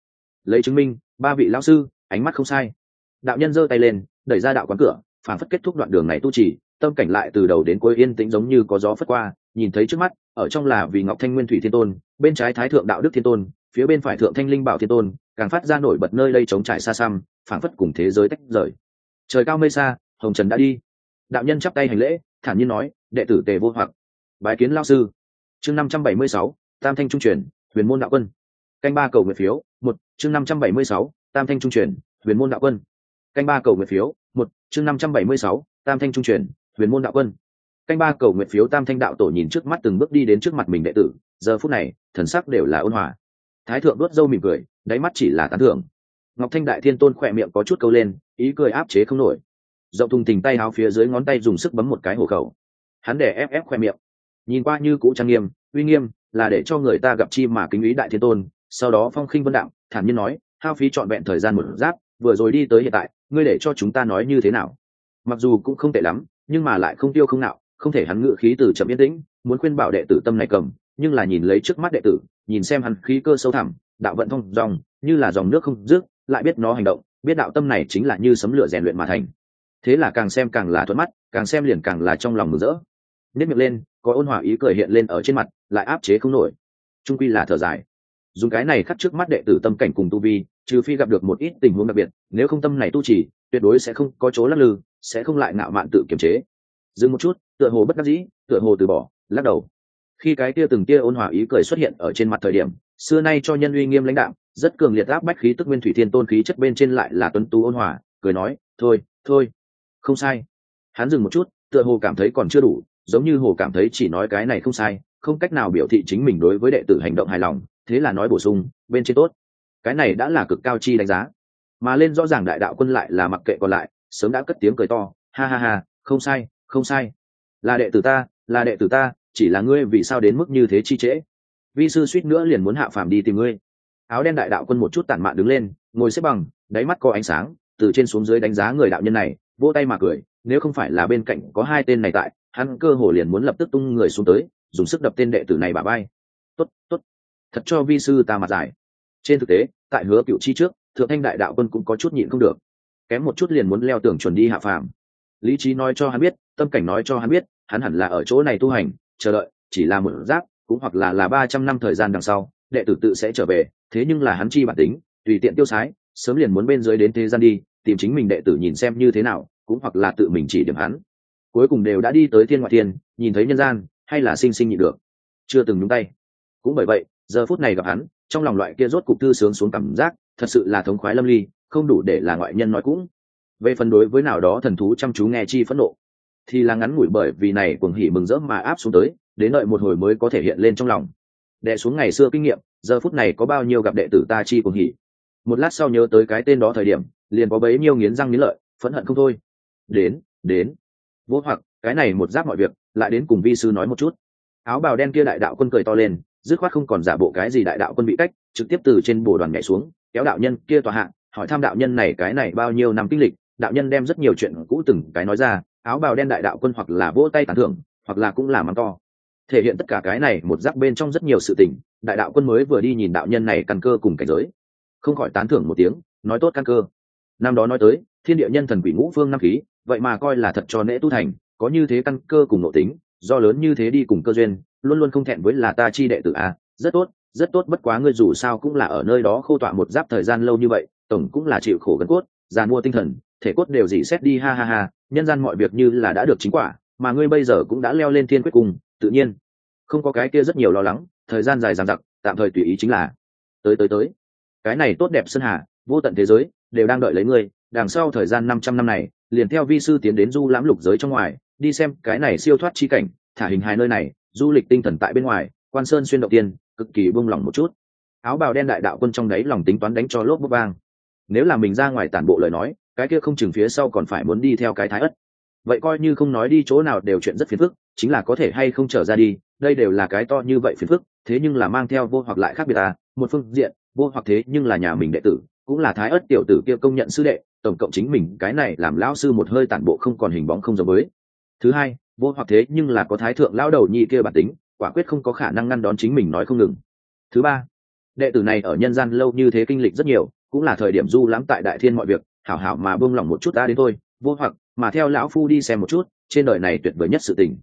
Speaker 1: Lấy chứng minh, ba vị lão sư, ánh mắt không sai. Đạo nhân giơ tay lên, đẩy ra đạo quán cửa, phản phất kết thúc đoạn đường này tu trì, tâm cảnh lại từ đầu đến cuối yên tĩnh giống như có gió phất qua nhìn thấy trước mắt, ở trong là vì ngọc thanh nguyên thủy thiên tôn, bên trái thái thượng đạo đức thiên tôn, phía bên phải thượng thanh linh bảo thiên tôn, càng phát ra nổi bật nơi đây chống trải xa xăm phản phất cùng thế giới tách rời. Trời cao mây xa, hồng trần đã đi. Đạo nhân chắp tay hành lễ, thản nhiên nói, đệ tử tề vô hoặc, bái kiến lao sư. Chương năm trăm bảy mươi sáu, tam thanh trung truyền, huyền môn đạo quân. Canh ba cầu nguyện phiếu, một, chương năm trăm bảy mươi sáu, tam thanh trung truyền, huyền môn đạo quân. Canh ba cầu nguyện phiếu, một, chương năm trăm bảy mươi sáu, tam thanh trung truyền, huyền môn đạo quân canh ba cầu nguyện phiếu tam thanh đạo tổ nhìn trước mắt từng bước đi đến trước mặt mình đệ tử, giờ phút này, thần sắc đều là ôn hòa. Thái thượng đốt dâu mỉm cười, đáy mắt chỉ là tán thưởng. Ngọc thanh đại thiên tôn khỏe miệng có chút câu lên, ý cười áp chế không nổi. Rộng thùng tình tay háo phía dưới ngón tay dùng sức bấm một cái hổ khẩu. Hắn để ép ép khoe miệng. Nhìn qua như cũ trang nghiêm, uy nghiêm, là để cho người ta gặp chi mà kính ý đại thiên tôn, sau đó phong khinh vân đạo, thản nhiên nói, hao phí trọn vẹn thời gian một giáp, vừa rồi đi tới hiện tại, ngươi để cho chúng ta nói như thế nào? Mặc dù cũng không tệ lắm, nhưng mà lại không tiêu không nạo không thể hắn ngự khí từ chậm yên tĩnh, muốn khuyên bảo đệ tử tâm này cầm, nhưng là nhìn lấy trước mắt đệ tử, nhìn xem hắn khí cơ sâu thẳm, đạo vận thông dòng, như là dòng nước không dứt, lại biết nó hành động, biết đạo tâm này chính là như sấm lửa rèn luyện mà thành. Thế là càng xem càng là thuận mắt, càng xem liền càng là trong lòng mừng rỡ. Nếp miệng lên, có ôn hòa ý cười hiện lên ở trên mặt, lại áp chế không nổi. Trung quy là thở dài. Dùng cái này khắc trước mắt đệ tử tâm cảnh cùng tu vi, trừ phi gặp được một ít tình huống đặc biệt, nếu không tâm này tu trì, tuyệt đối sẽ không có chỗ lắc lư, sẽ không lại ngạo mạn tự kiềm chế dừng một chút, tựa hồ bất đắc dĩ, tựa hồ từ bỏ, lắc đầu. Khi cái kia từng kia ôn hòa ý cười xuất hiện ở trên mặt thời điểm, xưa nay cho nhân uy nghiêm lãnh đạo rất cường liệt áp bách khí tức nguyên thủy thiên tôn khí chất bên trên lại là tuấn tú ôn hòa, cười nói, thôi thôi, không sai. Hắn dừng một chút, tựa hồ cảm thấy còn chưa đủ, giống như hồ cảm thấy chỉ nói cái này không sai, không cách nào biểu thị chính mình đối với đệ tử hành động hài lòng, thế là nói bổ sung, bên trên tốt. Cái này đã là cực cao chi đánh giá. Mà lên rõ ràng đại đạo quân lại là mặc kệ còn lại, sớm đã cất tiếng cười to, ha ha ha, không sai không sai. Là đệ tử ta, là đệ tử ta, chỉ là ngươi vì sao đến mức như thế chi trễ? Vi sư suýt nữa liền muốn hạ phàm đi tìm ngươi. Áo đen đại đạo quân một chút tản mạn đứng lên, ngồi xếp bằng, đáy mắt có ánh sáng, từ trên xuống dưới đánh giá người đạo nhân này, vỗ tay mà cười, nếu không phải là bên cạnh có hai tên này tại, hắn cơ hồ liền muốn lập tức tung người xuống tới, dùng sức đập tên đệ tử này bà bay tốt tốt. Thật cho vi sư ta mặt giải. Trên thực tế, tại hứa cựu chi trước, thượng thanh đại đạo quân cũng có chút nhịn không được. Kém một chút liền muốn leo tường chuẩn đi hạ phàm lý trí nói cho hắn biết, tâm cảnh nói cho hắn biết, hắn hẳn là ở chỗ này tu hành, chờ đợi, chỉ là một giáp, cũng hoặc là là ba trăm năm thời gian đằng sau, đệ tử tự sẽ trở về, thế nhưng là hắn chi bản tính, tùy tiện tiêu sái, sớm liền muốn bên dưới đến thế gian đi, tìm chính mình đệ tử nhìn xem như thế nào, cũng hoặc là tự mình chỉ điểm hắn. Cuối cùng đều đã đi tới thiên ngoại thiên, nhìn thấy nhân gian, hay là sinh sinh nhị được. Chưa từng nhúng tay. Cũng bởi vậy, giờ phút này gặp hắn, trong lòng loại kia rốt cục thư sướng xuống cảm giác, thật sự là thống khoái lâm ly, không đủ để là ngoại nhân nói cũng về phần đối với nào đó thần thú chăm chú nghe chi phẫn nộ, thì là ngắn ngủi bởi vì này cuồng hỉ mừng rỡ mà áp xuống tới, đến đợi một hồi mới có thể hiện lên trong lòng. Đệ xuống ngày xưa kinh nghiệm, giờ phút này có bao nhiêu gặp đệ tử ta chi cuồng hỉ? Một lát sau nhớ tới cái tên đó thời điểm, liền có bấy nhiêu nghiến răng nghiến lợi, phẫn hận không thôi. Đến đến. Vô hoặc, cái này một giáp mọi việc, lại đến cùng vi sư nói một chút. Áo bào đen kia đại đạo quân cười to lên, dứt khoát không còn giả bộ cái gì đại đạo quân bị cách, trực tiếp từ trên bồ đoàn nhảy xuống, kéo đạo nhân kia tòa hạng hỏi tham đạo nhân này cái này bao nhiêu năm kinh lịch đạo nhân đem rất nhiều chuyện cũ từng cái nói ra, áo bào đen đại đạo quân hoặc là vỗ tay tán thưởng, hoặc là cũng là mắng to. Thể hiện tất cả cái này một giáp bên trong rất nhiều sự tình, đại đạo quân mới vừa đi nhìn đạo nhân này căn cơ cùng cảnh giới. Không khỏi tán thưởng một tiếng, nói tốt căn cơ. Năm đó nói tới, thiên địa nhân thần quỷ ngũ phương năm khí, vậy mà coi là thật cho nễ tu thành, có như thế căn cơ cùng nội tính, do lớn như thế đi cùng cơ duyên, luôn luôn không thẹn với là ta chi đệ tử a, rất tốt rất tốt, bất quá ngươi dù sao cũng là ở nơi đó khô tọa một giáp thời gian lâu như vậy, tổng cũng là chịu khổ gần cốt giàn mua tinh thần thể cốt đều dỉ xét đi, ha ha ha. Nhân gian mọi việc như là đã được chính quả, mà ngươi bây giờ cũng đã leo lên thiên quyết cùng, tự nhiên. Không có cái kia rất nhiều lo lắng, thời gian dài dằng dặc, tạm thời tùy ý chính là. Tới tới tới. Cái này tốt đẹp sơn hà, vô tận thế giới, đều đang đợi lấy ngươi. Đằng sau thời gian năm trăm năm này, liền theo vi sư tiến đến du lãm lục giới trong ngoài, đi xem cái này siêu thoát chi cảnh, thả hình hài nơi này, du lịch tinh thần tại bên ngoài, quan sơn xuyên động tiên, cực kỳ buông lỏng một chút. Áo bào đen đại đạo quân trong đấy lòng tính toán đánh cho lốp bốc vang. Nếu là mình ra ngoài tản bộ lời nói cái kia không chừng phía sau còn phải muốn đi theo cái thái ất. Vậy coi như không nói đi chỗ nào đều chuyện rất phiền phức, chính là có thể hay không trở ra đi, đây đều là cái to như vậy phiền phức, thế nhưng là mang theo vô hoặc lại khác biệt à một phương diện, vô hoặc thế nhưng là nhà mình đệ tử, cũng là thái ất tiểu tử kia công nhận sư đệ, tổng cộng chính mình, cái này làm lão sư một hơi tản bộ không còn hình bóng không giống với. Thứ hai, vô hoặc thế nhưng là có thái thượng lão đầu nhi kia bản tính, quả quyết không có khả năng ngăn đón chính mình nói không ngừng. Thứ ba, đệ tử này ở nhân gian lâu như thế kinh lịch rất nhiều, cũng là thời điểm du lãm tại đại thiên mọi việc hảo hảo mà buông lỏng một chút ta đến thôi, vô hoặc, mà theo lão phu đi xem một chút, trên đời này tuyệt vời nhất sự tình.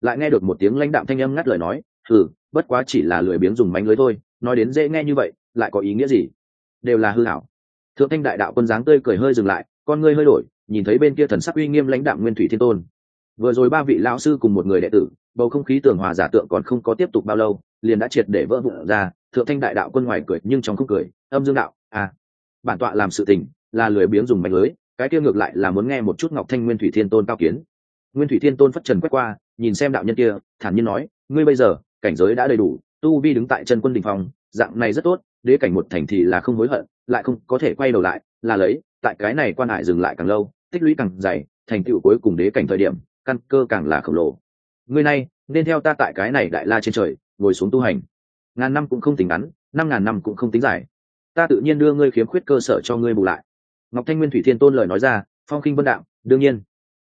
Speaker 1: Lại nghe được một tiếng lãnh đạm thanh âm ngắt lời nói thử bất quá chỉ là lười biếng dùng mánh lưới thôi, nói đến dễ nghe như vậy, lại có ý nghĩa gì? Đều là hư hảo. Thượng thanh đại đạo quân dáng tươi cười hơi dừng lại, con ngươi hơi đổi, nhìn thấy bên kia thần sắc uy nghiêm lãnh đạo nguyên thủy thiên tôn. Vừa rồi ba vị lão sư cùng một người đệ tử, bầu không khí tường hòa giả tượng còn không có tiếp tục bao lâu, liền đã triệt để vỡ vụn ra, thượng thanh đại đạo quân ngoài cười nhưng trong không cười, âm dương đạo à bản tọa làm sự tình là lười biếng dùng mạch lưới cái kia ngược lại là muốn nghe một chút ngọc thanh nguyên thủy thiên tôn cao kiến. Nguyên thủy thiên tôn phất trần quét qua nhìn xem đạo nhân kia thản nhiên nói ngươi bây giờ cảnh giới đã đầy đủ tu vi đứng tại chân quân đình phòng, dạng này rất tốt đế cảnh một thành thì là không hối hận lại không có thể quay đầu lại là lấy tại cái này quan hải dừng lại càng lâu tích lũy càng dày thành tựu cuối cùng đế cảnh thời điểm căn cơ càng là khổng lồ. Ngươi này nên theo ta tại cái này đại la trên trời ngồi xuống tu hành. Ngàn năm cũng không tính ngắn năm ngàn năm cũng không tính dài. Ta tự nhiên đưa ngươi khiếm khuyết cơ sở cho ngươi bù lại ngọc thanh nguyên thủy thiên tôn lời nói ra, phong khinh vân đạo, đương nhiên.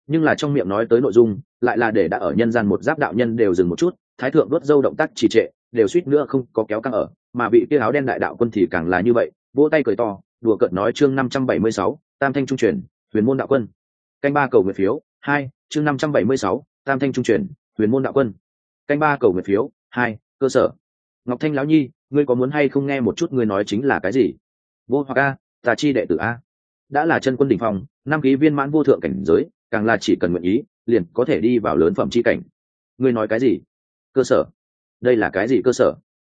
Speaker 1: Nhưng là trong miệng nói tới nội dung, lại là để đã ở nhân gian một giáp đạo nhân đều dừng một chút, thái thượng đốt dâu động tác trì trệ, đều suýt nữa không có kéo căng ở, mà bị kia áo đen đại đạo quân thì càng là như vậy, vỗ tay cười to, đùa cợt nói chương năm trăm bảy mươi sáu, tam thanh trung truyền, huyền môn đạo quân. Canh ba cầu nguyện phiếu, hai, chương năm trăm bảy mươi sáu, tam thanh trung truyền, huyền môn đạo quân. Canh ba cầu nguyện phiếu, hai, cơ sở. Ngọc thanh lão nhi, ngươi có muốn hay không nghe một chút ngươi nói chính là cái gì? Vô hoặc a tà chi đệ tử a đã là chân quân đỉnh phong, năm ký viên mãn vô thượng cảnh giới, càng là chỉ cần nguyện ý, liền có thể đi vào lớn phẩm chi cảnh. Ngươi nói cái gì? Cơ sở. Đây là cái gì cơ sở?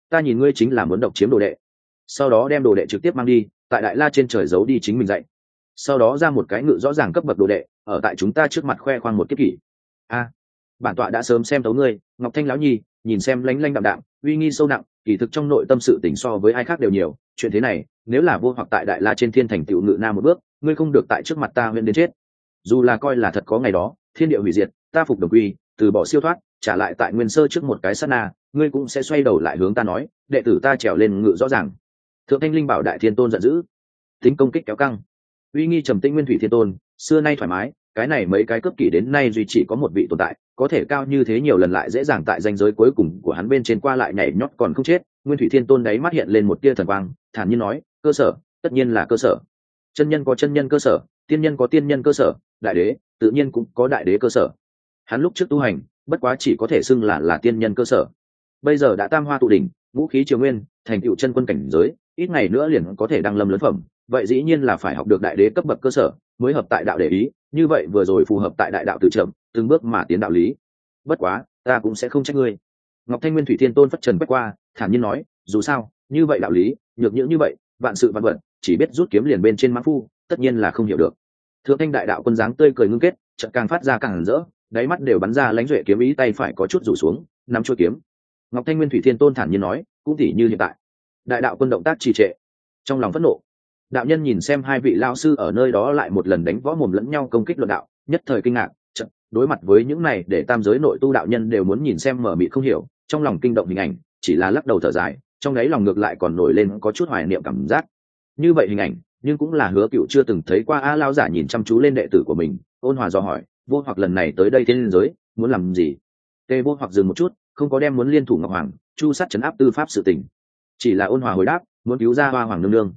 Speaker 1: Ta nhìn ngươi chính là muốn độc chiếm đồ đệ. Sau đó đem đồ đệ trực tiếp mang đi, tại đại la trên trời giấu đi chính mình dạy. Sau đó ra một cái ngự rõ ràng cấp bậc đồ đệ, ở tại chúng ta trước mặt khoe khoang một kiếp kỷ. A, bản tọa đã sớm xem tấu ngươi, ngọc thanh lão nhi nhìn xem lánh lanh đạm đạm, uy nghi sâu nặng, kỳ thực trong nội tâm sự tỉnh so với ai khác đều nhiều, chuyện thế này, nếu là vô hoặc tại đại la trên thiên thành tựu ngự nam một bước, ngươi không được tại trước mặt ta huyện đến chết. Dù là coi là thật có ngày đó, thiên địa hủy diệt, ta phục đồng quy, từ bỏ siêu thoát, trả lại tại nguyên sơ trước một cái sát na, ngươi cũng sẽ xoay đầu lại hướng ta nói, đệ tử ta trèo lên ngự rõ ràng. Thượng thanh linh bảo đại thiên tôn giận dữ. Tính công kích kéo căng. Uy nghi trầm tĩnh nguyên thủy thiên tôn, xưa nay thoải mái, cái này mấy cái cấp kỷ đến nay duy chỉ có một vị tồn tại có thể cao như thế nhiều lần lại dễ dàng tại danh giới cuối cùng của hắn bên trên qua lại nhảy nhót còn không chết, nguyên thủy thiên tôn đấy mắt hiện lên một tia thần quang, thản nhiên nói, cơ sở, tất nhiên là cơ sở. Chân nhân có chân nhân cơ sở, tiên nhân có tiên nhân cơ sở, đại đế, tự nhiên cũng có đại đế cơ sở. Hắn lúc trước tu hành, bất quá chỉ có thể xưng là là tiên nhân cơ sở. Bây giờ đã tam hoa tụ đỉnh vũ khí triều nguyên, thành tựu chân quân cảnh giới, ít ngày nữa liền có thể đăng lâm lớn phẩm, vậy dĩ nhiên là phải học được đại đế cấp bậc cơ sở, mới hợp tại đạo để ý, như vậy vừa rồi phù hợp tại đại đạo tự trưởng từng bước mà tiến đạo lý. Bất quá, ta cũng sẽ không trách ngươi. Ngọc thanh nguyên thủy thiên tôn phất trần quét qua, thản nhiên nói, dù sao, như vậy đạo lý, nhược nhữ như vậy, vạn sự vạn vận chỉ biết rút kiếm liền bên trên mã phu, tất nhiên là không hiểu được. Thượng thanh đại đạo quân dáng tươi cười ngưng kết, chợt càng phát ra càng rỡ, đáy mắt đều bắn ra lãnh duệ kiếm ý tay phải có chút rủ xuống, nắm chuôi kiếm. Ngọc thanh nguyên thủy thiên tôn thản nhiên nói, cũng tỉ như hiện tại. Đại đạo quân động tác trì trệ, trong lòng phẫn nộ. Đạo nhân nhìn xem hai vị lao sư ở nơi đó lại một lần đánh võ mồm lẫn nhau công kích luận đạo, nhất thời kinh ngạc đối mặt với những này, để tam giới nội tu đạo nhân đều muốn nhìn xem mở mịt không hiểu, trong lòng kinh động hình ảnh, chỉ là lắc đầu thở dài, trong đấy lòng ngược lại còn nổi lên có chút hoài niệm cảm giác. Như vậy hình ảnh, nhưng cũng là hứa cựu chưa từng thấy qua a lao giả nhìn chăm chú lên đệ tử của mình, ôn hòa do hỏi, vô hoặc lần này tới đây thiên liên giới, muốn làm gì? Tê vô hoặc dừng một chút, không có đem muốn liên thủ ngọc hoàng, chu sát chấn áp tư pháp sự tình. Chỉ là ôn hòa hồi đáp, muốn cứu ra hoa hoàng nương nương.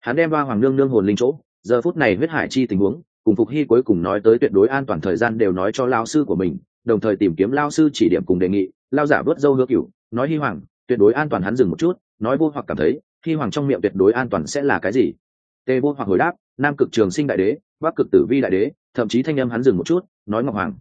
Speaker 1: Hắn đem hoa hoàng nương nương hồn linh chỗ, giờ phút này huyết hải chi tình huống cùng phục hy cuối cùng nói tới tuyệt đối an toàn thời gian đều nói cho lao sư của mình, đồng thời tìm kiếm lao sư chỉ điểm cùng đề nghị lao giả vớt dâu hứa cựu nói hy hoàng, tuyệt đối an toàn hắn dừng một chút, nói vô hoặc cảm thấy hy hoàng trong miệng tuyệt đối an toàn sẽ là cái gì? Tê vô hoặc hồi đáp, nam cực trường sinh đại đế, bắc cực tử vi đại đế, thậm chí thanh âm hắn dừng một chút, nói ngọc hoàng.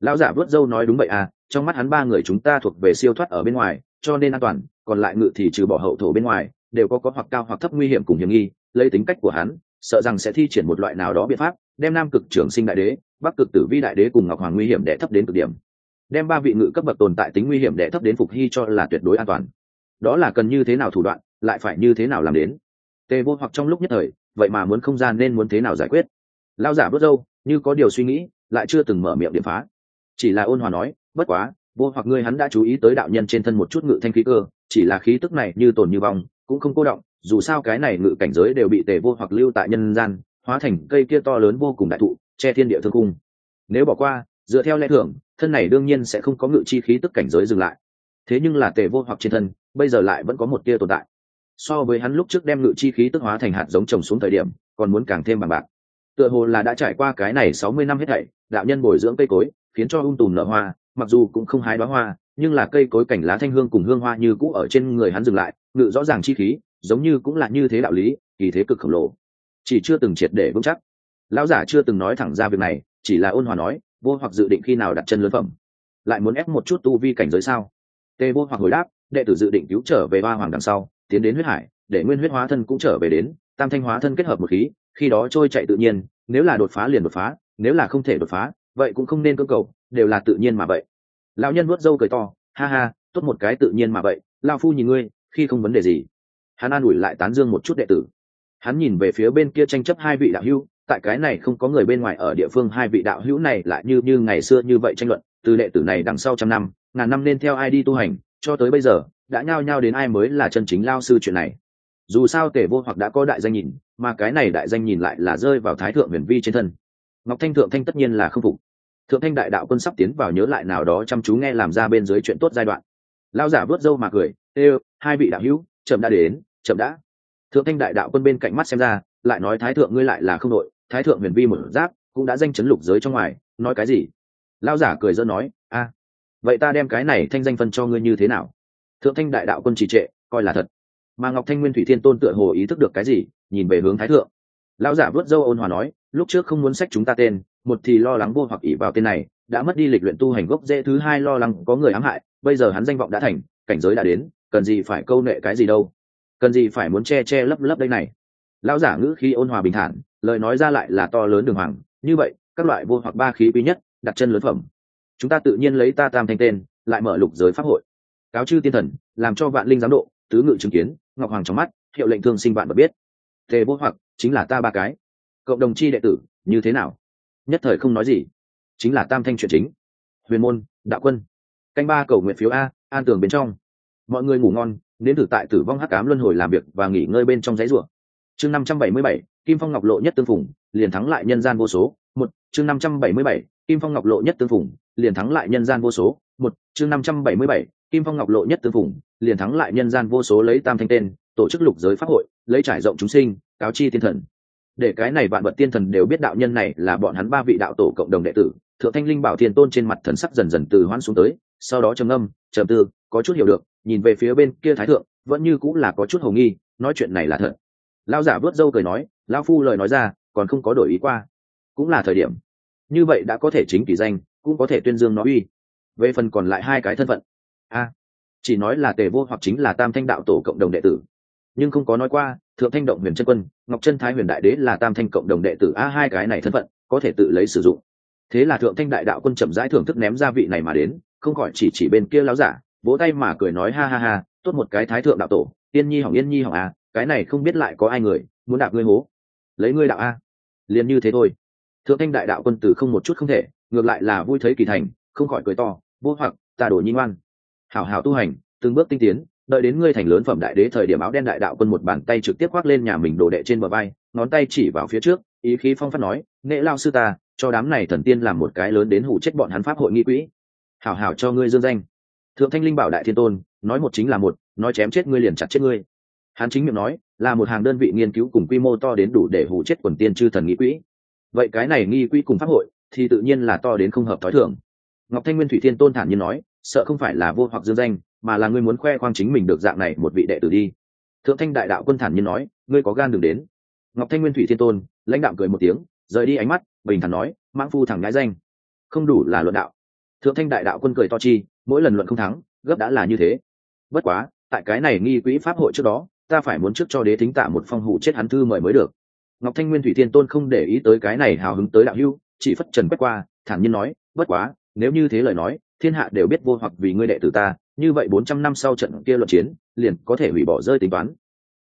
Speaker 1: Lão giả vớt dâu nói đúng vậy à trong mắt hắn ba người chúng ta thuộc về siêu thoát ở bên ngoài, cho nên an toàn, còn lại ngự thì trừ bỏ hậu thổ bên ngoài, đều có có hoặc cao hoặc thấp nguy hiểm cùng hiểm nghi, lấy tính cách của hắn, sợ rằng sẽ thi triển một loại nào đó biện pháp đem nam cực trưởng sinh đại đế, bắc cực tử vi đại đế cùng ngọc hoàng nguy hiểm đẻ thấp đến cực điểm. Đem ba vị ngự cấp bậc tồn tại tính nguy hiểm đẻ thấp đến phục hy cho là tuyệt đối an toàn. Đó là cần như thế nào thủ đoạn, lại phải như thế nào làm đến? Tề vô hoặc trong lúc nhất thời, vậy mà muốn không gian nên muốn thế nào giải quyết? Lao giả bớt râu như có điều suy nghĩ, lại chưa từng mở miệng điểm phá. Chỉ là ôn hòa nói, bất quá, vô hoặc ngươi hắn đã chú ý tới đạo nhân trên thân một chút ngự thanh khí cơ, chỉ là khí tức này như tồn như vong, cũng không cô động, dù sao cái này ngự cảnh giới đều bị tề vô hoặc lưu tại nhân gian hóa thành cây kia to lớn vô cùng đại thụ, che thiên địa thương cung nếu bỏ qua, dựa theo lẽ thường, thân này đương nhiên sẽ không có ngự chi khí tức cảnh giới dừng lại. Thế nhưng là tề vô hoặc trên thân, bây giờ lại vẫn có một tia tồn tại. So với hắn lúc trước đem ngự chi khí tức hóa thành hạt giống trồng xuống thời điểm, còn muốn càng thêm bằng bạc. Tựa hồ là đã trải qua cái này sáu mươi năm hết thảy, đạo nhân bồi dưỡng cây cối, khiến cho ung tùm nở hoa, mặc dù cũng không hái đoá hoa, nhưng là cây cối cảnh lá thanh hương cùng hương hoa như cũ ở trên người hắn dừng lại, ngự rõ ràng chi khí, giống như cũng là như thế đạo lý, kỳ thế cực khổng lồ chỉ chưa từng triệt để vững chắc. Lão giả chưa từng nói thẳng ra việc này, chỉ là ôn hòa nói, vô hoặc dự định khi nào đặt chân lớn phẩm, lại muốn ép một chút tu vi cảnh giới sao? Tê vô hoặc hồi đáp, đệ tử dự định cứu trở về ba hoàng đằng sau, tiến đến huyết hải, để nguyên huyết hóa thân cũng trở về đến, tam thanh hóa thân kết hợp một khí, khi đó trôi chạy tự nhiên, nếu là đột phá liền đột phá, nếu là không thể đột phá, vậy cũng không nên cơ cầu, đều là tự nhiên mà vậy. Lão nhân vuốt râu cười to, ha ha, tốt một cái tự nhiên mà vậy lao phu nhìn ngươi, khi không vấn đề gì. Hắn an ủi lại tán dương một chút đệ tử hắn nhìn về phía bên kia tranh chấp hai vị đạo hữu, tại cái này không có người bên ngoài ở địa phương hai vị đạo hữu này lại như như ngày xưa như vậy tranh luận, từ đệ tử này đằng sau trăm năm, ngàn năm nên theo ai đi tu hành, cho tới bây giờ, đã nhao nhao đến ai mới là chân chính lao sư chuyện này. Dù sao tể vô hoặc đã có đại danh nhìn, mà cái này đại danh nhìn lại là rơi vào thái thượng huyền vi trên thân. Ngọc thanh thượng thanh tất nhiên là không phục. Thượng thanh đại đạo quân sắp tiến vào nhớ lại nào đó chăm chú nghe làm ra bên dưới chuyện tốt giai đoạn. Lao giả vớt râu mà cười, ê, hai vị đạo hữu, chậm đã đến, chậm đã thượng thanh đại đạo quân bên cạnh mắt xem ra, lại nói thái thượng ngươi lại là không đội, thái thượng huyền vi một giáp, cũng đã danh chấn lục giới trong ngoài, nói cái gì? Lao giả cười dơ nói, a, vậy ta đem cái này thanh danh phân cho ngươi như thế nào? Thượng thanh đại đạo quân trì trệ, coi là thật. Mà ngọc thanh nguyên thủy thiên tôn tựa hồ ý thức được cái gì, nhìn về hướng thái thượng. Lão giả vớt dâu ôn hòa nói, lúc trước không muốn sách chúng ta tên, một thì lo lắng vô hoặc ỉ vào tên này, đã mất đi lịch luyện tu hành gốc dễ, thứ hai lo lắng có người ám hại, bây giờ hắn danh vọng đã thành, cảnh giới đã đến, cần gì phải câu nệ cái gì đâu cần gì phải muốn che che lấp lấp đây này? Lão giả ngữ khi ôn hòa bình thản, lời nói ra lại là to lớn đường hoàng, như vậy, các loại vô hoặc ba khí quý nhất, đặt chân lớn phẩm. Chúng ta tự nhiên lấy ta tam thanh tên, lại mở lục giới pháp hội. Cáo chư tiên thần, làm cho vạn linh giám độ, tứ ngự chứng kiến, ngọc hoàng trong mắt, hiệu lệnh thương sinh vạn vật biết. Tề vô hoặc, chính là ta ba cái. Cộng đồng chi đệ tử, như thế nào? Nhất thời không nói gì. Chính là tam thanh chuyện chính. Huyền môn, đạo quân. Canh ba cầu nguyện phiếu a, an tường bên trong. Mọi người ngủ ngon đến thử tại tử vong hắc cám luân hồi làm việc và nghỉ ngơi bên trong giấy rùa. chương năm trăm bảy mươi bảy, kim phong ngọc lộ nhất tương phùng, liền thắng lại nhân gian vô số. Một, chương năm trăm bảy mươi bảy, kim phong ngọc lộ nhất tương phùng, liền thắng lại nhân gian vô số. Một, chương năm trăm bảy mươi bảy, kim phong ngọc lộ nhất tương phùng, liền thắng lại nhân gian vô số lấy tam thanh tên, tổ chức lục giới pháp hội, lấy trải rộng chúng sinh, cáo chi tiên thần. Để cái này vạn vật tiên thần đều biết đạo nhân này là bọn hắn ba vị đạo tổ cộng đồng đệ tử, thượng thanh linh bảo thiên tôn trên mặt thần sắc dần dần từ hoãn xuống tới, sau đó trầm âm trầm tư có chút hiểu được, nhìn về phía bên kia thái thượng, vẫn như cũng là có chút hầu nghi, nói chuyện này là thật. Lao giả vớt dâu cười nói lao phu lời nói ra, còn không có đổi ý qua. Cũng là thời điểm. Như vậy đã có thể chính kỳ danh, cũng có thể tuyên dương nó uy. Về phần còn lại hai cái thân phận. A, chỉ nói là tề vô hoặc chính là tam thanh đạo tổ cộng đồng đệ tử. Nhưng không có nói qua, thượng thanh động huyền chân quân, ngọc chân thái huyền đại đế là tam thanh cộng đồng đệ tử a, hai cái này thân phận, có thể tự lấy sử dụng. Thế là thượng thanh đại đạo quân chậm rãi thưởng thức ném gia vị này mà đến, không khỏi chỉ chỉ bên kia láo giả vỗ tay mà cười nói, ha ha ha, tốt một cái thái thượng đạo tổ, yên nhi hỏng, yên nhi hỏng à cái này không biết lại có ai người, muốn đạp ngươi hố. Lấy ngươi đạo a. Liền như thế thôi. Thượng thanh đại đạo quân tử không một chút không thể, ngược lại là vui thấy kỳ thành, không khỏi cười to, vô hoặc, ta đổ nhi ngoan. Hảo hảo tu hành, từng bước tinh tiến, đợi đến ngươi thành lớn phẩm đại đế thời điểm áo đen đại đạo quân một bàn tay trực tiếp khoác lên nhà mình đồ đệ trên bờ vai, ngón tay chỉ vào phía trước, ý khí phong phát nói, nghệ lao sư ta, cho đám này thần tiên làm một cái lớn đến hủ chết bọn hắn pháp hội nghi quỹ. Hảo hảo cho ngươi dương danh thượng thanh linh bảo đại thiên tôn, nói một chính là một, nói chém chết ngươi liền chặt chết ngươi. Hắn chính miệng nói, là một hàng đơn vị nghiên cứu cùng quy mô to đến đủ để hủ chết quần tiên chư thần nghi quỹ. Vậy cái này nghi quỹ cùng pháp hội, thì tự nhiên là to đến không hợp t h ó i thường. Ngọc thanh nguyên thủy thiên tôn thản nhiên nói, sợ không phải là vô hoặc dương danh, mà là ngươi muốn khoe khoang chính mình được dạng này một vị đệ tử đi. Thượng thanh đại đạo quân thản nhiên nói, ngươi có gan đừng đến. Ngọc thanh nguyên thủy thiên tôn, lãnh đạo cười một tiếng, rời đi ánh mắt, bình thản nói, mãng phu thẳng ngãi danh. Không đủ là luận đạo. Thượng thanh đại đạo quân cười to chi mỗi lần luận không thắng, gấp đã là như thế. Bất quá, tại cái này nghi quỹ pháp hội trước đó, ta phải muốn trước cho đế thính tạ một phong hụ chết hắn thư mời mới được. Ngọc thanh nguyên thủy thiên tôn không để ý tới cái này hào hứng tới đạo hưu, chỉ phất trần quét qua, thản nhiên nói, bất quá, nếu như thế lời nói, thiên hạ đều biết vô hoặc vì ngươi đệ tử ta, như vậy bốn trăm năm sau trận kia luận chiến, liền có thể hủy bỏ rơi tính toán.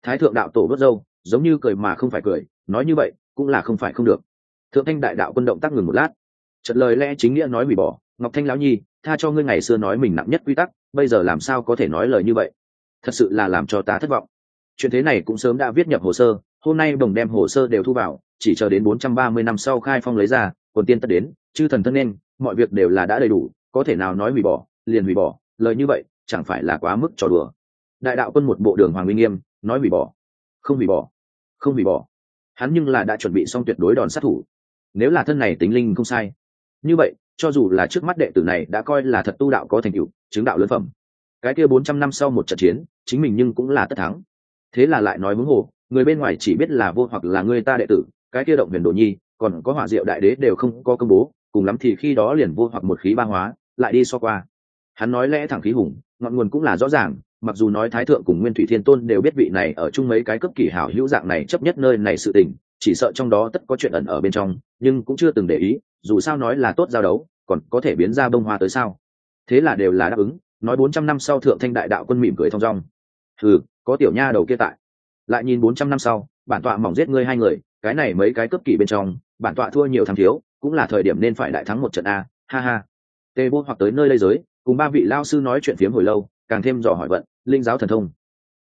Speaker 1: Thái thượng đạo tổ vớt dâu giống như cười mà không phải cười, nói như vậy cũng là không phải không được. Thượng thanh đại đạo quân động tác ngừng một lát. Trận lời lẽ chính nghĩa nói hủy bỏ, ngọc thanh lão nhi tha cho ngươi ngày xưa nói mình nặng nhất quy tắc, bây giờ làm sao có thể nói lời như vậy? Thật sự là làm cho ta thất vọng. Chuyện thế này cũng sớm đã viết nhập hồ sơ, hôm nay đồng đem hồ sơ đều thu vào, chỉ chờ đến bốn trăm ba mươi năm sau khai phong lấy ra còn tiên tất đến, chư thần thân nên, mọi việc đều là đã đầy đủ, có thể nào nói hủy bỏ, liền hủy bỏ, lời như vậy, chẳng phải là quá mức trò đùa. Đại đạo quân một bộ đường hoàng minh nghiêm, nói hủy bỏ. Không hủy bỏ. Không hủy bỏ. Hắn nhưng là đã chuẩn bị xong tuyệt đối đòn sát thủ. Nếu là thân này tính linh không sai. Như vậy cho dù là trước mắt đệ tử này đã coi là thật tu đạo có thành tựu, chứng đạo lớn phẩm. Cái kia bốn trăm năm sau một trận chiến, chính mình nhưng cũng là tất thắng. Thế là lại nói muốn hồ, người bên ngoài chỉ biết là vô hoặc là người ta đệ tử, cái kia động huyền đồ nhi, còn có hỏa diệu đại đế đều không có công bố, cùng lắm thì khi đó liền vô hoặc một khí ba hóa, lại đi so qua. Hắn nói lẽ thẳng khí hùng, ngọn nguồn cũng là rõ ràng, mặc dù nói thái thượng cùng nguyên thủy thiên tôn đều biết vị này ở chung mấy cái cấp kỷ hảo hữu dạng này chấp nhất nơi này sự tình chỉ sợ trong đó tất có chuyện ẩn ở bên trong, nhưng cũng chưa từng để ý, dù sao nói là tốt giao đấu, còn có thể biến ra bông hoa tới sao? Thế là đều là đáp ứng, nói bốn trăm năm sau thượng thanh đại đạo quân mỉm cười thong dong. Ừ có tiểu nha đầu kia tại. Lại nhìn bốn trăm năm sau, bản tọa mỏng giết ngươi hai người, cái này mấy cái cấp kỷ bên trong, bản tọa thua nhiều thắng thiếu, cũng là thời điểm nên phải đại thắng một trận a, ha ha. Tê vô hoặc tới nơi lây giới, cùng ba vị lao sư nói chuyện phiếm hồi lâu, càng thêm dò hỏi vận, linh giáo thần thông.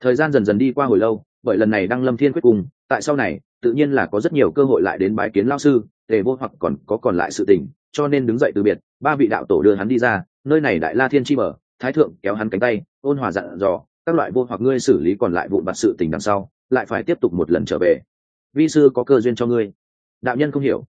Speaker 1: Thời gian dần dần đi qua hồi lâu, bởi lần này đăng lâm thiên quyết cùng, tại sau này tự nhiên là có rất nhiều cơ hội lại đến bái kiến lao sư, tề vô hoặc còn có còn lại sự tình, cho nên đứng dậy từ biệt, ba vị đạo tổ đưa hắn đi ra, nơi này đại la thiên chi mở, thái thượng kéo hắn cánh tay, ôn hòa dặn dò, các loại vô hoặc ngươi xử lý còn lại vụ mặt sự tình đằng sau, lại phải tiếp tục một lần trở về. Vi sư có cơ duyên cho ngươi. Đạo nhân không hiểu.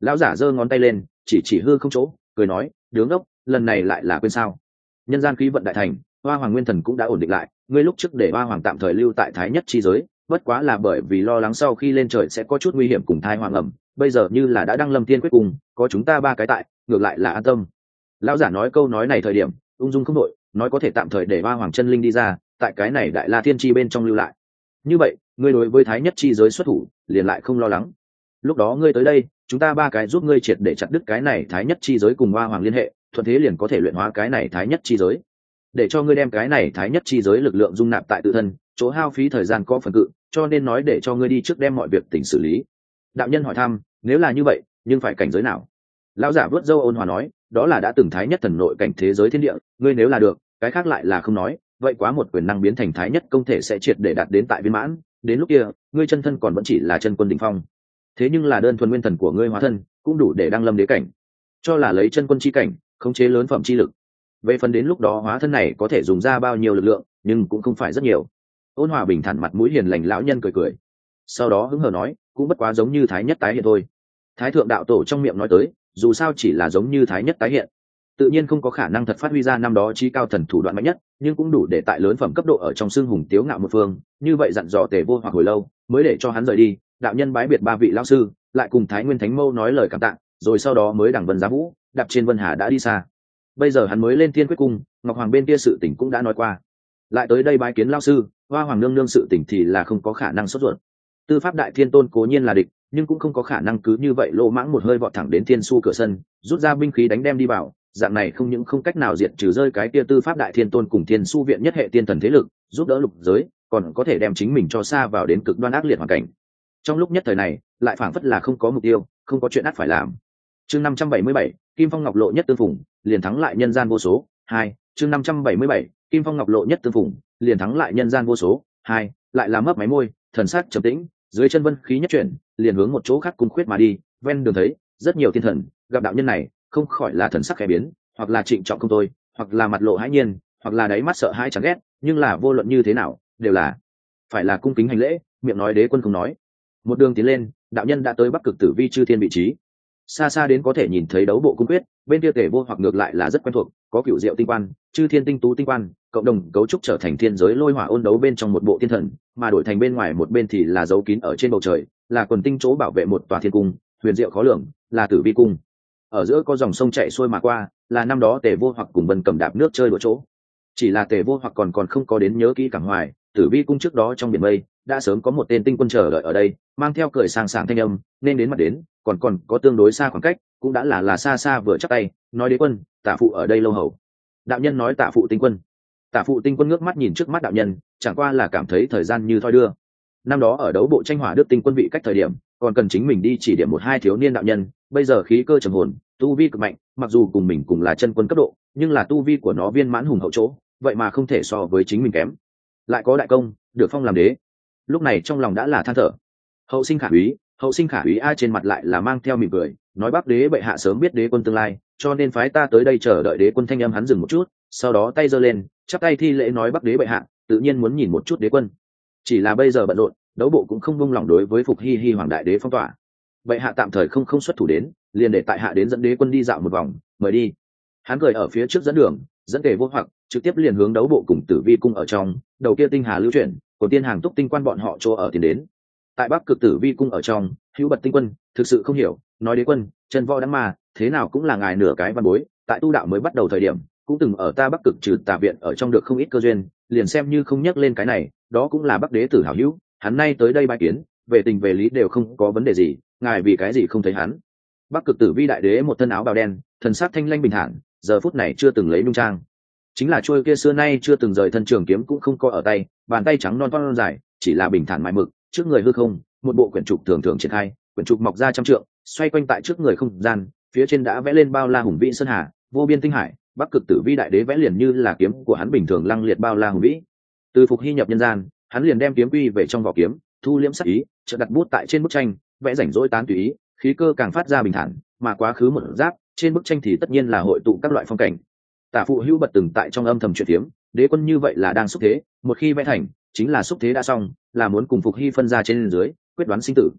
Speaker 1: Lão giả giơ ngón tay lên, chỉ chỉ hư không chỗ, cười nói, đứng ốc lần này lại là quên sao? Nhân gian khí vận đại thành, hoa hoàng nguyên thần cũng đã ổn định lại, ngươi lúc trước để hoa hoàng tạm thời lưu tại thái nhất chi giới bất quá là bởi vì lo lắng sau khi lên trời sẽ có chút nguy hiểm cùng thai hoàng ẩm, bây giờ như là đã đăng lâm tiên quyết cùng, có chúng ta ba cái tại, ngược lại là an tâm. Lão giả nói câu nói này thời điểm, ung dung không đội nói có thể tạm thời để ba hoàng chân linh đi ra, tại cái này đại la thiên chi bên trong lưu lại. Như vậy, ngươi đối với thái nhất chi giới xuất thủ, liền lại không lo lắng. Lúc đó ngươi tới đây, chúng ta ba cái giúp ngươi triệt để chặt đứt cái này thái nhất chi giới cùng hoa hoàng liên hệ, thuận thế liền có thể luyện hóa cái này thái nhất chi giới. Để cho ngươi đem cái này thái nhất chi giới lực lượng dung nạp tại tự thân chỗ hao phí thời gian có phần cự, cho nên nói để cho ngươi đi trước đem mọi việc tỉnh xử lý. Đạo nhân hỏi thăm, nếu là như vậy, nhưng phải cảnh giới nào? Lão giả vớt dâu ôn hòa nói, đó là đã từng thái nhất thần nội cảnh thế giới thiên địa, ngươi nếu là được, cái khác lại là không nói, vậy quá một quyền năng biến thành thái nhất công thể sẽ triệt để đạt đến tại viên mãn. Đến lúc kia, ngươi chân thân còn vẫn chỉ là chân quân đ ỉ n h phong. Thế nhưng là đơn thuần nguyên thần của ngươi hóa thân, cũng đủ để đăng lâm đế cảnh. Cho là lấy chân quân chi cảnh, khống chế lớn phẩm chi lực. Về phần đến lúc đó hóa thân này có thể dùng ra bao nhiêu lực lượng, nhưng cũng không phải rất nhiều ôn hòa bình thản mặt mũi hiền lành lão nhân cười cười. Sau đó hứng hờ nói, cũng bất quá giống như thái nhất tái hiện thôi. Thái thượng đạo tổ trong miệng nói tới, dù sao chỉ là giống như thái nhất tái hiện. Tự nhiên không có khả năng thật phát huy ra năm đó chi cao thần thủ đoạn mạnh nhất, nhưng cũng đủ để tại lớn phẩm cấp độ ở trong xương hùng tiếu ngạo một phương, như vậy dặn dò tề vô hoặc hồi lâu, mới để cho hắn rời đi, đạo nhân bái biệt ba vị lao sư, lại cùng thái nguyên thánh mâu nói lời cảm tạng rồi sau đó mới đẳng vân giá vũ, đạp trên vân hà đã đi xa. Bây giờ hắn mới lên thiên quyết cung, ngọc hoàng bên kia sự tỉnh cũng đã nói qua lại tới đây bái kiến lao sư, hoa hoàng nương nương sự tỉnh thì là không có khả năng sốt ruột. Tư pháp đại thiên tôn cố nhiên là địch, nhưng cũng không có khả năng cứ như vậy lỗ mãng một hơi vọt thẳng đến thiên su cửa sân, rút ra binh khí đánh đem đi vào, dạng này không những không cách nào diệt trừ rơi cái tia tư pháp đại thiên tôn cùng thiên su viện nhất hệ tiên thần thế lực, giúp đỡ lục giới, còn có thể đem chính mình cho xa vào đến cực đoan ác liệt hoàn cảnh. Trong lúc nhất thời này, lại phảng phất là không có mục tiêu, không có chuyện ắt phải làm. Chương năm trăm bảy mươi bảy, kim phong ngọc lộ nhất tư phùng liền thắng lại nhân gian vô số. Hai, chương năm trăm bảy mươi bảy kim phong ngọc lộ nhất tương phùng, liền thắng lại nhân gian vô số. Hai, lại làm mấp máy môi, thần sắc trầm tĩnh, dưới chân vân khí nhất chuyển, liền hướng một chỗ khác cung khuyết mà đi. Ven đường thấy, rất nhiều thiên thần, gặp đạo nhân này, không khỏi là thần sắc khẽ biến, hoặc là trịnh trọng không tôi hoặc là mặt lộ hãi nhiên, hoặc là đáy mắt sợ hãi chẳng ghét, nhưng là vô luận như thế nào, đều là phải là cung kính hành lễ, miệng nói đế quân không nói. Một đường tiến lên, đạo nhân đã tới bắc cực tử vi chư thiên vị trí xa xa đến có thể nhìn thấy đấu bộ cung quyết, bên kia tể vô hoặc ngược lại là rất quen thuộc, có cựu diệu tinh quan, chư thiên tinh tú tinh quan, cộng đồng cấu trúc trở thành thiên giới lôi hỏa ôn đấu bên trong một bộ thiên thần, mà đổi thành bên ngoài một bên thì là dấu kín ở trên bầu trời, là quần tinh chỗ bảo vệ một tòa thiên cung, huyền diệu khó lường, là tử vi cung. Ở giữa có dòng sông chạy xuôi mà qua, là năm đó tề vô hoặc cùng vân cầm đạp nước chơi đ chỗ. Chỉ là tề vô hoặc còn còn không có đến nhớ kỹ cảng hoài tử vi cung trước đó trong biển mây, đã sớm có một tên tinh quân chờ đợi ở đây, mang theo cười sang sàng thanh âm, nên đến mặt đến còn còn có tương đối xa khoảng cách, cũng đã là là xa xa vừa chắc tay, nói đế quân, tả phụ ở đây lâu hầu. Đạo nhân nói tả phụ tinh quân. Tả phụ tinh quân ngước mắt nhìn trước mắt đạo nhân, chẳng qua là cảm thấy thời gian như thoi đưa. Năm đó ở đấu bộ tranh hỏa đức tinh quân vị cách thời điểm, còn cần chính mình đi chỉ điểm một hai thiếu niên đạo nhân, bây giờ khí cơ trầm hồn, tu vi cực mạnh, mặc dù cùng mình cùng là chân quân cấp độ, nhưng là tu vi của nó viên mãn hùng hậu chỗ, vậy mà không thể so với chính mình kém. Lại có đại công, được phong làm đế. Lúc này trong lòng đã là than thở. Hậu sinh khả úy hậu sinh khả úy a trên mặt lại là mang theo mỉm cười, nói bắc đế bệ hạ sớm biết đế quân tương lai, cho nên phái ta tới đây chờ đợi đế quân thanh âm hắn dừng một chút, sau đó tay giơ lên, chắp tay thi lễ nói bắc đế bệ hạ, tự nhiên muốn nhìn một chút đế quân. Chỉ là bây giờ bận rộn, đấu bộ cũng không buông lỏng đối với phục hi hi hoàng đại đế phong tỏa. Bệ hạ tạm thời không không xuất thủ đến, liền để tại hạ đến dẫn đế quân đi dạo một vòng, mời đi. Hắn cười ở phía trước dẫn đường, dẫn kể vô hoặc, trực tiếp liền hướng đấu bộ cùng tử vi cung ở trong, đầu kia tinh hà lưu chuyển, của tiên hàng túc tinh quan bọn họ chỗ ở tiền đến tại bắc cực tử vi cung ở trong, hữu bật tinh quân thực sự không hiểu, nói đế quân trần võ đáng mà thế nào cũng là ngài nửa cái văn bối, tại tu đạo mới bắt đầu thời điểm, cũng từng ở ta bắc cực trừ tà viện ở trong được không ít cơ duyên, liền xem như không nhắc lên cái này, đó cũng là bắc đế tử hảo hữu, hắn nay tới đây bài kiến, về tình về lý đều không có vấn đề gì, ngài vì cái gì không thấy hắn? Bắc cực tử vi đại đế một thân áo bào đen, thần sát thanh lanh bình thản, giờ phút này chưa từng lấy nung trang. Chính là trôi kia xưa nay chưa từng rời thân trường kiếm cũng không có ở tay, bàn tay trắng non non dài, chỉ là bình thản mãi mực trước người hư không, một bộ quyển trục thường thường triển khai, quyển trục mọc ra trăm trượng, xoay quanh tại trước người không gian, phía trên đã vẽ lên bao la hùng vĩ sơn hà, vô biên tinh hải, bắc cực tử vi đại đế vẽ liền như là kiếm của hắn bình thường lăng liệt bao la hùng vĩ. Từ phục hy nhập nhân gian, hắn liền đem kiếm quy về trong vỏ kiếm, thu liễm sắc ý chợ đặt bút tại trên bức tranh, vẽ rảnh rỗi tán tùy ý, khí cơ càng phát ra bình thản, mà quá khứ một giáp, trên bức tranh thì tất nhiên là hội tụ các loại phong cảnh. Tả phụ hữu bật từng tại trong âm thầm chuyện tiếm đế quân như vậy là đang xúc thế, một khi vẽ thành chính là xúc thế đã xong, là muốn cùng phục hy phân ra trên dưới, quyết đoán sinh tử.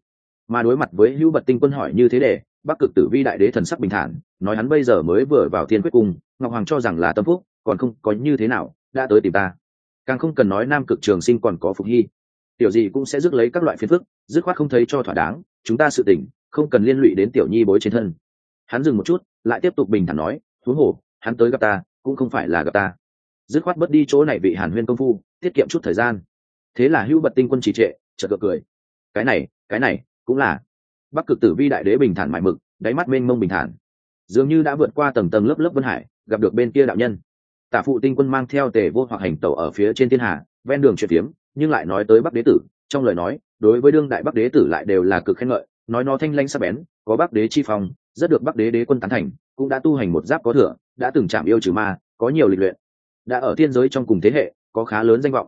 Speaker 1: Mà đối mặt với hữu bật tinh quân hỏi như thế để, bắc cực tử vi đại đế thần sắc bình thản, nói hắn bây giờ mới vừa vào thiên quyết cung, ngọc hoàng cho rằng là tâm phúc, còn không có như thế nào, đã tới tìm ta. Càng không cần nói nam cực trường sinh còn có phục hy. Tiểu gì cũng sẽ rước lấy các loại phiền phức, dứt khoát không thấy cho thỏa đáng, chúng ta sự tỉnh không cần liên lụy đến tiểu nhi bối trên thân. Hắn dừng một chút, lại tiếp tục bình thản nói, thú hổ, hắn tới gặp ta, cũng không phải là gặp ta dứt khoát bớt đi chỗ này bị hàn huyên công phu, tiết kiệm chút thời gian. Thế là hữu bật tinh quân trì trệ, chợt cợt cười. Cái này cái này, cũng là. Bắc cực tử vi đại đế bình thản mải mực, đáy mắt mênh mông bình thản. Dường như đã vượt qua tầng tầng lớp lớp vân hải, gặp được bên kia đạo nhân. Tả phụ tinh quân mang theo tề vô hoặc hành tẩu ở phía trên thiên hà ven đường chuyển tiếm nhưng lại nói tới bắc đế tử, trong lời nói, đối với đương đại bắc đế tử lại đều là cực khen ngợi, nói nó thanh lanh sắc bén, có bắc đế chi phong, rất được bắc đế đế quân tán thành, cũng đã tu hành một giáp có thừa, đã từng chạm yêu trừ ma, có nhiều lịch luyện đã ở thiên giới trong cùng thế hệ, có khá lớn danh vọng.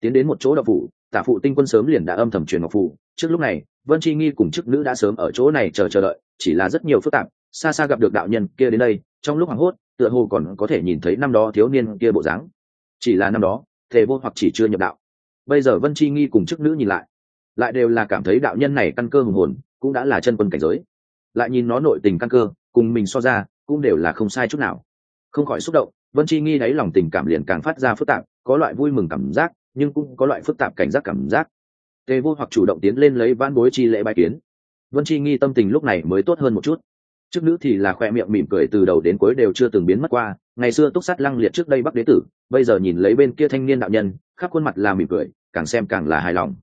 Speaker 1: Tiến đến một chỗ đậu phủ, tả phụ tinh quân sớm liền đã âm thầm truyền ngọc phủ. Trước lúc này, vân chi nghi cùng chức nữ đã sớm ở chỗ này chờ chờ đợi, chỉ là rất nhiều phức tạp, xa xa gặp được đạo nhân kia đến đây, trong lúc hoảng hốt, tựa hồ còn có thể nhìn thấy năm đó thiếu niên kia bộ dáng. Chỉ là năm đó thề vô hoặc chỉ chưa nhập đạo. Bây giờ vân chi nghi cùng chức nữ nhìn lại lại đều là cảm thấy đạo nhân này căn cơ hùng hồn, cũng đã là chân quân cảnh giới. Lại nhìn nó nội tình căn cơ, cùng mình so ra, cũng đều là không sai chút nào. Không khỏi xúc động vân chi nghi đáy lòng tình cảm liền càng phát ra phức tạp, có loại vui mừng cảm giác, nhưng cũng có loại phức tạp cảnh giác cảm giác. Tề vô hoặc chủ động tiến lên lấy vãn bối chi lễ bài kiến. Vân chi nghi tâm tình lúc này mới tốt hơn một chút. Trước nữ thì là khoe miệng mỉm cười từ đầu đến cuối đều chưa từng biến mất qua, ngày xưa túc sắt lăng liệt trước đây bắc đế tử, bây giờ nhìn lấy bên kia thanh niên đạo nhân, khắp khuôn mặt là mỉm cười, càng xem càng là hài lòng.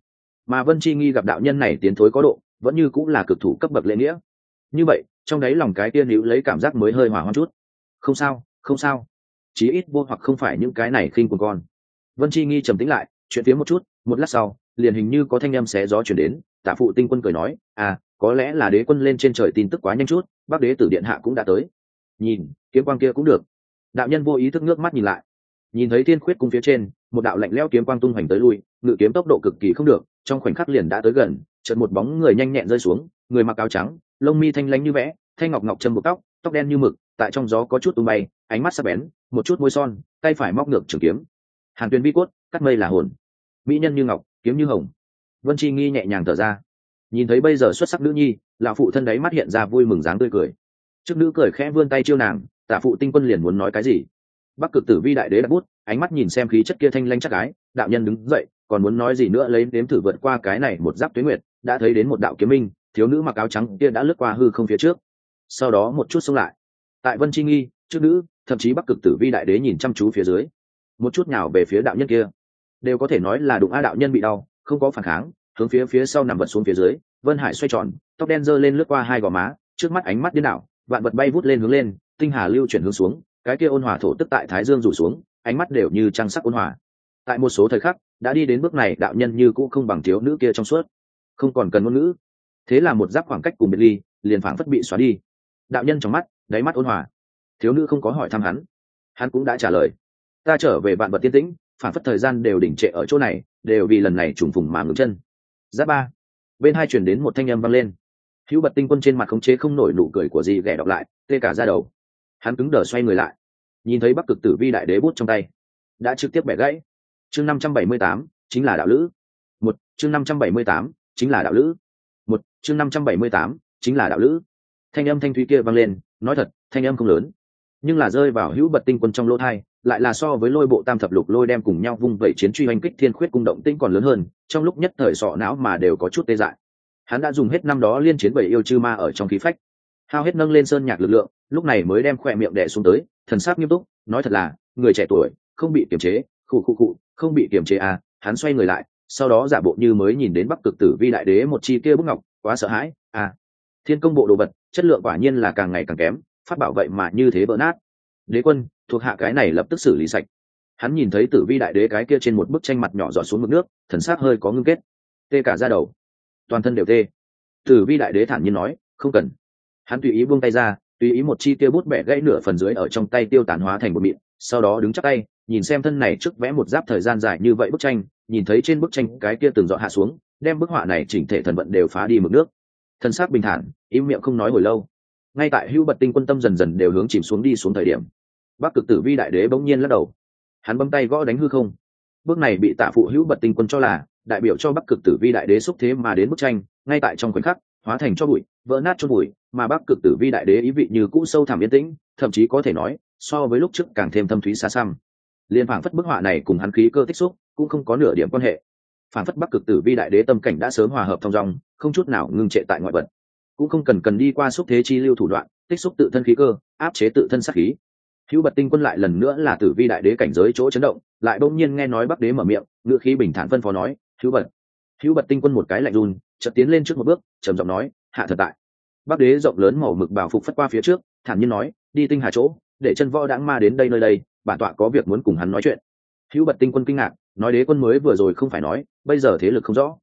Speaker 1: Mà vân chi nghi gặp đạo nhân này tiến thối có độ, vẫn như cũng là cực thủ cấp bậc lễ nghĩa. Như vậy, trong đấy lòng cái tiên hữu lấy cảm giác mới hơi hỏa hoang chút. Không sao không sao chí ít vô hoặc không phải những cái này khinh của con. Vân chi nghi trầm tĩnh lại, chuyện phía một chút, một lát sau, liền hình như có thanh âm xé gió chuyển đến tả phụ tinh quân cười nói à có lẽ là đế quân lên trên trời tin tức quá nhanh chút bác đế tử điện hạ cũng đã tới. Nhìn, kiếm quang kia cũng được. Đạo nhân vô ý thức nước mắt nhìn lại. Nhìn thấy thiên khuyết cung phía trên, một đạo lạnh leo kiếm quang tung hoành tới lui, ngự kiếm tốc độ cực kỳ không được, trong khoảnh khắc liền đã tới gần, chợt một bóng người nhanh nhẹn rơi xuống, người mặc áo trắng, lông mi thanh lánh như vẽ, thanh ngọc ngọc châm buộc tóc tóc đen như mực, tại trong gió có chút tung bay, ánh mắt sắc bén một chút môi son, tay phải móc ngược trường kiếm. Hàn tuyền vi cốt, cắt mây là hồn. Mỹ nhân như ngọc, kiếm như hồng. Vân chi nghi nhẹ nhàng thở ra. Nhìn thấy bây giờ xuất sắc nữ nhi, lão phụ thân đấy mắt hiện ra vui mừng dáng tươi cười. Trước nữ cười khẽ vươn tay chiêu nàng, tả phụ tinh quân liền muốn nói cái gì? Bắc cực tử vi đại đế đặt bút, ánh mắt nhìn xem khí chất kia thanh lanh chắc gái đạo nhân đứng dậy, còn muốn nói gì nữa lấy nếm thử vượt qua cái này một giáp tuyến nguyệt, đã thấy đến một đạo kiếm minh, thiếu nữ mặc áo trắng kia đã lướt qua hư không phía trước. Sau đó một chút xông lại. Tại vân chi nghi, trước nữ thậm chí bắc cực tử vi đại đế nhìn chăm chú phía dưới. Một chút nào về phía đạo nhân kia, đều có thể nói là đụng a đạo nhân bị đau, không có phản kháng, hướng phía phía sau nằm vật xuống phía dưới, vân hải xoay tròn, tóc đen giơ lên lướt qua hai gò má, trước mắt ánh mắt điên đảo, vạn vật bay vút lên hướng lên, tinh hà lưu chuyển hướng xuống, cái kia ôn hòa thổ tức tại thái dương rủ xuống, ánh mắt đều như trăng sắc ôn hòa. Tại một số thời khắc, đã đi đến bước này, đạo nhân như cũng không bằng thiếu nữ kia trong suốt. Không còn cần ngôn ngữ. Thế là một giáp khoảng cách cùng biệt ly, liền phảng phất bị xóa đi. Đạo nhân trong mắt, đáy mắt ôn hòa thiếu nữ không có hỏi thăm hắn. Hắn cũng đã trả lời, ta trở về bạn vật tiên tĩnh, phản phất thời gian đều đỉnh trệ ở chỗ này, đều vì lần này trùng phùng mà ngừng chân. Giáp ba, bên hai chuyển đến một thanh âm vang lên. Hữu bật tinh quân trên mặt khống chế không nổi nụ cười của gì ghẻ đọc lại, tê cả ra đầu. Hắn cứng đờ xoay người lại, nhìn thấy bắc cực tử vi đại đế bút trong tay, đã trực tiếp bẻ gãy. Chương năm trăm bảy mươi tám, chính là đạo lữ. Một, chương năm trăm bảy mươi tám, chính là đạo lữ. Một, chương năm trăm bảy mươi tám, chính là đạo lữ. Thanh âm thanh thúy kia vang lên, nói thật, thanh âm không lớn nhưng là rơi vào hữu bật tinh quân trong lỗ thai, lại là so với lôi bộ tam thập lục lôi đem cùng nhau vung vẩy chiến truy hành kích thiên khuyết cung động tinh còn lớn hơn, trong lúc nhất thời sọ não mà đều có chút tê dại. Hắn đã dùng hết năm đó liên chiến bảy yêu chư ma ở trong khí phách, hao hết nâng lên sơn nhạc lực lượng, lúc này mới đem khỏe miệng đẻ xuống tới, thần sắc nghiêm túc, nói thật là, người trẻ tuổi, không bị kiềm chế, khụ khụ khụ, không bị kiềm chế à hắn xoay người lại, sau đó giả bộ như mới nhìn đến bắc cực tử vi đại đế một chi kia bức ngọc, quá sợ hãi à thiên công bộ đồ vật, chất lượng quả nhiên là càng ngày càng kém phát bảo vậy mà như thế vỡ nát. Đế quân, thuộc hạ cái này lập tức xử lý sạch. Hắn nhìn thấy tử vi đại đế cái kia trên một bức tranh mặt nhỏ giọt xuống mực nước, thần sắc hơi có ngưng kết. Tê cả ra đầu. Toàn thân đều tê. Tử vi đại đế thản nhiên nói, không cần. Hắn tùy ý buông tay ra, tùy ý một chi tiêu bút bẻ gãy nửa phần dưới ở trong tay tiêu tản hóa thành một mịn sau đó đứng chắc tay, nhìn xem thân này trước vẽ một giáp thời gian dài như vậy bức tranh, nhìn thấy trên bức tranh cái kia từng dọn hạ xuống, đem bức họa này chỉnh thể thần vận đều phá đi mực nước. Thân xác bình thản, im miệng không nói hồi lâu ngay tại hưu bật tinh quân tâm dần dần đều hướng chìm xuống đi xuống thời điểm, bắc cực tử vi đại đế bỗng nhiên lắc đầu. Hắn bấm tay gõ đánh hư không. Bước này bị tạ phụ hữu bật tinh quân cho là, đại biểu cho bắc cực tử vi đại đế xúc thế mà đến bức tranh, ngay tại trong khoảnh khắc, hóa thành cho bụi, vỡ nát cho bụi, mà bắc cực tử vi đại đế ý vị như cũ sâu thẳm yên tĩnh, thậm chí có thể nói, so với lúc trước càng thêm thâm thúy xa xăm. Liên phảng phất bức họa này cùng hắn khí cơ tích xúc, cũng không có nửa điểm quan hệ. Phảng phất bắc cực tử vi đại đế tâm cảnh đã sớm hòa hợp thông dòng, không chút nào ngưng trệ tại ngoại vật cũng không cần cần đi qua xúc thế chi lưu thủ đoạn, tích xúc tự thân khí cơ, áp chế tự thân sát khí. Hữu bật tinh quân lại lần nữa là tử vi đại đế cảnh giới chỗ chấn động, lại bỗng nhiên nghe nói bắc đế mở miệng ngựa khí bình thản phân phó nói hữu bật. Hữu bật tinh quân một cái lạnh run, chợt tiến lên trước một bước, trầm giọng nói, hạ thật tại. Bắc đế rộng lớn màu mực bảo phục phất qua phía trước, thản nhiên nói, đi tinh hà chỗ, để chân võ đãng ma đến đây nơi đây, bản tọa có việc muốn cùng hắn nói chuyện. Hữu bật tinh quân kinh ngạc, nói đế quân mới vừa rồi không phải nói, bây giờ thế lực không rõ.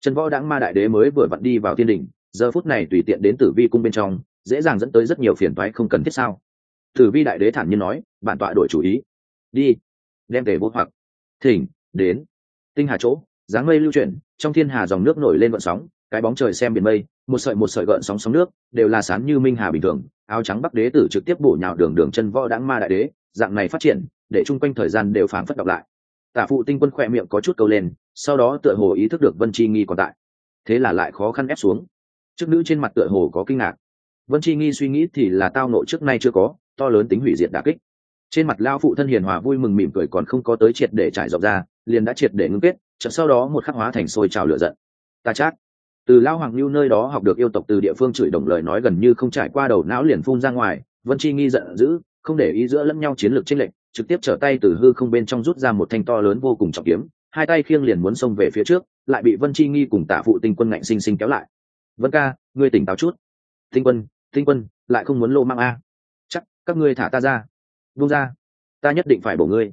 Speaker 1: Chân võ đãng ma đại đế mới vừa vặn đi vào thiên đình giờ phút này tùy tiện đến tử vi cung bên trong, dễ dàng dẫn tới rất nhiều phiền toái không cần thiết sao? Tử vi đại đế thản nhiên nói, bản tọa đổi chủ ý. Đi, đem về vô hoặc. Thỉnh, đến. Tinh hà chỗ, dáng mây lưu chuyển, trong thiên hà dòng nước nổi lên vận sóng, cái bóng trời xem biển mây, một sợi một sợi gợn sóng sóng nước, đều là sán như minh hà bình thường, áo trắng bắc đế tử trực tiếp bổ nhào đường đường chân võ đãng ma đại đế, dạng này phát triển, để chung quanh thời gian đều phảng phất đọc lại. Tả phụ tinh quân khỏe miệng có chút câu lên, sau đó tựa hồ ý thức được vân chi nghi còn tại. Thế là lại khó khăn ép xuống trước nữ trên mặt tựa hồ có kinh ngạc. Vân chi nghi suy nghĩ thì là tao nội trước nay chưa có, to lớn tính hủy diệt đà kích. Trên mặt lao phụ thân hiền hòa vui mừng mỉm cười còn không có tới triệt để trải rộng ra, liền đã triệt để ngưng kết, chợt sau đó một khắc hóa thành sôi trào lửa giận. Ta chắc, từ lao hoàng lưu nơi đó học được yêu tộc từ địa phương chửi đồng lời nói gần như không trải qua đầu não liền phun ra ngoài, vân chi nghi giận dữ, không để ý giữa lẫn nhau chiến lược tranh lệch, trực tiếp trở tay từ hư không bên trong rút ra một thanh to lớn vô cùng trọng kiếm, hai tay khiêng liền muốn xông về phía trước, lại bị vân chi nghi cùng tả phụ tinh quân ngạnh sinh sinh kéo lại vân ca, ngươi tỉnh táo chút. Tinh quân tinh quân, lại không muốn lô mang a. Chắc, các ngươi thả ta ra. Vung ra. Ta nhất định phải bổ ngươi.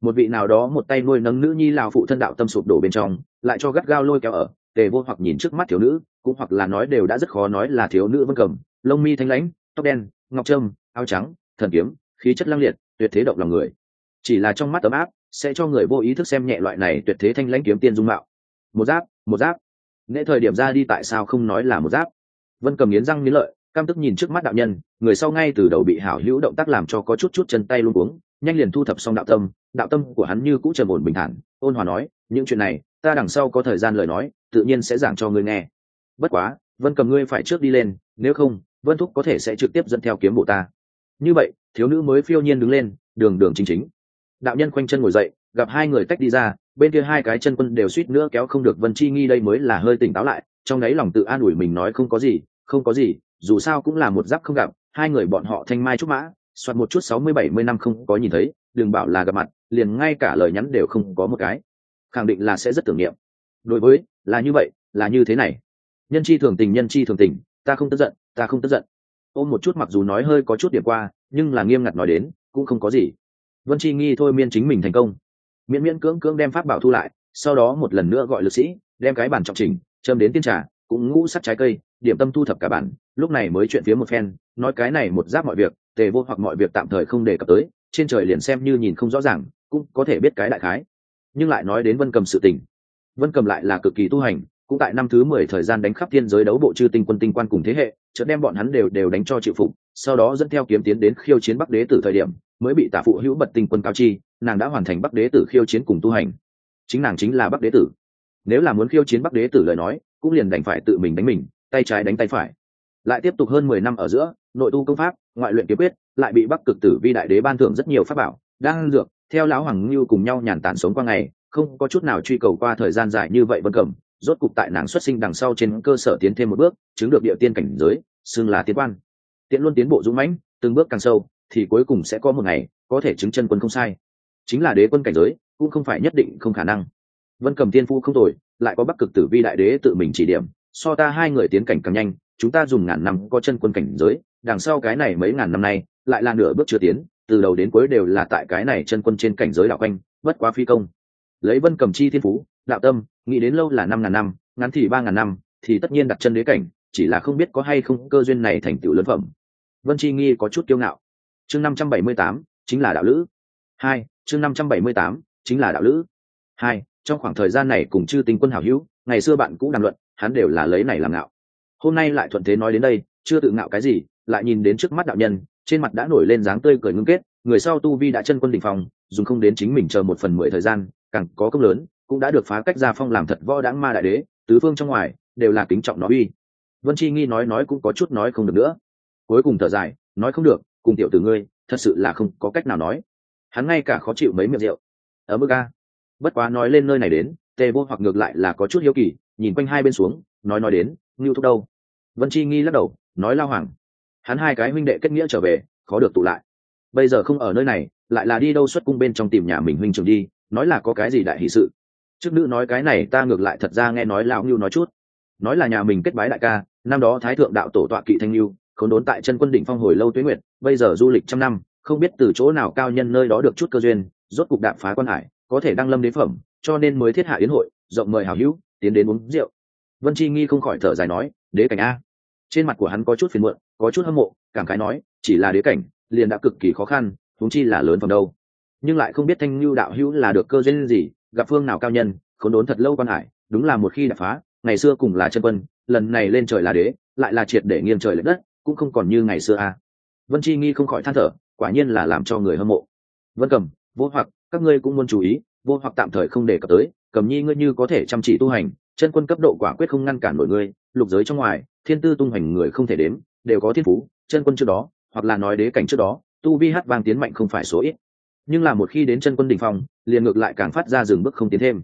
Speaker 1: Một vị nào đó một tay nuôi nấng nữ nhi lào phụ thân đạo tâm sụp đổ bên trong, lại cho gắt gao lôi kéo ở, tề vô hoặc nhìn trước mắt thiếu nữ, cũng hoặc là nói đều đã rất khó nói là thiếu nữ vân cầm. Lông mi thanh lãnh, tóc đen, ngọc trâm, áo trắng, thần kiếm, khí chất lăng liệt, tuyệt thế động lòng người. Chỉ là trong mắt ấm áp, sẽ cho người vô ý thức xem nhẹ loại này tuyệt thế thanh lãnh kiếm tiên dung mạo. Một giáp một giáp nễ thời điểm ra đi tại sao không nói là một giáp? Vân cầm nghiến răng nghiến lợi cam tức nhìn trước mắt đạo nhân, người sau ngay từ đầu bị hảo hữu động tác làm cho có chút chút chân tay luôn uống nhanh liền thu thập xong đạo tâm đạo tâm của hắn như cũ trầm ổn bình thản, ôn hòa nói, những chuyện này, ta đằng sau có thời gian lời nói, tự nhiên sẽ giảng cho ngươi nghe. Bất quá, vân cầm ngươi phải trước đi lên, nếu không, vân thúc có thể sẽ trực tiếp dẫn theo kiếm bộ ta. Như vậy, thiếu nữ mới phiêu nhiên đứng lên, đường đường chính chính. Đạo nhân khoanh chân ngồi dậy, gặp hai người tách đi ra bên kia hai cái chân quân đều suýt nữa kéo không được vân chi nghi, đây mới là hơi tỉnh táo lại, trong đấy lòng tự an ủi mình nói không có gì, không có gì, dù sao cũng là một giáp không gặp, hai người bọn họ thanh mai trúc mã, soạt một chút sáu mươi bảy mươi năm không có nhìn thấy, đừng bảo là gặp mặt, liền ngay cả lời nhắn đều không có một cái. Khẳng định là sẽ rất tưởng niệm. Đối với, là như vậy, là như thế này. Nhân chi thường tình, nhân chi thường tình, ta không tức giận, ta không tức giận. Ôm một chút mặc dù nói hơi có chút điểm qua, nhưng là nghiêm ngặt nói đến, cũng không có gì. Vân chi nghi thôi miên chính mình thành công miễn miễn cưỡng cưỡng đem pháp bảo thu lại, sau đó một lần nữa gọi lực sĩ, đem cái bản trọng trình, châm đến tiên trà, cũng ngũ sắt trái cây, điểm tâm thu thập cả bản. Lúc này mới chuyện phía một phen, nói cái này một giáp mọi việc, tề vô hoặc mọi việc tạm thời không đề cập tới, trên trời liền xem như nhìn không rõ ràng, cũng có thể biết cái đại khái. Nhưng lại nói đến vân cầm sự tình. Vân cầm lại là cực kỳ tu hành, cũng tại năm thứ mười thời gian đánh khắp thiên giới đấu bộ chư tinh quân tinh quan cùng thế hệ, chợt đem bọn hắn đều đều đánh cho chịu phục, sau đó dẫn theo kiếm tiến đến khiêu chiến bắc đế tử thời điểm mới bị tả phụ hữu bật tinh quân cao chi, nàng đã hoàn thành bắc đế tử khiêu chiến cùng tu hành. Chính nàng chính là bắc đế tử. Nếu là muốn khiêu chiến bắc đế tử lời nói, cũng liền đành phải tự mình đánh mình, tay trái đánh tay phải. Lại tiếp tục hơn mười năm ở giữa, nội tu công pháp, ngoại luyện kiếm quyết, lại bị bắc cực tử vi đại đế ban thưởng rất nhiều pháp bảo, đang dược, theo lão hoàng lưu cùng nhau nhàn tản sống qua ngày, không có chút nào truy cầu qua thời gian dài như vậy vân cẩm, rốt cục tại nàng xuất sinh đằng sau trên cơ sở tiến thêm một bước, chứng được địa tiên cảnh giới, xưng là tiến quan. Tiện luôn tiến bộ dũng mãnh, từng bước càng sâu thì cuối cùng sẽ có một ngày, có thể chứng chân quân không sai. Chính là đế quân cảnh giới, cũng không phải nhất định không khả năng. Vân cầm tiên phu không tồi, lại có bắc cực tử vi đại đế tự mình chỉ điểm, so ta hai người tiến cảnh càng nhanh, chúng ta dùng ngàn năm có chân quân cảnh giới, đằng sau cái này mấy ngàn năm nay, lại là nửa bước chưa tiến, từ đầu đến cuối đều là tại cái này chân quân trên cảnh giới đạo quanh, bất quá phi công. Lấy vân cầm chi thiên phú đạo tâm, nghĩ đến lâu là năm ngàn năm, ngắn thì ba ngàn năm, thì tất nhiên đặt chân đế cảnh, chỉ là không biết có hay không cơ duyên này thành tựu lớn phẩm. Vân chi nghi có chút kiêu ngạo chương năm trăm bảy mươi tám, chính là đạo lữ. Hai, chương năm trăm bảy mươi tám, chính là đạo lữ. Hai, trong khoảng thời gian này cùng chư tinh quân hảo hữu, ngày xưa bạn cũng đàm luận, hắn đều là lấy này làm ngạo. Hôm nay lại thuận thế nói đến đây, chưa tự ngạo cái gì, lại nhìn đến trước mắt đạo nhân, trên mặt đã nổi lên dáng tươi cười ngưng kết, người sau tu vi đã chân quân đ ỉ n h phòng dùng không đến chính mình chờ một phần mười thời gian, càng có công lớn, cũng đã được phá cách gia phong làm thật võ đáng ma đại đế, tứ phương trong ngoài, đều là kính trọng nó uy. Vân chi nghi nói nói cũng có chút nói không được nữa. Cuối cùng thở dài, nói không được cùng tiểu tử ngươi, thật sự là không có cách nào nói. Hắn ngay cả khó chịu mấy miệng rượu. Ở mức a. Bất quá nói lên nơi này đến tề vô hoặc ngược lại là có chút hiếu kỳ, nhìn quanh hai bên xuống, nói nói đến, ngưu thúc đâu? Vân chi nghi lắc đầu, nói lao hoàng. Hắn hai cái huynh đệ kết nghĩa trở về, khó được tụ lại. Bây giờ không ở nơi này, lại là đi đâu xuất cung bên trong tìm nhà mình huynh trường đi, nói là có cái gì đại hỷ sự. Trước nữ nói cái này ta ngược lại thật ra nghe nói lão ngưu nói chút. Nói là nhà mình kết bái đại ca, năm đó thái thượng đạo tổ tọa kỵ thanh ngưu, khốn đốn tại chân quân đỉnh phong hồi lâu tuế nguyệt bây giờ du lịch trăm năm, không biết từ chỗ nào cao nhân nơi đó được chút cơ duyên, rốt cục đạp phá quan hải, có thể đăng lâm đế phẩm, cho nên mới thiết hạ yến hội, rộng mời hảo hữu, tiến đến uống rượu. Vân chi nghi không khỏi thở dài nói, đế cảnh a. Trên mặt của hắn có chút phiền muộn, có chút hâm mộ, cảm khái nói, chỉ là đế cảnh, liền đã cực kỳ khó khăn thúng chi là lớn phần đâu. Nhưng lại không biết thanh lưu đạo hữu là được cơ duyên gì, gặp phương nào cao nhân, khốn đốn thật lâu quan hải, đúng là một khi đập phá, ngày xưa cùng là chân quân, lần này lên trời là đế, lại là triệt để nghiêng trời lệch đất, cũng không còn như ngày xưa a vân chi nghi không khỏi than thở, quả nhiên là làm cho người hâm mộ. Vân cầm vô hoặc, các ngươi cũng muốn chú ý, vô hoặc tạm thời không đề cập tới cầm nhi ngươi như có thể chăm chỉ tu hành, chân quân cấp độ quả quyết không ngăn cản nổi ngươi, lục giới trong ngoài, thiên tư tung hành người không thể đếm, đều có thiên phú, chân quân trước đó, hoặc là nói đế cảnh trước đó, tu vi hát vang tiến mạnh không phải số ít. Nhưng là một khi đến chân quân đỉnh phong, liền ngược lại càng phát ra dừng bước không tiến thêm.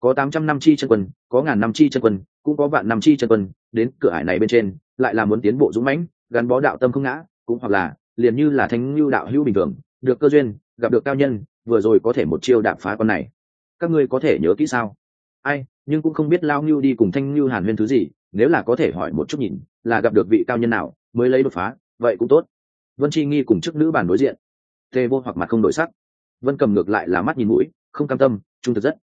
Speaker 1: Có tám trăm năm chi chân quân, có ngàn năm chi chân quân, cũng có vạn năm chi chân quân, đến cửa hải này bên trên, lại là muốn tiến bộ dũng mãnh, gắn bó đạo tâm không ngã cũng hoặc là, liền như là thanh lưu đạo hữu bình thường, được cơ duyên, gặp được cao nhân, vừa rồi có thể một chiêu đạp phá con này. Các ngươi có thể nhớ kỹ sao? Ai, nhưng cũng không biết lao ngưu đi cùng thanh ngưu hàn huyên thứ gì, nếu là có thể hỏi một chút nhìn, là gặp được vị cao nhân nào, mới lấy đột phá, vậy cũng tốt. Vân chi nghi cùng chức nữ bàn đối diện. Tê vô hoặc mặt không đổi sắc. Vân cầm ngược lại là mắt nhìn mũi, không cam tâm, trung thực rất.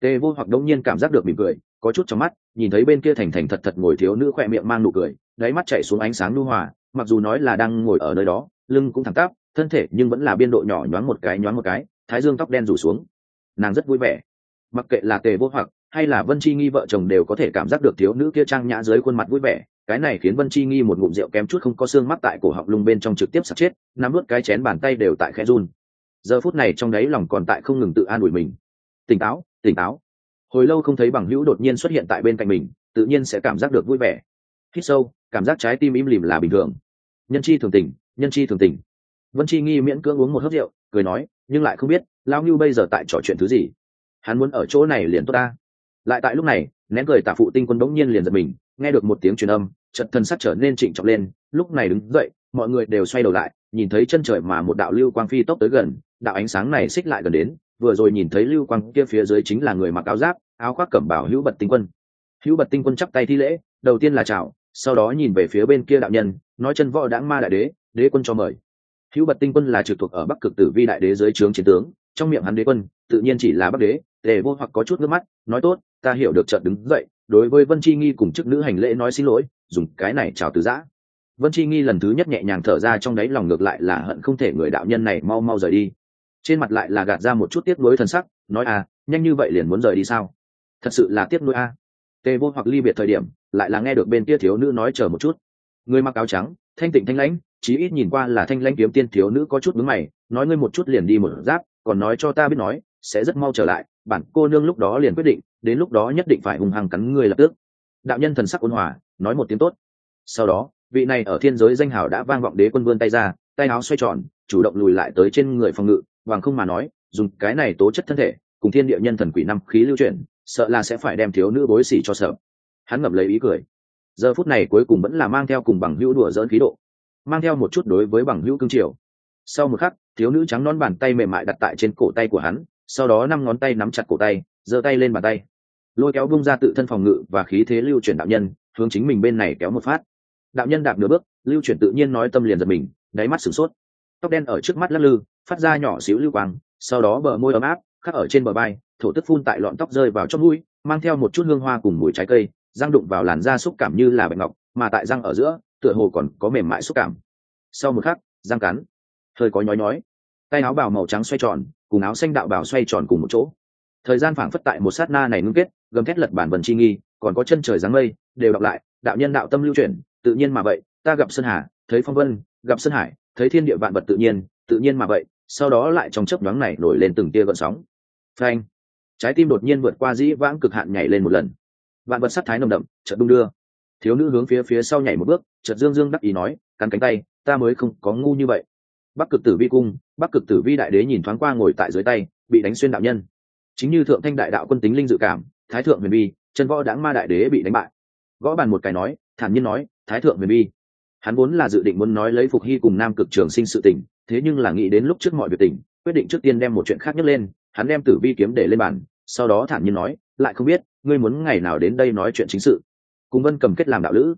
Speaker 1: Tê vô hoặc đông nhiên cảm giác được mỉm cười, có chút trong mắt, nhìn thấy bên kia thành thành thật thật ngồi thiếu nữ khoe miệng mang nụ cười, đáy mắt chạy xuống ánh sáng lưu hòa mặc dù nói là đang ngồi ở nơi đó, lưng cũng thẳng tắp, thân thể nhưng vẫn là biên độ nhỏ nhoáng một cái, nhoáng một cái, thái dương tóc đen rủ xuống. Nàng rất vui vẻ. Mặc kệ là tề vô hoặc, hay là vân chi nghi vợ chồng đều có thể cảm giác được thiếu nữ kia trang nhã dưới khuôn mặt vui vẻ. Cái này khiến vân chi nghi một ngụm rượu kém chút không có xương mắt tại cổ họng lung bên trong trực tiếp sạt chết, nắm ướt cái chén bàn tay đều tại khe run. Giờ phút này trong đấy lòng còn tại không ngừng tự an ủi mình. Tỉnh táo tỉnh táo. Hồi lâu không thấy bằng hữu đột nhiên xuất hiện tại bên cạnh mình, tự nhiên sẽ cảm giác được vui vẻ. Hít sâu cảm giác trái tim im lìm là bình thường. Nhân chi thường tình nhân chi thường tình vân chi nghi miễn cưỡng uống một hớp rượu, cười nói, nhưng lại không biết lao ngưu bây giờ tại trò chuyện thứ gì? Hắn muốn ở chỗ này liền tốt ta. Lại tại lúc này, nén cười tả phụ tinh quân bỗng nhiên liền giật mình, nghe được một tiếng truyền âm trận thân sắc trở nên trịnh trọng lên, lúc này đứng dậy, mọi người đều xoay đầu lại, nhìn thấy chân trời mà một đạo lưu quang phi tốc tới gần, đạo ánh sáng này xích lại gần đến, vừa rồi nhìn thấy lưu quang kia phía dưới chính là người mặc áo giáp, áo khoác cẩm bảo hữu bật tinh quân. Hữu bật tinh quân chắp tay thi lễ, đầu tiên là chào sau đó nhìn về phía bên kia đạo nhân, nói chân võ đãng ma đại đế đế quân cho mời. Hữu bật tinh quân là trực thuộc ở bắc cực tử vi đại đế dưới trướng chiến tướng, trong miệng hắn đế quân, tự nhiên chỉ là bắc đế, tề vô hoặc có chút nước mắt, nói tốt, ta hiểu được trận đứng dậy, đối với vân chi nghi cùng chức nữ hành lễ nói xin lỗi, dùng cái này chào từ giã. Vân chi nghi lần thứ nhất nhẹ nhàng thở ra trong đáy lòng ngược lại là hận không thể người đạo nhân này mau mau rời đi. Trên mặt lại là gạt ra một chút tiếc nuối thần sắc, nói à nhanh như vậy liền muốn rời đi sao? Thật sự là tiếc nuối a à. tề vô hoặc ly biệt thời điểm lại là nghe được bên kia thiếu nữ nói chờ một chút. Người mặc áo trắng, thanh tịnh thanh lãnh, chí ít nhìn qua là thanh lãnh kiếm tiên thiếu nữ có chút vướng mày, nói ngươi một chút liền đi một giáp, còn nói cho ta biết nói, sẽ rất mau trở lại, bản cô nương lúc đó liền quyết định, đến lúc đó nhất định phải hung hăng cắn ngươi lập tức. Đạo nhân thần sắc ôn hòa, nói một tiếng tốt. Sau đó, vị này ở thiên giới danh hào đã vang vọng đế quân vươn tay ra, tay áo xoay tròn, chủ động lùi lại tới trên người phòng ngự, bằng không mà nói, dùng cái này tố chất thân thể, cùng thiên địa nhân thần quỷ năm khí lưu chuyển, sợ là sẽ phải đem thiếu nữ bối xỉ cho sợ hắn ngậm lấy ý cười. Giờ phút này cuối cùng vẫn là mang theo cùng bằng hữu đùa dỡn khí độ. Mang theo một chút đối với bằng hữu cương triều. Sau một khắc, thiếu nữ trắng non bàn tay mềm mại đặt tại trên cổ tay của hắn, sau đó năm ngón tay nắm chặt cổ tay, giơ tay lên bàn tay. Lôi kéo bung ra tự thân phòng ngự và khí thế lưu chuyển đạo nhân, hướng chính mình bên này kéo một phát. Đạo nhân đạp nửa bước, lưu chuyển tự nhiên nói tâm liền giật mình, đáy mắt sửng sốt. Tóc đen ở trước mắt lắc lư, phát ra nhỏ xíu lưu quang, sau đó bờ môi ấm áp, khắc ở trên bờ bay thổ tức phun tại lọn tóc rơi vào trong mũi, mang theo một chút hương hoa cùng mùi trái cây răng đụng vào làn da xúc cảm như là bạch ngọc, mà tại răng ở giữa, tựa hồ còn có mềm mại xúc cảm. Sau một khắc, răng cắn. Hơi có nhói nhói. Tay áo bào màu trắng xoay tròn, cùng áo xanh đạo bào xoay tròn cùng một chỗ. Thời gian phảng phất tại một sát na này ngưng kết, gầm thét lật bản vần chi nghi, còn có chân trời dáng mây, đều đọc lại, đạo nhân đạo tâm lưu chuyển, tự nhiên mà vậy, ta gặp sơn hà, thấy phong vân, gặp sơn hải, thấy thiên địa vạn vật tự nhiên tự nhiên mà vậy, sau đó lại trong chớp nhoáng này nổi lên từng tia gợn sóng. Phanh! Trái tim đột nhiên vượt qua dĩ vãng cực hạn nhảy lên một lần vạn vật sắc thái nồng đậm, chợt đung đưa. Thiếu nữ hướng phía phía sau nhảy một bước, chợt dương dương đắc ý nói, cắn cánh tay, ta mới không có ngu như vậy. Bắc cực tử vi cung, bắc cực tử vi đại đế nhìn thoáng qua ngồi tại dưới tay, bị đánh xuyên đạo nhân. Chính như thượng thanh đại đạo quân tính linh dự cảm, thái thượng huyền vi chân võ đáng ma đại đế bị đánh bại. Gõ bàn một cái nói, thản nhiên nói, thái thượng huyền vi hắn vốn là dự định muốn nói lấy phục hy cùng nam cực trường sinh sự tỉnh thế nhưng là nghĩ đến lúc trước mọi việc tỉnh quyết định trước tiên đem một chuyện khác nhấc lên, hắn đem tử vi kiếm để lên bàn, sau đó thản nhiên nói lại không biết, ngươi muốn ngày nào đến đây nói chuyện chính sự. Cùng vân cầm kết làm đạo lữ.